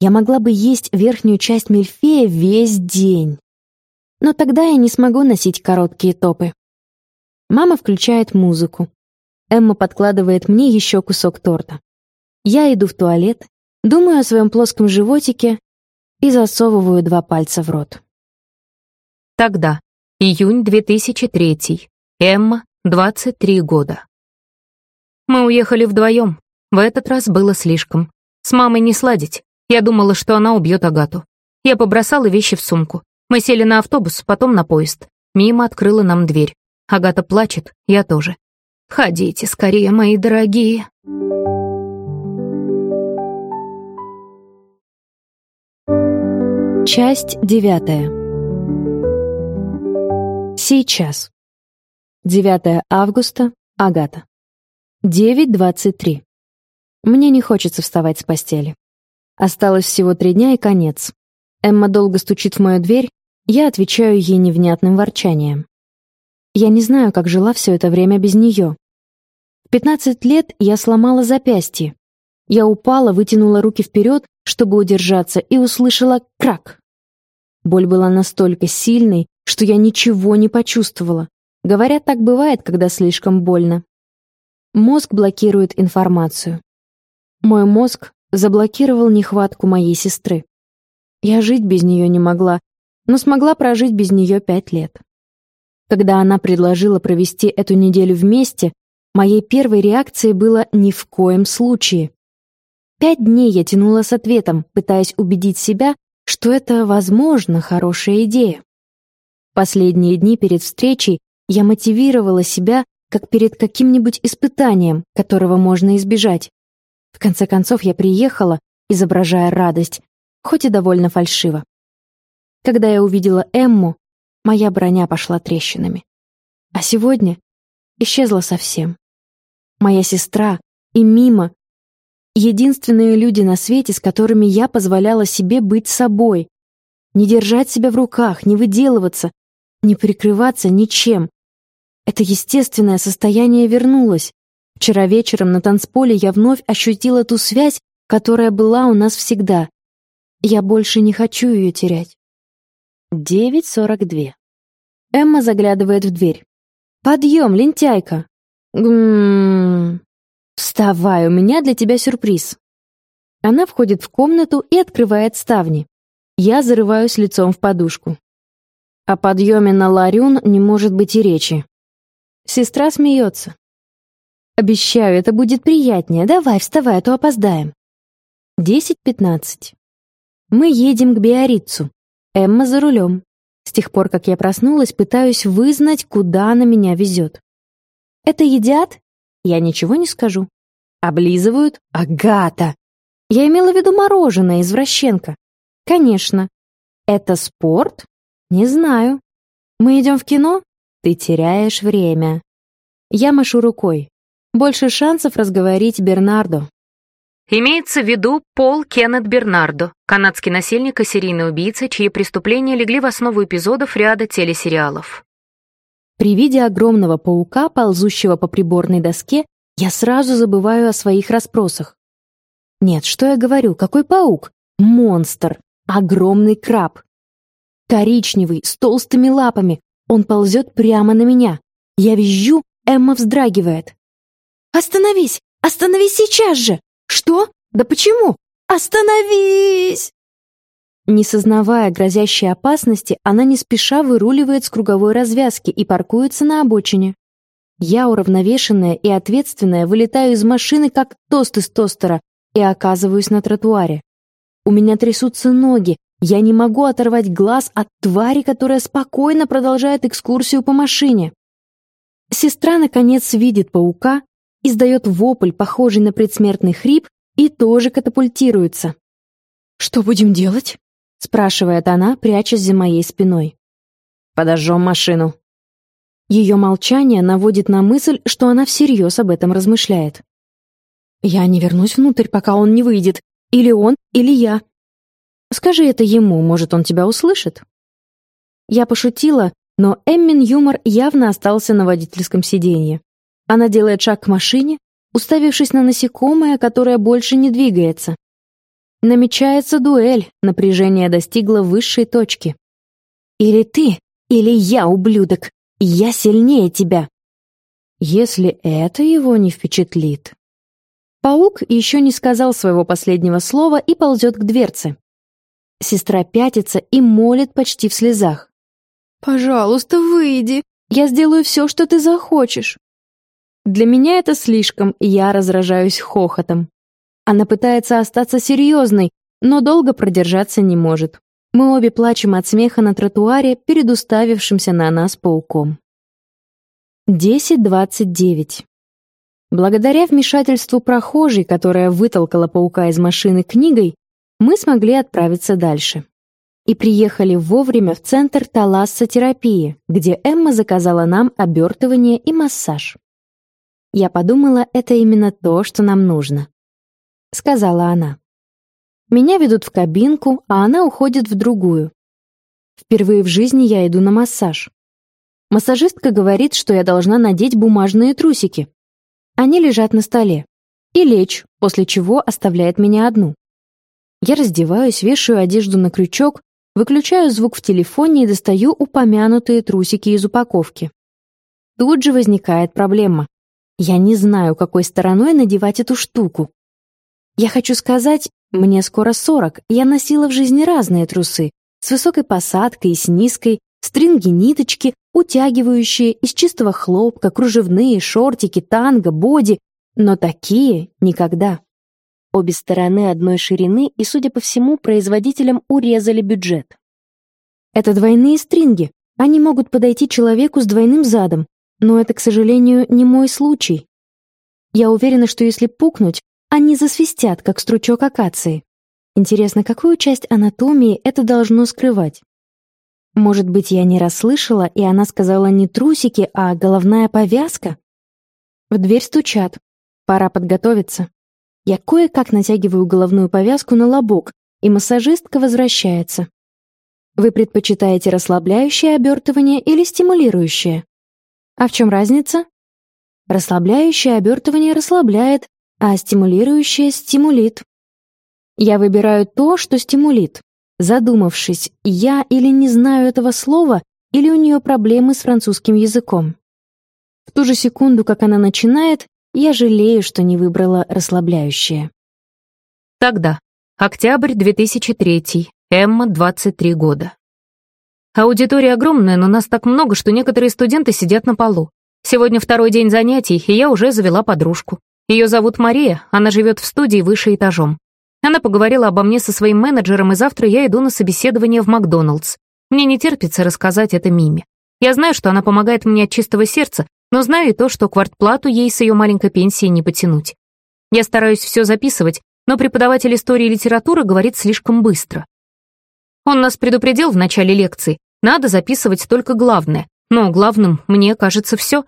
[SPEAKER 3] Я могла бы есть верхнюю часть мильфея весь день. Но тогда я не смогу носить короткие топы. Мама включает музыку. Эмма подкладывает мне еще кусок торта. Я иду в туалет, думаю о своем плоском животике и засовываю два пальца в рот.
[SPEAKER 2] Тогда, июнь 2003, Эмма, 23 года. Мы уехали вдвоем. В этот раз было слишком. С мамой не сладить. Я думала, что она убьет Агату. Я побросала вещи в сумку. Мы сели на автобус, потом на поезд. Мимо открыла нам дверь. Агата плачет, я тоже. «Ходите скорее, мои дорогие».
[SPEAKER 3] Часть девятая. Сейчас. 9 августа. Агата. 9.23. Мне не хочется вставать с постели. Осталось всего три дня и конец. Эмма долго стучит в мою дверь, я отвечаю ей невнятным ворчанием. Я не знаю, как жила все это время без нее. В 15 лет я сломала запястье. Я упала, вытянула руки вперед, чтобы удержаться, и услышала крак. Боль была настолько сильной, что я ничего не почувствовала. Говорят, так бывает, когда слишком больно. Мозг блокирует информацию. Мой мозг заблокировал нехватку моей сестры. Я жить без нее не могла, но смогла прожить без нее пять лет. Когда она предложила провести эту неделю вместе, моей первой реакцией было «ни в коем случае». Пять дней я тянула с ответом, пытаясь убедить себя, что это, возможно, хорошая идея. Последние дни перед встречей я мотивировала себя, как перед каким-нибудь испытанием, которого можно избежать. В конце концов, я приехала, изображая радость, хоть и довольно фальшиво. Когда я увидела Эмму, моя броня пошла трещинами. А сегодня исчезла совсем. Моя сестра и Мима — единственные люди на свете, с которыми я позволяла себе быть собой, не держать себя в руках, не выделываться, не прикрываться ничем. Это естественное состояние вернулось. Вчера вечером на танцполе я вновь ощутила ту связь, которая была у нас всегда. Я больше не хочу ее терять. 9.42. Эмма заглядывает в дверь. «Подъем, лентяйка!» «Гммм...» «Вставай, у меня для тебя сюрприз!» Она входит в комнату и открывает ставни. Я зарываюсь лицом в подушку. О подъеме на Ларюн не может быть и речи. Сестра смеется. «Обещаю, это будет приятнее. Давай, вставай, а то опоздаем». 10.15. Мы едем к Биарицу. Эмма за рулем. С тех пор, как я проснулась, пытаюсь вызнать, куда она меня везет. Это едят? Я ничего не скажу. Облизывают? Агата! Я имела в виду мороженое, извращенка. Конечно. Это спорт? Не знаю. Мы идем в кино? Ты теряешь время. Я машу рукой. Больше шансов разговорить Бернардо.
[SPEAKER 2] Имеется в виду Пол Кеннет Бернардо, канадский насильник и серийный убийца, чьи преступления легли в основу эпизодов ряда телесериалов.
[SPEAKER 3] При виде огромного паука, ползущего по приборной доске, я сразу забываю о своих расспросах. Нет, что я говорю, какой паук? Монстр, огромный краб. Коричневый, с толстыми лапами, он ползет прямо на меня. Я визжу, Эмма вздрагивает. «Остановись! Остановись сейчас же!» «Что? Да почему? Остановись!» Не сознавая грозящей опасности, она не спеша выруливает с круговой развязки и паркуется на обочине. Я, уравновешенная и ответственная, вылетаю из машины, как тост из тостера, и оказываюсь на тротуаре. У меня трясутся ноги, я не могу оторвать глаз от твари, которая спокойно продолжает экскурсию по машине. Сестра, наконец, видит паука, издает вопль, похожий на предсмертный хрип, и тоже катапультируется. «Что будем делать?» — спрашивает она, прячась за моей спиной.
[SPEAKER 2] «Подожжем машину».
[SPEAKER 3] Ее молчание наводит на мысль, что она всерьез об этом размышляет. «Я не вернусь внутрь, пока он не выйдет. Или он, или я. Скажи это ему, может, он тебя услышит?» Я пошутила, но Эммин юмор явно остался на водительском сиденье. Она делает шаг к машине, уставившись на насекомое, которое больше не двигается. Намечается дуэль, напряжение достигло высшей точки. «Или ты, или я, ублюдок, я сильнее тебя!» Если это его не впечатлит. Паук еще не сказал своего последнего слова и ползет к дверце. Сестра пятится и молит почти в слезах. «Пожалуйста, выйди. Я сделаю все, что ты захочешь». Для меня это слишком, и я разражаюсь хохотом. Она пытается остаться серьезной, но долго продержаться не может. Мы обе плачем от смеха на тротуаре перед уставившимся на нас пауком. 10.29. Благодаря вмешательству прохожей, которая вытолкала паука из машины книгой, мы смогли отправиться дальше и приехали вовремя в центр талассотерапии, где Эмма заказала нам обертывание и массаж. Я подумала, это именно то, что нам нужно. Сказала она. Меня ведут в кабинку, а она уходит в другую. Впервые в жизни я иду на массаж. Массажистка говорит, что я должна надеть бумажные трусики. Они лежат на столе. И лечь, после чего оставляет меня одну. Я раздеваюсь, вешаю одежду на крючок, Выключаю звук в телефоне и достаю упомянутые трусики из упаковки. Тут же возникает проблема. Я не знаю, какой стороной надевать эту штуку. Я хочу сказать, мне скоро 40, я носила в жизни разные трусы, с высокой посадкой и с низкой, стринги-ниточки, утягивающие, из чистого хлопка, кружевные, шортики, танго, боди, но такие никогда. Обе стороны одной ширины, и, судя по всему, производителям урезали бюджет. Это двойные стринги. Они могут подойти человеку с двойным задом, но это, к сожалению, не мой случай. Я уверена, что если пукнуть, они засвистят, как стручок акации. Интересно, какую часть анатомии это должно скрывать? Может быть, я не расслышала, и она сказала не трусики, а головная повязка? В дверь стучат. Пора подготовиться. Я кое-как натягиваю головную повязку на лобок, и массажистка возвращается. Вы предпочитаете расслабляющее обертывание или стимулирующее? А в чем разница? Расслабляющее обертывание расслабляет, а стимулирующее стимулит. Я выбираю то, что стимулит, задумавшись, я или не знаю этого слова, или у нее проблемы с французским языком. В ту же секунду, как она начинает, я жалею, что не выбрала расслабляющее.
[SPEAKER 2] Тогда. Октябрь 2003. Эмма, 23 года. Аудитория огромная, но нас так много, что некоторые студенты сидят на полу. Сегодня второй день занятий, и я уже завела подружку. Ее зовут Мария, она живет в студии выше этажом. Она поговорила обо мне со своим менеджером, и завтра я иду на собеседование в Макдоналдс. Мне не терпится рассказать это Миме. Я знаю, что она помогает мне от чистого сердца, но знаю и то, что квартплату ей с ее маленькой пенсией не потянуть. Я стараюсь все записывать, но преподаватель истории и литературы говорит слишком быстро. Он нас предупредил в начале лекции, надо записывать только главное, но главным, мне кажется, все.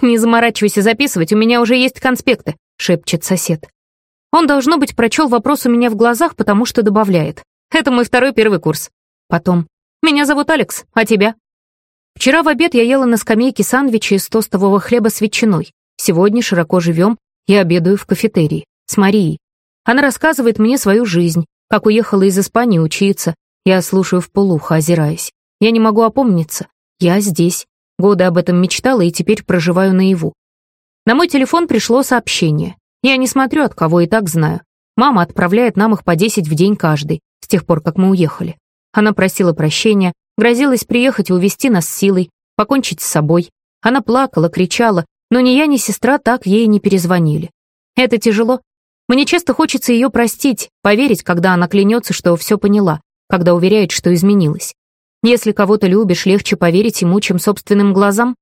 [SPEAKER 2] «Не заморачивайся записывать, у меня уже есть конспекты», — шепчет сосед. Он, должно быть, прочел вопрос у меня в глазах, потому что добавляет. «Это мой второй первый курс». Потом. «Меня зовут Алекс, а тебя?» Вчера в обед я ела на скамейке сандвичи из тостового хлеба с ветчиной. Сегодня широко живем, я обедаю в кафетерии с Марией. Она рассказывает мне свою жизнь, как уехала из Испании учиться. Я слушаю в полухо, озираясь. Я не могу опомниться. Я здесь. Годы об этом мечтала и теперь проживаю наяву. На мой телефон пришло сообщение. Я не смотрю, от кого и так знаю. Мама отправляет нам их по 10 в день каждый, с тех пор, как мы уехали. Она просила прощения, Грозилась приехать и увести нас силой, покончить с собой. Она плакала, кричала, но ни я, ни сестра так ей не перезвонили. Это тяжело. Мне часто хочется ее простить, поверить, когда она клянется, что все поняла, когда уверяет, что изменилась. Если кого-то любишь, легче поверить ему, чем собственным глазам.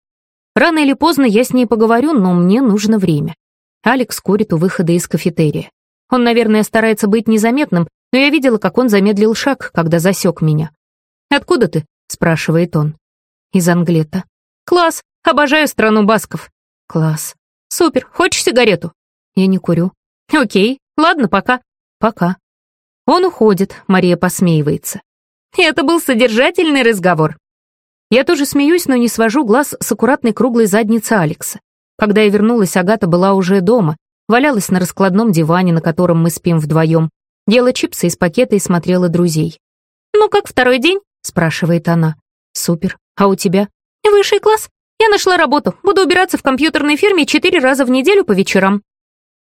[SPEAKER 2] Рано или поздно я с ней поговорю, но мне нужно время. Алекс курит у выхода из кафетерия. Он, наверное, старается быть незаметным, но я видела, как он замедлил шаг, когда засек меня. «Откуда ты?» — спрашивает он. «Из Англета». «Класс! Обожаю страну басков». «Класс. Супер! Хочешь сигарету?» «Я не курю». «Окей. Ладно, пока». «Пока». Он уходит, Мария посмеивается. Это был содержательный разговор. Я тоже смеюсь, но не свожу глаз с аккуратной круглой задницы Алекса. Когда я вернулась, Агата была уже дома, валялась на раскладном диване, на котором мы спим вдвоем, ела чипсы из пакета и смотрела друзей. «Ну как второй день?» — спрашивает она. «Супер. А у тебя?» «Высший класс. Я нашла работу. Буду убираться в компьютерной фирме четыре раза в неделю по вечерам».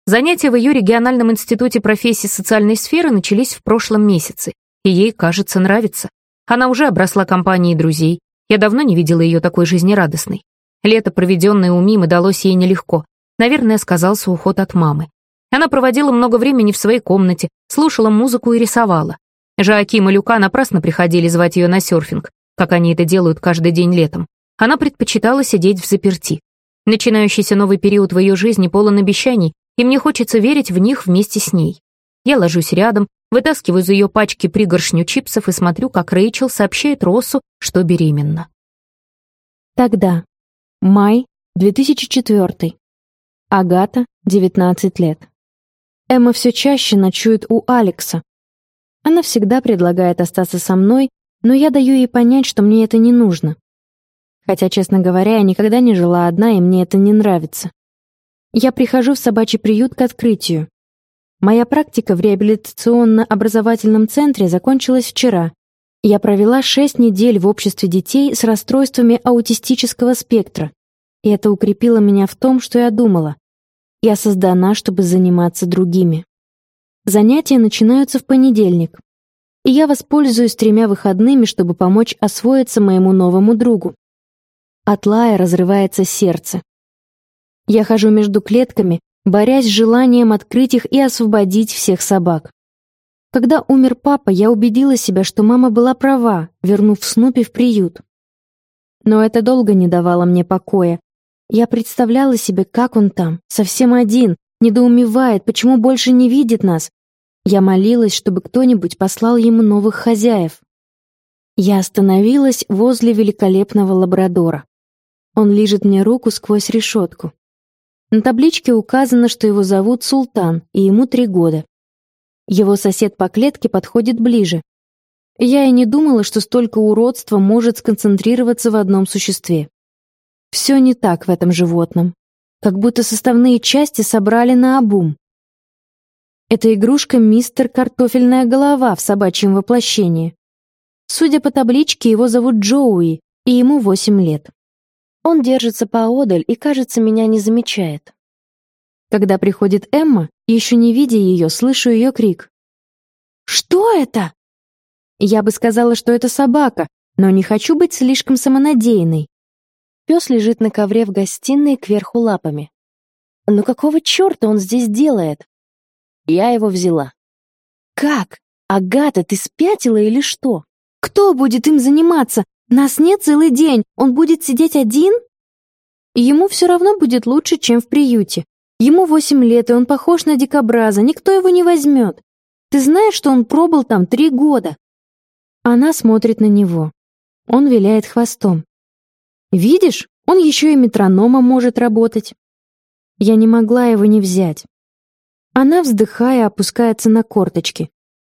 [SPEAKER 2] Занятия в ее региональном институте профессии социальной сферы начались в прошлом месяце, и ей, кажется, нравится. Она уже обросла компанией друзей. Я давно не видела ее такой жизнерадостной. Лето, проведенное у Мимы, далось ей нелегко. Наверное, сказался уход от мамы. Она проводила много времени в своей комнате, слушала музыку и рисовала. Жааким и Люка напрасно приходили звать ее на серфинг, как они это делают каждый день летом. Она предпочитала сидеть в заперти. Начинающийся новый период в ее жизни полон обещаний, и мне хочется верить в них вместе с ней. Я ложусь рядом, вытаскиваю из ее пачки пригоршню чипсов и смотрю, как Рэйчел сообщает Россу, что беременна.
[SPEAKER 3] Тогда. Май 2004. Агата, 19 лет. Эмма все чаще ночует у Алекса. Она всегда предлагает остаться со мной, но я даю ей понять, что мне это не нужно. Хотя, честно говоря, я никогда не жила одна, и мне это не нравится. Я прихожу в собачий приют к открытию. Моя практика в реабилитационно-образовательном центре закончилась вчера. Я провела шесть недель в обществе детей с расстройствами аутистического спектра, и это укрепило меня в том, что я думала. Я создана, чтобы заниматься другими. Занятия начинаются в понедельник, и я воспользуюсь тремя выходными, чтобы помочь освоиться моему новому другу. От лая разрывается сердце. Я хожу между клетками, борясь с желанием открыть их и освободить всех собак. Когда умер папа, я убедила себя, что мама была права, вернув Снупи в приют. Но это долго не давало мне покоя. Я представляла себе, как он там, совсем один, недоумевает, почему больше не видит нас. Я молилась, чтобы кто-нибудь послал ему новых хозяев. Я остановилась возле великолепного лабрадора. Он лижет мне руку сквозь решетку. На табличке указано, что его зовут Султан, и ему три года. Его сосед по клетке подходит ближе. Я и не думала, что столько уродства может сконцентрироваться в одном существе. Все не так в этом животном. Как будто составные части собрали на обум. Это игрушка мистер Картофельная голова в собачьем воплощении. Судя по табличке, его зовут Джоуи, и ему восемь лет. Он держится поодаль и, кажется, меня не замечает. Когда приходит Эмма, еще не видя ее, слышу ее крик. «Что это?» Я бы сказала, что это собака, но не хочу быть слишком самонадеянной. Пес лежит на ковре в гостиной кверху лапами. «Ну какого черта он здесь делает?» Я его взяла. «Как? Агата, ты спятила или что? Кто будет им заниматься? Нас нет целый день, он будет сидеть один? Ему все равно будет лучше, чем в приюте. Ему восемь лет, и он похож на дикобраза, никто его не возьмет. Ты знаешь, что он пробыл там три года?» Она смотрит на него. Он виляет хвостом. «Видишь, он еще и метрономом может работать». Я не могла его не взять. Она, вздыхая, опускается на корточки.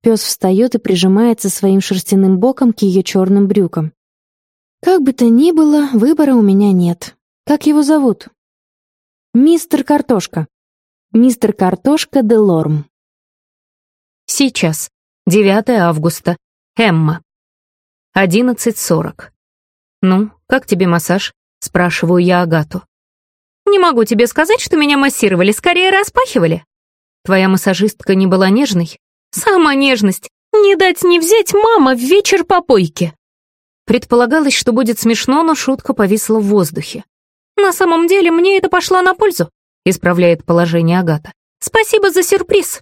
[SPEAKER 3] Пес встает и прижимается своим шерстяным боком к ее черным брюкам. Как бы то ни было, выбора у меня нет. Как его зовут? Мистер Картошка. Мистер Картошка де Лорм.
[SPEAKER 2] Сейчас. 9 августа. Эмма. 11.40. «Ну, как тебе массаж?» — спрашиваю я Агату. «Не могу тебе сказать, что меня массировали, скорее распахивали». «Твоя массажистка не была нежной?» «Сама нежность. Не дать не взять мама в вечер попойки». Предполагалось, что будет смешно, но шутка повисла в воздухе. «На самом деле, мне это пошло на пользу», — исправляет положение Агата. «Спасибо за сюрприз».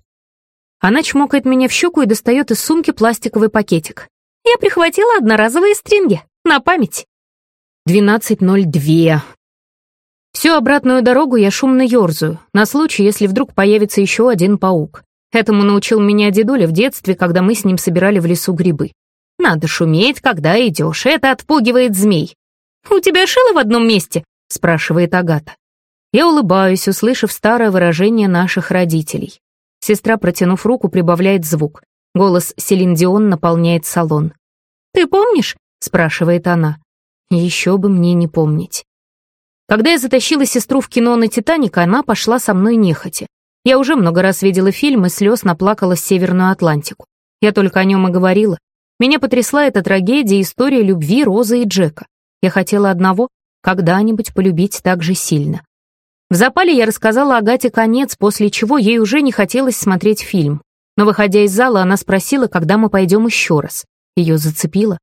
[SPEAKER 2] Она чмокает меня в щеку и достает из сумки пластиковый пакетик. Я прихватила одноразовые стринги, на память. 12.02. Всю обратную дорогу я шумно ерзаю, на случай, если вдруг появится еще один паук. Этому научил меня дедуля в детстве, когда мы с ним собирали в лесу грибы. Надо шуметь, когда идешь, это отпугивает змей. «У тебя шило в одном месте?» — спрашивает Агата. Я улыбаюсь, услышав старое выражение наших родителей. Сестра, протянув руку, прибавляет звук. Голос Селин Дион наполняет салон. «Ты помнишь?» — спрашивает она. Еще бы мне не помнить. Когда я затащила сестру в кино на «Титаник», она пошла со мной нехотя. Я уже много раз видела фильм и слез наплакала Северную Атлантику. Я только о нем и говорила. Меня потрясла эта трагедия, история любви Розы и Джека. Я хотела одного — когда-нибудь полюбить так же сильно. В запале я рассказала Агате конец, после чего ей уже не хотелось смотреть фильм. Но, выходя из зала, она спросила, когда мы пойдем еще раз. Ее зацепило.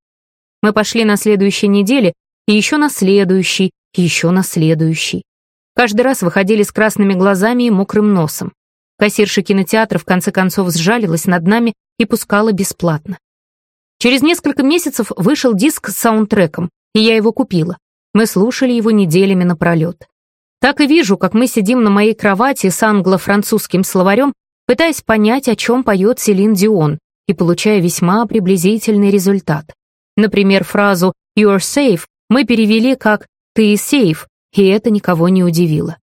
[SPEAKER 2] Мы пошли на следующей неделе, и еще на следующий, еще на следующий. Каждый раз выходили с красными глазами и мокрым носом. Кассирша кинотеатра в конце концов сжалилась над нами и пускала бесплатно. Через несколько месяцев вышел диск с саундтреком, и я его купила. Мы слушали его неделями напролет. Так и вижу, как мы сидим на моей кровати с англо-французским словарем, пытаясь понять, о чем поет Селин Дион, и получая весьма приблизительный результат. Например, фразу «You're safe» мы перевели как «ты сейф», и это никого не удивило.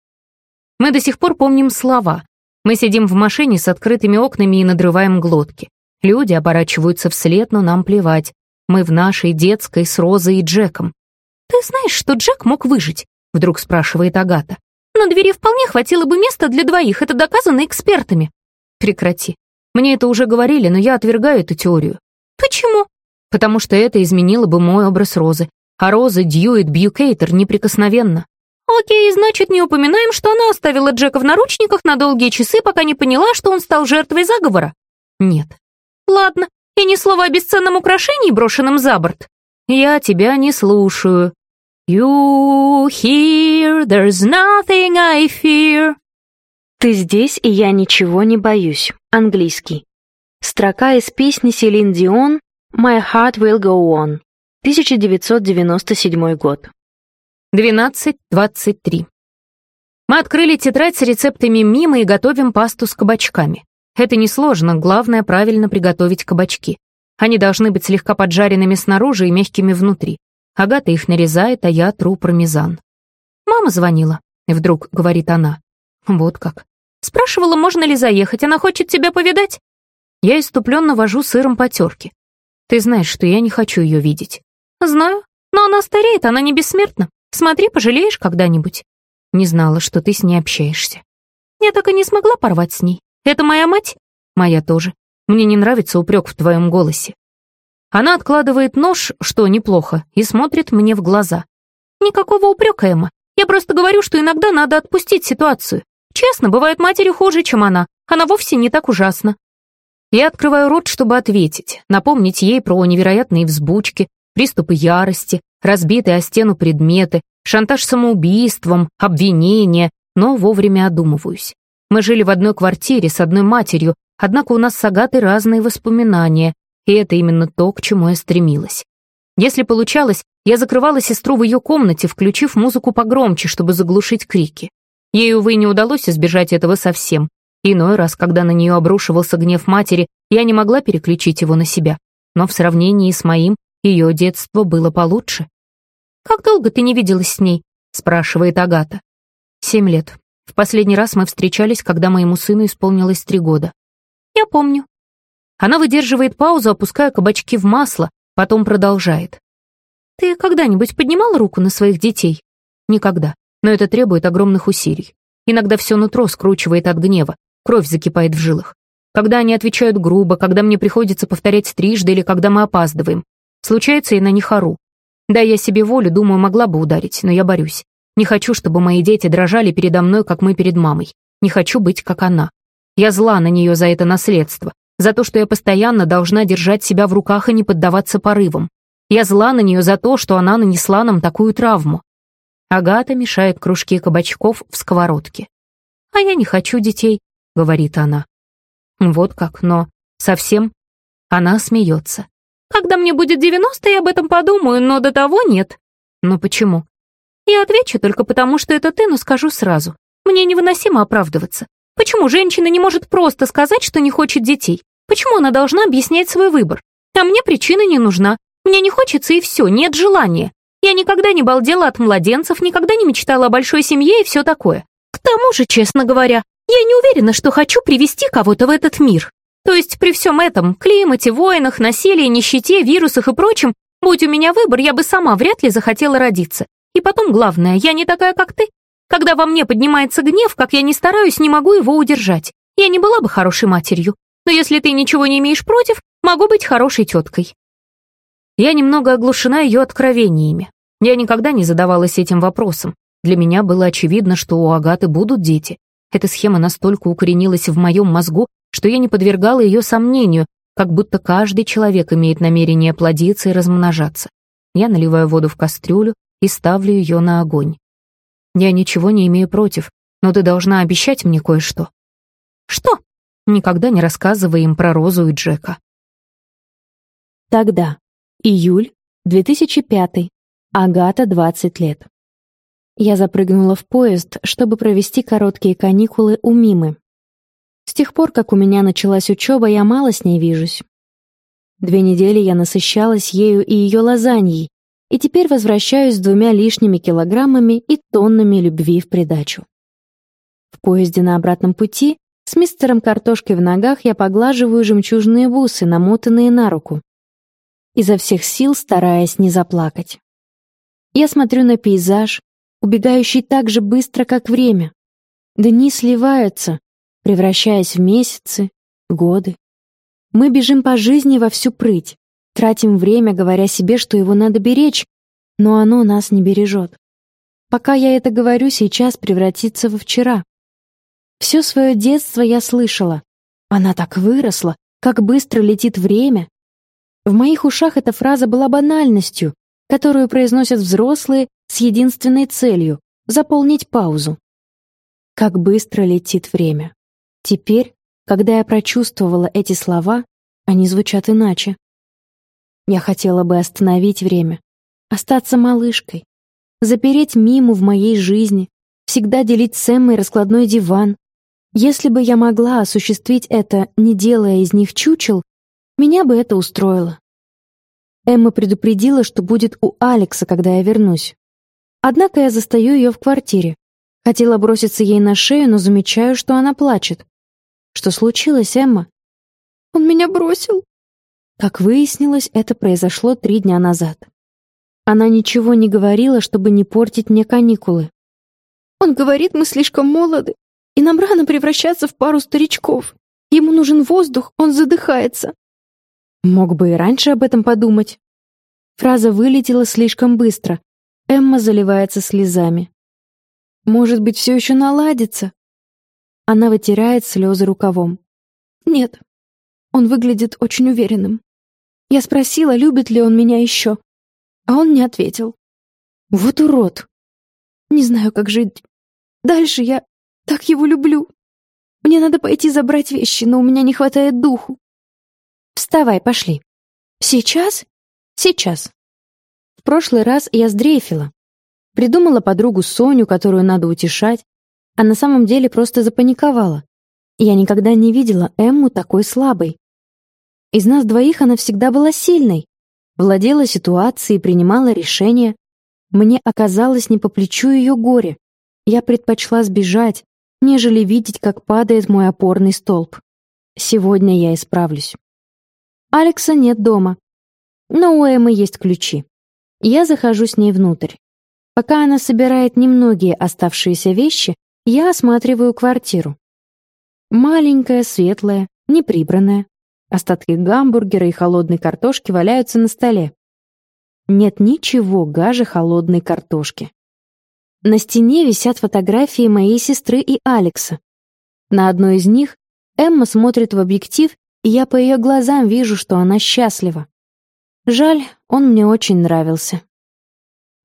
[SPEAKER 2] Мы до сих пор помним слова. Мы сидим в машине с открытыми окнами и надрываем глотки. Люди оборачиваются вслед, но нам плевать. Мы в нашей детской с Розой и Джеком. «Ты знаешь, что Джек мог выжить?» — вдруг спрашивает Агата. «На двери вполне хватило бы места для двоих, это доказано экспертами». «Прекрати. Мне это уже говорили, но я отвергаю эту теорию». «Почему?» «Потому что это изменило бы мой образ Розы а Роза Дьюит Бьюкейтер неприкосновенна. Окей, значит, не упоминаем, что она оставила Джека в наручниках на долгие часы, пока не поняла, что он стал жертвой заговора? Нет. Ладно, и ни слова о бесценном украшении, брошенном за борт. Я тебя не слушаю. You here, there's nothing I fear.
[SPEAKER 3] Ты здесь, и я ничего не боюсь. Английский. Строка из песни Селин Дион «My heart will go on». 1997 год.
[SPEAKER 2] 12.23. Мы открыли тетрадь с рецептами мимо и готовим пасту с кабачками. Это несложно, главное правильно приготовить кабачки. Они должны быть слегка поджаренными снаружи и мягкими внутри. Агата их нарезает, а я тру пармезан. «Мама звонила», — вдруг говорит она. «Вот как». Спрашивала, можно ли заехать, она хочет тебя повидать. Я иступленно вожу сыром по терке. Ты знаешь, что я не хочу ее видеть. «Знаю, но она стареет, она не бессмертна. Смотри, пожалеешь когда-нибудь». «Не знала, что ты с ней общаешься». «Я так и не смогла порвать с ней. Это моя мать?» «Моя тоже. Мне не нравится упрек в твоем голосе». Она откладывает нож, что неплохо, и смотрит мне в глаза. «Никакого упрека, Эмма. Я просто говорю, что иногда надо отпустить ситуацию. Честно, бывает матери хуже, чем она. Она вовсе не так ужасна». Я открываю рот, чтобы ответить, напомнить ей про невероятные взбучки, приступы ярости, разбитые о стену предметы, шантаж самоубийством, обвинения, но вовремя одумываюсь. Мы жили в одной квартире с одной матерью, однако у нас с Агатой разные воспоминания, и это именно то, к чему я стремилась. Если получалось, я закрывала сестру в ее комнате, включив музыку погромче, чтобы заглушить крики. Ей, увы, не удалось избежать этого совсем. Иной раз, когда на нее обрушивался гнев матери, я не могла переключить его на себя. Но в сравнении с моим ее детство было получше. «Как долго ты не виделась с ней?» — спрашивает Агата. «Семь лет. В последний раз мы встречались, когда моему сыну исполнилось три года. Я помню». Она выдерживает паузу, опуская кабачки в масло, потом продолжает. «Ты когда-нибудь поднимал руку на своих детей?» «Никогда. Но это требует огромных усилий. Иногда все нутро скручивает от гнева, кровь закипает в жилах. Когда они отвечают грубо, когда мне приходится повторять трижды или когда мы опаздываем. Случается и на них ору. Да, я себе волю, думаю, могла бы ударить, но я борюсь. Не хочу, чтобы мои дети дрожали передо мной, как мы перед мамой. Не хочу быть, как она. Я зла на нее за это наследство, за то, что я постоянно должна держать себя в руках и не поддаваться порывам. Я зла на нее за то, что она нанесла нам такую травму. Агата мешает кружки кабачков в сковородке. «А я не хочу детей», — говорит она. Вот как, но совсем? Она смеется. Когда мне будет 90, я об этом подумаю, но до того нет. Но почему? Я отвечу только потому, что это ты, но скажу сразу. Мне невыносимо оправдываться. Почему женщина не может просто сказать, что не хочет детей? Почему она должна объяснять свой выбор? А мне причина не нужна. Мне не хочется и все, нет желания. Я никогда не балдела от младенцев, никогда не мечтала о большой семье и все такое. К тому же, честно говоря, я не уверена, что хочу привести кого-то в этот мир. То есть при всем этом, климате, войнах, насилии, нищете, вирусах и прочем, будь у меня выбор, я бы сама вряд ли захотела родиться. И потом, главное, я не такая, как ты. Когда во мне поднимается гнев, как я не стараюсь, не могу его удержать. Я не была бы хорошей матерью. Но если ты ничего не имеешь против, могу быть хорошей теткой. Я немного оглушена ее откровениями. Я никогда не задавалась этим вопросом. Для меня было очевидно, что у Агаты будут дети. Эта схема настолько укоренилась в моем мозгу, что я не подвергала ее сомнению, как будто каждый человек имеет намерение плодиться и размножаться. Я наливаю воду в кастрюлю и ставлю ее на огонь. Я ничего не имею против, но ты должна обещать мне кое-что. Что? Никогда не рассказывай им про Розу и Джека.
[SPEAKER 3] Тогда. Июль 2005. Агата, 20 лет. Я запрыгнула в поезд, чтобы провести короткие каникулы у Мимы. С тех пор, как у меня началась учеба, я мало с ней вижусь. Две недели я насыщалась ею и ее лазаньей, и теперь возвращаюсь с двумя лишними килограммами и тоннами любви в придачу. В поезде на обратном пути с мистером картошкой в ногах я поглаживаю жемчужные бусы, намотанные на руку. Изо всех сил стараясь не заплакать. Я смотрю на пейзаж, убегающий так же быстро, как время. Дни сливаются, превращаясь в месяцы, годы. Мы бежим по жизни во всю прыть, тратим время, говоря себе, что его надо беречь, но оно нас не бережет. Пока я это говорю, сейчас превратится во вчера. Все свое детство я слышала. Она так выросла, как быстро летит время. В моих ушах эта фраза была банальностью, которую произносят взрослые с единственной целью — заполнить паузу. Как быстро летит время. Теперь, когда я прочувствовала эти слова, они звучат иначе. Я хотела бы остановить время, остаться малышкой, запереть Миму в моей жизни, всегда делить с Эммой раскладной диван. Если бы я могла осуществить это, не делая из них чучел, меня бы это устроило. Эмма предупредила, что будет у Алекса, когда я вернусь. Однако я застаю ее в квартире. Хотела броситься ей на шею, но замечаю, что она плачет. Что случилось, Эмма? Он меня бросил. Как выяснилось, это произошло три дня назад. Она ничего не говорила, чтобы не портить мне каникулы. Он говорит, мы слишком молоды, и нам рано превращаться в пару старичков. Ему нужен воздух, он задыхается. Мог бы и раньше об этом подумать. Фраза вылетела слишком быстро, Эмма заливается слезами. «Может быть, все еще наладится?» Она вытирает слезы рукавом. «Нет, он выглядит очень уверенным. Я спросила, любит ли он меня еще, а он не ответил. Вот урод! Не знаю, как жить. Дальше я так его люблю. Мне надо пойти забрать вещи, но у меня не хватает духу. Вставай, пошли. Сейчас? Сейчас прошлый раз я сдрейфила. Придумала подругу Соню, которую надо утешать, а на самом деле просто запаниковала. Я никогда не видела Эмму такой слабой. Из нас двоих она всегда была сильной, владела ситуацией, принимала решения. Мне оказалось не по плечу ее горе. Я предпочла сбежать, нежели видеть, как падает мой опорный столб. Сегодня я исправлюсь. Алекса нет дома, но у Эммы есть ключи. Я захожу с ней внутрь. Пока она собирает немногие оставшиеся вещи, я осматриваю квартиру. Маленькая, светлая, неприбранная. Остатки гамбургера и холодной картошки валяются на столе. Нет ничего гаже холодной картошки. На стене висят фотографии моей сестры и Алекса. На одной из них Эмма смотрит в объектив, и я по ее глазам вижу, что она счастлива. Жаль, он мне очень нравился.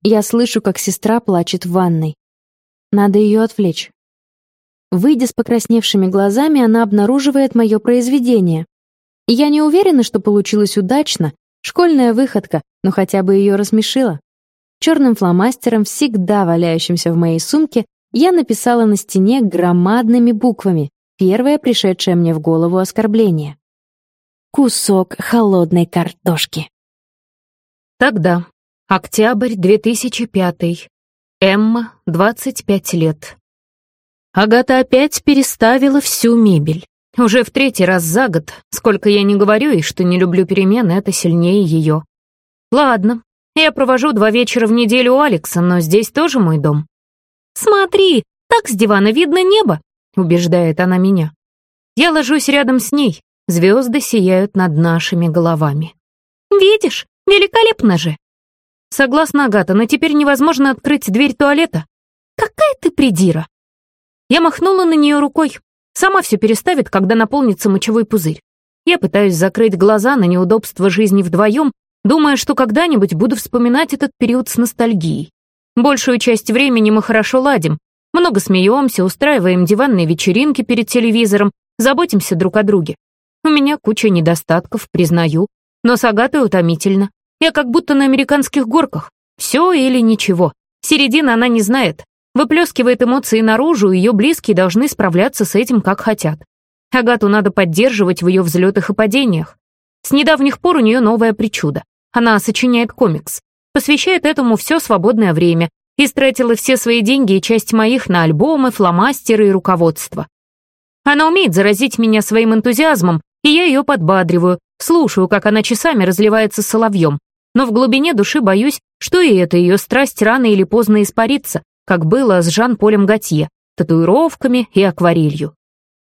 [SPEAKER 3] Я слышу, как сестра плачет в ванной. Надо ее отвлечь. Выйдя с покрасневшими глазами, она обнаруживает мое произведение. Я не уверена, что получилось удачно, школьная выходка, но хотя бы ее рассмешила. Черным фломастером, всегда валяющимся в моей сумке, я написала на стене громадными буквами первое пришедшее мне в голову оскорбление. Кусок холодной картошки.
[SPEAKER 2] Тогда, октябрь 2005, Эмма, 25 лет. Агата опять переставила всю мебель. Уже в третий раз за год, сколько я не говорю и что не люблю перемены, это сильнее ее. Ладно, я провожу два вечера в неделю у Алекса, но здесь тоже мой дом. «Смотри, так с дивана видно небо», — убеждает она меня. Я ложусь рядом с ней, звезды сияют над нашими головами. «Видишь, великолепно же!» Согласна, Агата, но теперь невозможно открыть дверь туалета. Какая ты придира! Я махнула на нее рукой. Сама все переставит, когда наполнится мочевой пузырь. Я пытаюсь закрыть глаза на неудобства жизни вдвоем, думая, что когда-нибудь буду вспоминать этот период с ностальгией. Большую часть времени мы хорошо ладим, много смеемся, устраиваем диванные вечеринки перед телевизором, заботимся друг о друге. У меня куча недостатков, признаю, но с Агатой утомительно. Я как будто на американских горках. Все или ничего. Середина она не знает. Выплескивает эмоции наружу, ее близкие должны справляться с этим как хотят. Агату надо поддерживать в ее взлетах и падениях. С недавних пор у нее новая причуда. Она сочиняет комикс, посвящает этому все свободное время, истратила все свои деньги и часть моих на альбомы, фломастеры и руководство. Она умеет заразить меня своим энтузиазмом, и я ее подбадриваю, слушаю, как она часами разливается соловьем, но в глубине души боюсь, что и эта ее страсть рано или поздно испарится, как было с Жан-Полем Готье, татуировками и акварелью.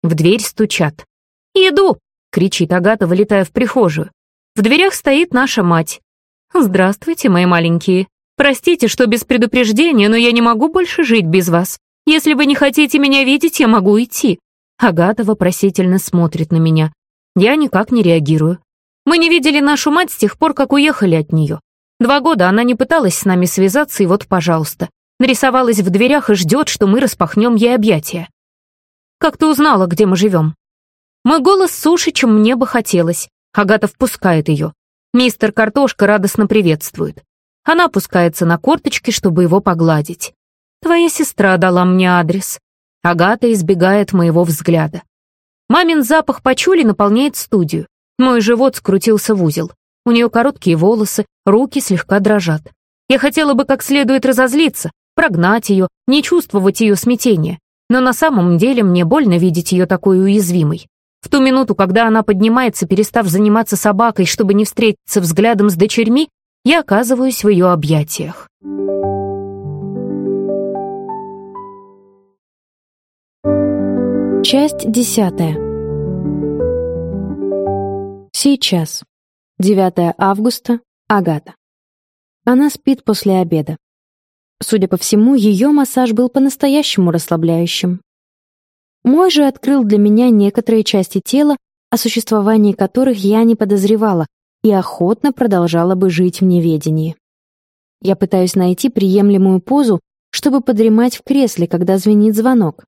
[SPEAKER 2] В дверь стучат. «Иду!» — кричит Агата, вылетая в прихожую. В дверях стоит наша мать. «Здравствуйте, мои маленькие. Простите, что без предупреждения, но я не могу больше жить без вас. Если вы не хотите меня видеть, я могу идти». Агата вопросительно смотрит на меня. Я никак не реагирую. Мы не видели нашу мать с тех пор, как уехали от нее. Два года она не пыталась с нами связаться, и вот, пожалуйста, нарисовалась в дверях и ждет, что мы распахнем ей объятия. «Как ты узнала, где мы живем?» Мой голос суше, чем мне бы хотелось. Агата впускает ее. Мистер Картошка радостно приветствует. Она опускается на корточки, чтобы его погладить. «Твоя сестра дала мне адрес». Агата избегает моего взгляда. Мамин запах почули наполняет студию. Мой живот скрутился в узел. У нее короткие волосы, руки слегка дрожат. Я хотела бы как следует разозлиться, прогнать ее, не чувствовать ее смятения. Но на самом деле мне больно видеть ее такой уязвимой. В ту минуту, когда она поднимается, перестав заниматься собакой, чтобы не встретиться взглядом с дочерьми, я оказываюсь в ее объятиях.
[SPEAKER 3] Часть десятая. Сейчас. 9 августа. Агата. Она спит после обеда. Судя по всему, ее массаж был по-настоящему расслабляющим. Мой же открыл для меня некоторые части тела, о существовании которых я не подозревала и охотно продолжала бы жить в неведении. Я пытаюсь найти приемлемую позу, чтобы подремать в кресле, когда звенит звонок.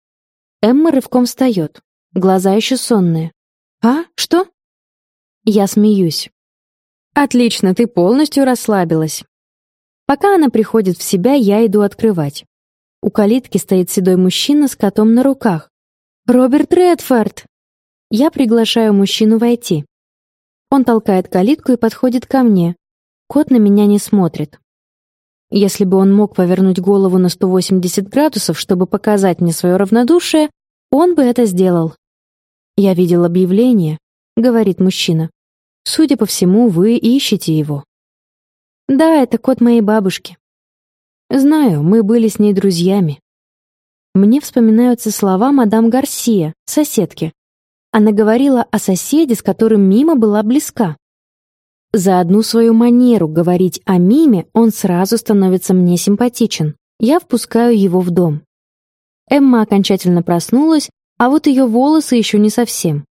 [SPEAKER 3] Эмма рывком встает, глаза еще сонные. «А? Что?» Я смеюсь. «Отлично, ты полностью расслабилась». Пока она приходит в себя, я иду открывать. У калитки стоит седой мужчина с котом на руках. «Роберт Редфорд!» Я приглашаю мужчину войти. Он толкает калитку и подходит ко мне. Кот на меня не смотрит. Если бы он мог повернуть голову на 180 градусов, чтобы показать мне свое равнодушие, он бы это сделал. «Я видел объявление», — говорит мужчина. «Судя по всему, вы ищете его». «Да, это кот моей бабушки». «Знаю, мы были с ней друзьями». Мне вспоминаются слова мадам Гарсия, соседки. Она говорила о соседе, с которым Мима была близка. За одну свою манеру говорить о Миме он сразу становится мне симпатичен. Я впускаю его в дом. Эмма окончательно проснулась, а вот ее волосы еще не совсем.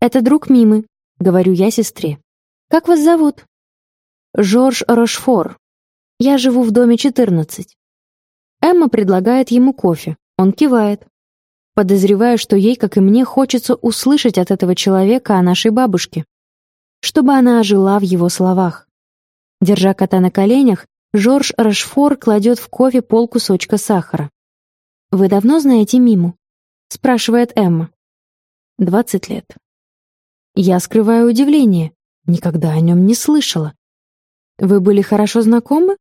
[SPEAKER 3] «Это друг Мимы», — говорю я сестре. «Как вас зовут?» «Жорж Рошфор. Я живу в доме 14». Эмма предлагает ему кофе. Он кивает. Подозреваю, что ей, как и мне, хочется услышать от этого человека о нашей бабушке. Чтобы она ожила в его словах. Держа кота на коленях, Жорж Рашфор кладет в кофе пол кусочка сахара. «Вы давно знаете Миму?» — спрашивает Эмма. «Двадцать лет». Я скрываю удивление. Никогда о нем не слышала. «Вы были хорошо знакомы?»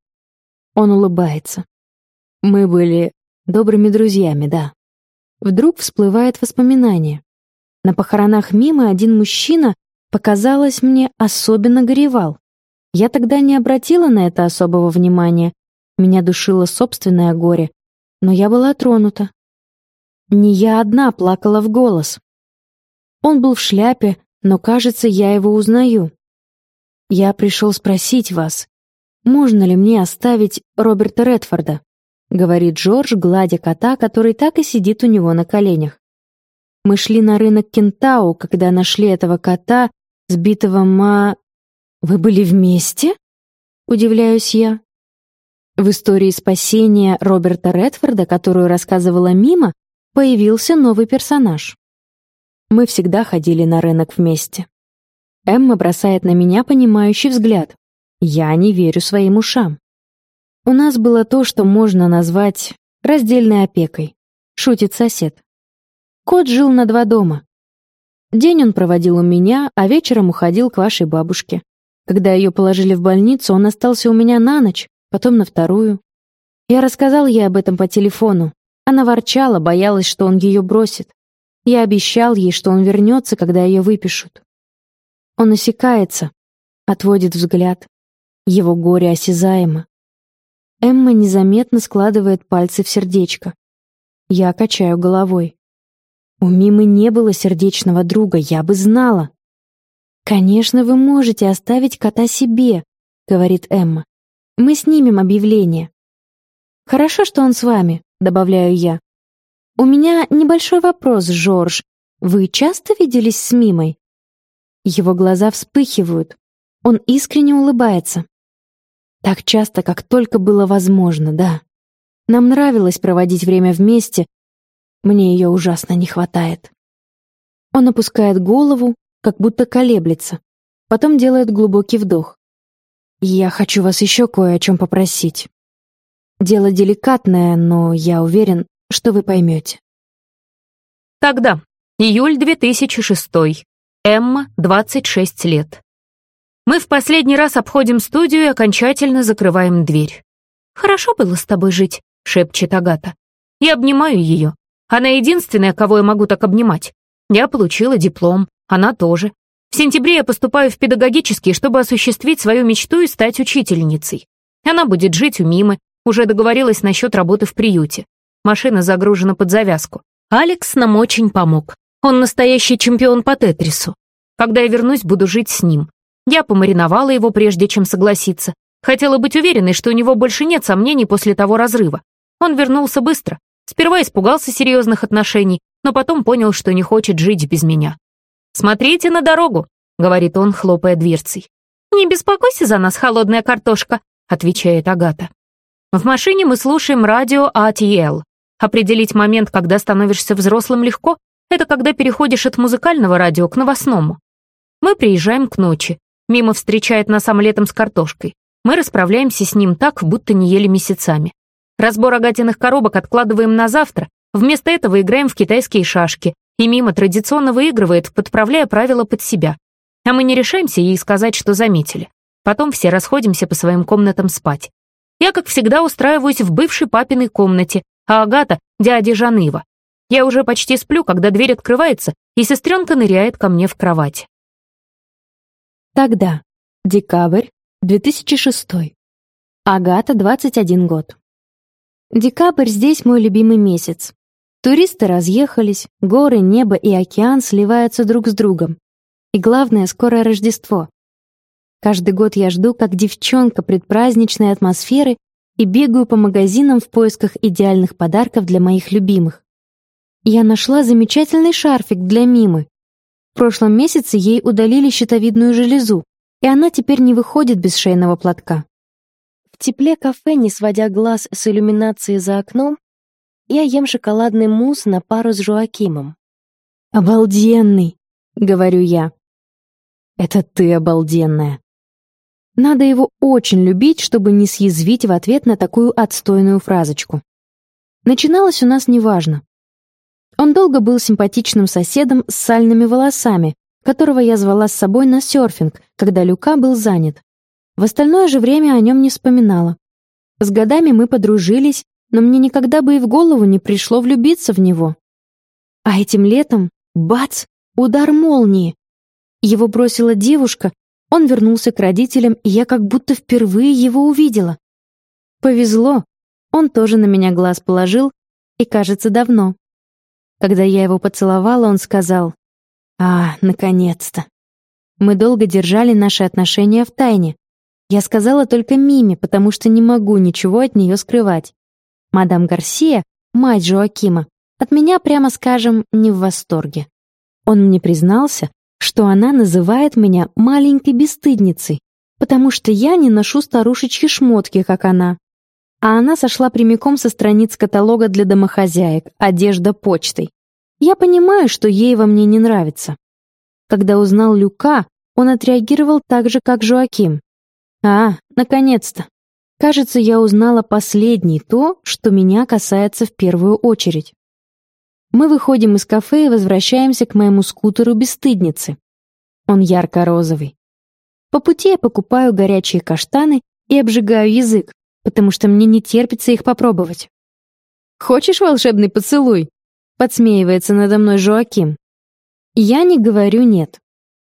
[SPEAKER 3] Он улыбается. «Мы были добрыми друзьями, да». Вдруг всплывает воспоминание. На похоронах Мимы один мужчина, показалось мне, особенно горевал. Я тогда не обратила на это особого внимания. Меня душило собственное горе, но я была тронута. Не я одна плакала в голос. Он был в шляпе, но, кажется, я его узнаю. Я пришел спросить вас, можно ли мне оставить Роберта Редфорда, говорит Джордж, гладя кота, который так и сидит у него на коленях. Мы шли на рынок Кентау, когда нашли этого кота, сбитого ма... Вы были вместе? Удивляюсь я. В истории спасения Роберта Редфорда, которую рассказывала Мима, появился новый персонаж. Мы всегда ходили на рынок вместе. Эмма бросает на меня понимающий взгляд. Я не верю своим ушам. У нас было то, что можно назвать раздельной опекой. Шутит сосед. Кот жил на два дома. День он проводил у меня, а вечером уходил к вашей бабушке. Когда ее положили в больницу, он остался у меня на ночь, потом на вторую. Я рассказал ей об этом по телефону. Она ворчала, боялась, что он ее бросит. Я обещал ей, что он вернется, когда ее выпишут. Он осекается, отводит взгляд. Его горе осязаемо. Эмма незаметно складывает пальцы в сердечко. Я качаю головой. У Мимы не было сердечного друга, я бы знала. «Конечно, вы можете оставить кота себе», — говорит Эмма. «Мы снимем объявление». «Хорошо, что он с вами», — добавляю я. «У меня небольшой вопрос, Жорж. Вы часто виделись с Мимой?» Его глаза вспыхивают. Он искренне улыбается. Так часто, как только было возможно, да. Нам нравилось проводить время вместе. Мне ее ужасно не хватает. Он опускает голову, как будто колеблется. Потом делает глубокий вдох. «Я хочу вас еще кое о чем попросить. Дело деликатное, но я уверен, что вы поймете».
[SPEAKER 2] Тогда, июль 2006 Эмма, 26 лет. Мы в последний раз обходим студию и окончательно закрываем дверь. «Хорошо было с тобой жить», — шепчет Агата. Я обнимаю ее. Она единственная, кого я могу так обнимать. Я получила диплом, она тоже. В сентябре я поступаю в педагогический, чтобы осуществить свою мечту и стать учительницей. Она будет жить у Мимы, уже договорилась насчет работы в приюте. Машина загружена под завязку. Алекс нам очень помог. Он настоящий чемпион по тетрису. Когда я вернусь, буду жить с ним. Я помариновала его, прежде чем согласиться. Хотела быть уверенной, что у него больше нет сомнений после того разрыва. Он вернулся быстро. Сперва испугался серьезных отношений, но потом понял, что не хочет жить без меня. «Смотрите на дорогу», — говорит он, хлопая дверцей. «Не беспокойся за нас, холодная картошка», — отвечает Агата. В машине мы слушаем радио ATL. Определить момент, когда становишься взрослым, легко, это когда переходишь от музыкального радио к новостному. Мы приезжаем к ночи. Мимо встречает нас омлетом с картошкой. Мы расправляемся с ним так, будто не ели месяцами. Разбор агатиных коробок откладываем на завтра. Вместо этого играем в китайские шашки. И Мимо традиционно выигрывает, подправляя правила под себя. А мы не решаемся ей сказать, что заметили. Потом все расходимся по своим комнатам спать. Я, как всегда, устраиваюсь в бывшей папиной комнате, а Агата — дяде Жаныва. Я уже почти сплю, когда дверь открывается, и сестренка ныряет ко мне в кровать.
[SPEAKER 3] Тогда. Декабрь, 2006. Агата, 21 год. Декабрь здесь мой любимый месяц. Туристы разъехались, горы, небо и океан сливаются друг с другом. И главное, скоро Рождество. Каждый год я жду, как девчонка предпраздничной атмосферы и бегаю по магазинам в поисках идеальных подарков для моих любимых. Я нашла замечательный шарфик для Мимы. В прошлом месяце ей удалили щитовидную железу, и она теперь не выходит без шейного платка. В тепле кафе, не сводя глаз с иллюминации за окном, я ем шоколадный мусс на пару с Жоакимом. «Обалденный!» — говорю я. «Это ты обалденная!» Надо его очень любить, чтобы не съязвить в ответ на такую отстойную фразочку. Начиналось у нас неважно. Он долго был симпатичным соседом с сальными волосами, которого я звала с собой на серфинг, когда Люка был занят. В остальное же время о нем не вспоминала. С годами мы подружились, но мне никогда бы и в голову не пришло влюбиться в него. А этим летом, бац, удар молнии. Его бросила девушка, он вернулся к родителям, и я как будто впервые его увидела. Повезло, он тоже на меня глаз положил, и, кажется, давно. Когда я его поцеловала, он сказал, «А, наконец-то». Мы долго держали наши отношения в тайне. Я сказала только Миме, потому что не могу ничего от нее скрывать. Мадам Гарсия, мать Жоакима, от меня, прямо скажем, не в восторге. Он мне признался, что она называет меня маленькой бесстыдницей, потому что я не ношу старушечьи шмотки, как она. А она сошла прямиком со страниц каталога для домохозяек «Одежда почтой». Я понимаю, что ей во мне не нравится. Когда узнал Люка, он отреагировал так же, как Жоаким. А, наконец-то. Кажется, я узнала последний то, что меня касается в первую очередь. Мы выходим из кафе и возвращаемся к моему скутеру бесстыдницы. Он ярко-розовый. По пути я покупаю горячие каштаны и обжигаю язык, потому что мне не терпится их попробовать. «Хочешь волшебный поцелуй?» — подсмеивается надо мной Жоаким. Я не говорю «нет».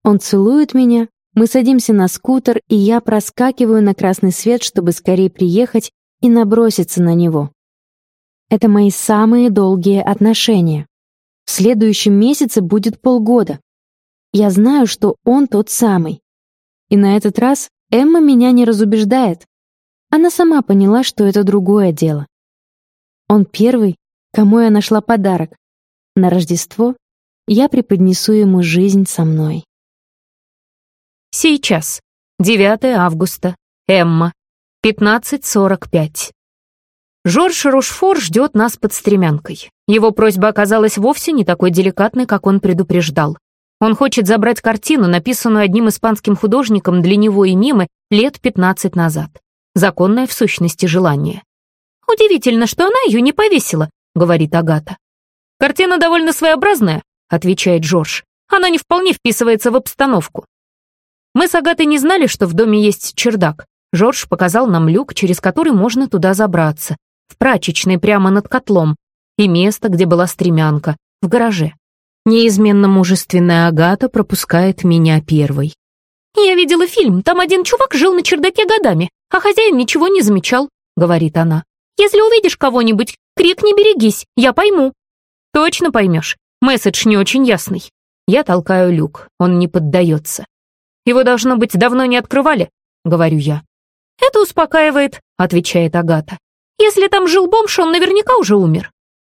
[SPEAKER 3] Он целует меня, мы садимся на скутер, и я проскакиваю на красный свет, чтобы скорее приехать и наброситься на него. Это мои самые долгие отношения. В следующем месяце будет полгода. Я знаю, что он тот самый. И на этот раз Эмма меня не разубеждает. Она сама поняла, что это другое дело. Он первый, кому я нашла подарок. На Рождество я преподнесу ему жизнь со мной.
[SPEAKER 2] Сейчас. 9 августа. Эмма. 15.45. Жорж Рушфор ждет нас под стремянкой. Его просьба оказалась вовсе не такой деликатной, как он предупреждал. Он хочет забрать картину, написанную одним испанским художником для него и Мимы лет 15 назад. Законное в сущности желание. «Удивительно, что она ее не повесила», — говорит Агата. «Картина довольно своеобразная», — отвечает Жорж. «Она не вполне вписывается в обстановку». Мы с Агатой не знали, что в доме есть чердак. Жорж показал нам люк, через который можно туда забраться в прачечной прямо над котлом, и место, где была стремянка, в гараже. Неизменно мужественная Агата пропускает меня первой. «Я видела фильм, там один чувак жил на чердаке годами, а хозяин ничего не замечал», — говорит она. «Если увидишь кого-нибудь, крикни берегись, я пойму». «Точно поймешь. Месседж не очень ясный». Я толкаю люк, он не поддается. «Его, должно быть, давно не открывали», — говорю я. «Это успокаивает», — отвечает Агата. Если там жил бомж, он наверняка уже умер.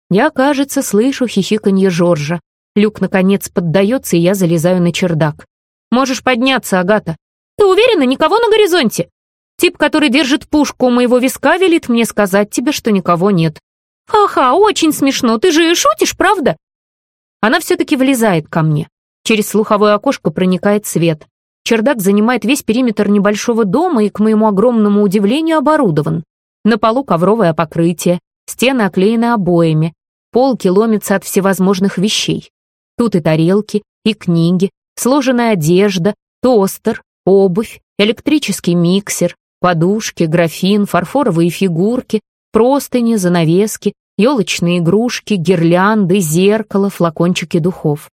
[SPEAKER 2] Я, кажется, слышу хихиканье Жоржа. Люк, наконец, поддается, и я залезаю на чердак. Можешь подняться, Агата. Ты уверена, никого на горизонте? Тип, который держит пушку у моего виска, велит мне сказать тебе, что никого нет. Ха-ха, очень смешно, ты же и шутишь, правда? Она все-таки влезает ко мне. Через слуховое окошко проникает свет. Чердак занимает весь периметр небольшого дома и, к моему огромному удивлению, оборудован. На полу ковровое покрытие, стены оклеены обоями, полки ломятся от всевозможных вещей. Тут и тарелки, и книги, сложенная одежда, тостер, обувь, электрический миксер, подушки, графин, фарфоровые фигурки, простыни, занавески, елочные игрушки, гирлянды, зеркало, флакончики духов.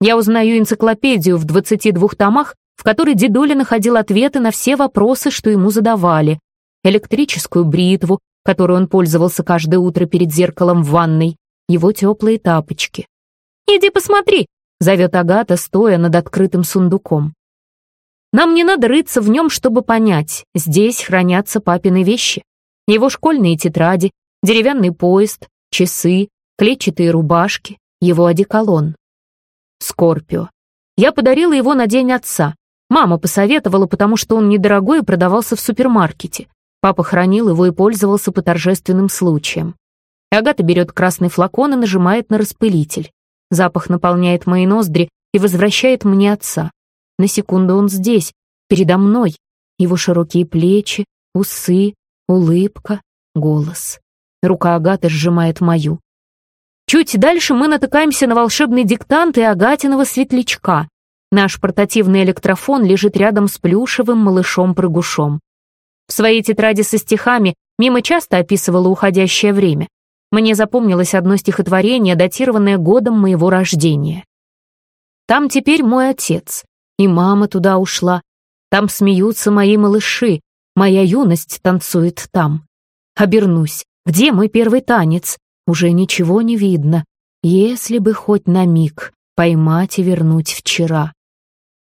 [SPEAKER 2] Я узнаю энциклопедию в 22 томах, в которой дедуля находил ответы на все вопросы, что ему задавали, электрическую бритву, которой он пользовался каждое утро перед зеркалом в ванной, его теплые тапочки. «Иди посмотри!» — зовет Агата, стоя над открытым сундуком. Нам не надо рыться в нем, чтобы понять, здесь хранятся папины вещи. Его школьные тетради, деревянный поезд, часы, клетчатые рубашки, его одеколон. Скорпио. Я подарила его на день отца. Мама посоветовала, потому что он недорогой и продавался в супермаркете. Папа хранил его и пользовался по торжественным случаям. Агата берет красный флакон и нажимает на распылитель. Запах наполняет мои ноздри и возвращает мне отца. На секунду он здесь, передо мной. Его широкие плечи, усы, улыбка, голос. Рука Агаты сжимает мою. Чуть дальше мы натыкаемся на волшебный диктант и Агатиного светлячка. Наш портативный электрофон лежит рядом с плюшевым малышом-прыгушом. В своей тетради со стихами Мима часто описывала уходящее время. Мне запомнилось одно стихотворение, датированное годом моего рождения. Там теперь мой отец, и мама туда ушла. Там смеются мои малыши, моя юность танцует там. Обернусь, где мой первый танец? Уже ничего не видно. Если бы хоть на миг поймать и вернуть вчера.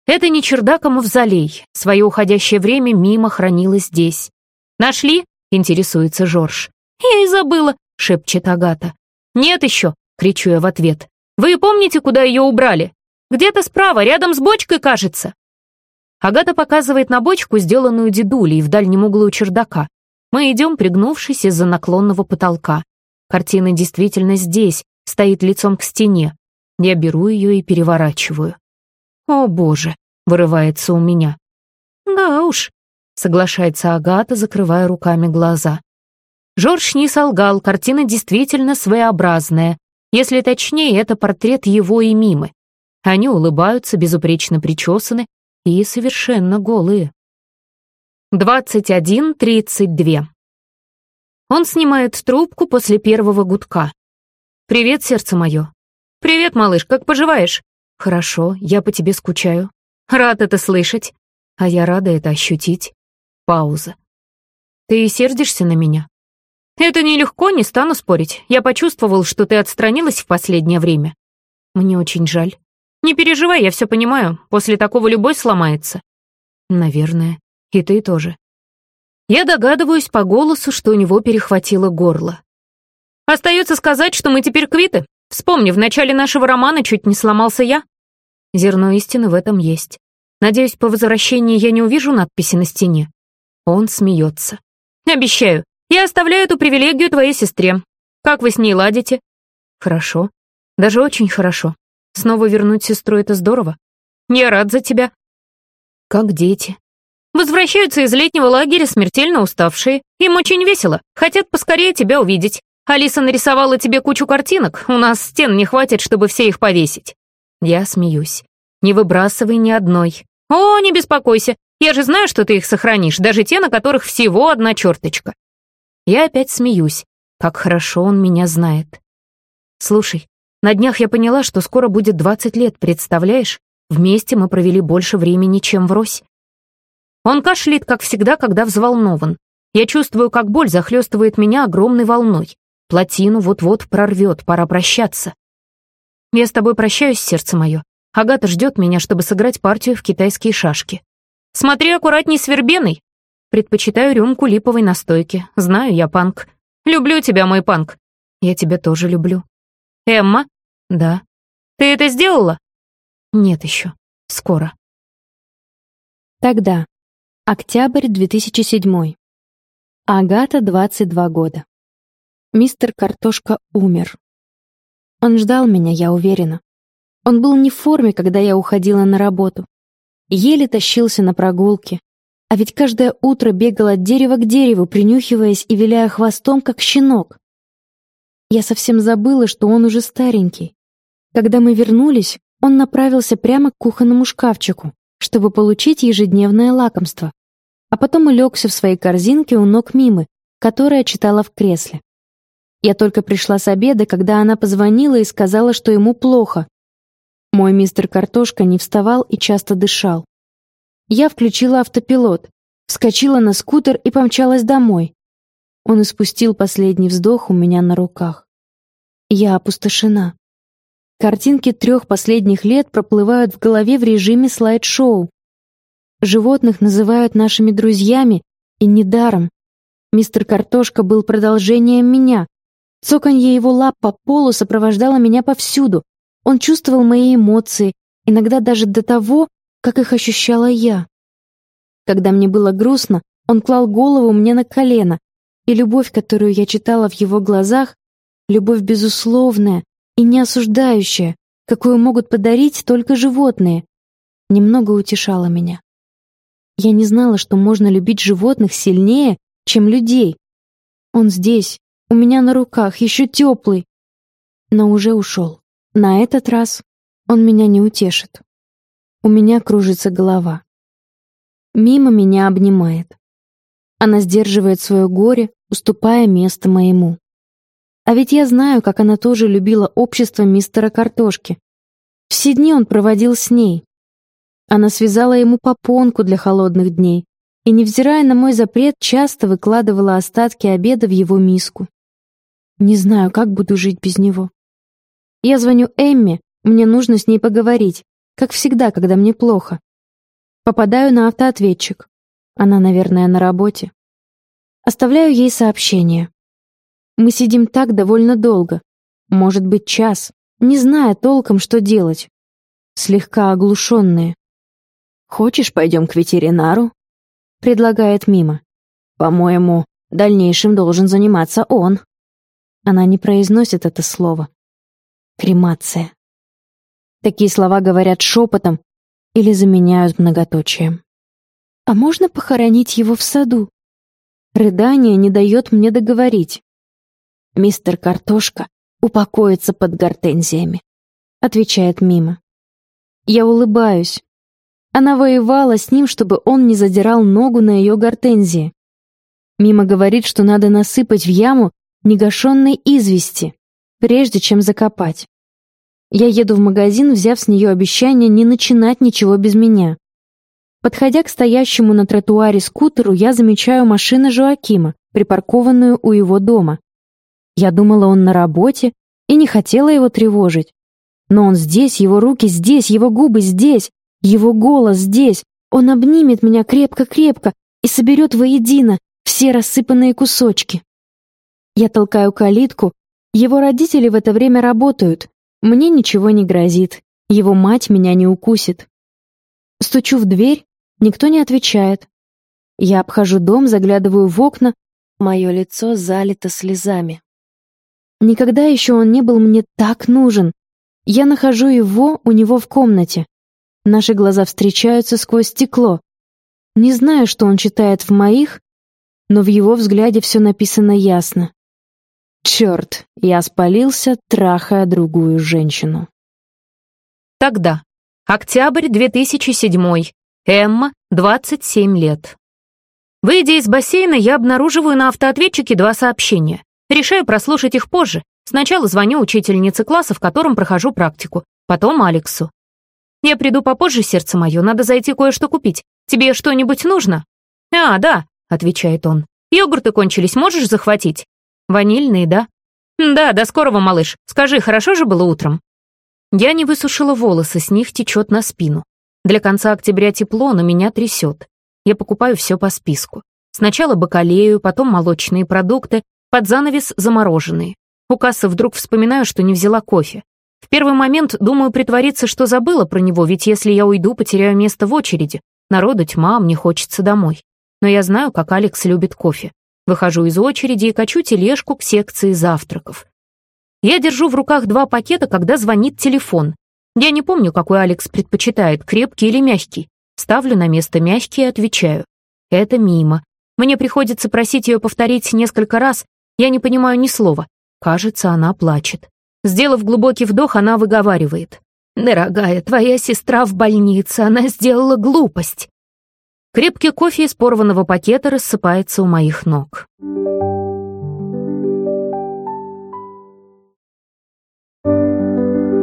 [SPEAKER 2] Это не чердак, а мавзолей. Свое уходящее время мимо хранила здесь. «Нашли?» — интересуется Жорж. «Я и забыла», — шепчет Агата. «Нет еще», — кричу я в ответ. «Вы помните, куда ее убрали? Где-то справа, рядом с бочкой, кажется». Агата показывает на бочку, сделанную дедулей в дальнем углу чердака. Мы идем, пригнувшись из-за наклонного потолка. Картина действительно здесь, стоит лицом к стене. Я беру ее и переворачиваю. «О, боже!» — вырывается у меня. «Да уж», — соглашается Агата, закрывая руками глаза. Жорж не солгал, картина действительно своеобразная. Если точнее, это портрет его и Мимы. Они улыбаются, безупречно причесаны и совершенно голые. 21.32. Он снимает трубку после первого гудка. «Привет, сердце мое». «Привет, малыш, как поживаешь?» «Хорошо, я по тебе скучаю». «Рад это слышать». «А я рада это ощутить». Пауза. «Ты сердишься на меня?» «Это нелегко, не стану спорить. Я почувствовал, что ты отстранилась в последнее время». «Мне очень жаль». «Не переживай, я все понимаю. После такого любой сломается». «Наверное. И ты тоже». Я догадываюсь по голосу, что у него перехватило горло. «Остается сказать, что мы теперь квиты. Вспомни, в начале нашего романа чуть не сломался я. Зерно истины в этом есть. Надеюсь, по возвращении я не увижу надписи на стене. Он смеется. Обещаю, я оставляю эту привилегию твоей сестре. Как вы с ней ладите? Хорошо. Даже очень хорошо. Снова вернуть сестру — это здорово. Я рад за тебя. Как дети. Возвращаются из летнего лагеря смертельно уставшие. Им очень весело. Хотят поскорее тебя увидеть. Алиса нарисовала тебе кучу картинок. У нас стен не хватит, чтобы все их повесить. Я смеюсь. Не выбрасывай ни одной. О, не беспокойся. Я же знаю, что ты их сохранишь, даже те, на которых всего одна черточка. Я опять смеюсь. Как хорошо он меня знает. Слушай, на днях я поняла, что скоро будет 20 лет, представляешь? Вместе мы провели больше времени, чем врозь. Он кашляет, как всегда, когда взволнован. Я чувствую, как боль захлестывает меня огромной волной. Плотину вот-вот прорвет, пора прощаться. Я с тобой прощаюсь, сердце мое. Агата ждет меня, чтобы сыграть партию в китайские шашки. Смотри аккуратней с вербеной. Предпочитаю рюмку липовой настойки. Знаю, я панк. Люблю тебя, мой панк. Я тебя тоже люблю. Эмма? Да. Ты это сделала? Нет еще. Скоро.
[SPEAKER 3] Тогда. Октябрь 2007. Агата, 22 года. Мистер Картошка умер. Он ждал меня, я уверена. Он был не в форме, когда я уходила на работу. Еле тащился на прогулки. А ведь каждое утро бегал от дерева к дереву, принюхиваясь и виляя хвостом, как щенок. Я совсем забыла, что он уже старенький. Когда мы вернулись, он направился прямо к кухонному шкафчику, чтобы получить ежедневное лакомство. А потом улегся в своей корзинке у ног Мимы, которая читала в кресле. Я только пришла с обеда, когда она позвонила и сказала, что ему плохо. Мой мистер Картошка не вставал и часто дышал. Я включила автопилот, вскочила на скутер и помчалась домой. Он испустил последний вздох у меня на руках. Я опустошена. Картинки трех последних лет проплывают в голове в режиме слайд-шоу. Животных называют нашими друзьями, и недаром. Мистер Картошка был продолжением меня, Цоканье его лап по полу сопровождало меня повсюду. Он чувствовал мои эмоции, иногда даже до того, как их ощущала я. Когда мне было грустно, он клал голову мне на колено, и любовь, которую я читала в его глазах, любовь безусловная и не осуждающая, какую могут подарить только животные, немного утешала меня. Я не знала, что можно любить животных сильнее, чем людей. Он здесь, у меня на руках, еще теплый. Но уже ушел. На этот раз он меня не утешит. У меня кружится голова. Мимо меня обнимает. Она сдерживает свое горе, уступая место моему. А ведь я знаю, как она тоже любила общество мистера Картошки. Все дни он проводил с ней. Она связала ему попонку для холодных дней и, невзирая на мой запрет, часто выкладывала остатки обеда в его миску. Не знаю, как буду жить без него. Я звоню Эмме, мне нужно с ней поговорить, как всегда, когда мне плохо. Попадаю на автоответчик. Она, наверное, на работе. Оставляю ей сообщение. Мы сидим так довольно долго. Может быть, час, не зная толком, что делать. Слегка оглушенные. «Хочешь, пойдем к ветеринару?» Предлагает мимо. «По-моему, дальнейшим должен заниматься он». Она не произносит это слово. Кремация. Такие слова говорят шепотом или заменяют многоточием. А можно похоронить его в саду? Рыдание не дает мне договорить. Мистер Картошка упокоится под гортензиями, отвечает мимо. Я улыбаюсь. Она воевала с ним, чтобы он не задирал ногу на ее гортензии. Мимо говорит, что надо насыпать в яму негашенной извести, прежде чем закопать. Я еду в магазин, взяв с нее обещание не начинать ничего без меня. Подходя к стоящему на тротуаре скутеру, я замечаю машину Жоакима, припаркованную у его дома. Я думала, он на работе, и не хотела его тревожить. Но он здесь, его руки здесь, его губы здесь, его голос здесь. Он обнимет меня крепко-крепко и соберет воедино все рассыпанные кусочки. Я толкаю калитку, его родители в это время работают, мне ничего не грозит, его мать меня не укусит. Стучу в дверь, никто не отвечает. Я обхожу дом, заглядываю в окна, мое лицо залито слезами. Никогда еще он не был мне так нужен. Я нахожу его у него в комнате. Наши глаза встречаются сквозь стекло. Не знаю, что он читает в моих, но в его взгляде все написано ясно. Черт, я спалился, трахая другую женщину.
[SPEAKER 2] Тогда. Октябрь 2007. Эмма, 27 лет. Выйдя из бассейна, я обнаруживаю на автоответчике два сообщения. Решаю прослушать их позже. Сначала звоню учительнице класса, в котором прохожу практику, потом Алексу. «Я приду попозже, сердце мое, надо зайти кое-что купить. Тебе что-нибудь нужно?» «А, да», — отвечает он. «Йогурты кончились, можешь захватить?» Ванильные, да? Да, до скорого, малыш. Скажи, хорошо же было утром? Я не высушила волосы, с них течет на спину. Для конца октября тепло, но меня трясет. Я покупаю все по списку. Сначала бакалею, потом молочные продукты, под занавес замороженные. У кассы вдруг вспоминаю, что не взяла кофе. В первый момент думаю притвориться, что забыла про него, ведь если я уйду, потеряю место в очереди. Народу тьма, мне хочется домой. Но я знаю, как Алекс любит кофе. Выхожу из очереди и качу тележку к секции завтраков. Я держу в руках два пакета, когда звонит телефон. Я не помню, какой Алекс предпочитает, крепкий или мягкий. Ставлю на место мягкий и отвечаю. Это мимо. Мне приходится просить ее повторить несколько раз. Я не понимаю ни слова. Кажется, она плачет. Сделав глубокий вдох, она выговаривает. «Дорогая, твоя сестра в больнице, она сделала глупость. Крепкий кофе из порванного пакета рассыпается у моих ног.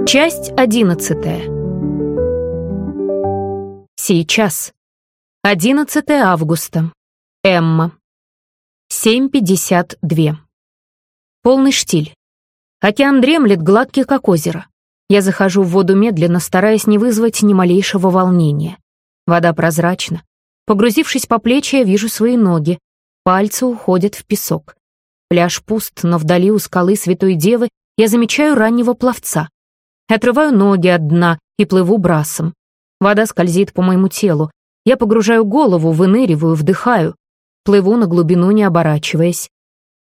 [SPEAKER 2] Часть одиннадцатая. Сейчас. 11 августа. Эмма. 7.52. Полный штиль. Океан дремлет, гладкий как озеро. Я захожу в воду медленно, стараясь не вызвать ни малейшего волнения. Вода прозрачна, Погрузившись по плечи, я вижу свои ноги. Пальцы уходят в песок. Пляж пуст, но вдали у скалы Святой Девы я замечаю раннего пловца. Отрываю ноги от дна и плыву брасом. Вода скользит по моему телу. Я погружаю голову, выныриваю, вдыхаю. Плыву на глубину, не оборачиваясь.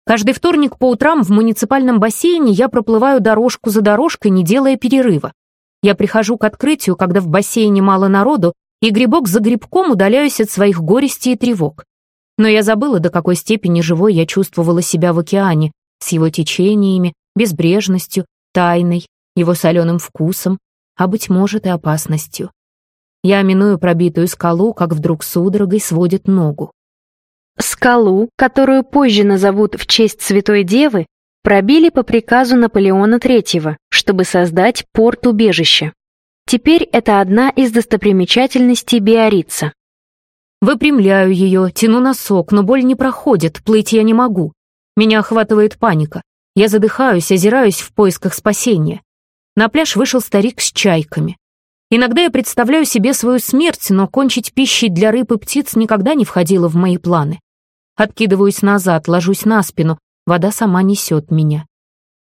[SPEAKER 2] Каждый вторник по утрам в муниципальном бассейне я проплываю дорожку за дорожкой, не делая перерыва. Я прихожу к открытию, когда в бассейне мало народу, и грибок за грибком удаляюсь от своих горестей и тревог. Но я забыла, до какой степени живой я чувствовала себя в океане, с его течениями, безбрежностью, тайной, его соленым вкусом, а, быть может, и опасностью. Я миную пробитую скалу, как вдруг судорогой сводит ногу.
[SPEAKER 3] Скалу, которую позже назовут в честь Святой Девы, пробили по приказу Наполеона III, чтобы создать порт-убежище. Теперь это одна из достопримечательностей Биорица.
[SPEAKER 2] Выпрямляю ее, тяну носок, но боль не проходит, плыть я не могу. Меня охватывает паника. Я задыхаюсь, озираюсь в поисках спасения. На пляж вышел старик с чайками. Иногда я представляю себе свою смерть, но кончить пищей для рыб и птиц никогда не входило в мои планы. Откидываюсь назад, ложусь на спину, вода сама несет меня.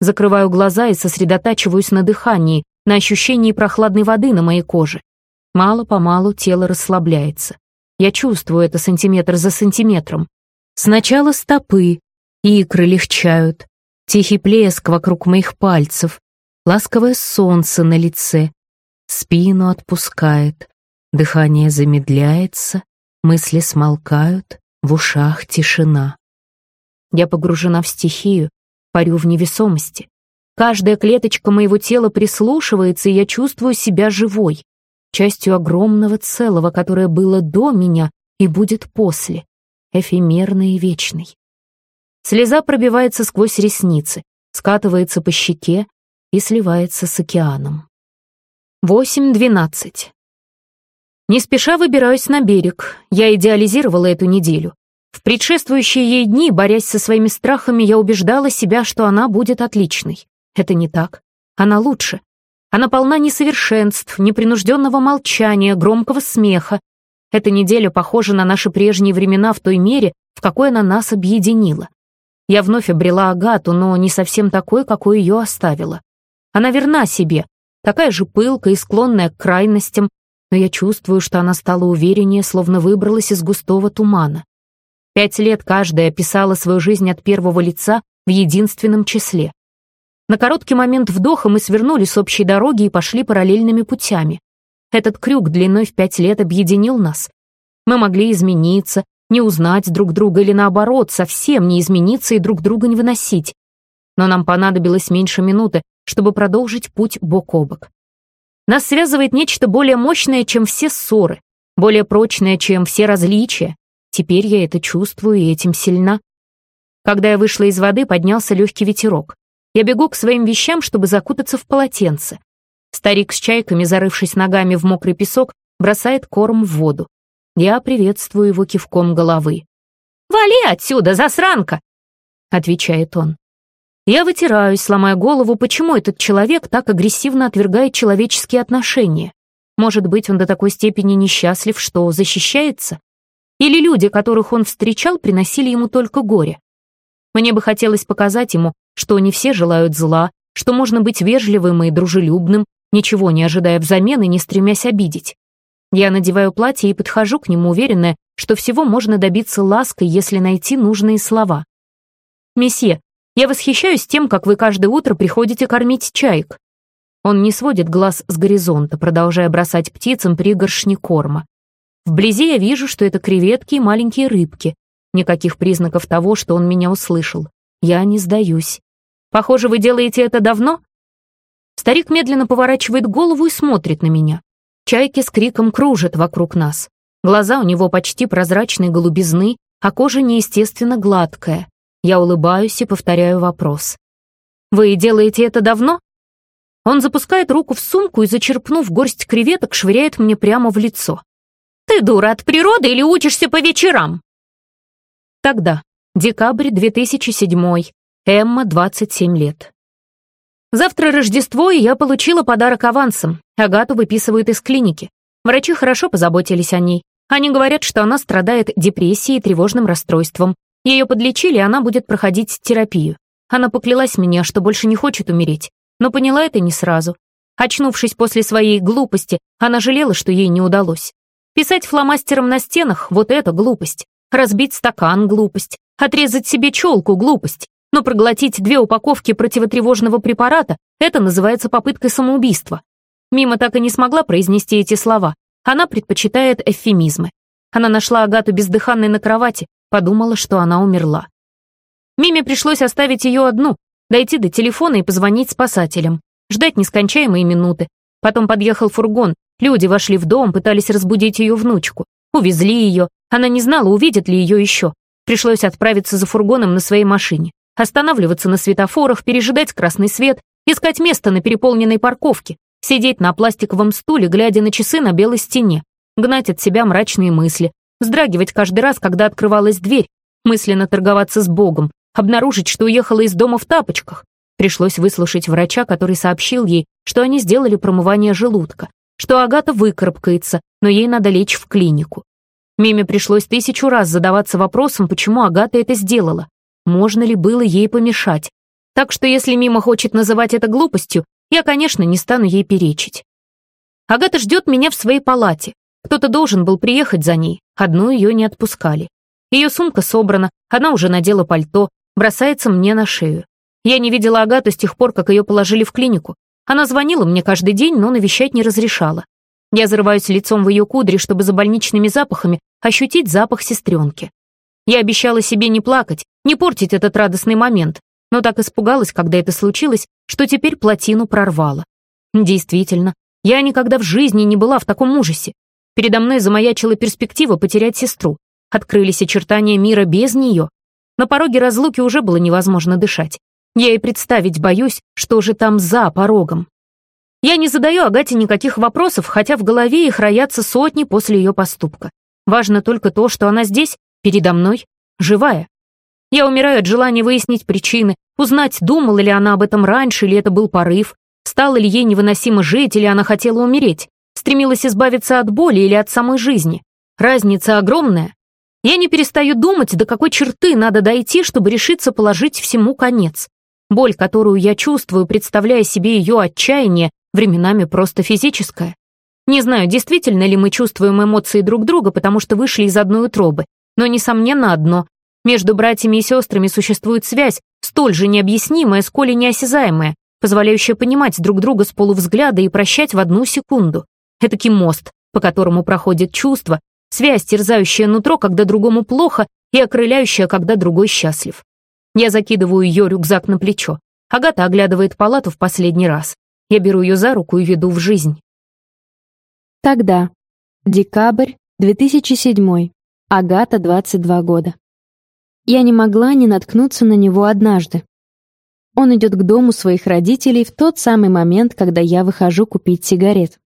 [SPEAKER 2] Закрываю глаза и сосредотачиваюсь на дыхании, на ощущении прохладной воды на моей коже. Мало-помалу тело расслабляется. Я чувствую это сантиметр за сантиметром. Сначала стопы, икры легчают, тихий плеск вокруг моих пальцев, ласковое солнце на лице, спину отпускает, дыхание замедляется, мысли смолкают, в ушах тишина. Я погружена в стихию, парю в невесомости. Каждая клеточка моего тела прислушивается, и я чувствую себя живой, частью огромного целого, которое было до меня и будет после, эфемерной и вечной. Слеза пробивается сквозь ресницы, скатывается по щеке и сливается с океаном. Восемь двенадцать. Не спеша выбираюсь на берег. Я идеализировала эту неделю. В предшествующие ей дни, борясь со своими страхами, я убеждала себя, что она будет отличной. Это не так. Она лучше. Она полна несовершенств, непринужденного молчания, громкого смеха. Эта неделя похожа на наши прежние времена в той мере, в какой она нас объединила. Я вновь обрела Агату, но не совсем такой, какой ее оставила. Она верна себе, такая же пылкая и склонная к крайностям, но я чувствую, что она стала увереннее, словно выбралась из густого тумана. Пять лет каждая описала свою жизнь от первого лица в единственном числе. На короткий момент вдоха мы свернули с общей дороги и пошли параллельными путями. Этот крюк длиной в пять лет объединил нас. Мы могли измениться, не узнать друг друга или наоборот, совсем не измениться и друг друга не выносить. Но нам понадобилось меньше минуты, чтобы продолжить путь бок о бок. Нас связывает нечто более мощное, чем все ссоры, более прочное, чем все различия. Теперь я это чувствую и этим сильна. Когда я вышла из воды, поднялся легкий ветерок. Я бегу к своим вещам, чтобы закутаться в полотенце. Старик с чайками, зарывшись ногами в мокрый песок, бросает корм в воду. Я приветствую его кивком головы. «Вали отсюда, засранка!» — отвечает он. Я вытираюсь, сломая голову, почему этот человек так агрессивно отвергает человеческие отношения. Может быть, он до такой степени несчастлив, что защищается? Или люди, которых он встречал, приносили ему только горе? Мне бы хотелось показать ему, что не все желают зла, что можно быть вежливым и дружелюбным, ничего не ожидая взамен и не стремясь обидеть. Я надеваю платье и подхожу к нему, уверенная, что всего можно добиться лаской, если найти нужные слова. «Месье, я восхищаюсь тем, как вы каждое утро приходите кормить чаек». Он не сводит глаз с горизонта, продолжая бросать птицам пригоршни корма. Вблизи я вижу, что это креветки и маленькие рыбки. Никаких признаков того, что он меня услышал. Я не сдаюсь. Похоже, вы делаете это давно? Старик медленно поворачивает голову и смотрит на меня. Чайки с криком кружат вокруг нас. Глаза у него почти прозрачной голубизны, а кожа неестественно гладкая. Я улыбаюсь и повторяю вопрос. «Вы делаете это давно?» Он запускает руку в сумку и, зачерпнув горсть креветок, швыряет мне прямо в лицо. «Ты дура от природы или учишься по вечерам?» Тогда. Декабрь 2007. Эмма, 27 лет. Завтра Рождество, и я получила подарок авансом. Агату выписывают из клиники. Врачи хорошо позаботились о ней. Они говорят, что она страдает депрессией и тревожным расстройством. Ее подлечили, и она будет проходить терапию. Она поклялась мне, что больше не хочет умереть, но поняла это не сразу. Очнувшись после своей глупости, она жалела, что ей не удалось. Писать фломастером на стенах — вот это глупость. Разбить стакан — глупость. Отрезать себе челку — глупость. Но проглотить две упаковки противотревожного препарата — это называется попыткой самоубийства. Мима так и не смогла произнести эти слова. Она предпочитает эвфемизмы. Она нашла Агату бездыханной на кровати, подумала, что она умерла. Миме пришлось оставить ее одну, дойти до телефона и позвонить спасателям, ждать нескончаемые минуты. Потом подъехал фургон, люди вошли в дом, пытались разбудить ее внучку. Увезли ее, она не знала, увидит ли ее еще. Пришлось отправиться за фургоном на своей машине, останавливаться на светофорах, пережидать красный свет, искать место на переполненной парковке, сидеть на пластиковом стуле, глядя на часы на белой стене, гнать от себя мрачные мысли, вздрагивать каждый раз, когда открывалась дверь, мысленно торговаться с Богом, обнаружить, что уехала из дома в тапочках. Пришлось выслушать врача, который сообщил ей, что они сделали промывание желудка, что Агата выкарабкается, но ей надо лечь в клинику. Миме пришлось тысячу раз задаваться вопросом, почему Агата это сделала. Можно ли было ей помешать? Так что если Мима хочет называть это глупостью, я, конечно, не стану ей перечить. Агата ждет меня в своей палате. Кто-то должен был приехать за ней, одну ее не отпускали. Ее сумка собрана, она уже надела пальто, бросается мне на шею. Я не видела Агату с тех пор, как ее положили в клинику. Она звонила мне каждый день, но навещать не разрешала. Я зарываюсь лицом в ее кудри, чтобы за больничными запахами ощутить запах сестренки. Я обещала себе не плакать, не портить этот радостный момент, но так испугалась, когда это случилось, что теперь плотину прорвала. Действительно, я никогда в жизни не была в таком ужасе. Передо мной замаячила перспектива потерять сестру. Открылись очертания мира без нее. На пороге разлуки уже было невозможно дышать. Я и представить боюсь, что же там за порогом. Я не задаю Агате никаких вопросов, хотя в голове их роятся сотни после ее поступка. Важно только то, что она здесь, передо мной, живая. Я умираю от желания выяснить причины, узнать, думала ли она об этом раньше, или это был порыв, стало ли ей невыносимо жить, или она хотела умереть, стремилась избавиться от боли или от самой жизни. Разница огромная. Я не перестаю думать, до какой черты надо дойти, чтобы решиться положить всему конец. Боль, которую я чувствую, представляя себе ее отчаяние, временами просто физическое. Не знаю, действительно ли мы чувствуем эмоции друг друга, потому что вышли из одной утробы, но, несомненно, одно. Между братьями и сестрами существует связь, столь же необъяснимая, сколь и неосязаемая, позволяющая понимать друг друга с полувзгляда и прощать в одну секунду. Этакий мост, по которому проходит чувство, связь, терзающая нутро, когда другому плохо, и окрыляющая, когда другой счастлив. Я закидываю ее рюкзак на плечо. Агата оглядывает палату в последний раз. Я беру ее за руку и веду в жизнь.
[SPEAKER 3] Тогда. Декабрь 2007. Агата, 22 года. Я не могла не наткнуться на него однажды. Он идет к дому своих родителей в тот самый момент, когда я выхожу купить сигарет.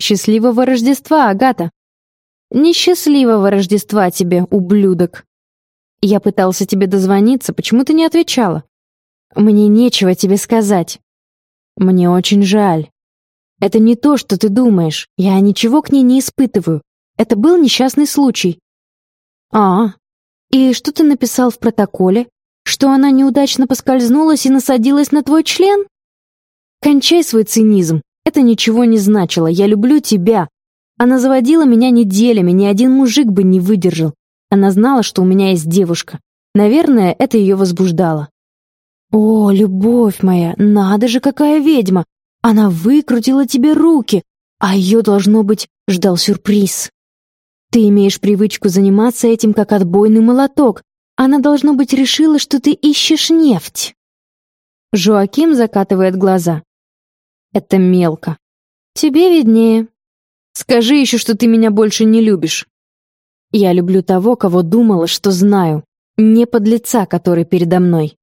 [SPEAKER 3] «Счастливого Рождества, Агата!» «Несчастливого Рождества тебе, ублюдок!» «Я пытался тебе дозвониться, почему ты не отвечала?» «Мне нечего тебе сказать. Мне очень жаль. Это не то, что ты думаешь. Я ничего к ней не испытываю. Это был несчастный случай. А, и что ты написал в протоколе? Что она неудачно поскользнулась и насадилась на твой член? Кончай свой цинизм. Это ничего не значило. Я люблю тебя. Она заводила меня неделями, ни один мужик бы не выдержал. Она знала, что у меня есть девушка. Наверное, это ее возбуждало. «О, любовь моя, надо же, какая ведьма! Она выкрутила тебе руки, а ее, должно быть, ждал сюрприз. Ты имеешь привычку заниматься этим, как отбойный молоток. Она, должно быть, решила, что ты ищешь нефть». Жоаким закатывает глаза. «Это мелко. Тебе виднее. Скажи еще, что ты меня больше не любишь. Я люблю того, кого думала, что знаю, не подлеца, который передо мной.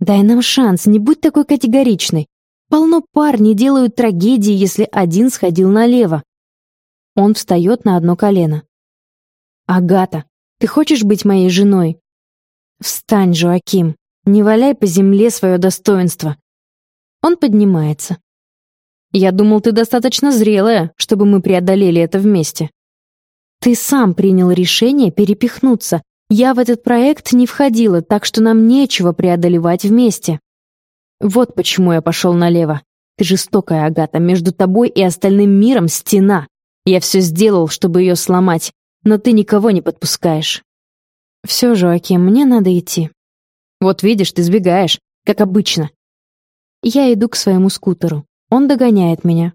[SPEAKER 3] Дай нам шанс, не будь такой категоричной. Полно парней делают трагедии, если один сходил налево. Он встает на одно колено. «Агата, ты хочешь быть моей женой?» «Встань, Жоаким, не валяй по земле свое достоинство». Он поднимается. «Я думал, ты достаточно зрелая, чтобы мы преодолели это вместе». «Ты сам принял решение перепихнуться, я в этот проект не входила, так что нам нечего преодолевать вместе. Вот почему я пошел налево. Ты жестокая, Агата, между тобой и остальным миром стена. Я все сделал, чтобы ее сломать, но ты никого не подпускаешь. Все, Жоаким, мне надо идти. Вот видишь, ты сбегаешь, как обычно. Я иду к своему скутеру. Он догоняет меня.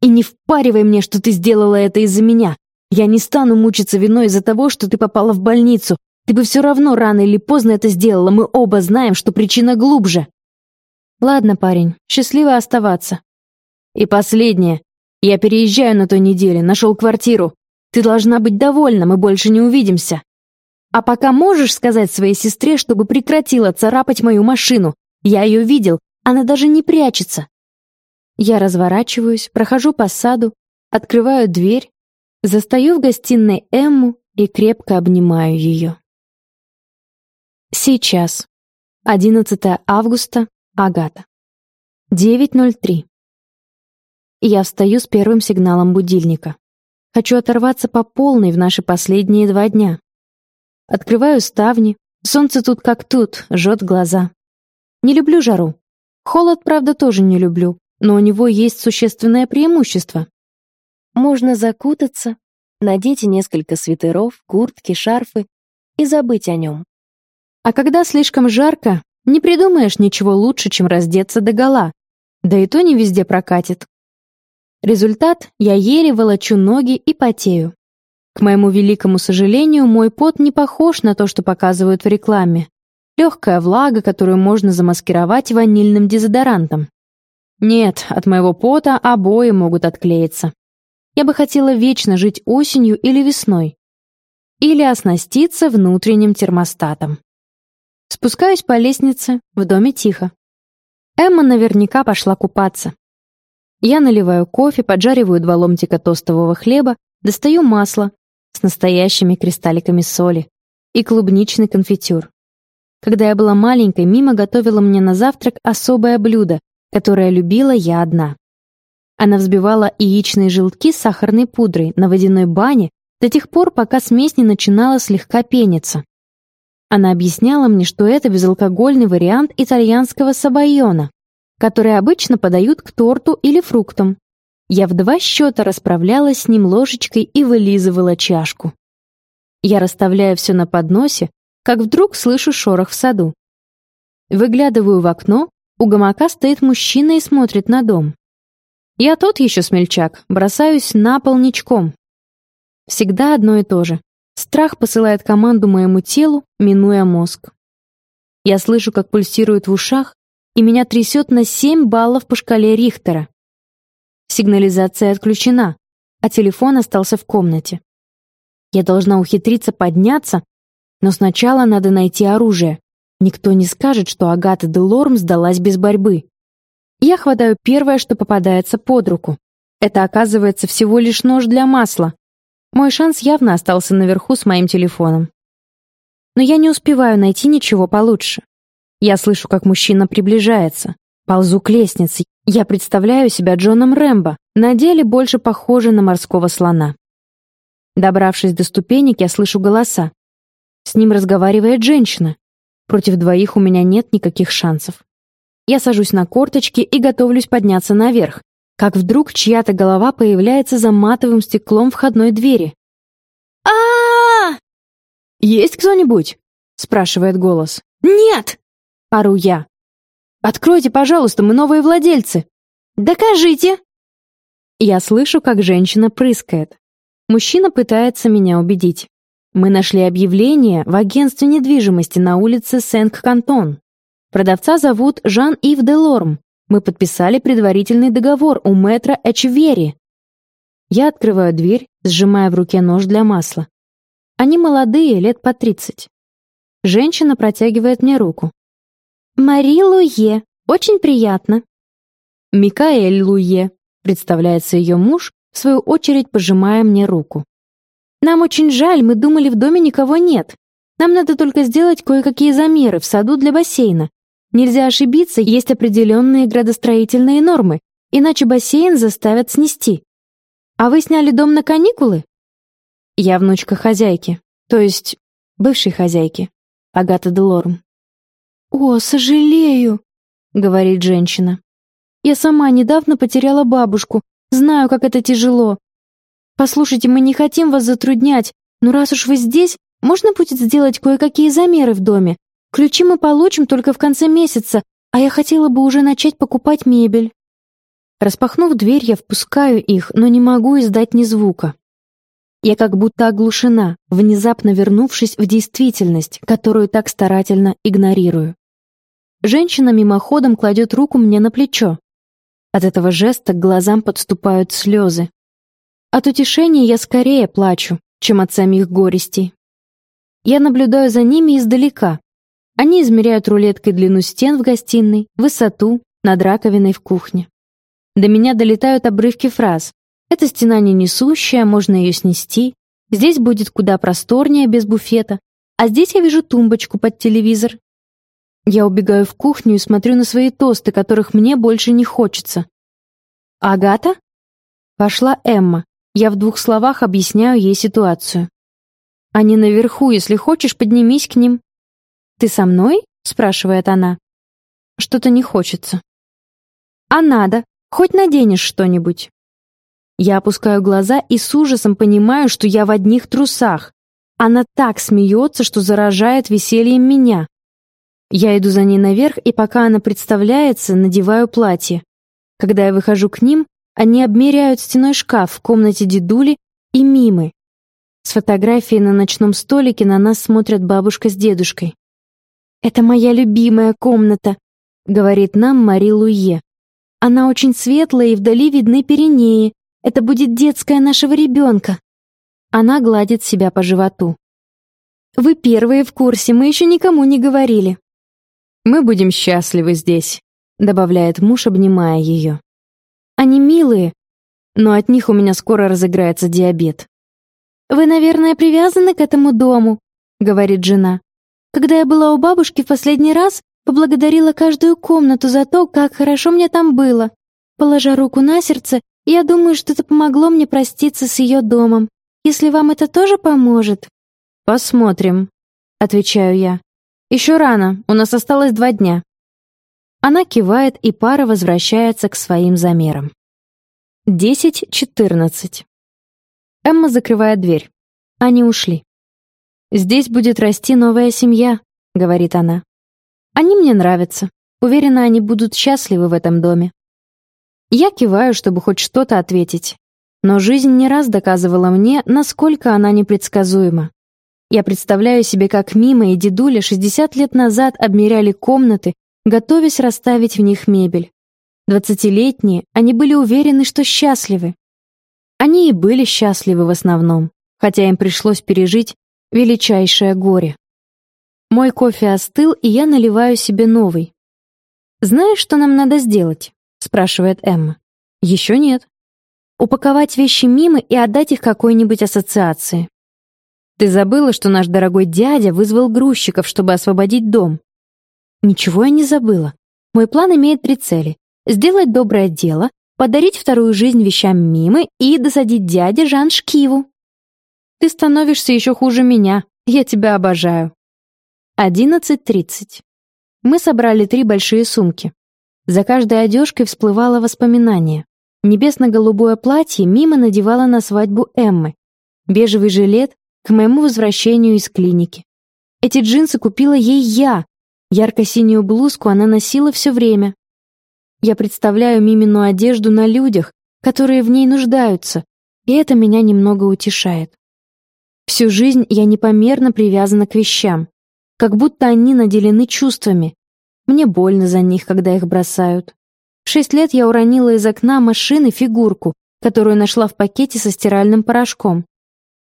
[SPEAKER 3] И не впаривай мне, что ты сделала это из-за меня. Я не стану мучиться виной из-за того, что ты попала в больницу. Ты бы все равно рано или поздно это сделала. Мы оба знаем, что причина глубже. Ладно, парень, счастливо оставаться. И последнее. Я переезжаю на той неделе, нашел квартиру. Ты должна быть довольна, мы больше не увидимся. А пока можешь сказать своей сестре, чтобы прекратила царапать мою машину. Я ее видел, она даже не прячется. Я разворачиваюсь, прохожу по саду, открываю дверь, застаю в гостиной Эмму и крепко обнимаю ее. Сейчас. 11 августа, Агата. 9.03. Я встаю с первым сигналом будильника. Хочу оторваться по полной в наши последние два дня. Открываю ставни. Солнце тут как тут, жжет глаза. Не люблю жару. Холод, правда, тоже не люблю, но у него есть существенное преимущество.
[SPEAKER 4] Можно закутаться, надеть несколько свитеров, куртки, шарфы и забыть о нем.
[SPEAKER 3] А когда слишком жарко, не придумаешь ничего лучше, чем раздеться догола. Да и то не везде прокатит. Результат — я еле волочу ноги и потею. К моему великому сожалению, мой пот не похож на то, что показывают в рекламе. Легкая влага, которую можно замаскировать ванильным дезодорантом. Нет, от моего пота обои могут отклеиться. Я бы хотела вечно жить осенью или весной. Или оснаститься внутренним термостатом. Спускаюсь по лестнице, в доме тихо. Эмма наверняка пошла купаться. Я наливаю кофе, поджариваю два ломтика тостового хлеба, достаю масло с настоящими кристалликами соли и клубничный конфитюр. Когда я была маленькой, Мима готовила мне на завтрак особое блюдо, которое любила я одна. Она взбивала яичные желтки с сахарной пудрой на водяной бане до тех пор, пока смесь не начинала слегка пениться. Она объясняла мне, что это безалкогольный вариант итальянского сабайона, которые обычно подают к торту или фруктам. Я в два счета расправлялась с ним ложечкой и вылизывала чашку. Я расставляю все на подносе, как вдруг слышу шорох в саду. Выглядываю в окно, у гамака стоит мужчина и смотрит на дом. Я тот еще смельчак, бросаюсь на пол ничком. Всегда одно и то же. Страх посылает команду моему телу, минуя мозг. Я слышу, как пульсирует в ушах, и меня трясет на 7 баллов по шкале Рихтера. Сигнализация отключена, а телефон остался в комнате. Я должна ухитриться подняться, но сначала надо найти оружие. Никто не скажет, что Агата де Лорм сдалась без борьбы. Я хватаю первое, что попадается под руку. Это оказывается всего лишь нож для масла. Мой шанс явно остался наверху с моим телефоном. Но я не успеваю найти ничего получше. Я слышу, как мужчина приближается. Ползу к лестнице. Я представляю себя Джоном Рэмбо, на деле больше похоже на морского слона. Добравшись до ступенек, я слышу голоса. С ним разговаривает женщина. Против двоих у меня нет никаких шансов. Я сажусь на корточки и готовлюсь подняться наверх, как вдруг чья-то голова появляется за матовым стеклом входной двери. а «Есть кто-нибудь?» — спрашивает голос. «Нет!» Ору я. «Откройте, пожалуйста, мы новые владельцы!» «Докажите!» Я слышу, как женщина прыскает. Мужчина пытается меня убедить. Мы нашли объявление в агентстве недвижимости на улице Сенк-Кантон. Продавца зовут Жан-Ив де Лорм. Мы подписали предварительный договор у мэтра Эчвери. Я открываю дверь, сжимая в руке нож для масла. Они молодые, лет по тридцать. Женщина протягивает мне руку. «Мари Луе. Очень приятно». «Микаэль Луе», — представляется ее муж, в свою очередь пожимая мне руку. «Нам очень жаль, мы думали, в доме никого нет. Нам надо только сделать кое-какие замеры в саду для бассейна. Нельзя ошибиться, есть определенные градостроительные нормы, иначе бассейн заставят снести. А вы сняли дом на каникулы?» Я внучка хозяйки, то есть бывшей хозяйки, Агата Делорм. «О, сожалею», — говорит женщина. «Я сама недавно потеряла бабушку. Знаю, как это тяжело. Послушайте, мы не хотим вас затруднять, но раз уж вы здесь, можно будет сделать кое-какие замеры в доме. Ключи мы получим только в конце месяца, а я хотела бы уже начать покупать мебель». Распахнув дверь, я впускаю их, но не могу издать ни звука. Я как будто оглушена, внезапно вернувшись в действительность, которую так старательно игнорирую. Женщина мимоходом кладет руку мне на плечо. От этого жеста к глазам подступают слезы. От утешения я скорее плачу, чем от самих горестей. Я наблюдаю за ними издалека. Они измеряют рулеткой длину стен в гостиной, высоту, над раковиной в кухне. До меня долетают обрывки фраз. Эта стена не несущая, можно ее снести. Здесь будет куда просторнее, без буфета. А здесь я вижу тумбочку под телевизор. Я убегаю в кухню и смотрю на свои тосты, которых мне больше не хочется. «Агата?» Пошла Эмма. Я в двух словах объясняю ей ситуацию. «Они наверху, если хочешь, поднимись к ним». «Ты со мной?» — спрашивает она. «Что-то не хочется». «А надо. Хоть наденешь что-нибудь». Я опускаю глаза и с ужасом понимаю, что я в одних трусах. Она так смеется, что заражает весельем меня. Я иду за ней наверх, и пока она представляется, надеваю платье. Когда я выхожу к ним, они обмеряют стеной шкаф в комнате дедули и мимы. С фотографией на ночном столике на нас смотрят бабушка с дедушкой. «Это моя любимая комната», — говорит нам Мари Луе. Она очень светлая, и вдали видны Пиренеи. Это будет детская нашего ребенка. Она гладит себя по животу. Вы первые в курсе, мы еще никому не говорили. Мы будем счастливы здесь, добавляет муж, обнимая ее. Они милые, но от них у меня скоро разыграется диабет. Вы, наверное, привязаны к этому дому, говорит жена. Когда я была у бабушки в последний раз, Поблагодарила каждую комнату за то, как хорошо мне там было. Положа руку на сердце, я думаю, что это помогло мне проститься с ее домом. Если вам это тоже поможет...» «Посмотрим», — отвечаю я. «Еще рано, у нас осталось два дня». Она кивает, и пара возвращается к своим замерам. Десять четырнадцать. Эмма закрывает дверь. Они ушли. «Здесь будет расти новая семья», — говорит она. Они мне нравятся. Уверена, они будут счастливы в этом доме. Я киваю, чтобы хоть что-то ответить. Но жизнь не раз доказывала мне, насколько она непредсказуема. Я представляю себе, как Мима и дедуля 60 лет назад обмеряли комнаты, готовясь расставить в них мебель. Двадцатилетние, они были уверены, что счастливы. Они и были счастливы в основном, хотя им пришлось пережить величайшее горе. Мой кофе остыл, и я наливаю себе новый. «Знаешь, что нам надо сделать?» — спрашивает Эмма. «Еще нет. Упаковать вещи мимо и отдать их какой-нибудь ассоциации. Ты забыла, что наш дорогой дядя вызвал грузчиков, чтобы освободить дом?» «Ничего я не забыла. Мой план имеет три цели. Сделать доброе дело, подарить вторую жизнь вещам Мимы и досадить дяде Жан Шкиву. Ты становишься еще хуже меня. Я тебя обожаю. 11.30. Мы собрали три большие сумки. За каждой одежкой всплывало воспоминание. Небесно-голубое платье мимо надевала на свадьбу Эммы. Бежевый жилет к моему возвращению из клиники. Эти джинсы купила ей я. Ярко-синюю блузку она носила все время. Я представляю Мимину одежду на людях, которые в ней нуждаются, и это меня немного утешает. Всю жизнь я непомерно привязана к вещам как будто они наделены чувствами. Мне больно за них, когда их бросают. В шесть лет я уронила из окна машины фигурку, которую нашла в пакете со стиральным порошком.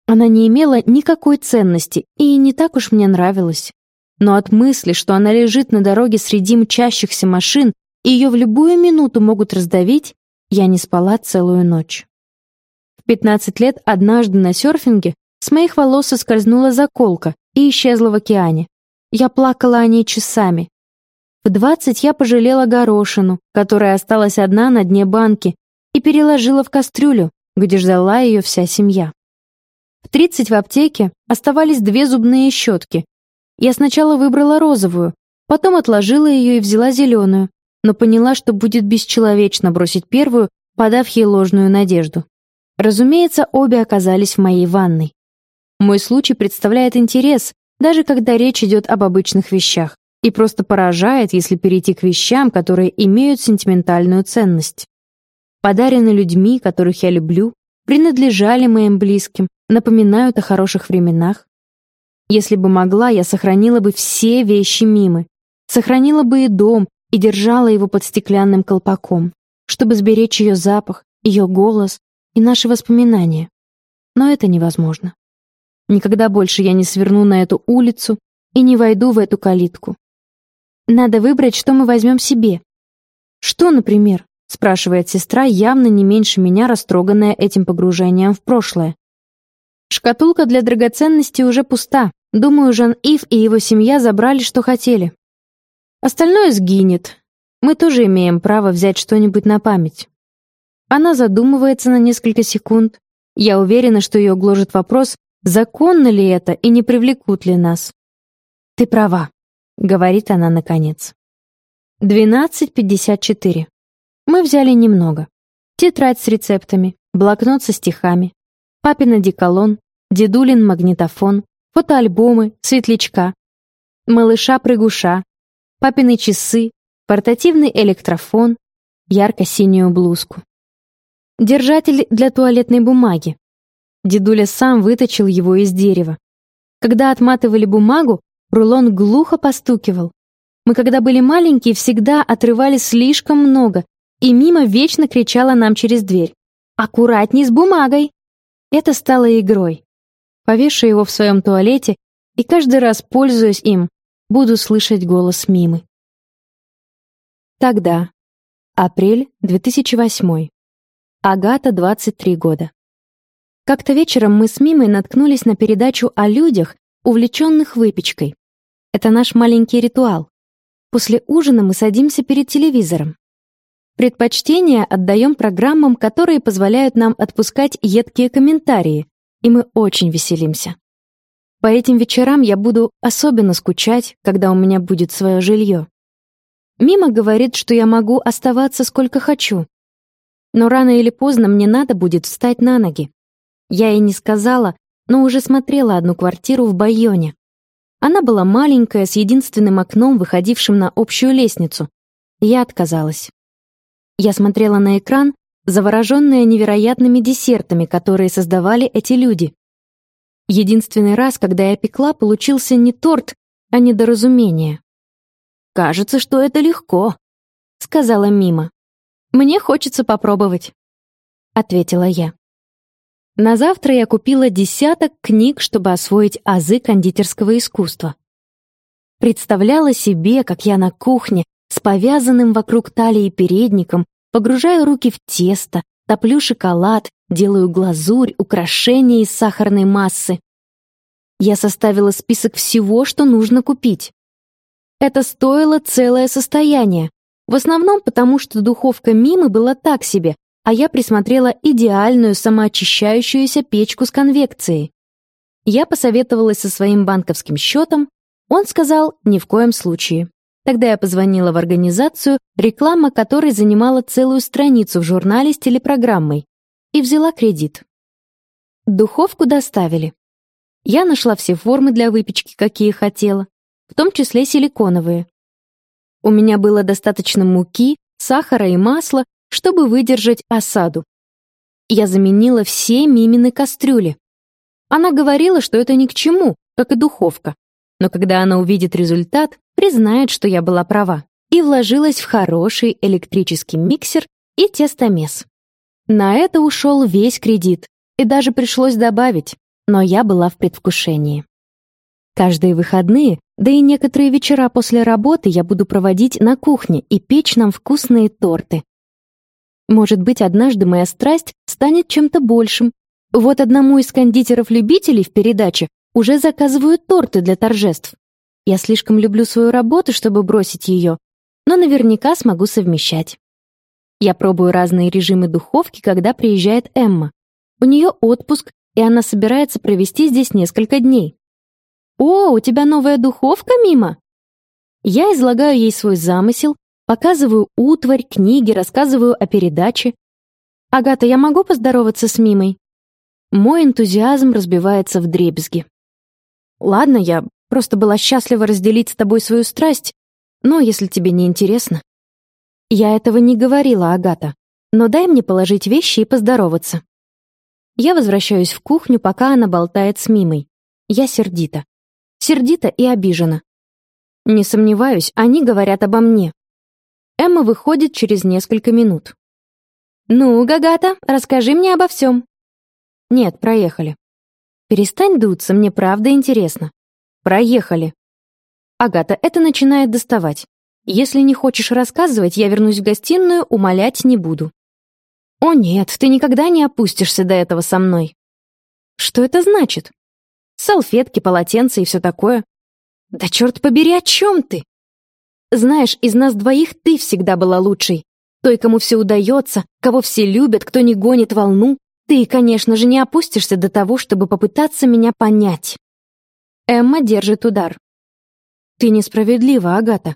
[SPEAKER 3] Она не имела никакой ценности и не так уж мне нравилась. Но от мысли, что она лежит на дороге среди мчащихся машин и ее в любую минуту могут раздавить, я не спала целую ночь. В 15 лет однажды на серфинге с моих волос соскользнула заколка и исчезла в океане. Я плакала о ней часами. В двадцать я пожалела горошину, которая осталась одна на дне банки, и переложила в кастрюлю, где ждала ее вся семья. В тридцать в аптеке оставались две зубные щетки. Я сначала выбрала розовую, потом отложила ее и взяла зеленую, но поняла, что будет бесчеловечно бросить первую, подав ей ложную надежду. Разумеется, обе оказались в моей ванной. Мой случай представляет интерес, даже когда речь идет об обычных вещах, и просто поражает, если перейти к вещам, которые имеют сентиментальную ценность. подарены людьми, которых я люблю, принадлежали моим близким, напоминают о хороших временах. Если бы могла, я сохранила бы все вещи Мимы, сохранила бы и дом и держала его под стеклянным колпаком, чтобы сберечь ее запах, ее голос и наши воспоминания. Но это невозможно. Никогда больше я не сверну на эту улицу и не войду в эту калитку. Надо выбрать, что мы возьмем себе. Что, например? спрашивает сестра, явно не меньше меня растроганная этим погружением в прошлое. Шкатулка для драгоценностей уже пуста. Думаю, Жан-Ив и его семья забрали, что хотели. Остальное сгинет. Мы тоже имеем право взять что-нибудь на память. Она задумывается на несколько секунд. Я уверена, что ее гложет вопрос, законно ли это и не привлекут ли нас. «Ты права», — говорит она наконец. 12.54. Мы взяли немного. Тетрадь с рецептами, блокнот со стихами, папин одеколон, дедулин магнитофон, фотоальбомы, светлячка, малыша-прыгуша, папины часы, портативный электрофон, ярко-синюю блузку. Держатель для туалетной бумаги. Дедуля сам выточил его из дерева. Когда отматывали бумагу, рулон глухо постукивал. Мы, когда были маленькие, всегда отрывали слишком много, и мимо вечно кричала нам через дверь. «Аккуратней с бумагой!» Это стало игрой. Повешу его в своем туалете, и каждый раз, пользуясь им, буду слышать голос Мимы. Тогда. Апрель 2008. Агата, 23 года. Как-то вечером мы с Мимой наткнулись на передачу о людях, увлеченных выпечкой. Это наш маленький ритуал. После ужина мы садимся перед телевизором. Предпочтение отдаем программам, которые позволяют нам отпускать едкие комментарии, и мы очень веселимся. По этим вечерам я буду особенно скучать, когда у меня будет свое жилье. Мима говорит, что я могу оставаться сколько хочу. Но рано или поздно мне надо будет встать на ноги. Я ей не сказала, но уже смотрела одну квартиру в Байоне. Она была маленькая, с единственным окном, выходившим на общую лестницу. Я отказалась. Я смотрела на экран, завороженная невероятными десертами, которые создавали эти люди. Единственный раз, когда я пекла, получился не торт, а недоразумение. «Кажется, что это легко», — сказала Мима. «Мне хочется попробовать», — ответила я. На завтра я купила десяток книг, чтобы освоить азы кондитерского искусства. Представляла себе, как я на кухне с повязанным вокруг талии передником, погружаю руки в тесто, топлю шоколад, делаю глазурь, украшения из сахарной массы. Я составила список всего, что нужно купить. Это стоило целое состояние, в основном потому, что духовка Мимы была так себе, а я присмотрела идеальную самоочищающуюся печку с конвекцией. Я посоветовалась со своим банковским счетом, он сказал «ни в коем случае». Тогда я позвонила в организацию, реклама которой занимала целую страницу в журнале с телепрограммой, и взяла кредит. Духовку доставили. Я нашла все формы для выпечки, какие хотела, в том числе силиконовые. У меня было достаточно муки, сахара и масла, чтобы выдержать осаду. Я заменила все Мимины кастрюли. Она говорила, что это ни к чему, как и духовка. Но когда она увидит результат, признает, что я была права, и вложилась в хороший электрический миксер и тестомес. На это ушел весь кредит, и даже пришлось добавить, но я была в предвкушении. Каждые выходные, да и некоторые вечера после работы я буду проводить на кухне и печь нам вкусные торты. Может быть, однажды моя страсть станет чем-то большим. Вот одному из кондитеров-любителей в передаче уже заказывают торты для торжеств. Я слишком люблю свою работу, чтобы бросить ее, но наверняка смогу совмещать. Я пробую разные режимы духовки, когда приезжает Эмма. У нее отпуск, и она собирается провести здесь несколько дней. «О, у тебя новая духовка, Мима?» Я излагаю ей свой замысел, показываю утварь, книги, рассказываю о передаче. «Агата, я могу поздороваться с Мимой?» Мой энтузиазм разбивается в дребезги. «Ладно, я Просто была счастлива разделить с тобой свою страсть, но если тебе не интересно...» «Я этого не говорила, Агата. но дай мне положить вещи и поздороваться. Я возвращаюсь в кухню, пока она болтает с Мимой. Я сердита. Сердита и обижена. Не сомневаюсь, они говорят обо мне. Эмма выходит через несколько минут. «Ну, Гагата, расскажи мне обо всем». «Нет, проехали». «Перестань дуться, мне правда интересно». «Проехали». Агата, это начинает доставать. Если не хочешь рассказывать, я вернусь в гостиную, умолять не буду. О нет, ты никогда не опустишься до этого со мной. Что это значит? Салфетки, полотенца и все такое. Да черт побери, о чем ты? Знаешь, из нас двоих ты всегда была лучшей. Той, кому все удается, кого все любят, кто не гонит волну. Ты, конечно же, не опустишься до того, чтобы попытаться меня понять. Эмма держит удар. Ты несправедлива, Агата.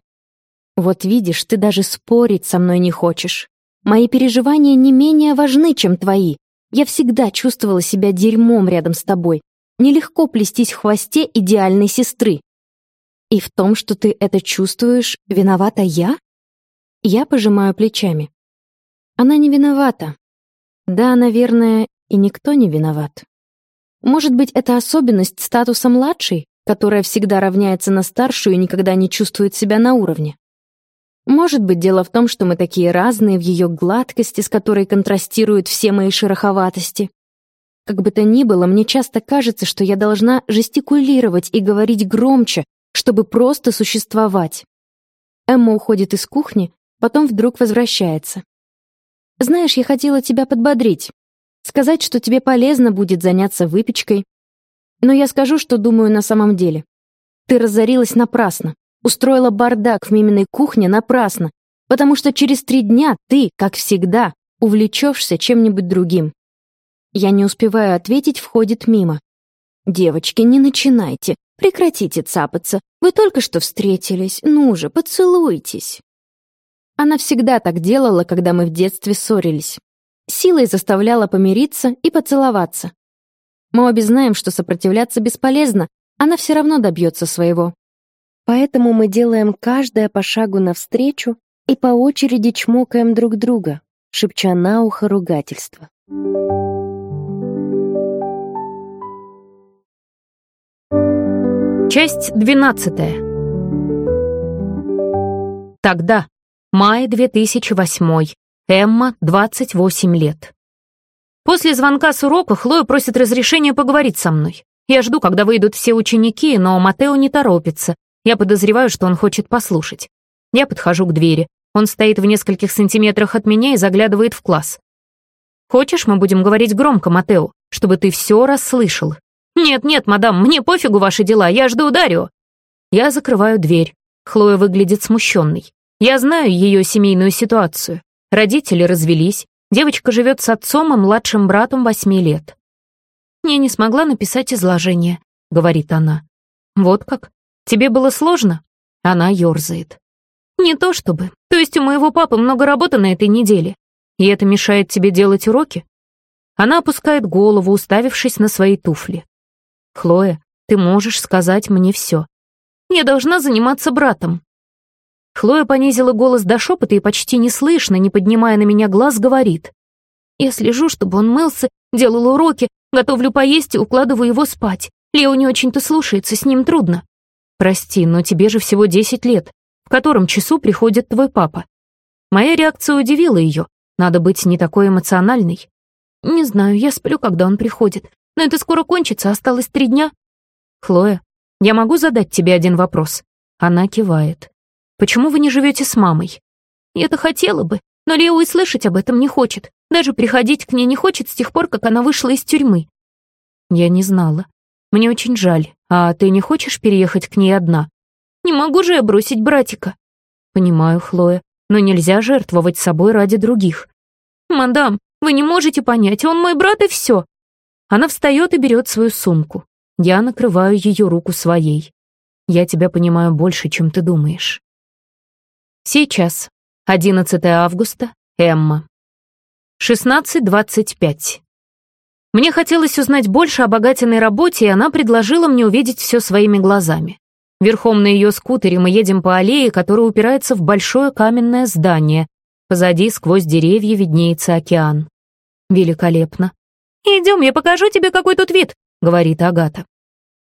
[SPEAKER 3] Вот видишь, ты даже спорить со мной не хочешь. Мои переживания не менее важны, чем твои. Я всегда чувствовала себя дерьмом рядом с тобой. Нелегко плестись в хвосте идеальной сестры. И в том, что ты это чувствуешь, виновата я? Я пожимаю плечами. Она не виновата. Да, наверное, и никто не виноват. Может быть, это особенность статуса младшей, которая всегда равняется на старшую и никогда не чувствует себя на уровне? Может быть, дело в том, что мы такие разные в ее гладкости, с которой контрастируют все мои шероховатости. Как бы то ни было, мне часто кажется, что я должна жестикулировать и говорить громче, чтобы просто существовать. Эмма уходит из кухни, потом вдруг возвращается. «Знаешь, я хотела тебя подбодрить, сказать, что тебе полезно будет заняться выпечкой. Но я скажу, что думаю на самом деле. Ты разорилась напрасно. Устроила бардак в миминой кухне напрасно, потому что через три дня ты, как всегда, увлечешься чем-нибудь другим. Я не успеваю ответить, входит мимо. «Девочки, не начинайте, прекратите цапаться. Вы только что встретились, ну же, поцелуйтесь». Она всегда так делала, когда мы в детстве ссорились. Силой заставляла помириться и поцеловаться. Мы обе знаем, что сопротивляться бесполезно, она все равно добьется своего. Поэтому мы делаем каждое по шагу навстречу и по очереди чмокаем друг друга, шепча на ухо ругательства.
[SPEAKER 2] Часть двенадцатая. Тогда, май 2008, Эмма, 28 лет. После звонка с урока Хлоя просит разрешения поговорить со мной. Я жду, когда выйдут все ученики, но Матео не торопится, я подозреваю, что он хочет послушать. Я подхожу к двери. Он стоит в нескольких сантиметрах от меня и заглядывает в класс. «Хочешь, мы будем говорить громко, Матео, чтобы ты все расслышал?» «Нет-нет, мадам, мне пофигу ваши дела, я жду Дарио». Я закрываю дверь. Хлоя выглядит смущенной. Я знаю ее семейную ситуацию. Родители развелись, девочка живет с отцом и младшим братом восьми лет. «Я не смогла написать изложение», — говорит она. «Вот как? Тебе было сложно?» Она ерзает. «Не то чтобы. То есть у моего папы много работы на этой неделе. И это мешает тебе делать уроки?» Она опускает голову, уставившись на свои туфли. «Хлоя, ты можешь сказать мне все. Я должна заниматься братом». Хлоя понизила голос до шепота и почти неслышно, не поднимая на меня глаз, говорит. «Я слежу, чтобы он мылся, делал уроки, готовлю поесть и укладываю его спать. Лео не очень-то слушается, с ним трудно. «Прости, но тебе же всего десять лет. В котором часу приходит твой папа?» Моя реакция удивила ее. Надо быть не такой эмоциональной. «Не знаю, я сплю, когда он приходит. Но это скоро кончится, осталось три дня». «Хлоя, я могу задать тебе один вопрос?» Она кивает. «Почему вы не живете с мамой?» «Я-то хотела бы, но Лео и слышать об этом не хочет. Даже приходить к ней не хочет с тех пор, как она вышла из тюрьмы». «Я не знала. Мне очень жаль. А ты не хочешь переехать к ней одна? Не могу же я бросить братика. Понимаю, Хлоя, но нельзя жертвовать собой ради других. Мадам, вы не можете понять, он мой брат и все. Она встает и берет свою сумку. Я накрываю ее руку своей. Я тебя понимаю больше, чем ты думаешь. Сейчас. 11 августа. Эмма. 16.25. Мне хотелось узнать больше о богатиной работе, и она предложила мне увидеть все своими глазами. Верхом на ее скутере мы едем по аллее, которая упирается в большое каменное здание. Позади, сквозь деревья, виднеется океан. Великолепно. «Идем, я покажу тебе, какой тут вид», — говорит Агата.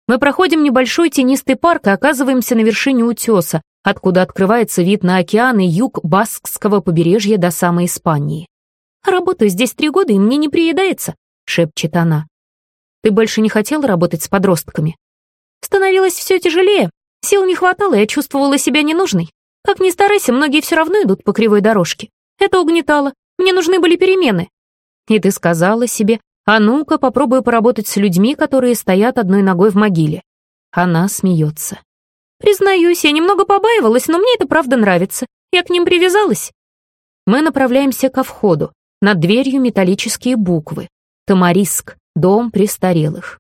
[SPEAKER 2] Мы проходим небольшой тенистый парк и оказываемся на вершине утеса, откуда открывается вид на океан и юг Баскского побережья до самой Испании. «Работаю здесь три года, и мне не приедается», — шепчет она. «Ты больше не хотела работать с подростками?» Становилось все тяжелее. Сил не хватало, я чувствовала себя ненужной. Как ни старайся, многие все равно идут по кривой дорожке. Это угнетало. Мне нужны были перемены. И ты сказала себе, а ну-ка, попробую поработать с людьми, которые стоят одной ногой в могиле. Она смеется. Признаюсь, я немного побаивалась, но мне это правда нравится. Я к ним привязалась. Мы направляемся ко входу. Над дверью металлические буквы. Тамариск, дом престарелых.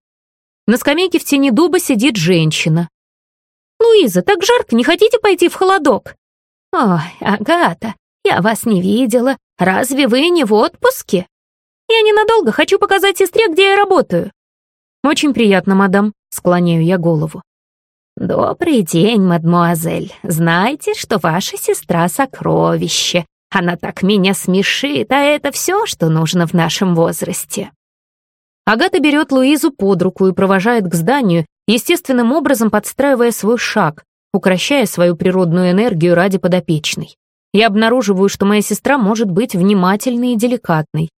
[SPEAKER 2] На скамейке в тени дуба сидит женщина. «Луиза, так жарко, не хотите пойти в холодок?» «Ой, Агата, я вас не видела. Разве вы не в отпуске?» «Я ненадолго, хочу показать сестре, где я работаю». «Очень приятно, мадам», — склоняю я голову. «Добрый день, мадмуазель. Знаете, что ваша сестра — сокровище. Она так меня смешит, а это все, что нужно в нашем возрасте». Агата берет Луизу под руку и провожает к зданию, естественным образом подстраивая свой шаг, укращая свою природную энергию ради подопечной. Я обнаруживаю, что моя сестра может быть внимательной и деликатной.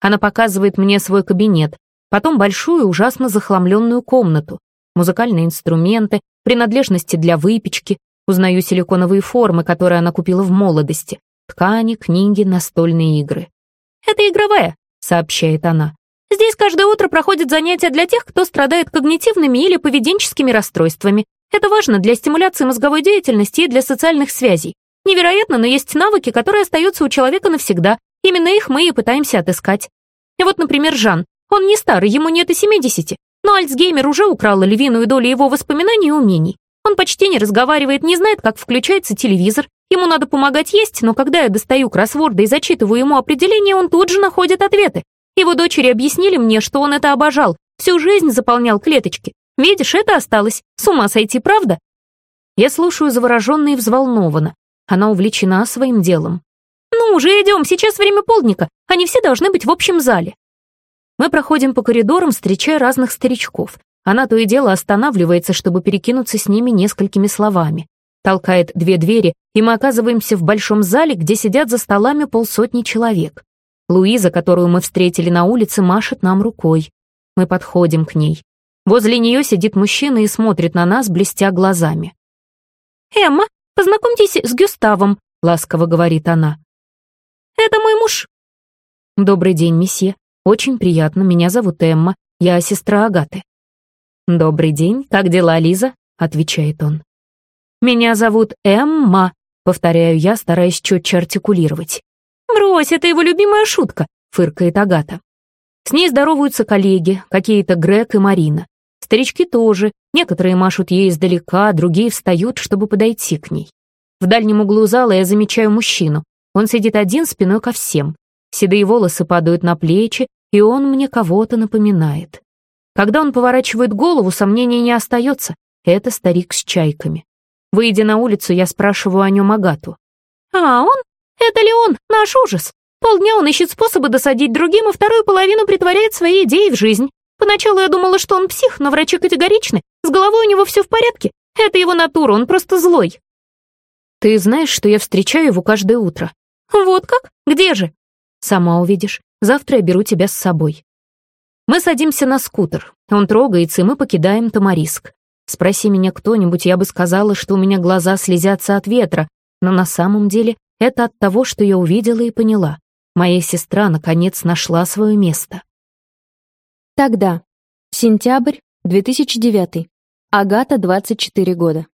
[SPEAKER 2] Она показывает мне свой кабинет, потом большую, ужасно захламленную комнату, музыкальные инструменты, принадлежности для выпечки, узнаю силиконовые формы, которые она купила в молодости, ткани, книги, настольные игры. «Это игровая», — сообщает она. Здесь каждое утро проходят занятия для тех, кто страдает когнитивными или поведенческими расстройствами. Это важно для стимуляции мозговой деятельности и для социальных связей. Невероятно, но есть навыки, которые остаются у человека навсегда. Именно их мы и пытаемся отыскать. Вот, например, Жан. Он не старый, ему нет и 70, но Альцгеймер уже украл львиную долю его воспоминаний и умений. Он почти не разговаривает, не знает, как включается телевизор. Ему надо помогать есть, но когда я достаю кроссворды и зачитываю ему определение, он тут же находит ответы. Его дочери объяснили мне, что он это обожал, всю жизнь заполнял клеточки. Видишь, это осталось. С ума сойти, правда? Я слушаю завороженно и взволнованно. Она увлечена своим делом. «Ну уже идем, сейчас время полдника. Они все должны быть в общем зале». Мы проходим по коридорам, встречая разных старичков. Она то и дело останавливается, чтобы перекинуться с ними несколькими словами. Толкает две двери, и мы оказываемся в большом зале, где сидят за столами полсотни человек. Луиза, которую мы встретили на улице, машет нам рукой. Мы подходим к ней. Возле нее сидит мужчина и смотрит на нас, блестя глазами. «Эмма, познакомьтесь с Гюставом», — ласково говорит она. «Это мой муж». «Добрый день, месье. Очень приятно. Меня зовут Эмма. Я сестра Агаты». «Добрый день. Как дела, Лиза?» — отвечает он. «Меня зовут Эмма», — повторяю я, стараясь четче артикулировать. «Брось, это его любимая шутка», — фыркает Агата. С ней здороваются коллеги, какие-то Грег и Марина. Старички тоже, некоторые машут ей издалека, другие встают, чтобы подойти к ней. В дальнем углу зала я замечаю мужчину. Он сидит один спиной ко всем. Седые волосы падают на плечи, и он мне кого-то напоминает. Когда он поворачивает голову, сомнений не остается. Это старик с чайками. Выйдя на улицу, я спрашиваю о нем Агату. «А, он? Это ли он, наш ужас? Полдня он ищет способы досадить другим, и вторую половину притворяет свои идеи в жизнь. Поначалу я думала, что он псих, но врачи категоричны. С головой у него все в порядке. Это его натура, он просто злой. Ты знаешь, что я встречаю его каждое утро. Вот как? Где же? Сама увидишь. Завтра я беру тебя с собой. Мы садимся на скутер. Он трогается, и мы покидаем Тамариск. Спроси меня кто-нибудь, я бы сказала, что у меня глаза слезятся от ветра, но на самом деле это от того, что я увидела и поняла. Моя сестра, наконец, нашла свое место.
[SPEAKER 3] Тогда. Сентябрь 2009. Агата, 24 года.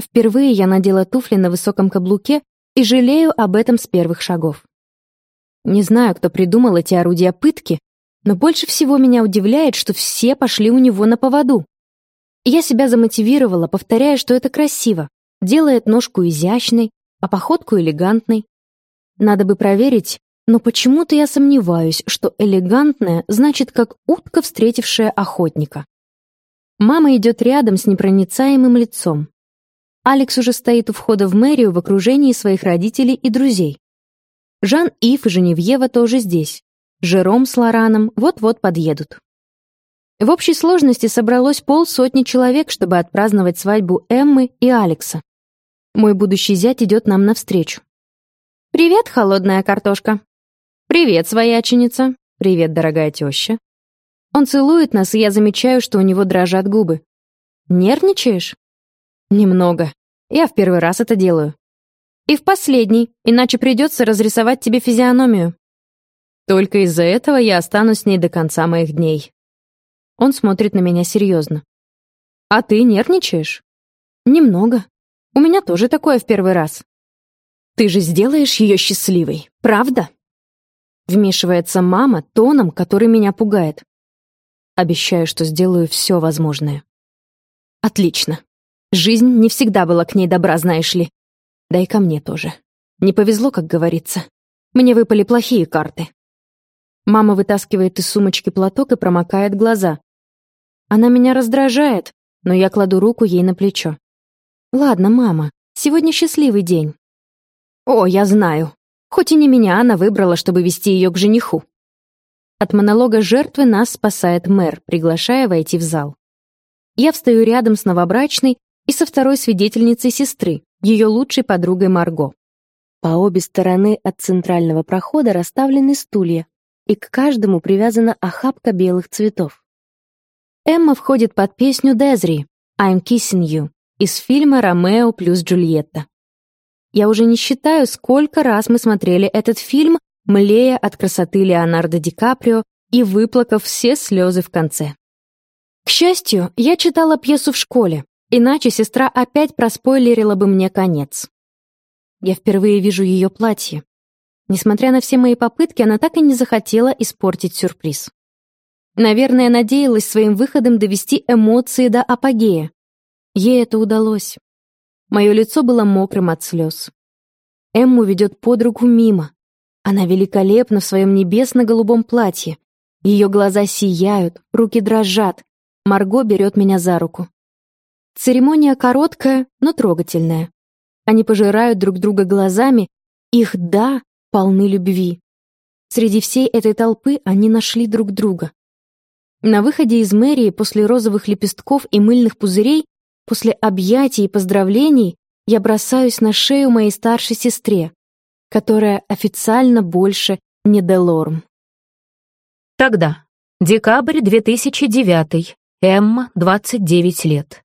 [SPEAKER 3] Впервые я надела туфли на высоком каблуке и жалею об этом с первых шагов. Не знаю, кто придумал эти орудия пытки, но больше всего меня удивляет, что все пошли у него на поводу. Я себя замотивировала, повторяя, что это красиво, делает ножку изящной, а походку элегантной. Надо бы проверить, но почему-то я сомневаюсь, что элегантная значит как утка, встретившая охотника. Мама идет рядом с непроницаемым лицом. Алекс уже стоит у входа в мэрию в окружении своих родителей и друзей. Жан-Ив и Женевьева тоже здесь. Жером с Лораном вот-вот подъедут. В общей сложности собралось полсотни человек, чтобы отпраздновать свадьбу Эммы и Алекса. Мой будущий зять идет нам навстречу. «Привет, холодная картошка!» «Привет, свояченица!» «Привет, дорогая теща!» Он целует нас, и я замечаю, что у него дрожат губы. «Нервничаешь?» «Немного. Я в первый раз это делаю». «И в последний, иначе придется разрисовать тебе физиономию». «Только из-за этого я останусь с ней до конца моих дней», он смотрит на меня серьезно. «А ты нервничаешь?» «Немного. У меня тоже такое в первый раз». «Ты же сделаешь ее счастливой, правда?» Вмешивается мама тоном, который меня пугает. Обещаю, что сделаю все возможное. Отлично. Жизнь не всегда была к ней добра, знаешь ли. Да и ко мне тоже. Не повезло, как говорится. Мне выпали плохие карты. Мама вытаскивает из сумочки платок и промокает глаза. Она меня раздражает, но я кладу руку ей на плечо. «Ладно, мама, сегодня счастливый день». «О, я знаю. Хоть и не меня она выбрала, чтобы вести ее к жениху». От монолога жертвы нас спасает мэр, приглашая войти в зал. Я встаю рядом с новобрачной и со второй свидетельницей сестры, ее лучшей подругой Марго. По обе стороны от центрального прохода расставлены стулья, и к каждому привязана охапка белых цветов. Эмма входит под песню Дезри «I'm Kissing You» из фильма «Ромео плюс Джульетта». Я уже не считаю, сколько раз мы смотрели этот фильм, млея от красоты Леонардо Ди Каприо и выплакав все слезы в конце. К счастью, я читала пьесу в школе, иначе сестра опять проспойлерила бы мне конец. Я впервые вижу ее платье. Несмотря на все мои попытки, она так и не захотела испортить сюрприз. Наверное, надеялась своим выходом довести эмоции до апогея. Ей это удалось. Мое лицо было мокрым от слез. Эмму ведет под руку мимо. Она великолепна в своем небесно-голубом платье. Ее глаза сияют, руки дрожат. Марго берет меня за руку. Церемония короткая, но трогательная. Они пожирают друг друга глазами, их «да» полны любви. Среди всей этой толпы они нашли друг друга. На выходе из мэрии после розовых лепестков и мыльных пузырей, после объятий и поздравлений, я бросаюсь на шею моей старшей сестре, которая официально больше не Делорм.
[SPEAKER 2] Тогда. Декабрь 2009. Эмма, 29 лет.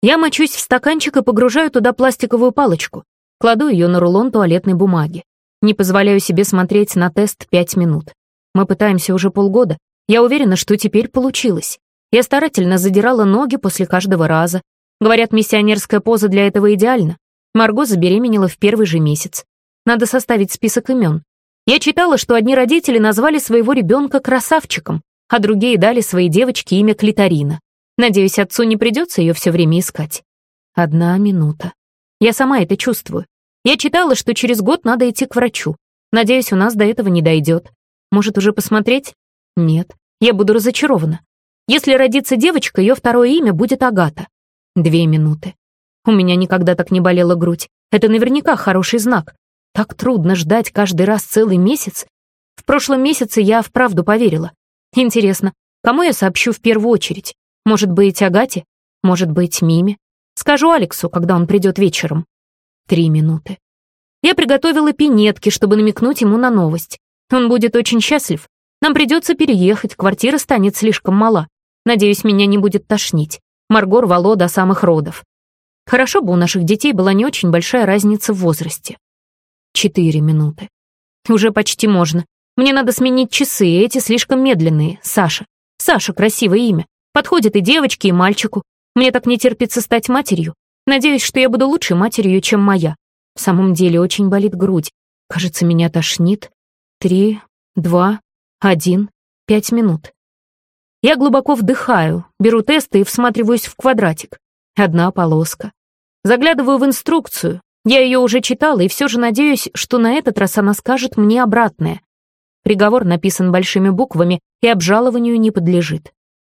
[SPEAKER 2] Я мочусь в стаканчик и погружаю туда пластиковую палочку. Кладу ее на рулон туалетной бумаги. Не позволяю себе смотреть на тест пять минут. Мы пытаемся уже полгода, я уверена, что теперь получилось. Я старательно задирала ноги после каждого раза. Говорят, миссионерская поза для этого идеальна. Марго забеременела в первый же месяц. Надо составить список имен. Я читала, что одни родители назвали своего ребенка красавчиком, а другие дали своей девочке имя Клитарина. Надеюсь, отцу не придется ее все время искать. Одна минута. Я сама это чувствую. Я читала, что через год надо идти к врачу. Надеюсь, у нас до этого не дойдет. Может, уже посмотреть? Нет, я буду разочарована. Если родится девочка, ее второе имя будет Агата. Две минуты. У меня никогда так не болела грудь. Это наверняка хороший знак. Так трудно ждать каждый раз целый месяц. В прошлом месяце я вправду поверила. Интересно, кому я сообщу в первую очередь? Может быть, Агате? Может быть, Миме? Скажу Алексу, когда он придет вечером. Три минуты. Я приготовила пинетки, чтобы намекнуть ему на новость. Он будет очень счастлив. Нам придется переехать, квартира станет слишком мала. Надеюсь, меня не будет тошнить. Марго рвало до самых родов. Хорошо бы у наших детей была не очень большая разница в возрасте. Четыре минуты. Уже почти можно. Мне надо сменить часы, эти слишком медленные. Саша. Саша — красивое имя. Подходит и девочке, и мальчику. Мне так не терпится стать матерью. Надеюсь, что я буду лучшей матерью, чем моя. В самом деле очень болит грудь. Кажется, меня тошнит. Три, два, один, пять минут. Я глубоко вдыхаю, беру тесты и всматриваюсь в квадратик. Одна полоска. Заглядываю в инструкцию. Я ее уже читала и все же надеюсь, что на этот раз она скажет мне обратное. Приговор написан большими буквами и обжалованию не подлежит.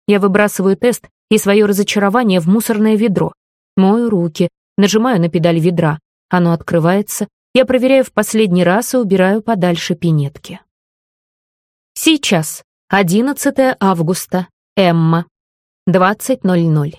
[SPEAKER 2] Я выбрасываю тест и свое разочарование в мусорное ведро. Мою руки, Нажимаю на педаль ведра. Оно открывается. Я проверяю в последний раз и убираю подальше пинетки. Сейчас. 11 августа. Эмма. 20.00.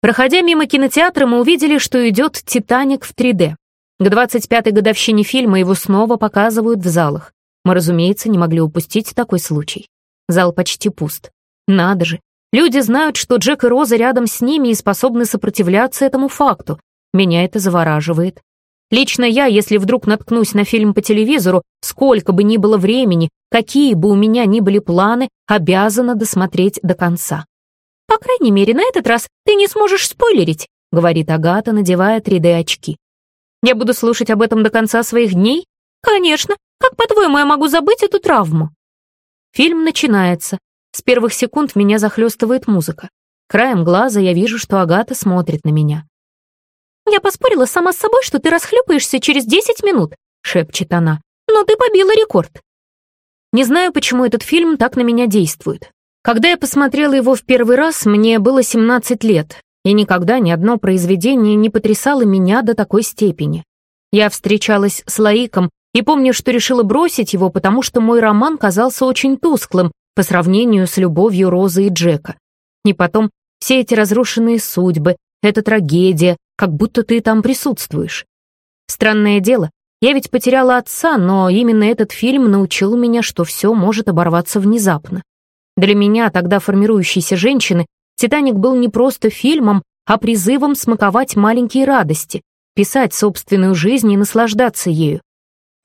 [SPEAKER 2] Проходя мимо кинотеатра, мы увидели, что идет «Титаник» в 3D. К 25-й годовщине фильма его снова показывают в залах. Мы, разумеется, не могли упустить такой случай. Зал почти пуст. Надо же. Люди знают, что Джек и Роза рядом с ними и способны сопротивляться этому факту. Меня это завораживает. Лично я, если вдруг наткнусь на фильм по телевизору, сколько бы ни было времени, какие бы у меня ни были планы, обязана досмотреть до конца. «По крайней мере, на этот раз ты не сможешь спойлерить», — говорит Агата, надевая 3D-очки. «Я буду слушать об этом до конца своих дней? Конечно. Как, по-твоему, я могу забыть эту травму?» Фильм начинается. С первых секунд меня захлестывает музыка. Краем глаза я вижу, что Агата смотрит на меня. «Я поспорила сама с собой, что ты расхлюпаешься через 10 минут», — шепчет она. «Но ты побила рекорд». Не знаю, почему этот фильм так на меня действует. Когда я посмотрела его в первый раз, мне было 17 лет, и никогда ни одно произведение не потрясало меня до такой степени. Я встречалась с Лаиком и помню, что решила бросить его, потому что мой роман казался очень тусклым по сравнению с любовью Розы и Джека. И потом все эти разрушенные судьбы, эта трагедия, как будто ты там присутствуешь. Странное дело, я ведь потеряла отца, но именно этот фильм научил меня, что все может оборваться внезапно. Для меня, тогда формирующейся женщины, «Титаник» был не просто фильмом, а призывом смаковать маленькие радости, писать собственную жизнь и наслаждаться ею.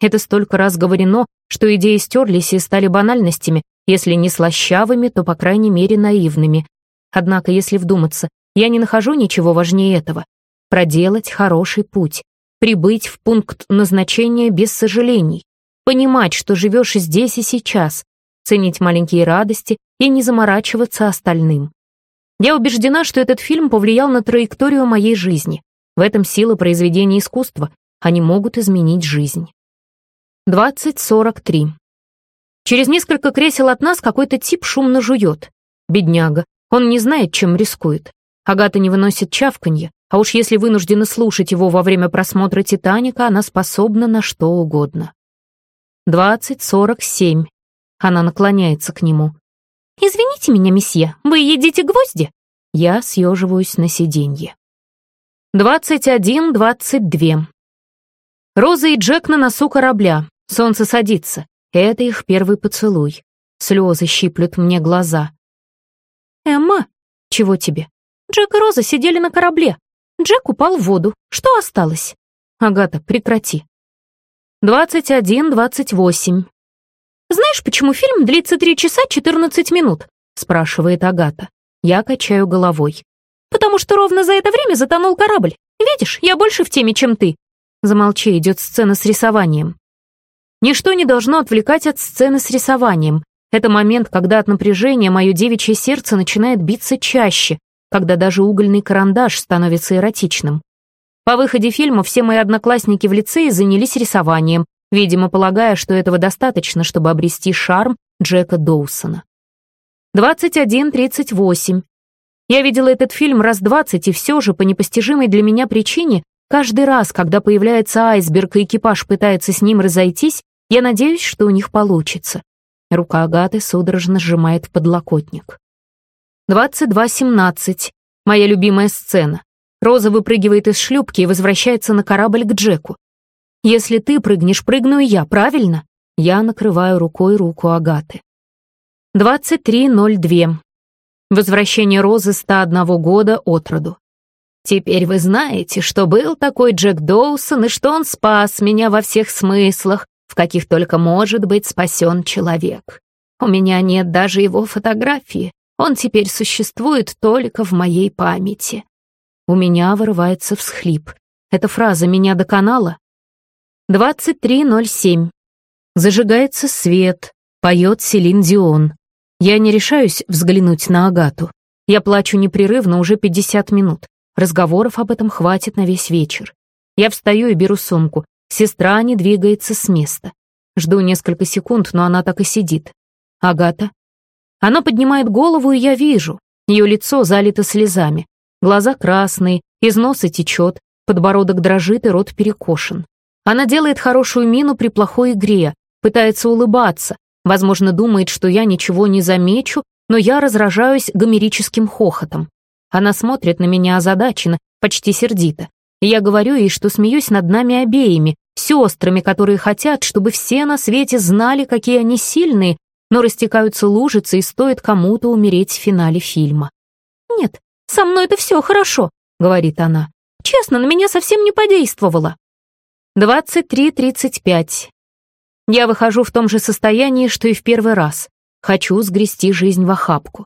[SPEAKER 2] Это столько раз говорено, что идеи стерлись и стали банальностями, если не слащавыми, то, по крайней мере, наивными. Однако, если вдуматься, я не нахожу ничего важнее этого. Проделать хороший путь, прибыть в пункт назначения без сожалений, понимать, что живешь здесь и сейчас, ценить маленькие радости и не заморачиваться остальным. Я убеждена, что этот фильм повлиял на траекторию моей жизни. В этом сила произведения искусства. Они могут изменить жизнь. 20.43. Через несколько кресел от нас какой-то тип шумно жует. Бедняга. Он не знает, чем рискует. Агата не выносит чавканье, а уж если вынуждена слушать его во время просмотра «Титаника», она способна на что угодно. 20.47. Она наклоняется к нему. «Извините меня, месье, вы едите гвозди?» Я съеживаюсь на сиденье. Двадцать один, двадцать две. Роза и Джек на носу корабля. Солнце садится. Это их первый поцелуй. Слезы щиплют мне глаза. «Эмма, чего тебе?» Джек и Роза сидели на корабле. Джек упал в воду. Что осталось? Агата, прекрати. Двадцать один, двадцать восемь. «Знаешь, почему фильм длится три часа четырнадцать минут?» — спрашивает Агата. Я качаю головой. «Потому что ровно за это время затонул корабль. Видишь, я больше в теме, чем ты». Замолчи, идет сцена с рисованием. Ничто не должно отвлекать от сцены с рисованием. Это момент, когда от напряжения мое девичье сердце начинает биться чаще, когда даже угольный карандаш становится эротичным. По выходе фильма все мои одноклассники в лицее занялись рисованием, видимо, полагая, что этого достаточно, чтобы обрести шарм Джека Доусона. 21.38. Я видела этот фильм раз двадцать, и все же, по непостижимой для меня причине, каждый раз, когда появляется айсберг и экипаж пытается с ним разойтись, я надеюсь, что у них получится. Рука Агаты судорожно сжимает подлокотник. 22.17. Моя любимая сцена. Роза выпрыгивает из шлюпки и возвращается на корабль к Джеку. Если ты прыгнешь, прыгну и я, правильно? Я накрываю рукой руку Агаты. 23.02. Возвращение Розы 101 года от роду. Теперь вы знаете, что был такой Джек Доусон и что он спас меня во всех смыслах, в каких только может быть спасен человек. У меня нет даже его фотографии. Он теперь существует только в моей памяти. У меня вырывается всхлип. Эта фраза меня доконала, 23.07. Зажигается свет, поет Селин Дион. Я не решаюсь взглянуть на Агату. Я плачу непрерывно уже 50 минут. Разговоров об этом хватит на весь вечер. Я встаю и беру сумку. Сестра не двигается с места. Жду несколько секунд, но она так и сидит. Агата. Она поднимает голову, и я вижу. Ее лицо залито слезами. Глаза красные, из носа течет, подбородок дрожит и рот перекошен. Она делает хорошую мину при плохой игре, пытается улыбаться, возможно, думает, что я ничего не замечу, но я разражаюсь гомерическим хохотом. Она смотрит на меня озадаченно, почти сердито. Я говорю ей, что смеюсь над нами обеими, сестрами, которые хотят, чтобы все на свете знали, какие они сильные, но растекаются лужицы и стоит кому-то умереть в финале фильма.
[SPEAKER 1] «Нет, со мной это все хорошо», — говорит она. «Честно, на меня совсем не подействовало».
[SPEAKER 2] 23.35. Я выхожу в том же состоянии, что и в первый раз. Хочу сгрести жизнь в охапку.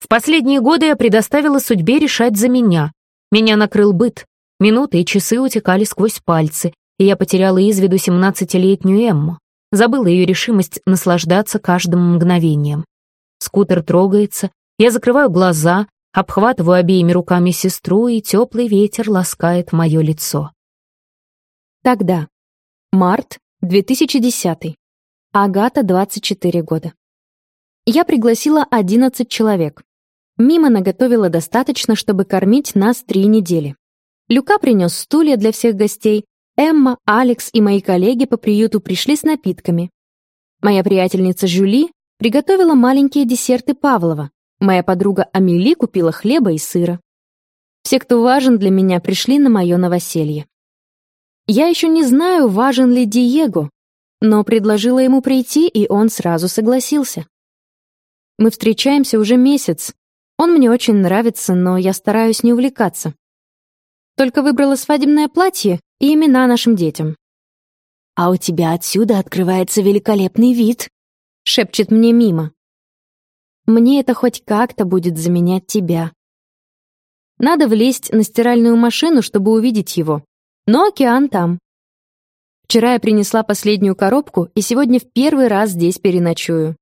[SPEAKER 2] В последние годы я предоставила судьбе решать за меня. Меня накрыл быт. Минуты и часы утекали сквозь пальцы, и я потеряла из виду 17-летнюю Эмму. Забыла ее решимость наслаждаться каждым мгновением. Скутер трогается, я закрываю глаза, обхватываю обеими руками сестру, и теплый ветер ласкает мое лицо.
[SPEAKER 3] Тогда. Март 2010. Агата, 24 года. Я пригласила 11 человек. Мима наготовила достаточно, чтобы кормить нас три недели. Люка принес стулья для всех гостей, Эмма, Алекс и мои коллеги по приюту пришли с напитками. Моя приятельница Жюли приготовила маленькие десерты Павлова. Моя подруга Амели купила хлеба и сыра. Все, кто важен для меня, пришли на мое новоселье. Я еще не знаю, важен ли Диего, но предложила ему прийти, и он сразу согласился. Мы встречаемся уже месяц. Он мне очень нравится, но я стараюсь не увлекаться. Только выбрала свадебное платье и имена нашим детям. «А у тебя отсюда открывается великолепный вид», — шепчет мне мимо. «Мне это хоть как-то будет заменять тебя». Надо влезть на стиральную машину, чтобы увидеть его, но океан там. Вчера я принесла последнюю коробку, и сегодня в первый раз здесь переночую.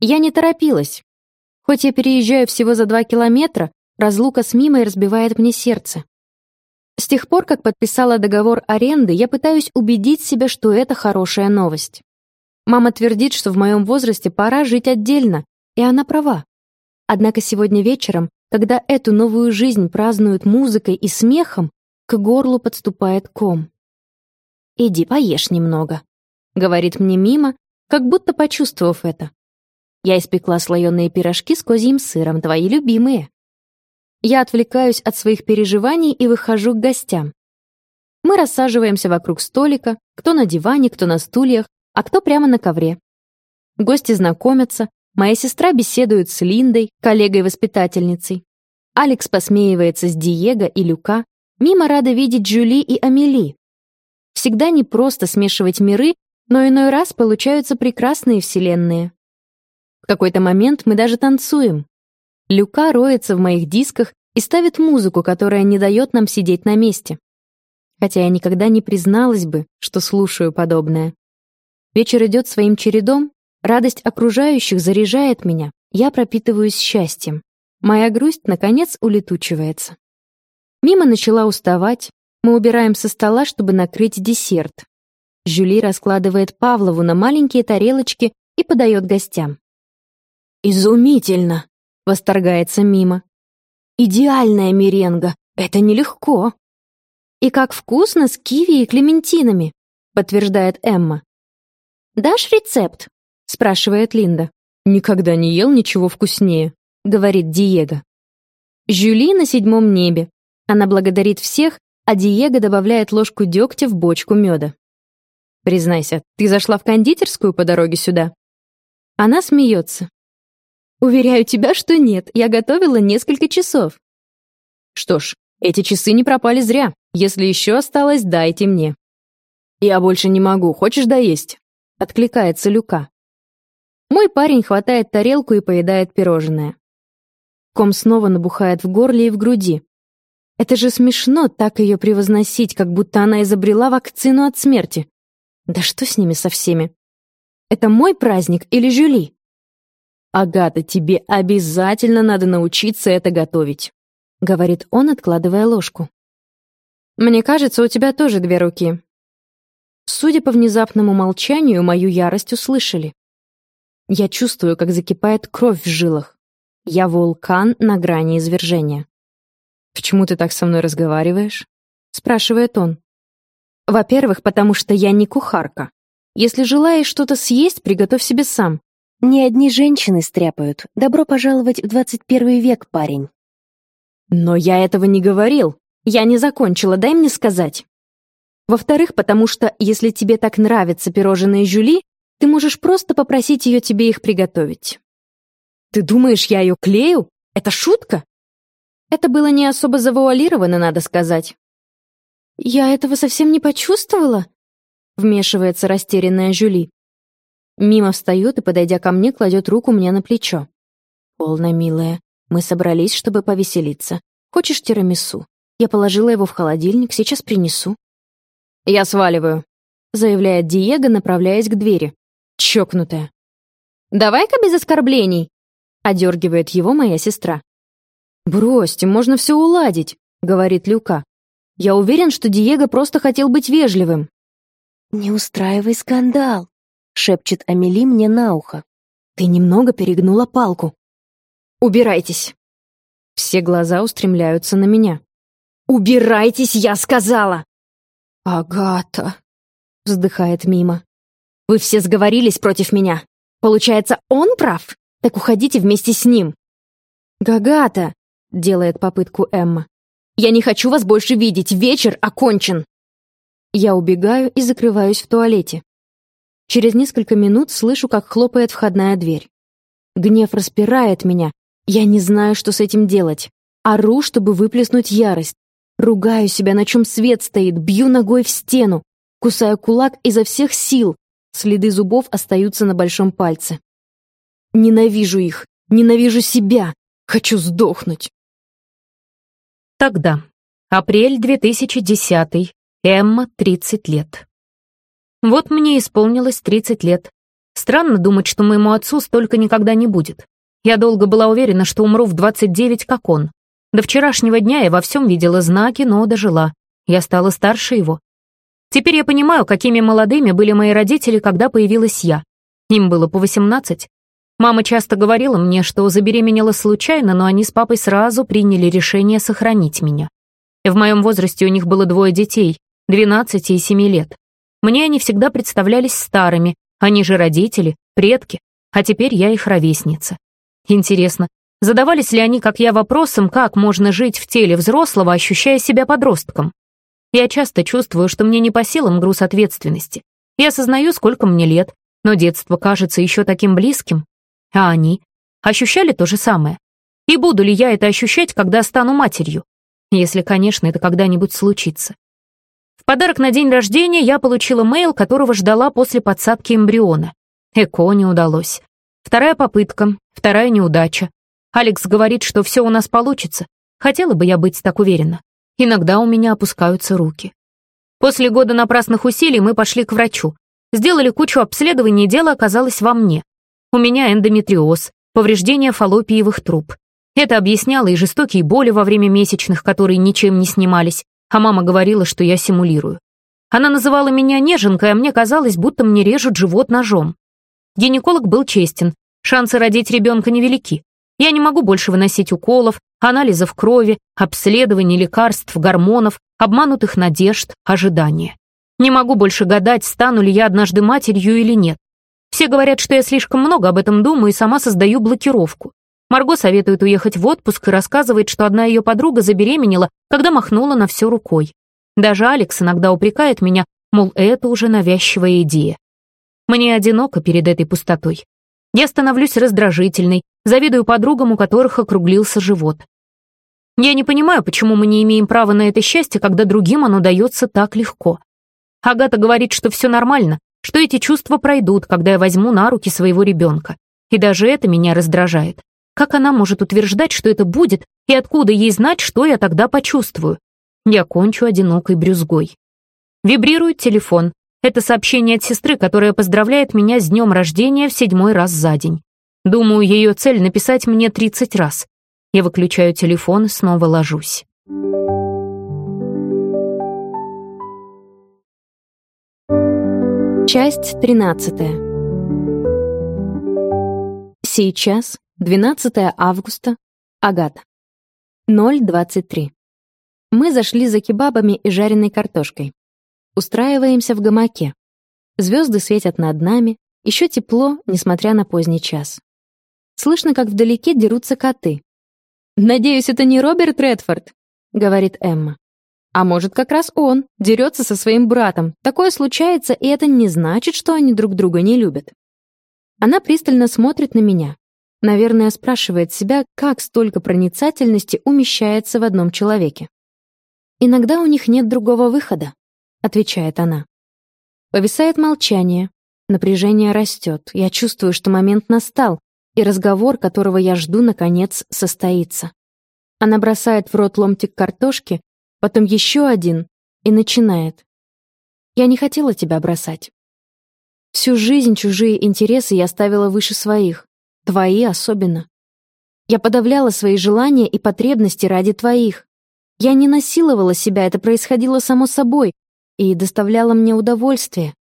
[SPEAKER 3] Я не торопилась. Хоть я переезжаю всего за два километра, разлука с Мимой разбивает мне сердце. С тех пор, как подписала договор аренды, я пытаюсь убедить себя, что это хорошая новость. Мама твердит, что в моем возрасте пора жить отдельно, и она права. Однако сегодня вечером, когда эту новую жизнь празднуют музыкой и смехом, к горлу подступает ком. «Иди поешь немного», — говорит мне мимо, как будто почувствовав это. Я испекла слоеные пирожки с козьим сыром, твои любимые. Я отвлекаюсь от своих переживаний и выхожу к гостям. Мы рассаживаемся вокруг столика, кто на диване, кто на стульях, а кто прямо на ковре. Гости знакомятся, моя сестра беседует с Линдой, коллегой-воспитательницей. Алекс посмеивается с Диего и Люка, Мимо рада видеть Джули и Амели. Всегда не просто смешивать миры, но иной раз получаются прекрасные вселенные. В какой-то момент мы даже танцуем. Люка роется в моих дисках и ставит музыку, которая не дает нам сидеть на месте. Хотя я никогда не призналась бы, что слушаю подобное. Вечер идет своим чередом, радость окружающих заряжает меня, я пропитываюсь счастьем. Моя грусть, наконец, улетучивается. Мимо начала уставать. Мы убираем со стола, чтобы накрыть десерт. Жюли раскладывает Павлову на маленькие тарелочки и подает гостям. «Изумительно!» — восторгается Мима. «Идеальная меренга! Это нелегко!» «И как вкусно с киви и клементинами!» — подтверждает Эмма. «Дашь рецепт?» — спрашивает Линда. «Никогда не ел ничего вкуснее», — говорит Диего. Жюли на седьмом небе. Она благодарит всех, а Диего добавляет ложку дегтя в бочку меда. «Признайся, ты зашла в кондитерскую по дороге сюда?» Она смеется. «Уверяю тебя, что нет, я готовила несколько часов». «Что ж, эти часы не пропали зря. Если еще осталось, дайте мне». «Я больше не могу, хочешь доесть?» — откликается Люка. Мой парень хватает тарелку и поедает пирожное. Ком снова набухает в горле и в груди. Это же смешно так ее превозносить, как будто она изобрела вакцину от смерти. Да что с ними со всеми? Это мой праздник или Жюли? Агата, тебе обязательно надо научиться это готовить, говорит он, откладывая ложку. Мне кажется, у тебя тоже две руки. Судя по внезапному молчанию, мою ярость услышали. Я чувствую, как закипает кровь в жилах. Я вулкан на грани извержения. «Почему ты так со мной разговариваешь?» — спрашивает он. «Во-первых, потому что я не кухарка. Если желаешь что-то съесть, приготовь себе сам.
[SPEAKER 4] Не одни женщины стряпают. Добро пожаловать в 21 век, парень».
[SPEAKER 3] «Но я этого не говорил. Я не закончила, дай мне сказать». Во-вторых, потому что, если тебе так нравятся пирожные Жюли, ты можешь просто попросить ее тебе их приготовить. Ты думаешь, я ее клею? Это шутка? Это было не особо завуалировано, надо сказать. Я этого совсем не почувствовала, вмешивается растерянная Жюли. Мимо встает и, подойдя ко мне, кладет руку мне на плечо. «Полно, милая. Мы собрались, чтобы повеселиться. Хочешь тирамису? Я положила его в холодильник, сейчас принесу». «Я сваливаю», — заявляет Диего, направляясь к двери. Чокнутая. «Давай-ка без оскорблений», — одергивает его моя сестра. «Бросьте, можно все уладить», — говорит Люка. «Я уверен, что Диего просто хотел быть вежливым».
[SPEAKER 4] «Не устраивай скандал», — шепчет Амели мне на ухо.
[SPEAKER 3] «Ты немного перегнула палку». «Убирайтесь». Все глаза устремляются на меня. «Убирайтесь, я сказала!» «Агата», — вздыхает Мима. «Вы все сговорились против меня. Получается, он прав? Так уходите вместе с ним». «Гагата», — делает попытку Эмма. «Я не хочу вас больше видеть. Вечер окончен». Я убегаю и закрываюсь в туалете. Через несколько минут слышу, как хлопает входная дверь. Гнев распирает меня. Я не знаю, что с этим делать. Ору, чтобы выплеснуть ярость. Ругаю себя, на чем свет стоит, бью ногой в стену, кусаю кулак изо всех сил. Следы зубов остаются на большом пальце. Ненавижу их, ненавижу себя, хочу сдохнуть.
[SPEAKER 2] Тогда. Апрель 2010. Эмма, 30 лет. Вот мне исполнилось 30 лет. Странно думать, что моему отцу столько никогда не будет. Я долго была уверена, что умру в 29, как он. До вчерашнего дня я во всем видела знаки, но дожила. Я стала старше его. Теперь я понимаю, какими молодыми были мои родители, когда появилась я. Им было по 18. Мама часто говорила мне, что забеременела случайно, но они с папой сразу приняли решение сохранить меня. В моем возрасте у них было двое детей, 12 и 7 лет. Мне они всегда представлялись старыми, они же родители, предки, а теперь я их ровесница. Интересно, Задавались ли они, как я, вопросом, как можно жить в теле взрослого, ощущая себя подростком? Я часто чувствую, что мне не по силам груз ответственности. Я осознаю, сколько мне лет, но детство кажется еще таким близким. А они? Ощущали то же самое? И буду ли я это ощущать, когда стану матерью? Если, конечно, это когда-нибудь случится. В подарок на день рождения я получила мейл, которого ждала после подсадки эмбриона. ЭКО не удалось. Вторая попытка, вторая неудача. Алекс говорит, что все у нас получится. Хотела бы я быть так уверена. Иногда у меня опускаются руки. После года напрасных усилий мы пошли к врачу. Сделали кучу обследований, дело оказалось во мне. У меня эндометриоз, повреждение фаллопиевых труб. Это объясняло и жестокие боли во время месячных, которые ничем не снимались, а мама говорила, что я симулирую. Она называла меня неженкой, а мне казалось, будто мне режут живот ножом. Гинеколог был честен, шансы родить ребенка невелики. Я не могу больше выносить уколов, анализов крови, обследований лекарств, гормонов, обманутых надежд, ожидания. Не могу больше гадать, стану ли я однажды матерью или нет. Все говорят, что я слишком много об этом думаю и сама создаю блокировку. Марго советует уехать в отпуск и рассказывает, что одна ее подруга забеременела, когда махнула на все рукой. Даже Алекс иногда упрекает меня, мол, это уже навязчивая идея. Мне одиноко перед этой пустотой. Я становлюсь раздражительной, завидую подругам, у которых округлился живот. Я не понимаю, почему мы не имеем права на это счастье, когда другим оно дается так легко. Агата говорит, что все нормально, что эти чувства пройдут, когда я возьму на руки своего ребенка. И даже это меня раздражает. Как она может утверждать, что это будет, и откуда ей знать, что я тогда почувствую? Я кончу одинокой брюзгой. Вибрирует телефон. Это сообщение от сестры, которая поздравляет меня с днем рождения в седьмой раз за день. Думаю, ее цель — написать мне 30 раз. Я выключаю телефон и снова ложусь.
[SPEAKER 3] Часть 13. Сейчас, 12 августа, Агата. 0.23. Мы зашли за кебабами и жареной картошкой. Устраиваемся в гамаке. Звезды светят над нами, еще тепло, несмотря на поздний час. Слышно, как вдалеке дерутся коты. «Надеюсь, это не Роберт Редфорд», — говорит Эмма. «А может, как раз он дерется со своим братом. Такое случается, и это не значит, что они друг друга не любят». Она пристально смотрит на меня. Наверное, спрашивает себя, как столько проницательности умещается в одном человеке. «Иногда у них нет другого выхода», — отвечает она. Повисает молчание. Напряжение растет. Я чувствую, что момент настал, и разговор, которого я жду, наконец состоится. Она бросает в рот ломтик картошки, потом еще один и начинает. «Я не хотела тебя бросать. Всю жизнь чужие интересы я ставила выше своих, твои особенно. Я подавляла свои желания и потребности ради твоих. Я не насиловала себя, это происходило само собой и доставляло мне удовольствие.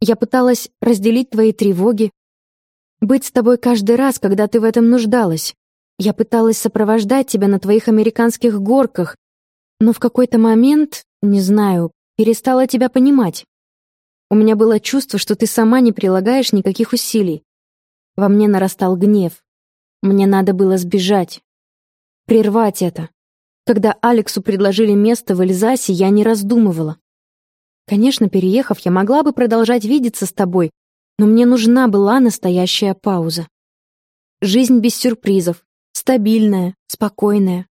[SPEAKER 3] Я пыталась разделить твои тревоги, быть с тобой каждый раз, когда ты в этом нуждалась. Я пыталась сопровождать тебя на твоих американских горках, но в какой-то момент, не знаю, перестала тебя понимать. У меня было чувство, что ты сама не прилагаешь никаких усилий. Во мне нарастал гнев. Мне надо было сбежать. Прервать это. Когда Алексу предложили место в Эльзасе, я не раздумывала. Конечно, переехав, я могла бы продолжать видеться с тобой, но мне нужна была настоящая пауза. Жизнь без сюрпризов, стабильная, спокойная.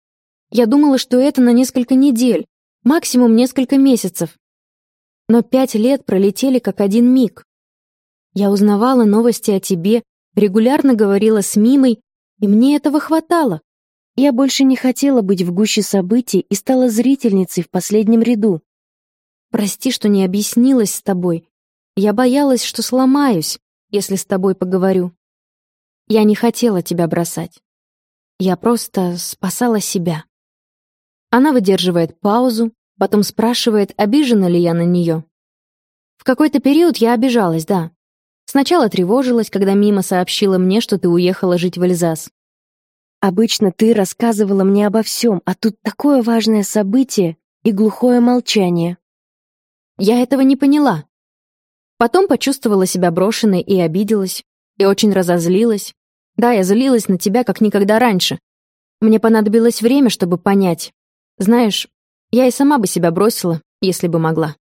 [SPEAKER 3] Я думала, что это на несколько недель, максимум несколько месяцев, но пять лет пролетели как один миг. Я узнавала новости о тебе, регулярно говорила с Мимой, и мне этого хватало. Я больше не хотела быть в гуще событий и стала зрительницей в последнем ряду. Прости, что не объяснилась с тобой. Я боялась, что сломаюсь, если с тобой поговорю. Я не хотела тебя бросать. Я просто спасала себя. Она выдерживает паузу, Потом спрашивает, обижена ли я на нее. В какой-то период я обижалась, да. Сначала тревожилась, когда Мима сообщила мне, что ты уехала жить в Эльзас. Обычно ты рассказывала мне обо всем, а тут такое важное событие и глухое молчание. Я этого не поняла. Потом почувствовала себя брошенной и обиделась, и очень разозлилась. Да, я злилась на тебя, как никогда раньше. Мне понадобилось время, чтобы понять. Знаешь, я и сама бы себя бросила, если бы могла.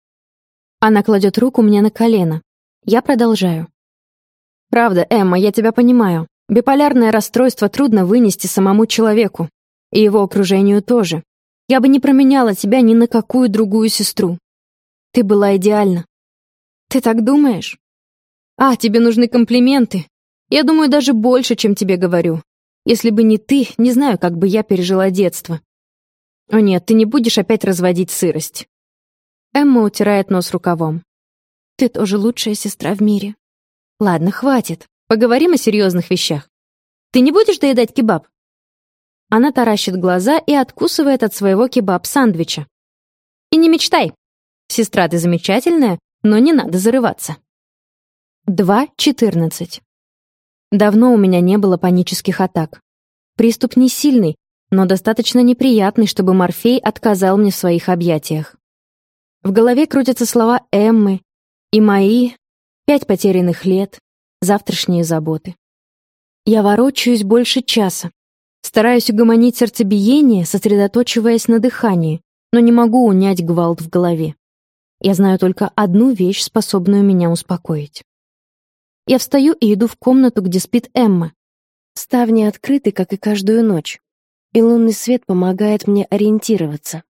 [SPEAKER 3] Она кладет руку мне на колено. Я продолжаю. Правда, Эмма, я тебя понимаю. Биполярное расстройство трудно вынести самому человеку. И его окружению тоже. Я бы не променяла тебя ни на какую другую сестру. Ты была идеальна. Ты так думаешь? А, тебе нужны комплименты. Я думаю, даже больше, чем тебе говорю. Если бы не ты, не знаю, как бы я пережила детство. «О нет, ты не будешь опять разводить сырость». Эмма утирает нос рукавом. «Ты тоже лучшая сестра в мире». «Ладно, хватит. Поговорим о серьезных вещах. Ты не будешь доедать кебаб?» Она таращит глаза и откусывает от своего кебаб-сандвича. «И не мечтай. Сестра, ты замечательная, но не надо зарываться». 2.14. Давно у меня не было панических атак. Приступ не сильный, но достаточно неприятный, чтобы Морфей отказал мне в своих объятиях. В голове крутятся слова Эммы и мои, пять потерянных лет, завтрашние заботы. Я ворочаюсь больше часа, стараюсь угомонить сердцебиение, сосредоточиваясь на дыхании, но не могу унять гвалт в голове. Я знаю только одну вещь, способную меня успокоить. Я встаю и иду в комнату, где спит Эмма. Ставни открыты, как и каждую ночь и лунный свет помогает мне ориентироваться.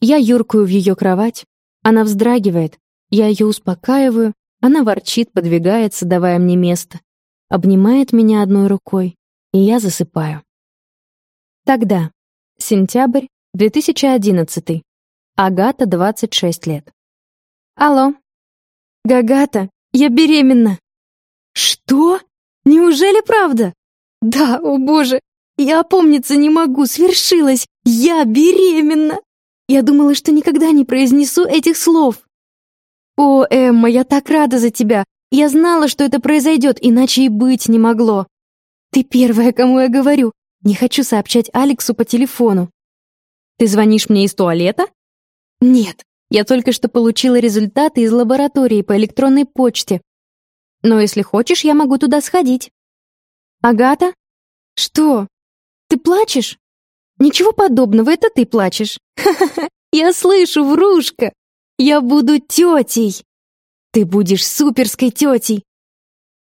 [SPEAKER 3] Я юркую в ее кровать, она вздрагивает, я ее успокаиваю, она ворчит, подвигается, давая мне место, обнимает меня одной рукой, и я засыпаю. Тогда, сентябрь 2011, Агата, 26 лет. Алло. Гагата, я беременна. Что? Неужели правда? Да, о боже, я опомниться не могу, свершилось! Я беременна! Я думала, что никогда не произнесу этих слов. О, Эмма, я так рада за тебя! Я знала, что это произойдет, иначе и быть не могло. Ты первая, кому я говорю. Не хочу сообщать Алексу по телефону. Ты звонишь мне из туалета? Нет, я только что получила результаты из лаборатории по электронной почте. Но если хочешь, я могу туда сходить. Агата? Что? Ты плачешь? Ничего подобного, это ты плачешь. Ха-ха-ха, я слышу, врушка. Я буду тетей. Ты будешь суперской тетей.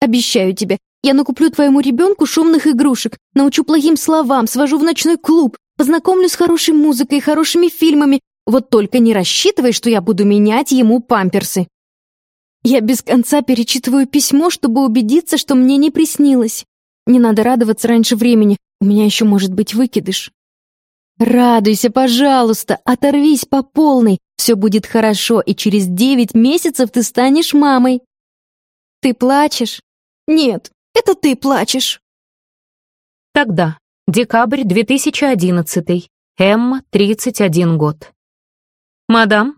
[SPEAKER 3] Обещаю тебе, я накуплю твоему ребенку шумных игрушек, научу плохим словам, свожу в ночной клуб, познакомлю с хорошей музыкой и хорошими фильмами. Вот только не рассчитывай, что я буду менять ему памперсы. Я без конца перечитываю письмо, чтобы убедиться, что мне не приснилось. Не надо радоваться раньше времени, у меня еще может быть выкидыш. Радуйся, пожалуйста, оторвись по полной, все будет хорошо, и через девять месяцев ты станешь мамой. Ты плачешь? Нет, это ты плачешь.
[SPEAKER 2] Тогда, декабрь 2011, Эмма, 31 год. Мадам,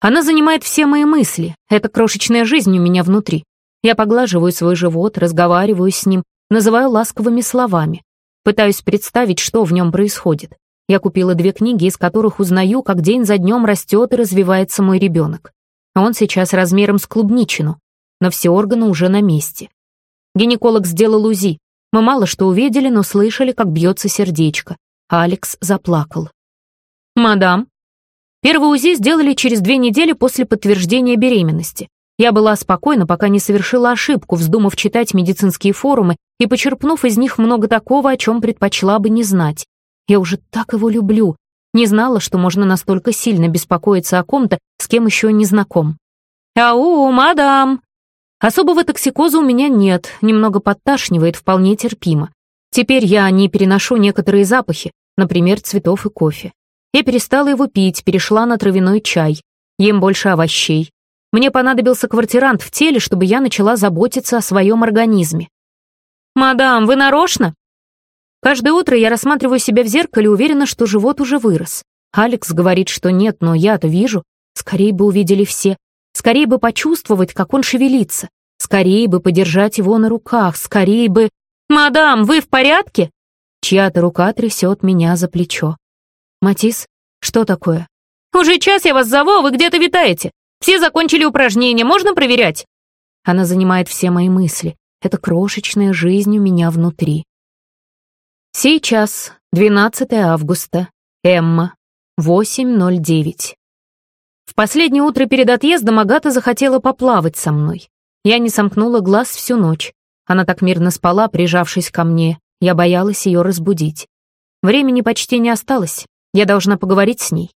[SPEAKER 2] она занимает все мои мысли, это крошечная жизнь у меня внутри. Я поглаживаю свой живот, разговариваю с ним, называю ласковыми словами. Пытаюсь представить, что в нем происходит. Я купила две книги, из которых узнаю, как день за днем растет и развивается мой ребенок. Он сейчас размером с клубничину, но все органы уже на месте. Гинеколог сделал УЗИ. Мы мало что увидели, но слышали, как бьется сердечко. Алекс заплакал. «Мадам, Первый УЗИ сделали через две недели после подтверждения беременности. Я была спокойна, пока не совершила ошибку, вздумав читать медицинские форумы и почерпнув из них много такого, о чем предпочла бы не знать. Я уже так его люблю. Не знала, что можно настолько сильно беспокоиться о ком-то, с кем еще не знаком. «Ау, мадам!» Особого токсикоза у меня нет, немного подташнивает, вполне терпимо. Теперь я не переношу некоторые запахи, например, цветов и кофе. Я перестала его пить, перешла на травяной чай. Ем больше овощей. Мне понадобился квартирант в теле, чтобы я начала заботиться о своем организме. «Мадам, вы нарочно?» Каждое утро я рассматриваю себя в зеркале уверена, что живот уже вырос. Алекс говорит, что нет, но я-то вижу. Скорее бы увидели все. Скорее бы почувствовать, как он шевелится. Скорее бы подержать его на руках. Скорее бы... «Мадам, вы в порядке?» Чья-то рука трясет меня за плечо. «Матис, что такое?» «Уже час я вас зову, а вы где-то витаете. Все закончили упражнения, можно проверять?» Она занимает все мои мысли. Это крошечная жизнь у меня внутри. Сейчас, 12 августа, Эмма, 8.09. В последнее утро перед отъездом Агата захотела поплавать со мной. Я не сомкнула глаз всю ночь. Она так мирно спала, прижавшись ко мне. Я боялась ее разбудить. Времени почти не осталось. Я должна поговорить с ней.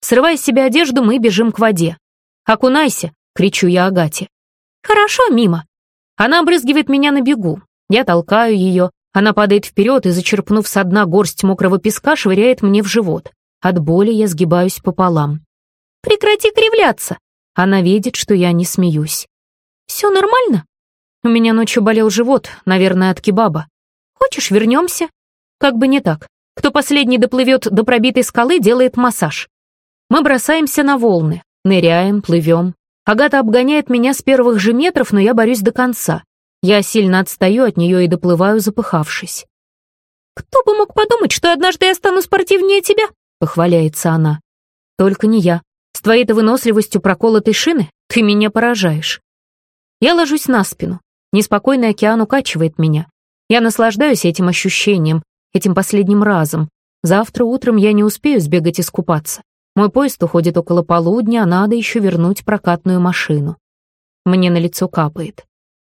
[SPEAKER 2] Срывая с себя одежду, мы бежим к воде. «Окунайся!» — кричу я Агате. «Хорошо, мимо». Она обрызгивает меня на бегу. Я толкаю ее. Она падает вперед и, зачерпнув со дна горсть мокрого песка, швыряет мне в живот. От боли я сгибаюсь пополам. «Прекрати кривляться!» Она видит, что я не смеюсь. «Все нормально?» У меня ночью болел живот, наверное, от кебаба. «Хочешь, вернемся?» Как бы не так. Кто последний доплывет до пробитой скалы, делает массаж. Мы бросаемся на волны, ныряем, плывем. Агата обгоняет меня с первых же метров, но я борюсь до конца. Я сильно отстаю от нее и доплываю, запыхавшись. «Кто бы мог подумать, что однажды я стану спортивнее тебя?» — похваляется она. «Только не я. С твоей-то выносливостью проколотой шины ты меня поражаешь». Я ложусь на спину. Неспокойный океан укачивает меня. Я наслаждаюсь этим ощущением, этим последним разом. Завтра утром я не успею сбегать искупаться. Мой поезд уходит около полудня, а надо еще вернуть прокатную машину. Мне на лицо капает.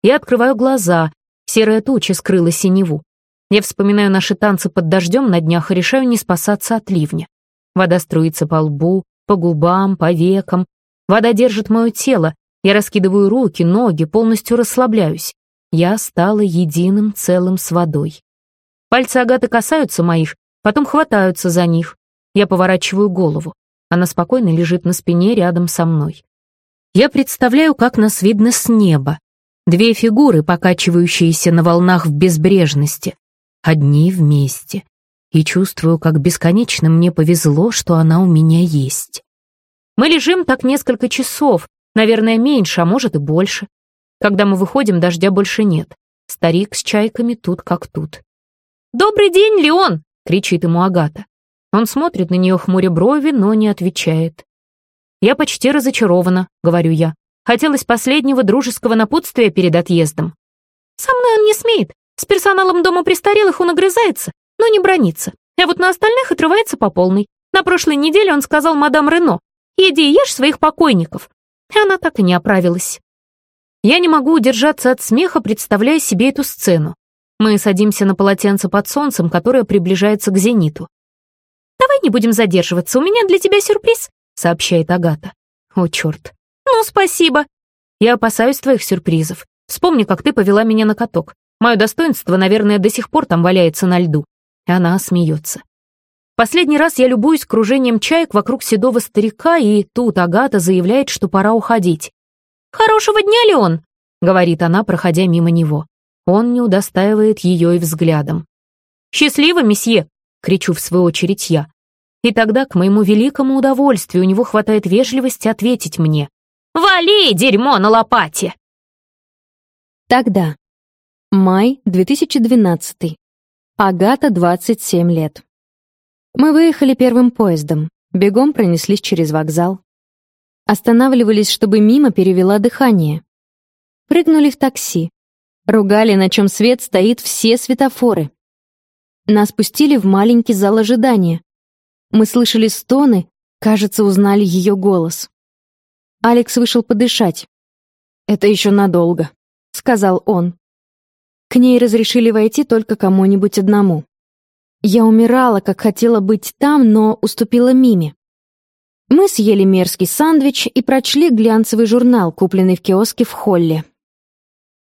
[SPEAKER 2] Я открываю глаза, серая туча скрыла синеву. Я вспоминаю наши танцы под дождем на днях и решаю не спасаться от ливня. Вода струится по лбу, по губам, по векам. Вода держит мое тело. Я раскидываю руки, ноги, полностью расслабляюсь. Я стала единым целым с водой. Пальцы Агаты касаются моих, потом хватаются за них. Я поворачиваю голову. Она спокойно лежит на спине рядом со мной. Я представляю, как нас видно с неба. Две фигуры, покачивающиеся на волнах в безбрежности. Одни вместе. И чувствую, как бесконечно мне повезло, что она у меня есть. Мы лежим так несколько часов, наверное, меньше, а может и больше. Когда мы выходим, дождя больше нет. Старик с чайками тут как тут. «Добрый день, Леон!» — кричит ему Агата. Он смотрит на нее хмуря брови, но не отвечает. «Я почти разочарована», — говорю я. Хотелось последнего дружеского напутствия перед отъездом. «Со мной он не смеет. С персоналом дома престарелых он огрызается, но не бронится. А вот на остальных отрывается по полной. На прошлой неделе он сказал мадам Рено, «Иди и ешь своих покойников». И она так и не оправилась. Я не могу удержаться от смеха, представляя себе эту сцену. Мы садимся на полотенце под солнцем, которое приближается к зениту. «Давай не будем задерживаться, у меня для тебя сюрприз», — сообщает Агата. «О, черт». «Ну, спасибо». «Я опасаюсь твоих сюрпризов. Вспомни, как ты повела меня на каток. Мое достоинство, наверное, до сих пор там валяется на льду». Она смеется. Последний раз я любуюсь кружением чаек вокруг седого старика, и тут Агата заявляет, что пора уходить. «Хорошего дня, Леон!» — говорит она, проходя мимо него. Он не удостаивает ее и взглядом. «Счастливо, месье!» — кричу в свою очередь я. И тогда, к моему великому удовольствию, у него хватает вежливости ответить мне. «Вали, дерьмо на лопате!»
[SPEAKER 3] Тогда. Май 2012. Агата, 27 лет. Мы выехали первым поездом, бегом пронеслись через вокзал. Останавливались, чтобы мимо перевела дыхание. Прыгнули в такси. Ругали, на чем свет стоит все светофоры. Нас пустили в маленький зал ожидания. Мы слышали стоны, кажется, узнали ее голос. Алекс вышел подышать. «Это еще надолго», — сказал он. К ней разрешили войти только кому-нибудь одному. Я умирала, как хотела быть там, но уступила Миме. Мы съели мерзкий сандвич и прочли глянцевый журнал, купленный в киоске в Холле.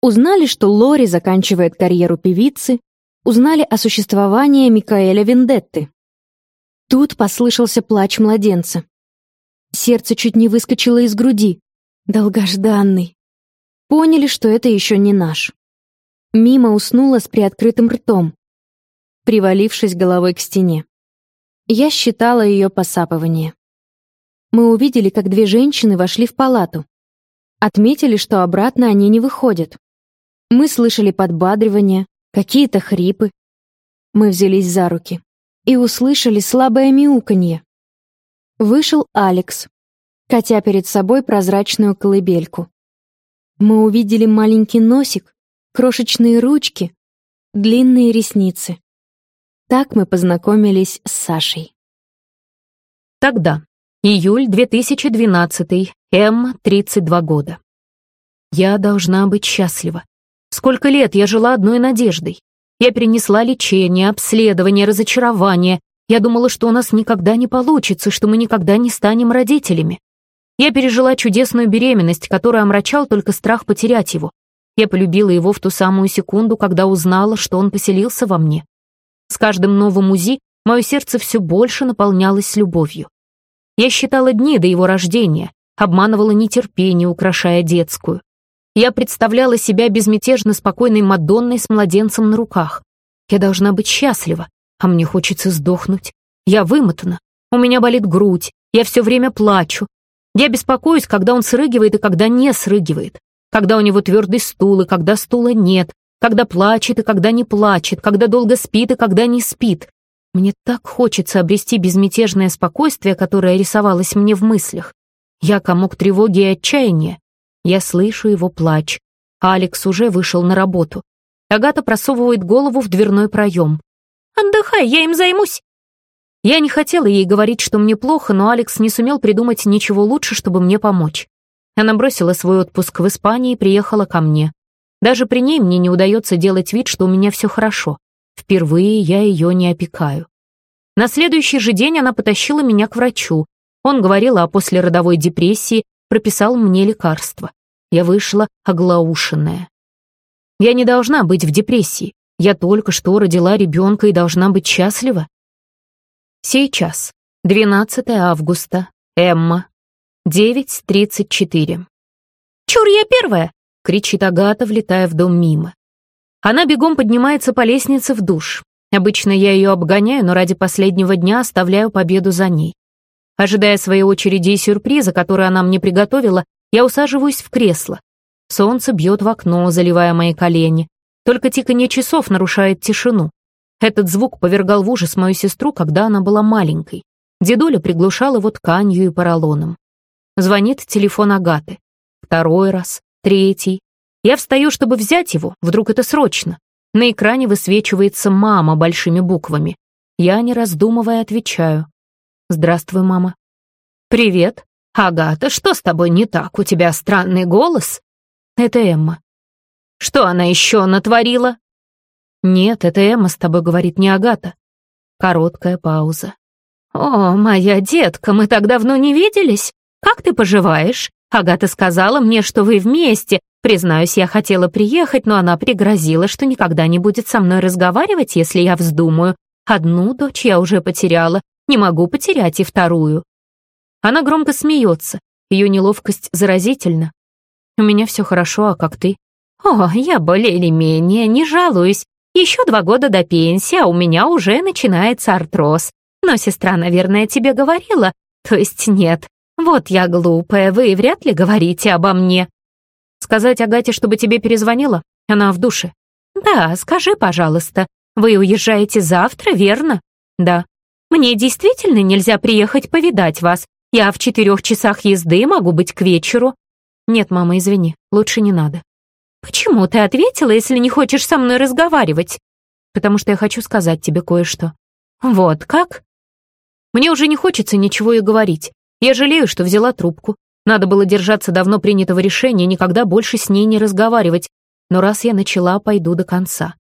[SPEAKER 3] Узнали, что Лори заканчивает карьеру певицы, узнали о существовании Микаэля Вендетты. Тут послышался плач младенца. Сердце чуть не выскочило из груди. Долгожданный. Поняли, что это еще не наш. Мима уснула с приоткрытым ртом, привалившись головой к стене. Я считала ее посапывание. Мы увидели, как две женщины вошли в палату. Отметили, что обратно они не выходят. Мы слышали подбадривание, какие-то хрипы. Мы взялись за руки и услышали слабое мяуканье. Вышел Алекс, катя перед собой прозрачную колыбельку. Мы увидели маленький носик, крошечные ручки, длинные ресницы. Так мы познакомились с Сашей.
[SPEAKER 2] Тогда, июль 2012, Эмма, 32 года. Я должна быть счастлива. Сколько лет я жила одной надеждой. Я перенесла лечение, обследование, разочарование. Я думала, что у нас никогда не получится, что мы никогда не станем родителями. Я пережила чудесную беременность, которую омрачал только страх потерять его. Я полюбила его в ту самую секунду, когда узнала, что он поселился во мне. С каждым новым УЗИ мое сердце все больше наполнялось любовью. Я считала дни до его рождения, обманывала нетерпение, украшая детскую. Я представляла себя безмятежно спокойной Мадонной с младенцем на руках. Я должна быть счастлива, а мне хочется сдохнуть. Я вымотана, у меня болит грудь, я все время плачу. Я беспокоюсь, когда он срыгивает и когда не срыгивает, когда у него твердый стул и когда стула нет, когда плачет и когда не плачет, когда долго спит и когда не спит. Мне так хочется обрести безмятежное спокойствие, которое рисовалось мне в мыслях. Я комок тревоги и отчаяния, я слышу его плач. Алекс уже вышел на работу. Агата просовывает голову в дверной проем. «Отдыхай, я им займусь!» Я не хотела ей говорить, что мне плохо, но Алекс не сумел придумать ничего лучше, чтобы мне помочь. Она бросила свой отпуск в Испании и приехала ко мне. Даже при ней мне не удается делать вид, что у меня все хорошо. Впервые я ее не опекаю. На следующий же день она потащила меня к врачу. Он говорил о послеродовой депрессии прописал мне лекарство. Я вышла оглаушенная. Я не должна быть в депрессии. Я только что родила ребенка и должна быть счастлива. Сейчас, 12 августа, Эмма, 9.34. «Чур, я первая!» — кричит Агата, влетая в дом мимо. Она бегом поднимается по лестнице в душ. Обычно я ее обгоняю, но ради последнего дня оставляю победу за ней. Ожидая своей очереди и сюрприза, который она мне приготовила, я усаживаюсь в кресло. Солнце бьет в окно, заливая мои колени. Только тиканье часов нарушает тишину. Этот звук повергал в ужас мою сестру, когда она была маленькой. Дедуля приглушал его тканью и поролоном. Звонит телефон Агаты. Второй раз, третий. Я встаю, чтобы взять его, вдруг это срочно. На экране высвечивается «мама» большими буквами. Я, не раздумывая, отвечаю. «Здравствуй, мама». «Привет. Агата, что с тобой не так? У тебя странный голос?» «Это Эмма». «Что она еще натворила?» «Нет, это Эмма с тобой говорит, не Агата». Короткая пауза. «О, моя детка, мы так давно не виделись. Как ты поживаешь? Агата сказала мне, что вы вместе. Признаюсь, я хотела приехать, но она пригрозила, что никогда не будет со мной разговаривать, если я вздумаю. Одну дочь я уже потеряла, не могу потерять и вторую». Она громко смеется, ее неловкость заразительна. «У меня все хорошо, а как ты?» «О, я более или менее, не жалуюсь. Еще два года до пенсии, а у меня уже начинается артроз. Но сестра, наверное, тебе говорила. То есть нет. Вот я глупая, вы вряд ли говорите обо мне. Сказать Агате, чтобы тебе перезвонила? Она в душе. Да, скажи, пожалуйста. Вы уезжаете завтра, верно? Да. Мне действительно нельзя приехать повидать вас. Я в четырех часах езды могу быть к вечеру. Нет, мама, извини, лучше не надо. «Почему ты ответила, если не хочешь со мной разговаривать?» «Потому что я хочу сказать тебе кое-что». «Вот как?» Мне уже не хочется ничего и говорить. Я жалею, что взяла трубку. Надо было держаться давно принятого решения, никогда больше с ней не разговаривать. Но раз я начала, пойду до конца.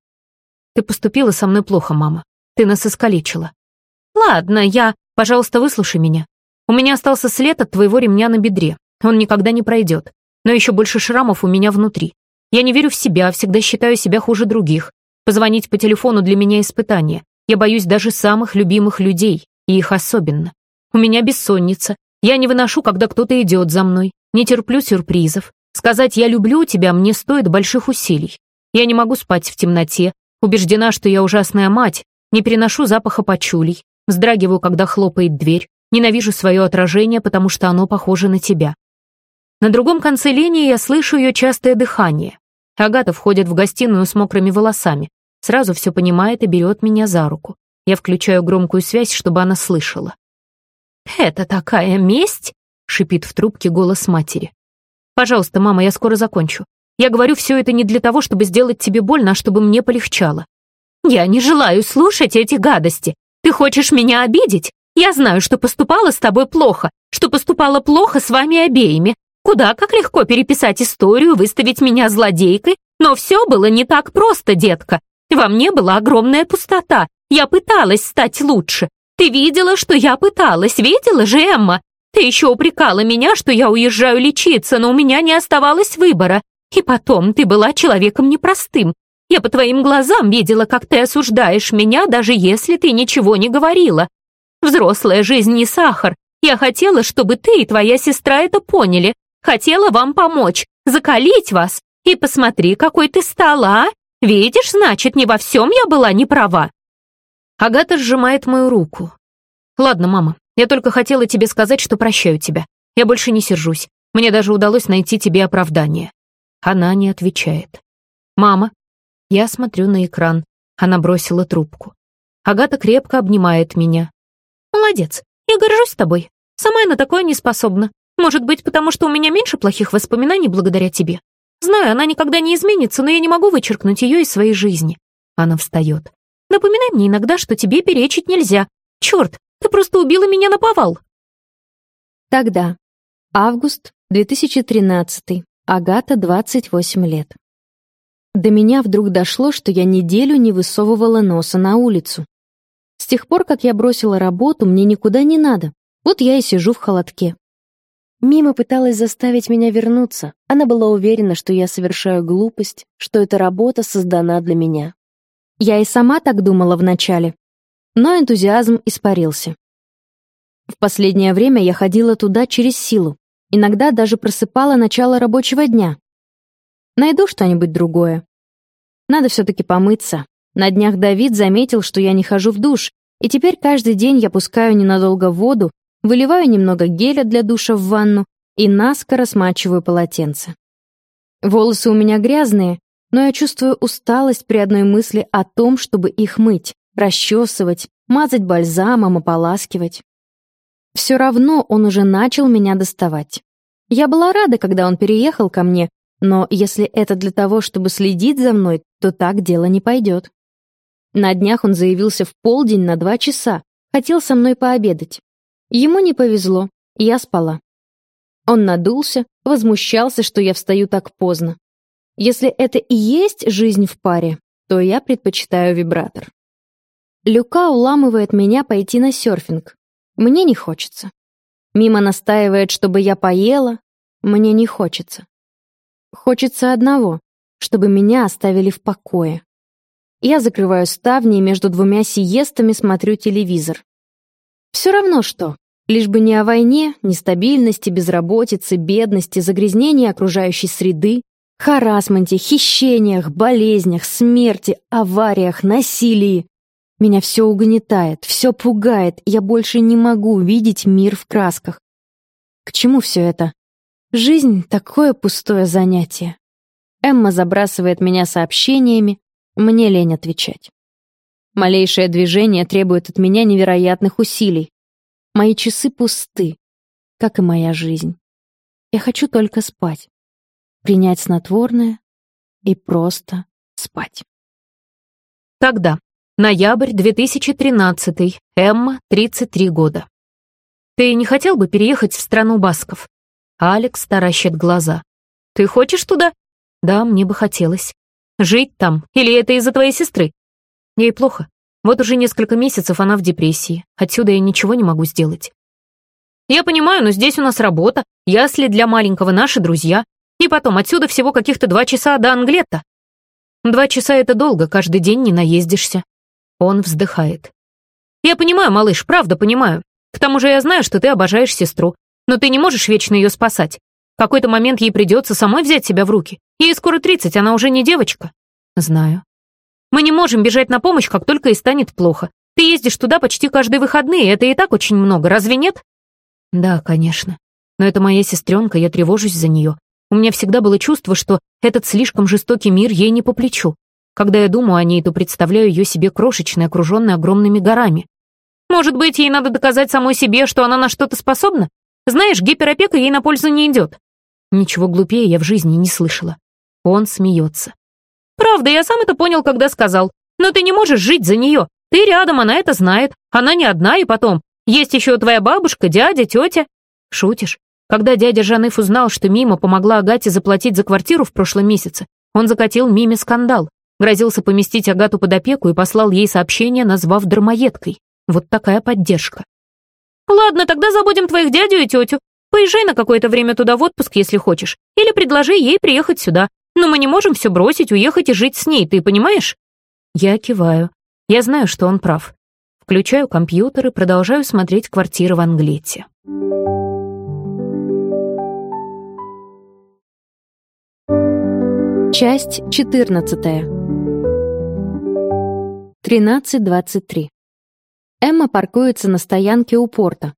[SPEAKER 2] Ты поступила со мной плохо, мама. Ты нас искалечила. Ладно, я... Пожалуйста, выслушай меня. У меня остался след от твоего ремня на бедре. Он никогда не пройдет. Но еще больше шрамов у меня внутри. Я не верю в себя, всегда считаю себя хуже других. Позвонить по телефону для меня испытание. Я боюсь даже самых любимых людей, и их особенно. У меня бессонница. Я не выношу, когда кто-то идет за мной. Не терплю сюрпризов. Сказать «я люблю тебя» мне стоит больших усилий. Я не могу спать в темноте. Убеждена, что я ужасная мать. Не переношу запаха пачулей. Вздрагиваю, когда хлопает дверь. Ненавижу свое отражение, потому что оно похоже на тебя. На другом конце линии я слышу ее частое дыхание. Агата входит в гостиную с мокрыми волосами. Сразу все понимает и берет меня за руку. Я включаю громкую связь, чтобы она слышала. «Это такая месть?» — шипит в трубке голос матери. «Пожалуйста, мама, я скоро закончу. Я говорю все это не для того, чтобы сделать тебе больно, а чтобы мне полегчало. Я не желаю слушать эти гадости. Ты хочешь меня обидеть? Я знаю, что поступала с тобой плохо, что поступала плохо с вами обеими, Куда как легко переписать историю, выставить меня злодейкой, но все было не так просто, детка. Во мне была огромная пустота. Я пыталась стать лучше. Ты видела, что я пыталась, видела же, Эмма? Ты еще упрекала меня, что я уезжаю лечиться, но у меня не оставалось выбора. И потом, ты была человеком непростым. Я по твоим глазам видела, как ты осуждаешь меня, даже если ты ничего не говорила. Взрослая жизнь не сахар. Я хотела, чтобы ты и твоя сестра это поняли. Хотела вам помочь, закалить вас. И посмотри, какой ты стала, а? Видишь, значит, не во всем я была не права. Агата сжимает мою руку. Ладно, мама, я только хотела тебе сказать, что прощаю тебя. Я больше не сержусь. Мне даже удалось найти тебе оправдание. Она не отвечает. Мама. Я смотрю на экран. Она бросила трубку. Агата крепко обнимает меня. Молодец. Я горжусь тобой. Сама я на такое не способна. Может быть, потому что у меня меньше плохих воспоминаний благодаря тебе. Знаю, она никогда не изменится, но я не могу вычеркнуть ее из своей жизни. Она встает. Напоминай мне иногда, что тебе перечить нельзя. Черт, ты просто убила меня на повал.
[SPEAKER 3] Тогда. Август 2013. Агата, 28 лет. До меня вдруг дошло, что я неделю не высовывала носа на улицу. С тех пор, как я бросила работу, мне никуда не надо. Вот я и сижу в холодке. Мима пыталась заставить меня вернуться. Она была уверена, что я совершаю глупость, что эта работа создана для меня. Я и сама так думала вначале. Но энтузиазм испарился. В последнее время я ходила туда через силу. Иногда даже просыпала начало рабочего дня. Найду что-нибудь другое. Надо все-таки помыться. На днях Давид заметил, что я не хожу в душ, и теперь каждый день я пускаю ненадолго воду выливаю немного геля для душа в ванну и наскоро смачиваю полотенце. Волосы у меня грязные, но я чувствую усталость при одной мысли о том, чтобы их мыть. расчесывать, мазать бальзамом, ополаскивать. Все равно он уже начал меня доставать. Я была рада, когда он переехал ко мне, но если это для того, чтобы следить за мной, то так дело не пойдет. На днях он заявился в полдень на два часа, хотел со мной пообедать. Ему не повезло, я спала. Он надулся, возмущался, что я встаю так поздно. Если это и есть жизнь в паре, то я предпочитаю вибратор. Люка уламывает меня пойти на серфинг. Мне не хочется. Мимо настаивает, чтобы я поела. Мне не хочется. Хочется одного, чтобы меня оставили в покое. Я закрываю ставни и между двумя сиестами смотрю телевизор. Все равно что, лишь бы не о войне, нестабильности, безработице, бедности, загрязнении окружающей среды, харасменте, хищениях, болезнях, смерти, авариях, насилии. Меня все угнетает, все пугает, я больше не могу видеть мир в красках. К чему все это? Жизнь — такое пустое занятие. Эмма забрасывает меня сообщениями, мне лень отвечать. Малейшее движение требует от меня невероятных усилий. Мои часы пусты, как и моя жизнь. Я хочу только спать, принять снотворное и просто спать.
[SPEAKER 2] Тогда Ноябрь 2013. Эмма, 33 года. Ты не хотел бы переехать в страну басков? Алекс таращит глаза. Ты хочешь туда? Да, мне бы хотелось. Жить там? Или это из-за твоей сестры? Ей плохо. Вот уже несколько месяцев она в депрессии. Отсюда я ничего не могу сделать. Я понимаю, но здесь у нас работа, ясли для маленького наши друзья. И потом, отсюда всего каких-то два часа до Англетта. Два часа — это долго, каждый день не наездишься. Он вздыхает. «Я понимаю, малыш, правда понимаю. К тому же я знаю, что ты обожаешь сестру. Но ты не можешь вечно ее спасать. В какой-то момент ей придется самой взять себя в руки. Ей скоро тридцать, она уже не девочка». «Знаю». «Мы не можем бежать на помощь, как только и станет плохо. Ты ездишь туда почти каждые выходные, это и так очень много, разве нет?» «Да, конечно. Но это моя сестренка, я тревожусь за нее. У меня всегда было чувство, что этот слишком жестокий мир ей не по плечу. Когда я думаю о ней, то представляю ее себе крошечной, окруженной огромными горами. Может быть, ей надо доказать самой себе, что она на что-то способна? Знаешь, гиперопека ей на пользу не идет. Ничего глупее я в жизни не слышала. Он смеется. Правда, я сам это понял, когда сказал. Но ты не можешь жить за нее. Ты рядом, она это знает. Она не одна, и потом. Есть еще твоя бабушка, дядя, тетя. Шутишь? Когда дядя Жаныф узнал, что Мима помогла Агате заплатить за квартиру в прошлом месяце, он закатил Миме скандал. Грозился поместить Агату под опеку и послал ей сообщение, назвав дармоедкой. Вот такая поддержка. «Ладно, тогда забудем твоих дядю и тетю. Поезжай на какое-то время туда в отпуск, если хочешь. Или предложи ей приехать сюда. Но мы не можем все бросить, уехать и жить с ней, ты понимаешь?» Я киваю. Я знаю, что он прав. Включаю компьютер и продолжаю смотреть квартиры в Англете.
[SPEAKER 3] Часть 14. 13.23. Эмма паркуется на стоянке у порта.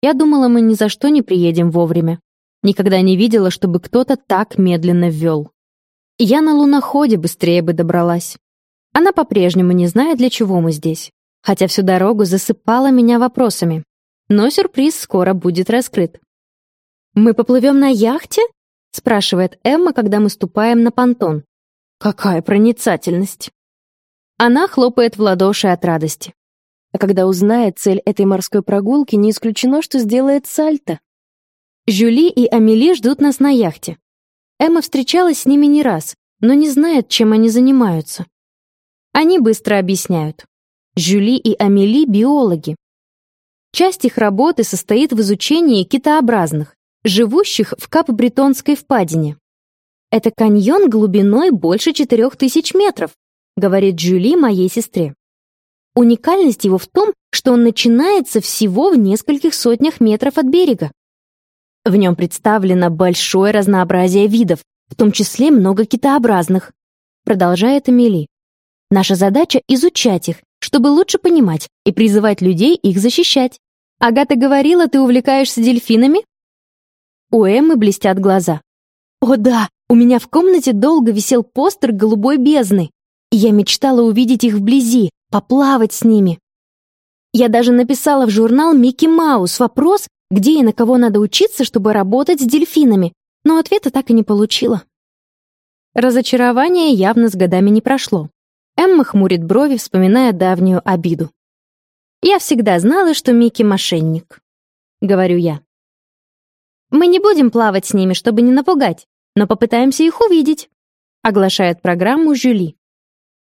[SPEAKER 3] Я думала, мы ни за что не приедем вовремя. Никогда не видела, чтобы кто-то так медленно ввел. Я на луноходе быстрее бы добралась. Она по-прежнему не знает, для чего мы здесь, хотя всю дорогу засыпала меня вопросами. Но сюрприз скоро будет раскрыт. «Мы поплывем на яхте?» — спрашивает Эмма, когда мы ступаем на понтон. «Какая проницательность!» Она хлопает в ладоши от радости. А когда узнает цель этой морской прогулки, не исключено, что сделает сальто. Жюли и Амели ждут нас на яхте. Эмма встречалась с ними не раз, но не знает, чем они занимаются. Они быстро объясняют. Жюли и Амели — биологи. Часть их работы состоит в изучении китообразных, живущих в Кап-Бретонской впадине. Это каньон глубиной больше 4000 метров, говорит Джули моей сестре. Уникальность его в том, что он начинается всего в нескольких сотнях метров от берега. В нем представлено большое разнообразие видов, в том числе много китообразных, продолжает Эмили. Наша задача — изучать их, чтобы лучше понимать и призывать людей их защищать. Агата говорила, ты увлекаешься дельфинами? У Эммы блестят глаза. О да, у меня в комнате долго висел постер голубой бездны и я мечтала увидеть их вблизи, поплавать с ними. Я даже написала в журнал «Микки Маус» вопрос, где и на кого надо учиться, чтобы работать с дельфинами, но ответа так и не получила. Разочарование явно с годами не прошло. Эмма хмурит брови, вспоминая давнюю обиду. «Я всегда знала, что Микки — мошенник», — говорю я. «Мы не будем плавать с ними, чтобы не напугать, но попытаемся их увидеть», — оглашает программу Жюли.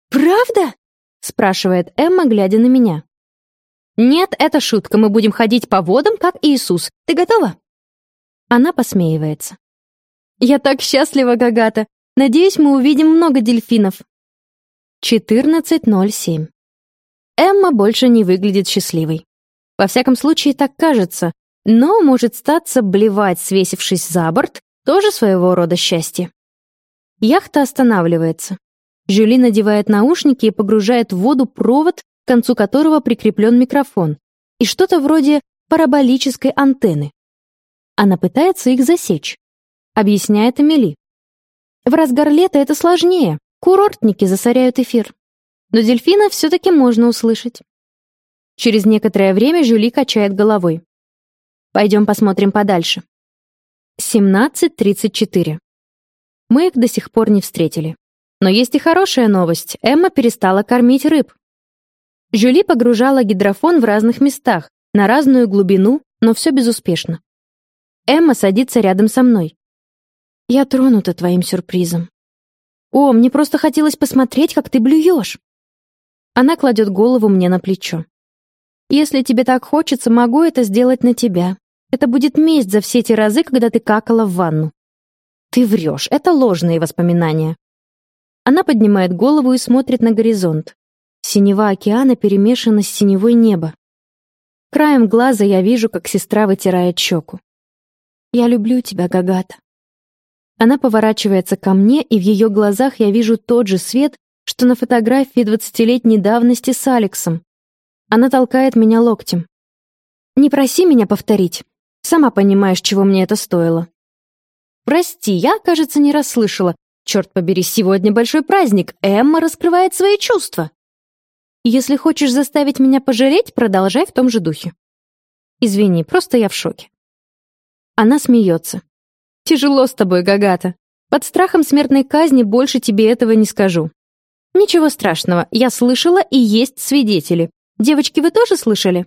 [SPEAKER 3] «Правда?» — спрашивает Эмма, глядя на меня. «Нет, это шутка, мы будем ходить по водам, как Иисус. Ты готова?» Она посмеивается. «Я так счастлива, Гагата. Надеюсь, мы увидим много дельфинов». 14.07. Эмма больше не выглядит счастливой. Во всяком случае, так кажется, но может статься блевать, свесившись за борт, тоже своего рода счастье. Яхта останавливается. Жюли надевает наушники и погружает в воду провод, к концу которого прикреплен микрофон, и что-то вроде параболической антенны. Она пытается их засечь, объясняет Эмили. В разгар лета это сложнее, курортники засоряют эфир. Но дельфина все-таки можно услышать. Через некоторое время Жюли качает головой. Пойдем посмотрим подальше. 17.34. Мы их до сих пор не встретили. Но есть и хорошая новость. Эмма перестала кормить рыб. Жюли погружала гидрофон в разных местах, на разную глубину, но все безуспешно. Эмма садится рядом со мной. Я тронута твоим сюрпризом. О, мне просто хотелось посмотреть, как ты блюешь. Она кладет голову мне на плечо. Если тебе так хочется, могу это сделать на тебя. Это будет месть за все те разы, когда ты какала в ванну. Ты врешь, это ложные воспоминания. Она поднимает голову и смотрит на горизонт. Синева океана перемешана с синевой неба. Краем глаза я вижу, как сестра вытирает щеку. «Я люблю тебя, Гагата». Она поворачивается ко мне, и в ее глазах я вижу тот же свет, что на фотографии двадцатилетней давности с Алексом. Она толкает меня локтем. «Не проси меня повторить. Сама понимаешь, чего мне это стоило». «Прости, я, кажется, не расслышала. Черт побери, сегодня большой праздник. Эмма раскрывает свои чувства». Если хочешь заставить меня пожалеть, продолжай в том же духе. Извини, просто я в шоке. Она смеется. Тяжело с тобой, Гагата. Под страхом смертной казни больше тебе этого не скажу. Ничего страшного, я слышала и есть свидетели. Девочки, вы тоже слышали?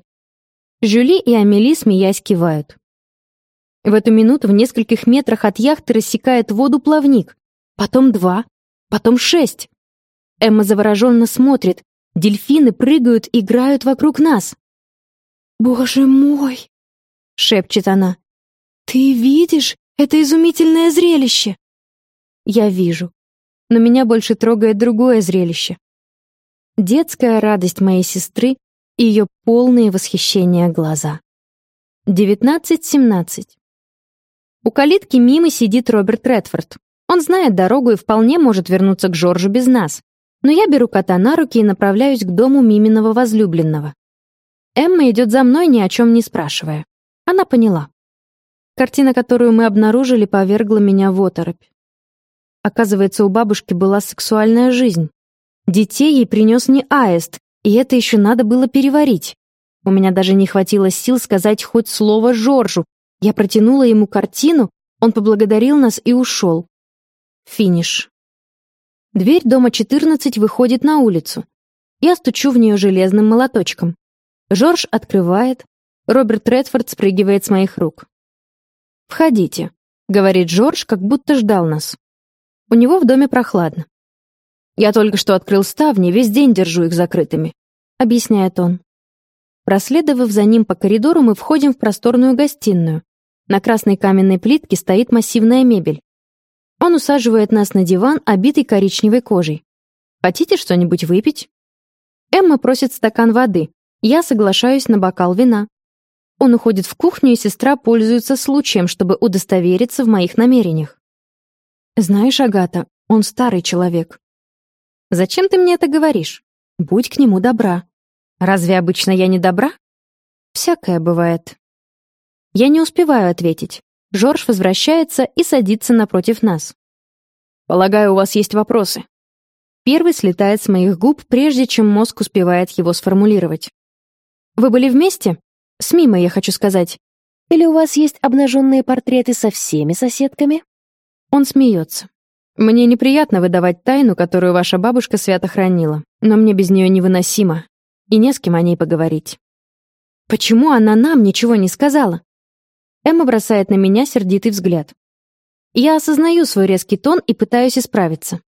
[SPEAKER 3] Жюли и Амели, смеясь, кивают. В эту минуту в нескольких метрах от яхты рассекает воду плавник. Потом два, потом шесть. Эмма завороженно смотрит, Дельфины прыгают, играют вокруг нас. «Боже мой!» — шепчет она. «Ты видишь это изумительное зрелище?» Я вижу, но меня больше трогает другое зрелище. Детская радость моей сестры и ее полные восхищения глаза. 19.17. У калитки мимо сидит Роберт Редфорд. Он знает дорогу и вполне может вернуться к Жоржу без нас но я беру кота на руки и направляюсь к дому Миминого возлюбленного. Эмма идет за мной, ни о чем не спрашивая. Она поняла. Картина, которую мы обнаружили, повергла меня в оторопь. Оказывается, у бабушки была сексуальная жизнь. Детей ей принес не аист, и это еще надо было переварить. У меня даже не хватило сил сказать хоть слово Жоржу. Я протянула ему картину, он поблагодарил нас и ушел. Финиш. Дверь дома 14 выходит на улицу. Я стучу в нее железным молоточком. Жорж открывает. Роберт Редфорд спрыгивает с моих рук. «Входите», — говорит Жорж, как будто ждал нас. У него в доме прохладно. «Я только что открыл ставни, весь день держу их закрытыми», — объясняет он. Проследовав за ним по коридору, мы входим в просторную гостиную. На красной каменной плитке стоит массивная мебель. Он усаживает нас на диван, обитый коричневой кожей. «Хотите что-нибудь выпить?» Эмма просит стакан воды. Я соглашаюсь на бокал вина. Он уходит в кухню, и сестра пользуется случаем, чтобы удостовериться в моих намерениях. «Знаешь, Агата, он старый человек». «Зачем ты мне это говоришь? Будь к нему добра. Разве обычно я не добра?» «Всякое бывает». Я не успеваю ответить. Жорж возвращается и садится напротив нас. «Полагаю, у вас есть вопросы?» первый слетает с моих губ, прежде чем мозг успевает его сформулировать. «Вы были вместе? С Мимой, я хочу сказать.
[SPEAKER 4] Или у вас есть обнаженные портреты со всеми соседками?»
[SPEAKER 3] Он смеется. «Мне неприятно выдавать тайну, которую ваша бабушка свято хранила, но мне без нее невыносимо, и не с кем о ней поговорить». «Почему она нам ничего не сказала?» Эмма бросает на меня сердитый взгляд. Я осознаю свой резкий тон и пытаюсь исправиться.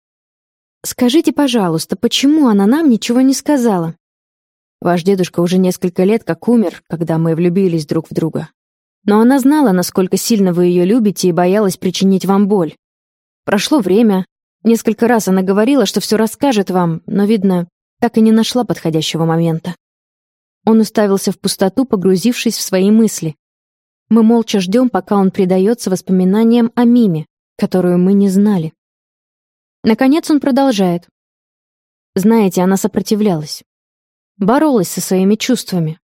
[SPEAKER 3] «Скажите, пожалуйста, почему она нам ничего не сказала?» Ваш дедушка уже несколько лет как умер, когда мы влюбились друг в друга. Но она знала, насколько сильно вы ее любите и боялась причинить вам боль. Прошло время. Несколько раз она говорила, что все расскажет вам, но, видно, так и не нашла подходящего момента. Он уставился в пустоту, погрузившись в свои мысли. Мы молча ждем, пока он предается воспоминаниям о Миме, которую мы не знали. Наконец он продолжает. Знаете, она сопротивлялась. Боролась со своими чувствами.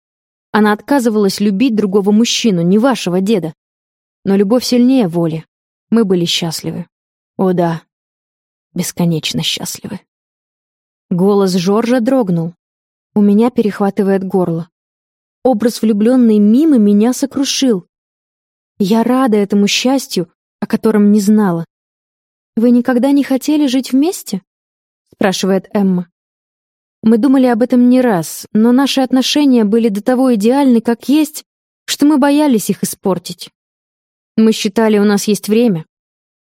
[SPEAKER 3] Она отказывалась любить другого мужчину, не вашего деда. Но любовь сильнее воли. Мы были счастливы. О да, бесконечно счастливы. Голос Жоржа дрогнул. У меня перехватывает горло. Образ влюбленной Мимы меня сокрушил. Я рада этому счастью, о котором не знала. «Вы никогда не хотели жить вместе?» — спрашивает Эмма. Мы думали об этом не раз, но наши отношения были до того идеальны, как есть, что мы боялись их испортить. Мы считали, у нас есть время,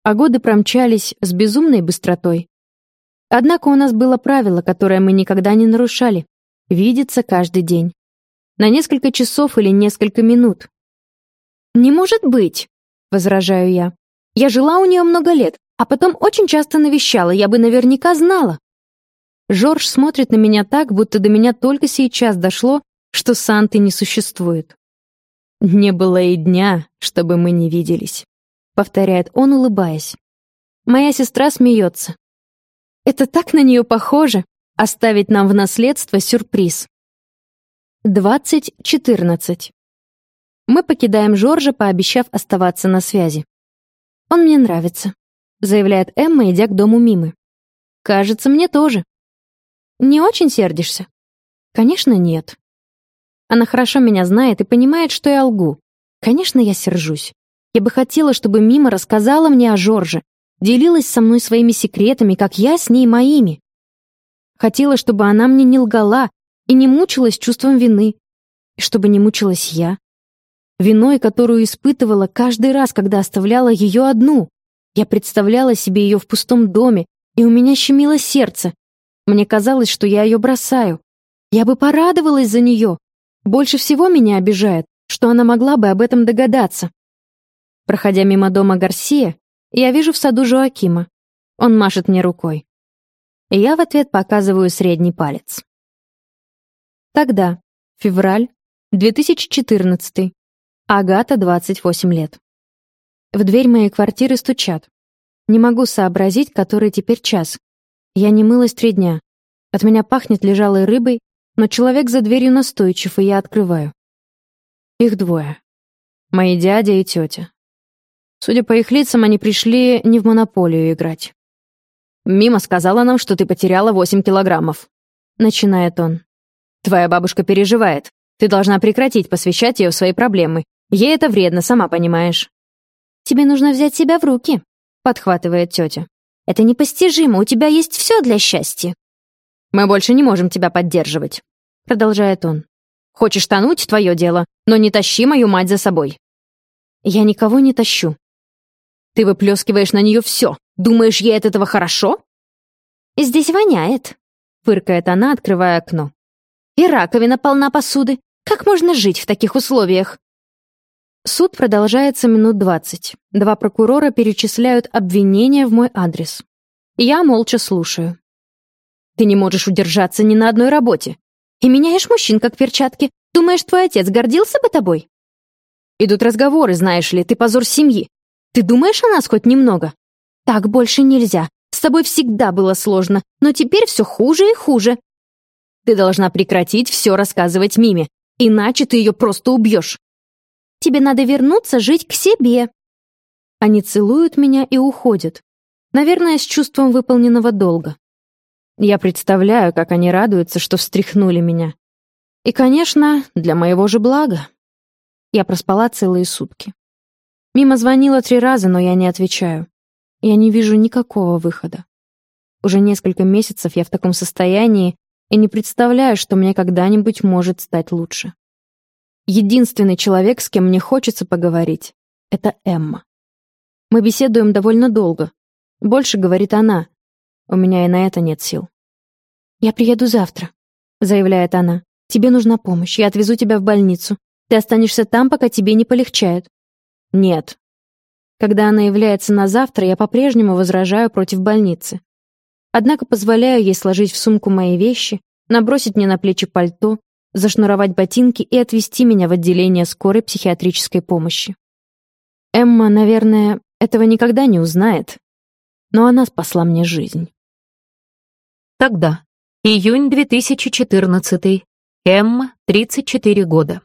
[SPEAKER 3] а годы промчались с безумной быстротой. Однако у нас было правило, которое мы никогда не нарушали — видеться каждый день. На несколько часов или несколько минут, «Не может быть!» — возражаю я. «Я жила у нее много лет, а потом очень часто навещала, я бы наверняка знала». Жорж смотрит на меня так, будто до меня только сейчас дошло, что Санты не существует. «Не было и дня, чтобы мы не виделись», — повторяет он, улыбаясь. Моя сестра смеется. Это так на нее похоже — оставить нам в наследство сюрприз. Двадцать четырнадцать. Мы покидаем Жоржа, пообещав оставаться на связи. «Он мне нравится», — заявляет Эмма, идя к дому Мимы. «Кажется, мне тоже». «Не очень сердишься?» «Конечно, нет». Она хорошо меня знает и понимает, что я лгу. Конечно, я сержусь. Я бы хотела, чтобы Мима рассказала мне о Жорже, делилась со мной своими секретами, как я с ней моими. Хотела, чтобы она мне не лгала и не мучилась чувством вины, и чтобы не мучилась я виной, которую испытывала каждый раз, когда оставляла ее одну. Я представляла себе ее в пустом доме, и у меня щемило сердце. Мне казалось, что я ее бросаю. Я бы порадовалась за нее. Больше всего меня обижает, что она могла бы об этом догадаться. Проходя мимо дома Гарсия, я вижу в саду Жоакима. Он машет мне рукой. И я в ответ показываю средний палец. Тогда, февраль, 2014 Агата, 28 лет. В дверь моей квартиры стучат. Не могу сообразить, который теперь час. Я не мылась три дня. От меня пахнет лежалой рыбой, но человек за дверью настойчив, и я открываю. Их двое. Мои дядя и тетя. Судя по их лицам, они пришли не в монополию играть. «Мима сказала нам, что ты потеряла 8 килограммов», — начинает он. «Твоя бабушка переживает. Ты должна прекратить посвящать ее в свои проблемы Ей это вредно, сама понимаешь. Тебе нужно взять себя в руки, подхватывает тетя. Это непостижимо, у тебя есть все для счастья. Мы больше не можем тебя поддерживать, продолжает он. Хочешь тонуть — твое дело, но не тащи мою мать за собой. Я никого не тащу. Ты выплескиваешь на нее все. Думаешь, ей от этого хорошо? Здесь воняет, фыркает она, открывая окно. И раковина полна посуды. Как можно жить в таких условиях? Суд продолжается минут двадцать. Два прокурора перечисляют обвинения в мой адрес. Я молча слушаю. Ты не можешь удержаться ни на одной работе. И меняешь мужчин, как перчатки. Думаешь, твой отец гордился бы тобой? Идут разговоры, знаешь ли, ты позор семьи. Ты думаешь о нас хоть немного? Так больше нельзя. С тобой всегда было сложно, но теперь все хуже и хуже. Ты должна прекратить все рассказывать Миме, иначе ты ее просто убьешь. Тебе надо вернуться жить к себе». Они целуют меня и уходят. Наверное, с чувством выполненного долга. Я представляю, как они радуются, что встряхнули меня. И, конечно, для моего же блага. Я проспала целые сутки. Мимо звонила три раза, но я не отвечаю. Я не вижу никакого выхода. Уже несколько месяцев я в таком состоянии и не представляю, что мне когда-нибудь может стать лучше. Единственный человек, с кем мне хочется поговорить, — это Эмма. Мы беседуем довольно долго. Больше говорит она. У меня и на это нет сил. «Я приеду завтра», — заявляет она. «Тебе нужна помощь. Я отвезу тебя в больницу. Ты останешься там, пока тебе не полегчает. «Нет». Когда она является на завтра, я по-прежнему возражаю против больницы. Однако позволяю ей сложить в сумку мои вещи, набросить мне на плечи пальто, зашнуровать ботинки и отвезти меня в отделение скорой психиатрической помощи. Эмма, наверное, этого никогда не узнает, но она спасла мне жизнь.
[SPEAKER 2] Тогда, июнь 2014, Эмма, 34 года.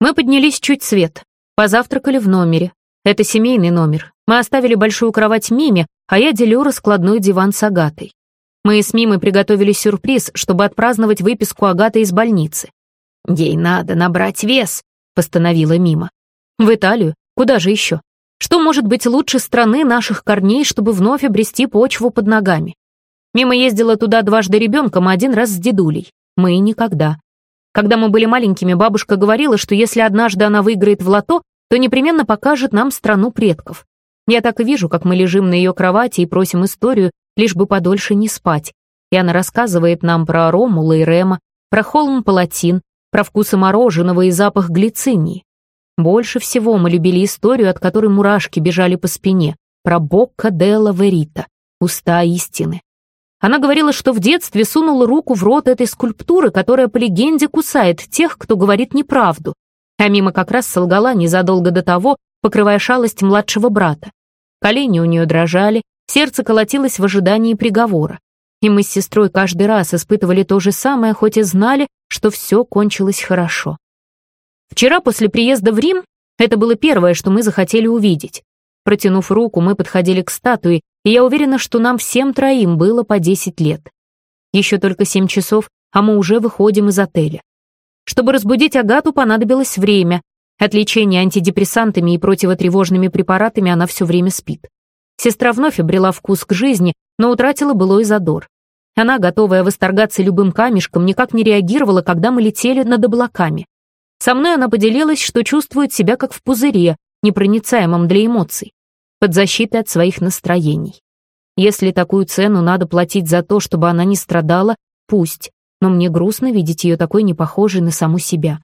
[SPEAKER 2] Мы поднялись чуть свет, Позавтракали в номере. Это семейный номер. Мы оставили большую кровать Миме, а я делю раскладной диван с Агатой. Мы с Мимой приготовили сюрприз, чтобы отпраздновать выписку Агаты из больницы. «Ей надо набрать вес», — постановила Мима. «В Италию? Куда же еще? Что может быть лучше страны наших корней, чтобы вновь обрести почву под ногами? Мима ездила туда дважды ребенком, а один раз с дедулей. Мы никогда. Когда мы были маленькими, бабушка говорила, что если однажды она выиграет в лото, то непременно покажет нам страну предков. Я так и вижу, как мы лежим на ее кровати и просим историю, лишь бы подольше не спать. И она рассказывает нам про Ромула и Рема, про холм Палатин, про вкусы мороженого и запах глицинии. Больше всего мы любили историю, от которой мурашки бежали по спине, про Бокка Делла Верита, уста истины. Она говорила, что в детстве сунула руку в рот этой скульптуры, которая по легенде кусает тех, кто говорит неправду. А мимо как раз солгала незадолго до того, покрывая шалость младшего брата. Колени у нее дрожали, сердце колотилось в ожидании приговора. И мы с сестрой каждый раз испытывали то же самое, хоть и знали, что все кончилось хорошо. Вчера после приезда в Рим это было первое, что мы захотели увидеть. Протянув руку, мы подходили к статуе, и я уверена, что нам всем троим было по 10 лет. Еще только 7 часов, а мы уже выходим из отеля. Чтобы разбудить Агату, понадобилось время. От лечения антидепрессантами и противотревожными препаратами она все время спит. Сестра вновь обрела вкус к жизни, но утратила былой задор. Она, готовая восторгаться любым камешком, никак не реагировала, когда мы летели над облаками. Со мной она поделилась, что чувствует себя как в пузыре, непроницаемом для эмоций под защитой от своих настроений. Если такую цену надо платить за то, чтобы она не страдала, пусть, но мне грустно видеть ее такой непохожей на саму себя.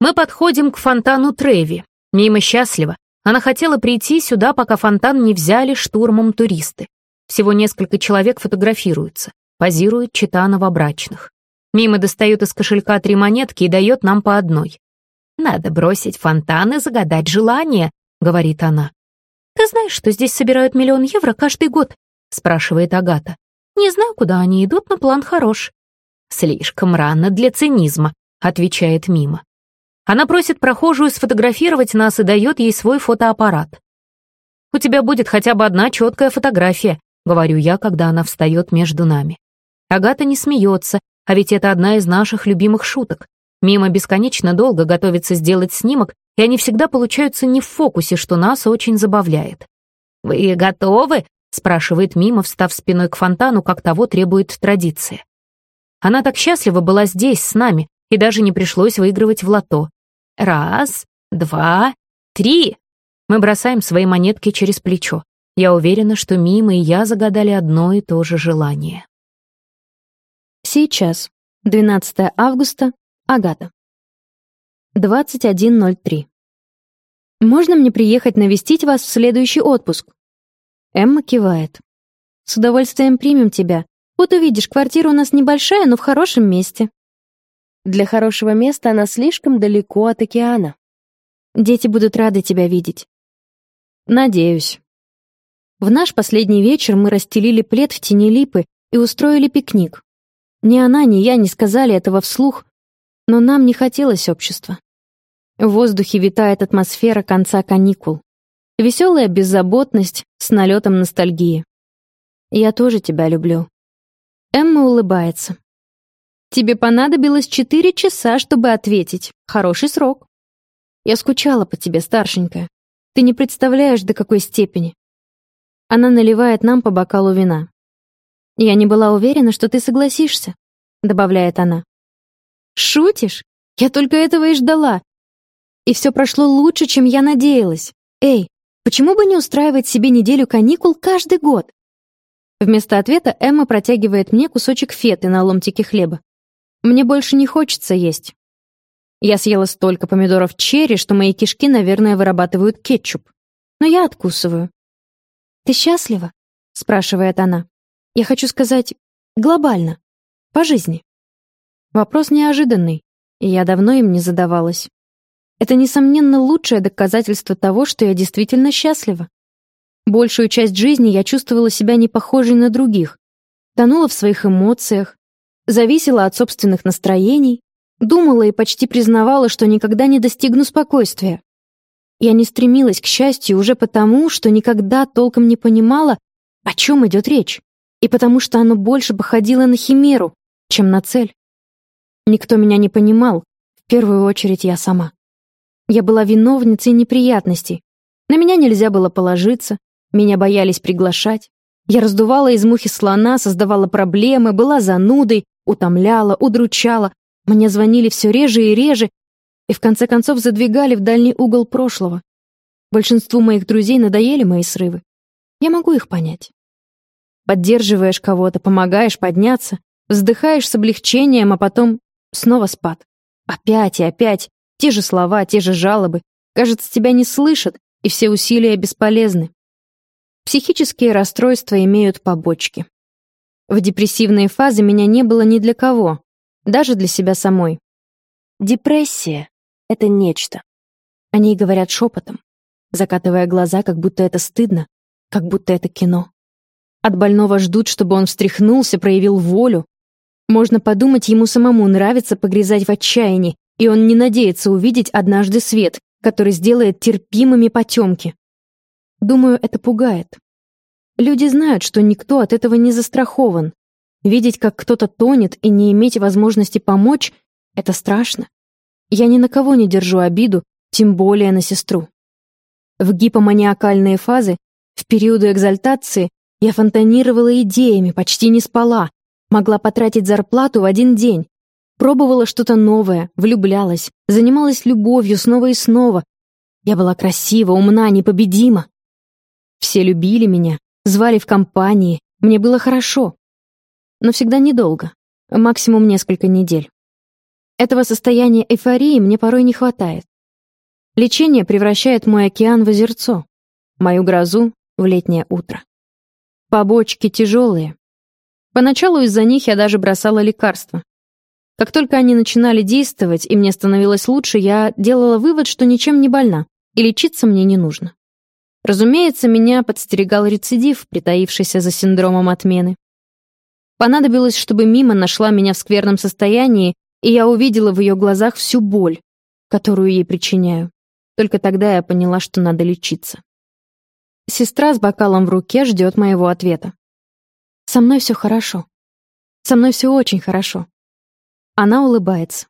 [SPEAKER 2] Мы подходим к фонтану Треви. Мимо счастлива. Она хотела прийти сюда, пока фонтан не взяли штурмом туристы. Всего несколько человек фотографируются, позируют чита новобрачных. Мимо достает из кошелька три монетки и дает нам по одной. «Надо бросить фонтан и загадать желание», — говорит она. «Ты знаешь, что здесь собирают миллион евро каждый год?» — спрашивает Агата. «Не знаю, куда они идут, но план хорош». «Слишком рано для цинизма», — отвечает Мима. Она просит прохожую сфотографировать нас и дает ей свой фотоаппарат. «У тебя будет хотя бы одна четкая фотография», — говорю я, когда она встает между нами. Агата не смеется, а ведь это одна из наших любимых шуток. Мима бесконечно долго готовится сделать снимок, и они всегда получаются не в фокусе, что нас очень забавляет. «Вы готовы?» — спрашивает Мима, встав спиной к фонтану, как того требует традиция. Она так счастлива была здесь, с нами, и даже не пришлось выигрывать в лото. Раз, два, три. Мы бросаем свои монетки через плечо. Я уверена, что Мима и я загадали одно и то же желание.
[SPEAKER 3] Сейчас, 12 августа, Агата. 21.03. «Можно мне приехать навестить вас в следующий отпуск?» Эмма кивает. «С удовольствием примем тебя. Вот увидишь, квартира у нас небольшая, но в хорошем месте».
[SPEAKER 4] Для хорошего места она слишком далеко от океана.
[SPEAKER 3] Дети будут рады тебя видеть.
[SPEAKER 2] Надеюсь.
[SPEAKER 3] В наш последний вечер мы расстелили плед в тени липы и устроили пикник. Ни она, ни я не сказали этого вслух, но нам не хотелось общества. В воздухе витает атмосфера конца каникул. Веселая беззаботность с налетом ностальгии. Я тоже тебя люблю. Эмма улыбается. Тебе понадобилось четыре часа, чтобы ответить. Хороший срок. Я скучала по тебе, старшенькая. Ты не представляешь, до какой степени. Она наливает нам по бокалу вина. Я не была уверена, что ты согласишься, добавляет она. Шутишь? Я только этого и ждала. И все прошло лучше, чем я надеялась. Эй, почему бы не устраивать себе неделю каникул каждый год? Вместо ответа Эмма протягивает мне кусочек феты на ломтике хлеба. Мне больше не хочется есть. Я съела столько помидоров черри, что мои кишки, наверное, вырабатывают кетчуп. Но я откусываю. «Ты счастлива?» — спрашивает она. «Я хочу сказать, глобально, по жизни». Вопрос неожиданный, и я давно им не задавалась. Это, несомненно, лучшее доказательство того, что я действительно счастлива. Большую часть жизни я чувствовала себя не похожей на других, тонула в своих эмоциях, зависела от собственных настроений, думала и почти признавала, что никогда не достигну спокойствия. Я не стремилась к счастью уже потому, что никогда толком не понимала, о чем идет речь, и потому что оно больше походило на химеру, чем на цель. Никто меня не понимал, в первую очередь я сама. Я была виновницей неприятностей. На меня нельзя было положиться, меня боялись приглашать. Я раздувала из мухи слона, создавала проблемы, была занудой, утомляла, удручала. Мне звонили все реже и реже, и в конце концов задвигали в дальний угол прошлого. Большинству моих друзей надоели мои срывы. Я могу их понять. Поддерживаешь кого-то, помогаешь подняться, вздыхаешь с облегчением, а потом снова спад. Опять и опять, те же слова, те же жалобы. Кажется, тебя не слышат, и все усилия бесполезны. Психические расстройства имеют побочки. В депрессивные фазы меня не было ни для кого, даже для себя самой.
[SPEAKER 4] Депрессия — это нечто.
[SPEAKER 3] Они говорят шепотом, закатывая глаза, как будто это стыдно, как будто это кино. От больного ждут, чтобы он встряхнулся, проявил волю. Можно подумать, ему самому нравится погрязать в отчаянии, и он не надеется увидеть однажды свет, который сделает терпимыми потемки. Думаю, это пугает. Люди знают, что никто от этого не застрахован. Видеть, как кто-то тонет и не иметь возможности помочь — это страшно. Я ни на кого не держу обиду, тем более на сестру. В гипоманиакальные фазы, в периоды экзальтации, я фонтанировала идеями, почти не спала, могла потратить зарплату в один день, пробовала что-то новое, влюблялась, занималась любовью снова и снова. Я была красива, умна, непобедима. Все любили меня, Звали в компании, мне было хорошо. Но всегда недолго, максимум несколько недель. Этого состояния эйфории мне порой не хватает. Лечение превращает мой океан в озерцо, мою грозу в летнее утро. Побочки тяжелые. Поначалу из-за них я даже бросала лекарства. Как только они начинали действовать, и мне становилось лучше, я делала вывод, что ничем не больна, и лечиться мне не нужно. Разумеется, меня подстерегал рецидив, притаившийся за синдромом отмены. Понадобилось, чтобы Мима нашла меня в скверном состоянии, и я увидела в ее глазах всю боль, которую ей причиняю. Только тогда я поняла, что надо лечиться. Сестра с бокалом в руке ждет моего ответа. «Со мной все хорошо. Со мной все очень хорошо». Она улыбается.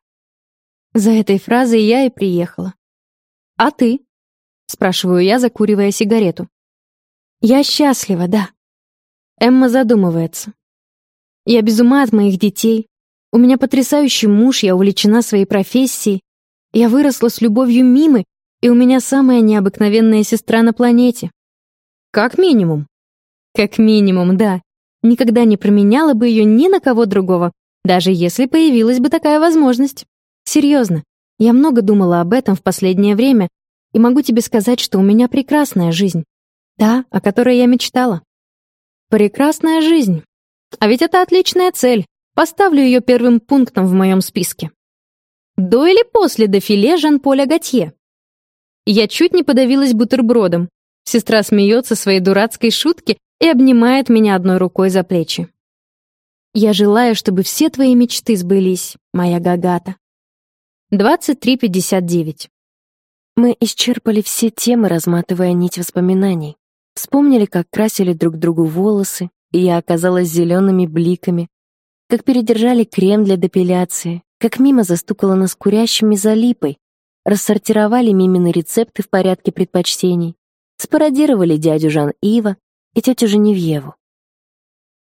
[SPEAKER 3] За этой фразой я и приехала. «А ты?» Спрашиваю я, закуривая сигарету. Я счастлива, да. Эмма задумывается. Я без ума от моих детей. У меня потрясающий муж, я увлечена своей профессией. Я выросла с любовью Мимы, и у меня самая необыкновенная сестра на планете. Как минимум. Как минимум, да. Никогда не променяла бы ее ни на кого другого, даже если появилась бы такая возможность. Серьезно, я много думала об этом в последнее время, и могу тебе сказать, что у меня прекрасная жизнь. Та, о которой я мечтала. Прекрасная жизнь. А ведь это отличная цель. Поставлю ее первым пунктом в моем списке. До или после дефиле Жан-Поля Готье? Я чуть не подавилась бутербродом. Сестра смеется своей дурацкой шутки и обнимает меня одной рукой за плечи. Я желаю, чтобы все твои мечты сбылись, моя Гагата. 23.59
[SPEAKER 4] мы исчерпали все темы, разматывая нить воспоминаний. Вспомнили, как красили друг другу волосы, и я оказалась зелеными бликами.
[SPEAKER 3] как передержали крем для депиляции, как мимо застукала нас курящими за липой, рассортировали мимины рецепты в порядке предпочтений, спародировали дядю Жан-Ива и тетю Женевьеву.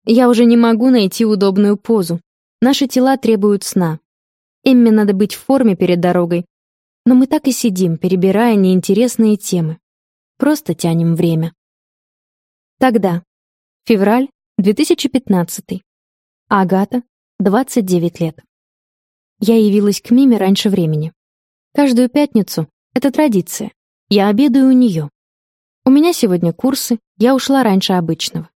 [SPEAKER 2] Я уже не могу найти удобную позу. Наши тела требуют сна. Эмме надо быть в форме перед дорогой. Но мы так и сидим, перебирая неинтересные темы. Просто тянем время. Тогда. Февраль 2015. Агата, 29 лет. Я явилась к Миме раньше времени. Каждую пятницу, это традиция, я обедаю у нее. У меня сегодня курсы, я ушла раньше обычного.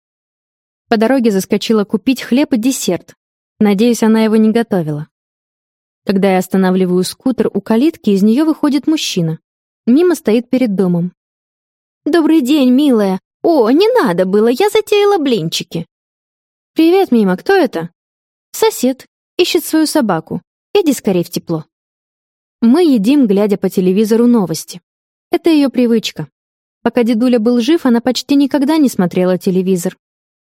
[SPEAKER 2] По дороге заскочила купить хлеб и десерт. Надеюсь, она его не готовила. Когда я останавливаю скутер у калитки, из нее выходит мужчина. Мимо стоит перед домом. «Добрый день, милая. О, не надо было, я затеяла блинчики». «Привет, Мима, кто это?» «Сосед. Ищет свою собаку. Иди скорее в тепло». Мы едим, глядя по телевизору новости. Это ее привычка. Пока дедуля был жив, она почти никогда не смотрела телевизор.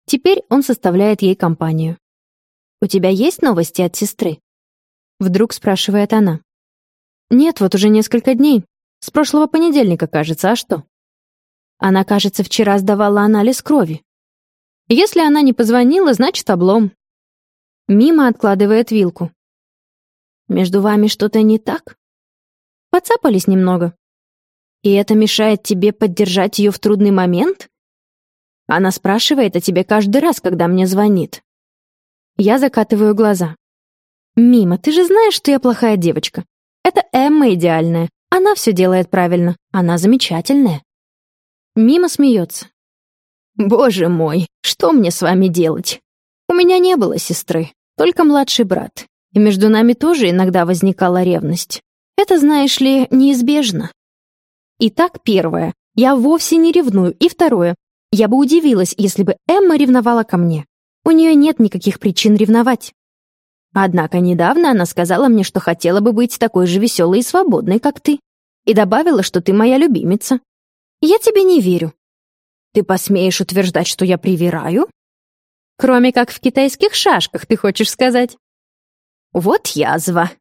[SPEAKER 2] Теперь он составляет ей компанию. «У тебя есть новости от сестры?» Вдруг спрашивает она. «Нет, вот уже несколько дней. С прошлого понедельника, кажется, а что?» Она, кажется, вчера сдавала анализ крови. Если она не позвонила, значит, облом. Мимо откладывает вилку. «Между вами что-то не так?» Поцапались немного. «И это мешает тебе поддержать ее в трудный момент?» Она спрашивает о тебе каждый раз, когда мне звонит. Я закатываю глаза. «Мима, ты же знаешь, что я плохая девочка. Это Эмма идеальная. Она все делает правильно. Она замечательная». Мима смеется. «Боже мой, что мне с вами делать? У меня не было сестры, только младший брат. И между нами тоже иногда возникала ревность. Это, знаешь ли, неизбежно. Итак, первое. Я вовсе не ревную. И второе. Я бы удивилась, если бы Эмма ревновала ко мне. У нее нет никаких причин ревновать. Однако недавно она сказала мне, что хотела бы быть такой же веселой и свободной, как ты. И добавила, что ты моя любимица. Я тебе не верю. Ты посмеешь утверждать, что я привираю? Кроме как в китайских шашках, ты хочешь сказать? Вот язва.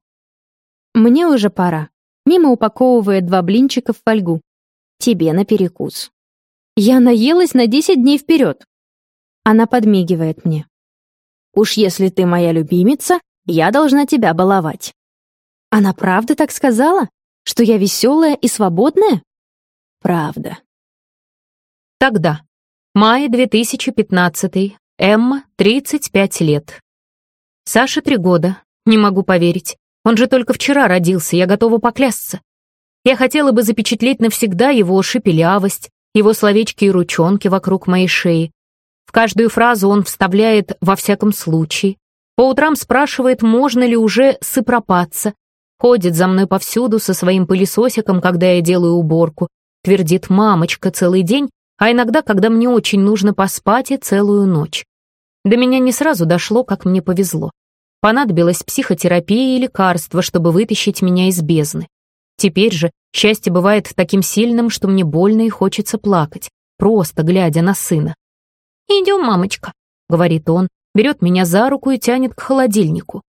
[SPEAKER 2] Мне уже пора. Мимо упаковывает два блинчика в фольгу. Тебе на перекус. Я наелась на десять дней вперед. Она подмигивает мне. Уж если ты моя любимица, я должна тебя баловать. Она правда так сказала? Что я веселая и свободная? Правда. Тогда. Май 2015. Эмма, 35 лет. Саша три года. Не могу поверить. Он же только вчера родился, я готова поклясться. Я хотела бы запечатлеть навсегда его шепелявость, его словечки и ручонки вокруг моей шеи. В каждую фразу он вставляет «во всяком случае». По утрам спрашивает, можно ли уже сыпропаться. Ходит за мной повсюду со своим пылесосиком, когда я делаю уборку. Твердит «мамочка» целый день, а иногда, когда мне очень нужно поспать и целую ночь. До меня не сразу дошло, как мне повезло. Понадобилась психотерапия и лекарства, чтобы вытащить меня из бездны. Теперь же счастье бывает таким сильным, что мне больно и хочется плакать, просто глядя на сына. «Идем, мамочка», — говорит он, берет меня за руку и тянет к холодильнику.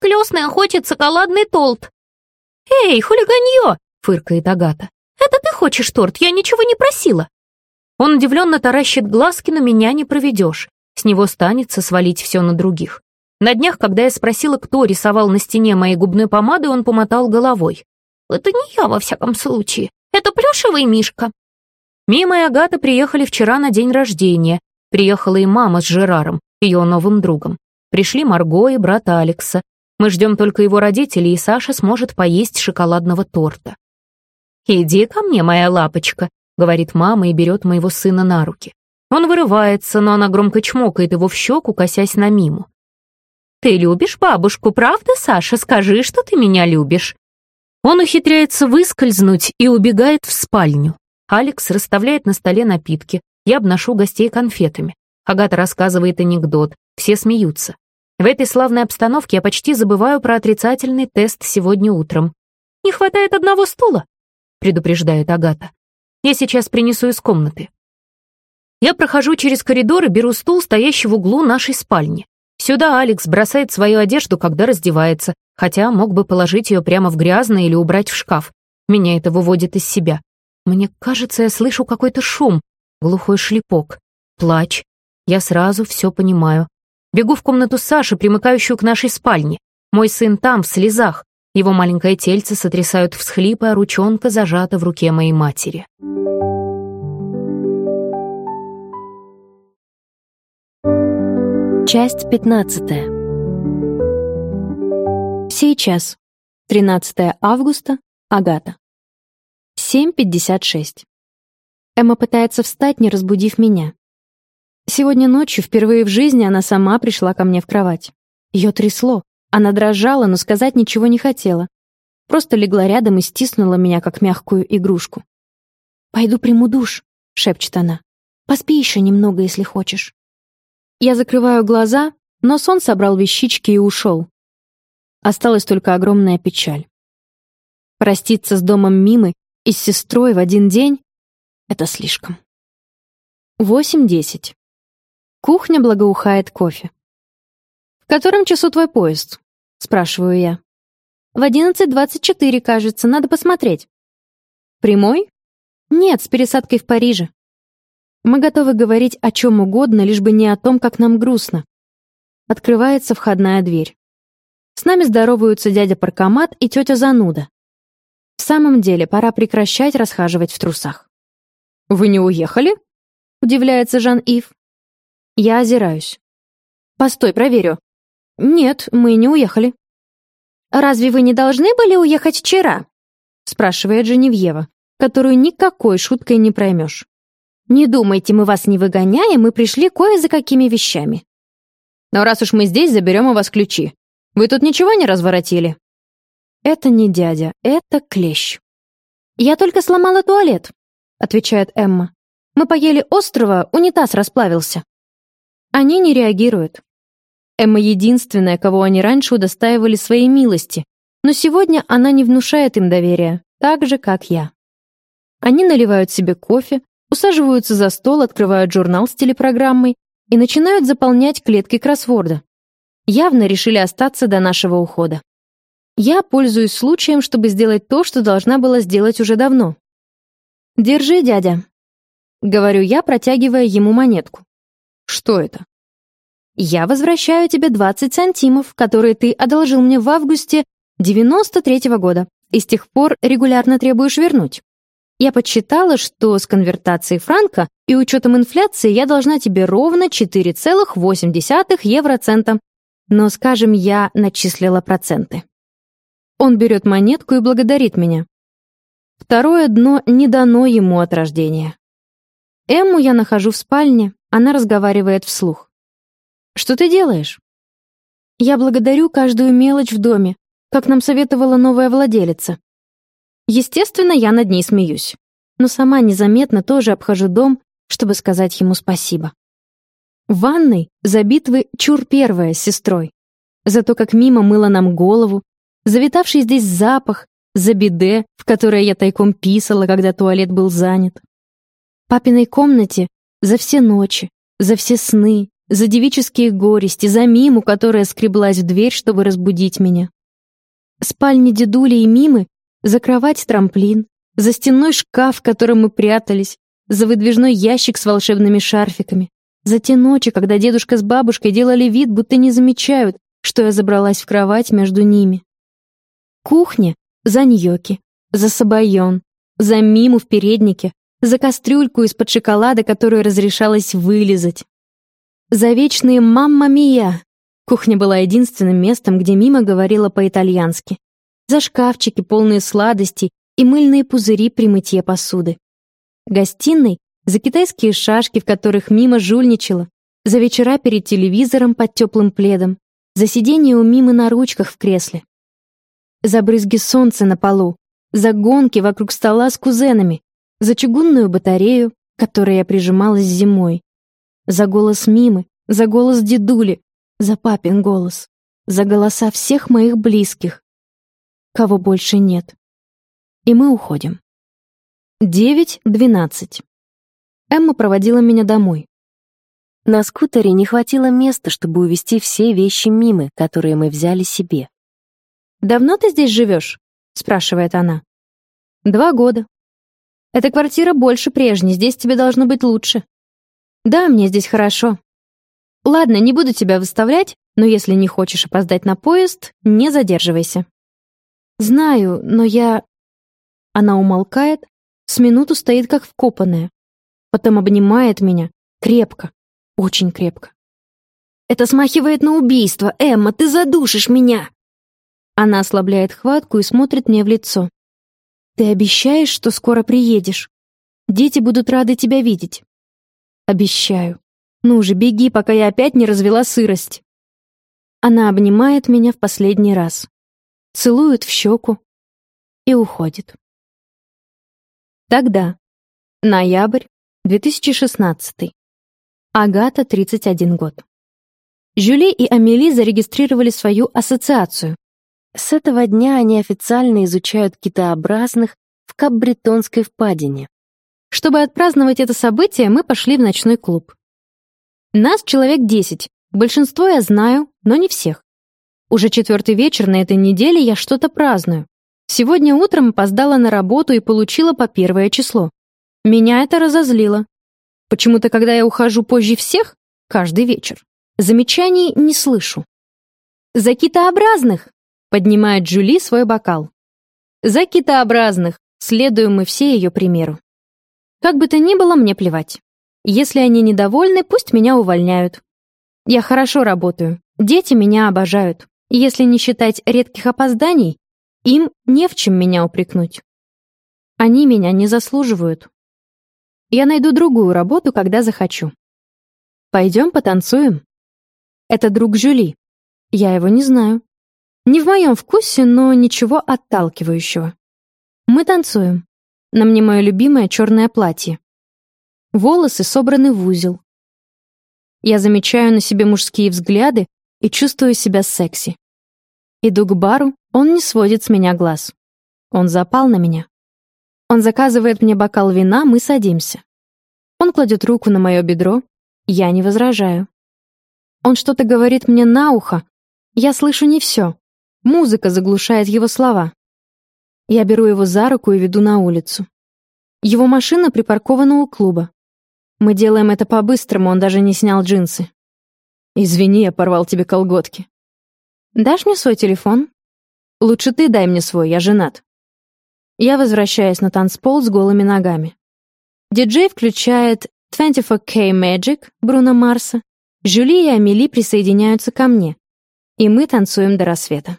[SPEAKER 2] «Клёсный охотит шоколадный толт». «Эй, хулиганье!» — фыркает Агата. «Это ты хочешь торт? Я ничего не просила». Он удивленно таращит глазки, но меня не проведешь. С него станется свалить все на других. На днях, когда я спросила, кто рисовал на стене моей губной помады, он помотал головой. Это не я, во всяком случае. Это плюшевый мишка. Мимо и Агата приехали вчера на день рождения. Приехала и мама с Жераром, ее новым другом. Пришли Марго и брат Алекса. Мы ждем только его родителей, и Саша сможет поесть шоколадного торта. «Иди ко мне, моя лапочка», — говорит мама и берет моего сына на руки. Он вырывается, но она громко чмокает его в щеку, косясь на миму. «Ты любишь бабушку, правда, Саша? Скажи, что ты меня любишь». Он ухитряется выскользнуть и убегает в спальню. Алекс расставляет на столе напитки. Я обношу гостей конфетами. Агата рассказывает анекдот. Все смеются. В этой славной обстановке я почти забываю про отрицательный тест сегодня утром. «Не хватает одного стула», — предупреждает Агата. «Я сейчас принесу из комнаты». Я прохожу через коридор и беру стул, стоящий в углу нашей спальни. Сюда Алекс бросает свою одежду, когда раздевается, хотя мог бы положить ее прямо в грязное или убрать в шкаф. Меня это выводит из себя. Мне кажется, я слышу какой-то шум, глухой шлепок, плач. Я сразу все понимаю. Бегу в комнату Саши, примыкающую к нашей спальне. Мой сын там, в слезах. Его маленькое тельце сотрясают всхлипы, а ручонка зажата в руке моей матери.
[SPEAKER 3] Часть 15. Сейчас. 13 августа. Агата. 7.56. Эмма пытается встать, не разбудив меня. Сегодня ночью, впервые в жизни, она сама пришла ко мне в кровать. Ее трясло. Она дрожала, но сказать ничего не хотела. Просто легла рядом и стиснула меня, как мягкую игрушку. «Пойду приму душ», — шепчет она. «Поспи еще немного, если хочешь». Я закрываю глаза, но сон собрал вещички и ушел. Осталась только огромная печаль. Проститься с домом Мимы и с сестрой в один день — это слишком. Восемь десять. Кухня благоухает кофе. «В котором часу твой поезд?» — спрашиваю я. «В одиннадцать двадцать четыре, кажется, надо посмотреть». «Прямой?» «Нет, с пересадкой в Париже». Мы готовы говорить о чем угодно, лишь бы не о том, как нам грустно. Открывается входная дверь. С нами здороваются дядя Паркомат и тетя Зануда. В самом деле, пора прекращать расхаживать в трусах. «Вы не уехали?» — удивляется Жан-Ив. Я озираюсь. «Постой, проверю». «Нет, мы не уехали». «Разве вы не должны были уехать вчера?» — спрашивает Женевьева, которую никакой шуткой не проймешь. Не думайте, мы вас не выгоняем, мы пришли кое за какими вещами. Но раз уж мы здесь, заберем у вас ключи. Вы тут ничего не разворотили? Это не дядя, это клещ. Я только сломала туалет, отвечает Эмма. Мы поели острова, унитаз расплавился. Они не реагируют. Эмма единственная, кого они раньше удостаивали своей милости, но сегодня она не внушает им доверия, так же, как я. Они наливают себе кофе, усаживаются за стол, открывают журнал с телепрограммой и начинают заполнять клетки кроссворда. Явно решили остаться до нашего ухода. Я пользуюсь случаем, чтобы сделать то, что должна была сделать уже давно. «Держи, дядя», — говорю я, протягивая ему монетку. «Что это?» «Я возвращаю тебе 20 сантимов, которые ты одолжил мне в августе 93-го года и с тех пор регулярно требуешь вернуть. Я подсчитала, что с конвертацией франка и учетом инфляции я должна тебе ровно 4,8 евроцента. Но, скажем, я начислила проценты. Он берет монетку и благодарит меня. Второе дно не дано ему от рождения. Эмму я нахожу в спальне, она разговаривает вслух. «Что ты делаешь?» «Я благодарю каждую мелочь в доме, как нам советовала новая владелица. Естественно, я над ней смеюсь. Но сама незаметно тоже обхожу дом, чтобы сказать ему спасибо. В ванной за битвы чур первая с сестрой. За то, как мимо мыла нам голову, завитавший здесь запах, за биде, в которое я тайком писала, когда туалет был занят. В папиной комнате за все ночи, за все сны, за девические горести, за Миму, которая скреблась в дверь, чтобы разбудить меня. Спальни дедули и Мимы за кровать-трамплин, за стенной шкаф, в котором мы прятались, за выдвижной ящик с волшебными шарфиками, за те ночи, когда дедушка с бабушкой делали вид, будто не замечают, что я забралась в кровать между ними. Кухня за ньоки, за сабайон, за миму в переднике, за кастрюльку из-под шоколада, которую разрешалось вылизать. За вечные «мамма мия». Кухня была единственным местом, где Мима говорила по-итальянски за шкафчики, полные сладостей и мыльные пузыри при мытье посуды. Гостиной за китайские шашки, в которых мимо жульничала, за вечера перед телевизором под теплым пледом, за сидение у Мимы на ручках в кресле. За брызги солнца на полу, за гонки вокруг стола с кузенами, за чугунную батарею, к я прижималась зимой, за голос Мимы, за голос дедули, за папин голос, за голоса всех моих близких, кого больше нет. И мы уходим. Девять двенадцать. Эмма проводила меня домой.
[SPEAKER 4] На скутере не хватило места, чтобы увезти все вещи Мимы, которые мы взяли себе.
[SPEAKER 3] «Давно ты здесь живешь?» — спрашивает она. «Два года. Эта квартира больше прежней, здесь тебе должно быть лучше». «Да, мне здесь хорошо. Ладно, не буду тебя выставлять, но если не хочешь опоздать на поезд, не задерживайся». «Знаю, но я...» Она умолкает, с минуту стоит как вкопанная. Потом обнимает меня. Крепко. Очень крепко. «Это смахивает на убийство! Эмма, ты задушишь меня!» Она ослабляет хватку и смотрит мне в лицо. «Ты обещаешь, что скоро приедешь? Дети будут рады тебя видеть». «Обещаю. Ну же, беги, пока я опять не развела сырость». Она обнимает меня в последний раз, целует в щеку и уходит. Тогда. Ноябрь 2016. Агата, 31 год. Жюли и Амели зарегистрировали свою ассоциацию.
[SPEAKER 4] С этого дня они официально изучают китообразных в Кап-Бретонской впадине.
[SPEAKER 3] Чтобы отпраздновать это событие, мы пошли в ночной клуб. Нас человек 10. Большинство я знаю, но не всех. Уже четвертый вечер на этой неделе я что-то праздную. Сегодня утром опоздала на работу и получила по первое число. Меня это разозлило. Почему-то, когда я ухожу позже всех, каждый вечер, замечаний не слышу. «За китообразных!» — поднимает Джули свой бокал. «За китообразных!» — следуем мы все ее примеру. Как бы то ни было, мне плевать. Если они недовольны, пусть меня увольняют. Я хорошо работаю, дети меня обожают. Если не считать редких опозданий, им не в чем меня упрекнуть. Они меня не заслуживают. Я найду другую работу, когда захочу. Пойдем потанцуем. Это друг Жюли. Я его не знаю. Не в моем вкусе, но ничего отталкивающего. Мы танцуем. На мне мое любимое черное платье. Волосы собраны в узел. Я замечаю на себе мужские взгляды и чувствую себя секси. Иду к бару, он не сводит с меня глаз. Он запал на меня. Он заказывает мне бокал вина, мы садимся. Он кладет руку на мое бедро, я не возражаю. Он что-то говорит мне на ухо, я слышу не все. Музыка заглушает его слова. Я беру его за руку и веду на улицу. Его машина припаркована у клуба. Мы делаем это по-быстрому, он даже не снял джинсы. «Извини, я порвал тебе колготки». «Дашь мне свой телефон?» Лучше ты дай мне свой, я женат. Я возвращаюсь на танцпол с голыми ногами. Диджей включает 24K Magic Бруно Марса. Жюли и Амели присоединяются ко мне. И мы танцуем до рассвета.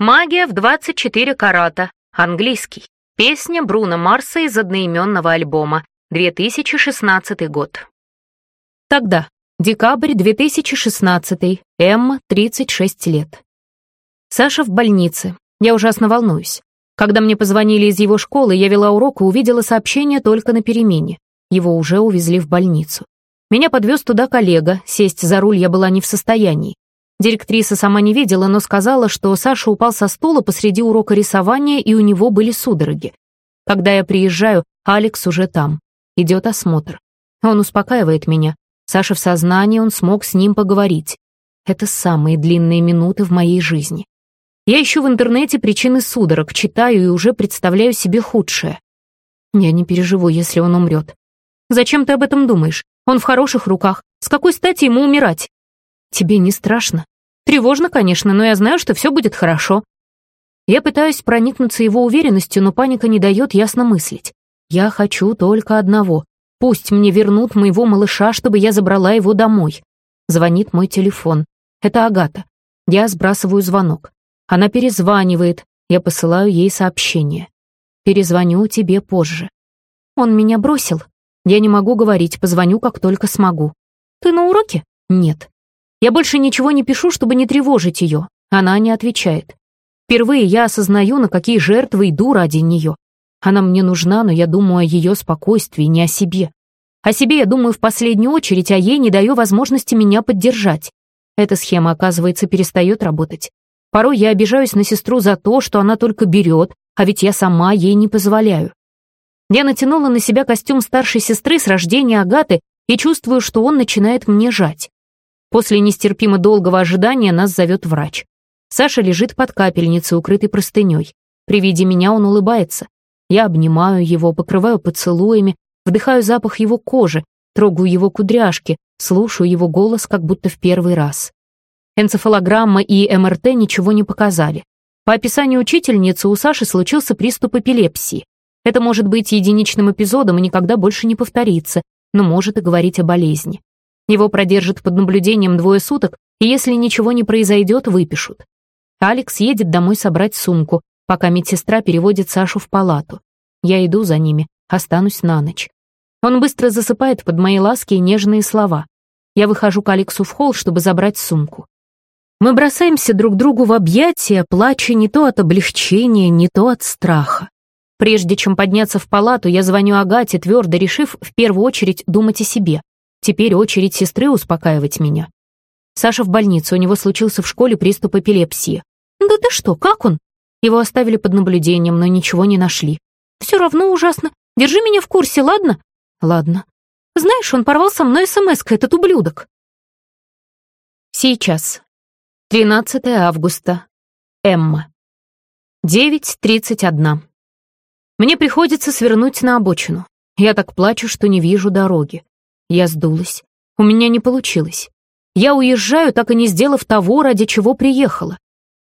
[SPEAKER 2] «Магия в 24 карата», английский. Песня Бруно Марса из одноименного альбома, 2016 год. Тогда, декабрь 2016, Эмма, 36 лет. Саша в больнице. Я ужасно волнуюсь. Когда мне позвонили из его школы, я вела урок и увидела сообщение только на перемене. Его уже увезли в больницу. Меня подвез туда коллега, сесть за руль я была не в состоянии. Директриса сама не видела, но сказала, что Саша упал со стула посреди урока рисования, и у него были судороги. Когда я приезжаю, Алекс уже там. Идет осмотр. Он успокаивает меня. Саша в сознании, он смог с ним поговорить. Это самые длинные минуты в моей жизни. Я ищу в интернете причины судорог, читаю и уже представляю себе худшее. Я не переживу, если он умрет. Зачем ты об этом думаешь? Он в хороших руках. С какой стати ему умирать? Тебе не страшно? Тревожно, конечно, но я знаю, что все будет хорошо. Я пытаюсь проникнуться его уверенностью, но паника не дает ясно мыслить. Я хочу только одного. Пусть мне вернут моего малыша, чтобы я забрала его домой. Звонит мой телефон. Это Агата. Я сбрасываю звонок. Она перезванивает, я посылаю ей сообщение. Перезвоню тебе позже. Он меня бросил. Я не могу говорить, позвоню, как только смогу. Ты на уроке? Нет. Я больше ничего не пишу, чтобы не тревожить ее. Она не отвечает. Впервые я осознаю, на какие жертвы иду ради нее. Она мне нужна, но я думаю о ее спокойствии, не о себе. О себе я думаю в последнюю очередь, а ей не даю возможности меня поддержать. Эта схема, оказывается, перестает работать. Порой я обижаюсь на сестру за то, что она только берет, а ведь я сама ей не позволяю. Я натянула на себя костюм старшей сестры с рождения Агаты и чувствую, что он начинает мне жать. После нестерпимо долгого ожидания нас зовет врач. Саша лежит под капельницей, укрытой простыней. При виде меня он улыбается. Я обнимаю его, покрываю поцелуями, вдыхаю запах его кожи, трогаю его кудряшки, слушаю его голос, как будто в первый раз. Энцефалограмма и МРТ ничего не показали. По описанию учительницы у Саши случился приступ эпилепсии. Это может быть единичным эпизодом и никогда больше не повторится, но может и говорить о болезни. Его продержат под наблюдением двое суток, и если ничего не произойдет, выпишут. Алекс едет домой собрать сумку, пока медсестра переводит Сашу в палату. Я иду за ними, останусь на ночь. Он быстро засыпает под мои ласки и нежные слова. Я выхожу к Алексу в холл, чтобы забрать сумку. Мы бросаемся друг другу в объятия, плача не то от облегчения, не то от страха. Прежде чем подняться в палату, я звоню Агате, твердо решив в первую очередь думать о себе. Теперь очередь сестры успокаивать меня. Саша в больнице, у него случился в школе приступ эпилепсии. «Да ты что, как он?» Его оставили под наблюдением, но ничего не нашли. «Все равно ужасно. Держи меня в курсе, ладно?» «Ладно». «Знаешь, он порвал со мной смс этот ублюдок». Сейчас. 13 августа. Эмма. 9.31. Мне приходится свернуть на обочину. Я так плачу, что не вижу дороги. Я сдулась. У меня не получилось. Я уезжаю, так и не сделав того, ради чего приехала.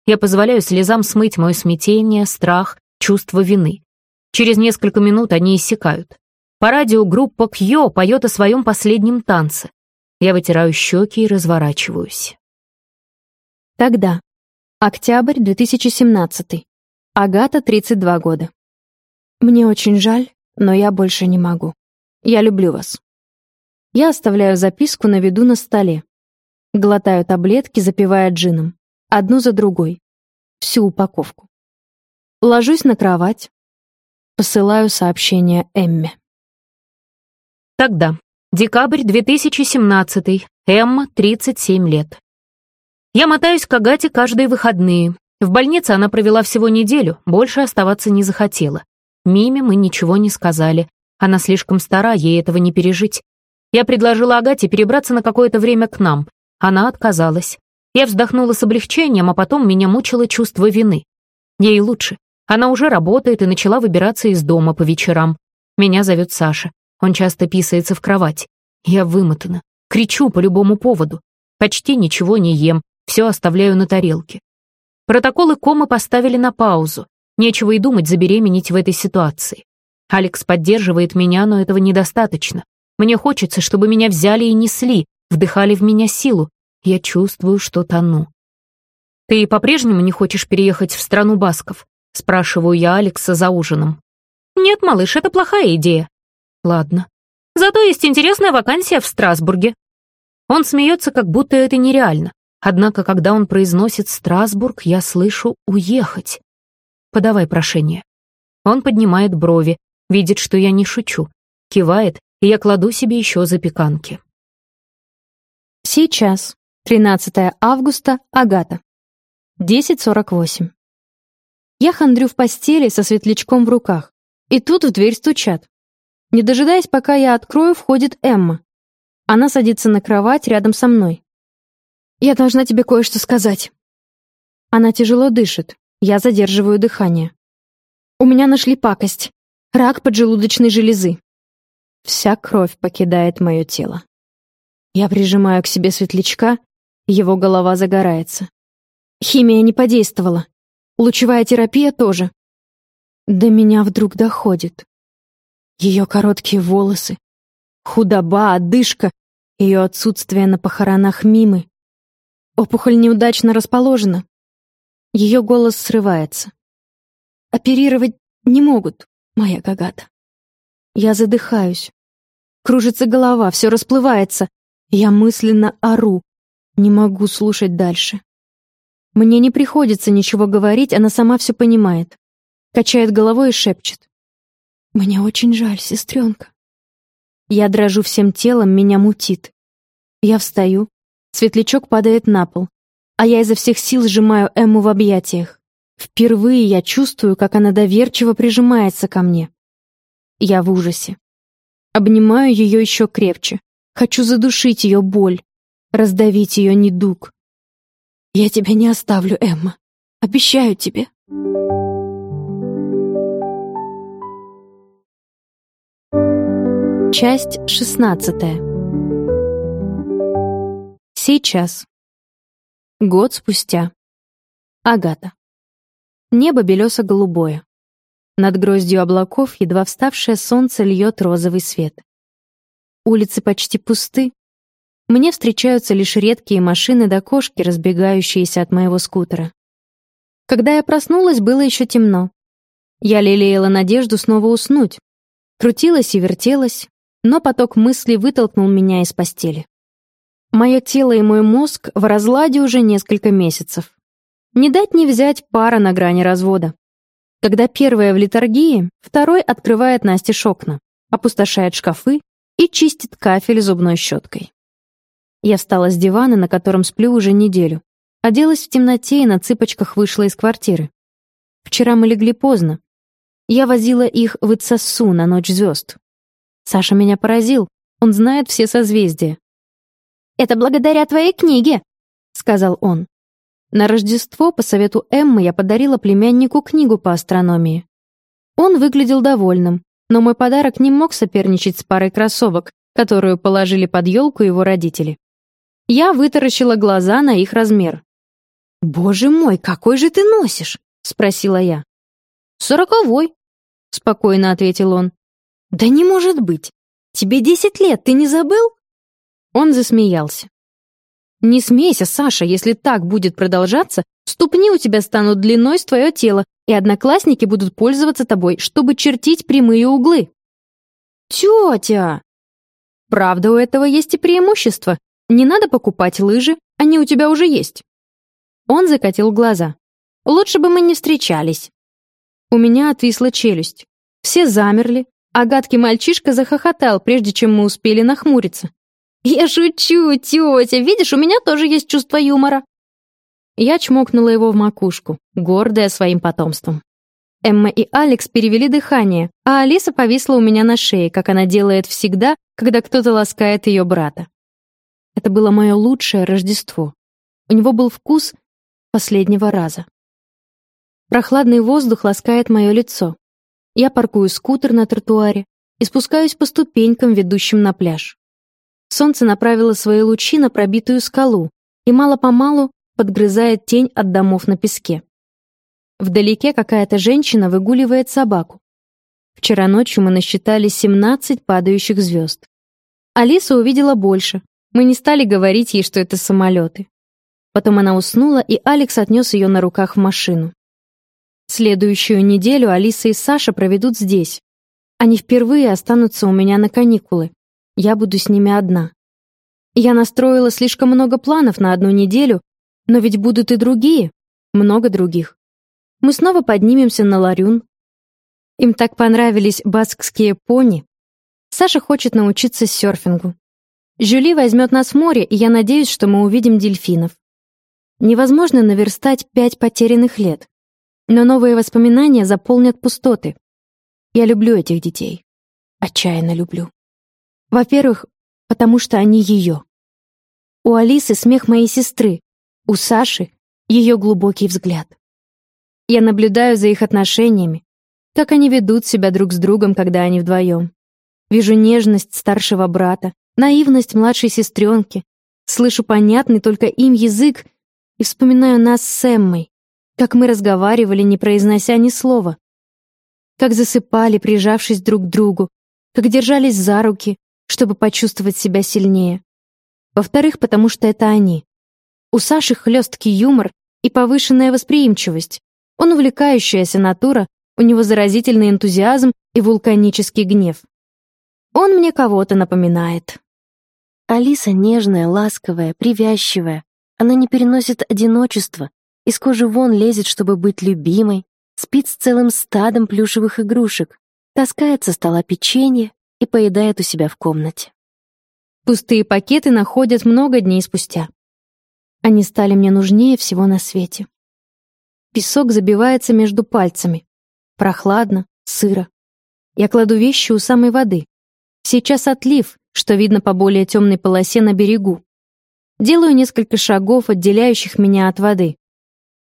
[SPEAKER 2] Я позволяю слезам смыть мое смятение, страх, чувство вины. Через несколько минут они иссякают. По радио группа Кьо поет о своем последнем танце. Я вытираю щеки и разворачиваюсь.
[SPEAKER 3] Тогда. Октябрь 2017. Агата, 32 года. Мне очень жаль, но я больше не могу. Я люблю вас. Я оставляю записку на виду на столе. Глотаю таблетки, запивая джином. Одну за другой. Всю упаковку. Ложусь на кровать. Посылаю сообщение Эмме.
[SPEAKER 2] Тогда. Декабрь 2017. Эмма, 37 лет. Я мотаюсь к Агате каждые выходные. В больнице она провела всего неделю, больше оставаться не захотела. Миме мы ничего не сказали. Она слишком стара, ей этого не пережить. Я предложила Агате перебраться на какое-то время к нам. Она отказалась. Я вздохнула с облегчением, а потом меня мучило чувство вины. Ей лучше. Она уже работает и начала выбираться из дома по вечерам. Меня зовет Саша. Он часто писается в кровать. Я вымотана. Кричу по любому поводу. Почти ничего не ем, все оставляю на тарелке. Протоколы комы поставили на паузу. Нечего и думать забеременеть в этой ситуации. Алекс поддерживает меня, но этого недостаточно. Мне хочется, чтобы меня взяли и несли, вдыхали в меня силу. Я чувствую, что тону. «Ты по-прежнему не хочешь переехать в страну басков?» — спрашиваю я Алекса за ужином. «Нет, малыш, это плохая идея». «Ладно. Зато есть интересная вакансия в Страсбурге». Он смеется, как будто это нереально. Однако, когда он произносит «Страсбург», я слышу «уехать». «Подавай прошение». Он поднимает брови, видит, что я не шучу, кивает, и я кладу себе еще запеканки.
[SPEAKER 3] Сейчас, 13 августа, Агата. 10.48. Я хандрю в постели со светлячком в руках. И тут в дверь стучат. Не дожидаясь, пока я открою, входит Эмма. Она садится на кровать рядом со мной. «Я должна тебе кое-что сказать». Она тяжело дышит. Я задерживаю дыхание. «У меня нашли пакость. Рак поджелудочной железы. Вся кровь покидает мое тело. Я прижимаю к себе светлячка, его голова загорается. Химия не подействовала. Лучевая терапия тоже. До меня вдруг доходит. Ее короткие волосы, худоба, одышка, ее отсутствие на похоронах Мимы. Опухоль неудачно расположена. Ее голос срывается. Оперировать не могут, моя Гагата. Я задыхаюсь. Кружится голова, все расплывается. Я мысленно ору. Не могу слушать дальше. Мне не приходится ничего говорить, она сама все понимает. Качает головой и шепчет. «Мне очень жаль, сестренка». Я дрожу всем телом, меня мутит. Я встаю, светлячок падает на пол, а я изо всех сил сжимаю Эмму в объятиях. Впервые я чувствую, как она доверчиво прижимается ко мне. Я в ужасе. Обнимаю ее еще крепче. Хочу задушить ее боль, раздавить ее недуг. Я тебя не оставлю, Эмма. Обещаю тебе. Часть шестнадцатая. Сейчас. Год спустя. Агата. Небо белесо-голубое. Над гроздью облаков едва вставшее солнце льет розовый свет. Улицы почти пусты. Мне встречаются лишь редкие машины до кошки, разбегающиеся от моего скутера. Когда я проснулась, было еще темно. Я лелеяла надежду снова уснуть. Крутилась и вертелась, но поток мыслей вытолкнул меня из постели. Мое тело и мой мозг в разладе уже несколько месяцев. Не дать не взять пара на грани развода. Когда первая в литургии, второй открывает Насте окна, опустошает шкафы и чистит кафель зубной щеткой. Я встала с дивана, на котором сплю уже неделю, оделась в темноте и на цыпочках вышла из квартиры. Вчера мы легли поздно. Я возила их в Ицассу на ночь звезд. Саша меня поразил. Он знает все созвездия. «Это благодаря твоей книге», — сказал он. На Рождество по совету Эммы я подарила племяннику книгу по астрономии. Он выглядел довольным, но мой подарок не мог соперничать с парой кроссовок, которую положили под елку его родители. Я вытаращила глаза на их размер. «Боже мой, какой же ты носишь?» — спросила я. «Сороковой», — спокойно ответил он. «Да не может быть! Тебе десять лет, ты не забыл?» Он засмеялся. «Не смейся, Саша, если так будет продолжаться, ступни у тебя станут длиной с твое тело, и одноклассники будут пользоваться тобой, чтобы чертить прямые углы». «Тетя!» «Правда, у этого есть и преимущество. Не надо покупать лыжи, они у тебя уже есть». Он закатил глаза. «Лучше бы мы не встречались». У меня отвисла челюсть. Все замерли, а гадкий мальчишка захохотал, прежде чем мы успели нахмуриться. «Я шучу, тетя, видишь, у меня тоже есть чувство юмора». Я чмокнула его в макушку, гордая своим потомством. Эмма и Алекс перевели дыхание, а Алиса повисла у меня на шее, как она делает всегда, когда кто-то ласкает ее брата. Это было мое лучшее Рождество. У него был вкус последнего раза. Прохладный воздух ласкает мое лицо. Я паркую скутер на тротуаре и спускаюсь по ступенькам, ведущим на пляж. Солнце направило свои лучи на пробитую скалу и мало-помалу подгрызает тень от домов на песке. Вдалеке какая-то женщина выгуливает собаку. Вчера ночью мы насчитали 17 падающих звезд. Алиса увидела больше. Мы не стали говорить ей, что это самолеты. Потом она уснула, и Алекс отнес ее на руках в машину. Следующую неделю Алиса и Саша проведут здесь. Они впервые останутся у меня на каникулы. Я буду с ними одна. Я настроила слишком много планов на одну неделю, но ведь будут и другие, много других. Мы снова поднимемся на Ларюн. Им так понравились баскские пони. Саша хочет научиться серфингу. Жюли возьмет нас в море, и я надеюсь, что мы увидим дельфинов. Невозможно наверстать пять потерянных лет. Но новые воспоминания заполнят пустоты. Я люблю этих детей. Отчаянно люблю. Во-первых, потому что они ее. У Алисы смех моей сестры, у Саши ее глубокий взгляд. Я наблюдаю за их отношениями, как они ведут себя друг с другом, когда они вдвоем. Вижу нежность старшего брата, наивность младшей сестренки, слышу понятный только им язык и вспоминаю нас с Эммой, как мы разговаривали, не произнося ни слова. Как засыпали, прижавшись друг к другу. Как держались за руки, чтобы почувствовать себя сильнее. Во-вторых, потому что это они. У Саши хлесткий юмор и повышенная восприимчивость. Он увлекающаяся натура, у него заразительный энтузиазм и вулканический гнев. Он мне кого-то напоминает.
[SPEAKER 4] Алиса нежная, ласковая, привязчивая. Она не переносит одиночества, из кожи вон лезет, чтобы быть любимой, спит с целым стадом плюшевых игрушек, таскает со стола печенье и поедает у себя в комнате.
[SPEAKER 3] Пустые пакеты находят много дней спустя. Они стали мне нужнее всего на свете. Песок забивается между пальцами. Прохладно, сыро. Я кладу вещи у самой воды. Сейчас отлив, что видно по более темной полосе на берегу. Делаю несколько шагов, отделяющих меня от воды.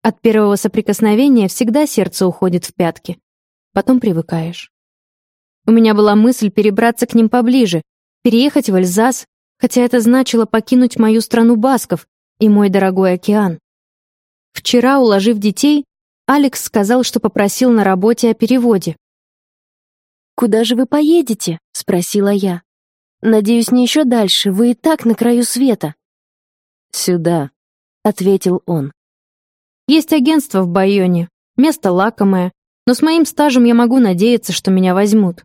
[SPEAKER 3] От первого соприкосновения всегда сердце уходит в пятки. Потом привыкаешь. У меня была мысль перебраться к ним поближе, переехать в Эльзас, хотя это значило покинуть мою страну басков и мой дорогой океан. Вчера, уложив детей, Алекс сказал, что попросил на работе о переводе.
[SPEAKER 4] «Куда же вы поедете?» — спросила я. «Надеюсь, не еще дальше, вы и так на краю света».
[SPEAKER 3] «Сюда», — ответил он. «Есть агентство в Байоне, место лакомое, но с моим стажем я могу надеяться, что меня возьмут».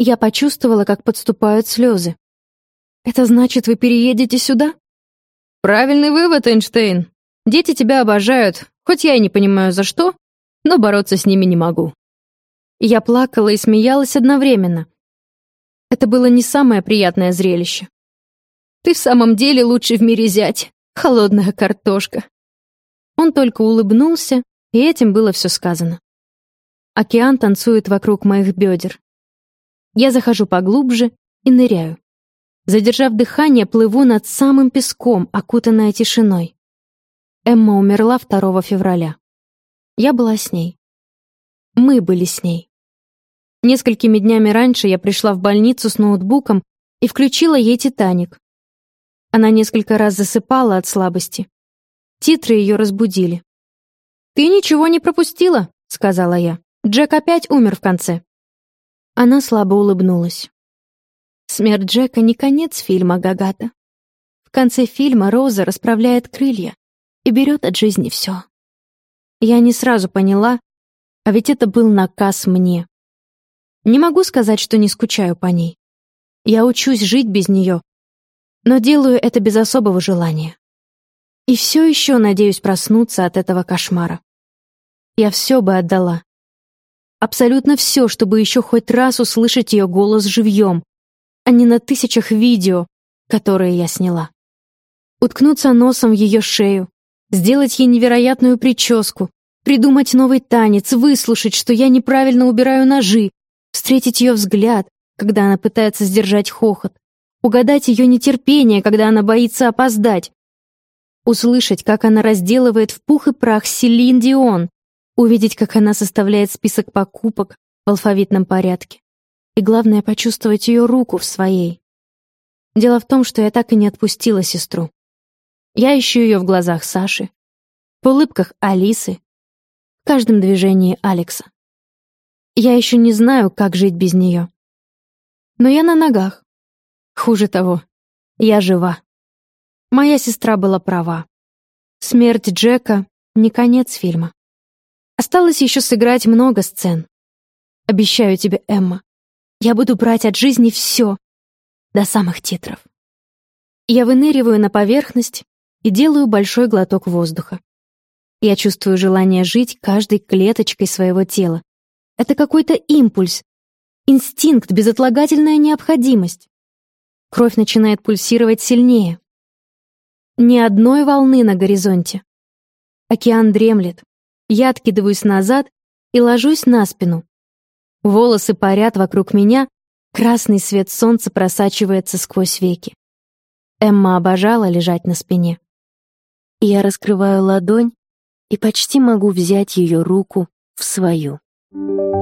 [SPEAKER 3] Я почувствовала, как подступают слезы. «Это значит, вы переедете сюда?» «Правильный вывод, Эйнштейн. Дети тебя обожают, хоть я и не понимаю за что, но бороться с ними не могу». Я плакала и смеялась одновременно. Это было не самое приятное зрелище. «Ты в самом деле лучший в мире зять, холодная картошка». Он только улыбнулся, и этим было все сказано. Океан танцует вокруг моих бедер. Я захожу поглубже и ныряю. Задержав дыхание, плыву над самым песком, окутанная тишиной. Эмма умерла 2 февраля. Я была с ней. Мы были с ней. Несколькими днями раньше я пришла в больницу с ноутбуком и включила ей «Титаник». Она несколько раз засыпала от слабости. Титры ее разбудили. «Ты ничего не пропустила», — сказала я. «Джек опять умер в конце». Она слабо улыбнулась. Смерть Джека не конец фильма Гагата. В конце фильма Роза расправляет крылья и берет от жизни все. Я не сразу поняла, а ведь это был наказ мне. Не могу сказать, что не скучаю по ней. Я учусь жить без нее, но делаю это без особого желания. И все еще надеюсь проснуться от этого кошмара. Я все бы отдала. Абсолютно все, чтобы еще хоть раз услышать ее голос живьем, а не на тысячах видео, которые я сняла. Уткнуться носом в ее шею, сделать ей невероятную прическу, придумать новый танец, выслушать, что я неправильно убираю ножи, встретить ее взгляд, когда она пытается сдержать хохот, угадать ее нетерпение, когда она боится опоздать, услышать, как она разделывает в пух и прах Селин Дион, увидеть, как она составляет список покупок в алфавитном порядке. И главное, почувствовать ее руку в своей. Дело в том, что я так и не отпустила сестру. Я ищу ее в глазах Саши, в улыбках Алисы, в каждом движении Алекса. Я еще не знаю, как жить без нее. Но я на ногах. Хуже того, я жива. Моя сестра была права. Смерть Джека — не конец фильма. Осталось еще сыграть много сцен. Обещаю тебе, Эмма, я буду брать от жизни все, до самых титров. Я выныриваю на поверхность и делаю большой глоток воздуха. Я чувствую желание жить каждой клеточкой своего тела, это какой-то импульс, инстинкт, безотлагательная необходимость. Кровь начинает пульсировать сильнее. Ни одной волны на горизонте. Океан дремлет. Я откидываюсь назад и ложусь на спину. Волосы парят вокруг меня, красный свет солнца просачивается сквозь веки. Эмма обожала лежать на спине.
[SPEAKER 4] Я раскрываю ладонь и почти могу взять ее руку в свою. Thank you.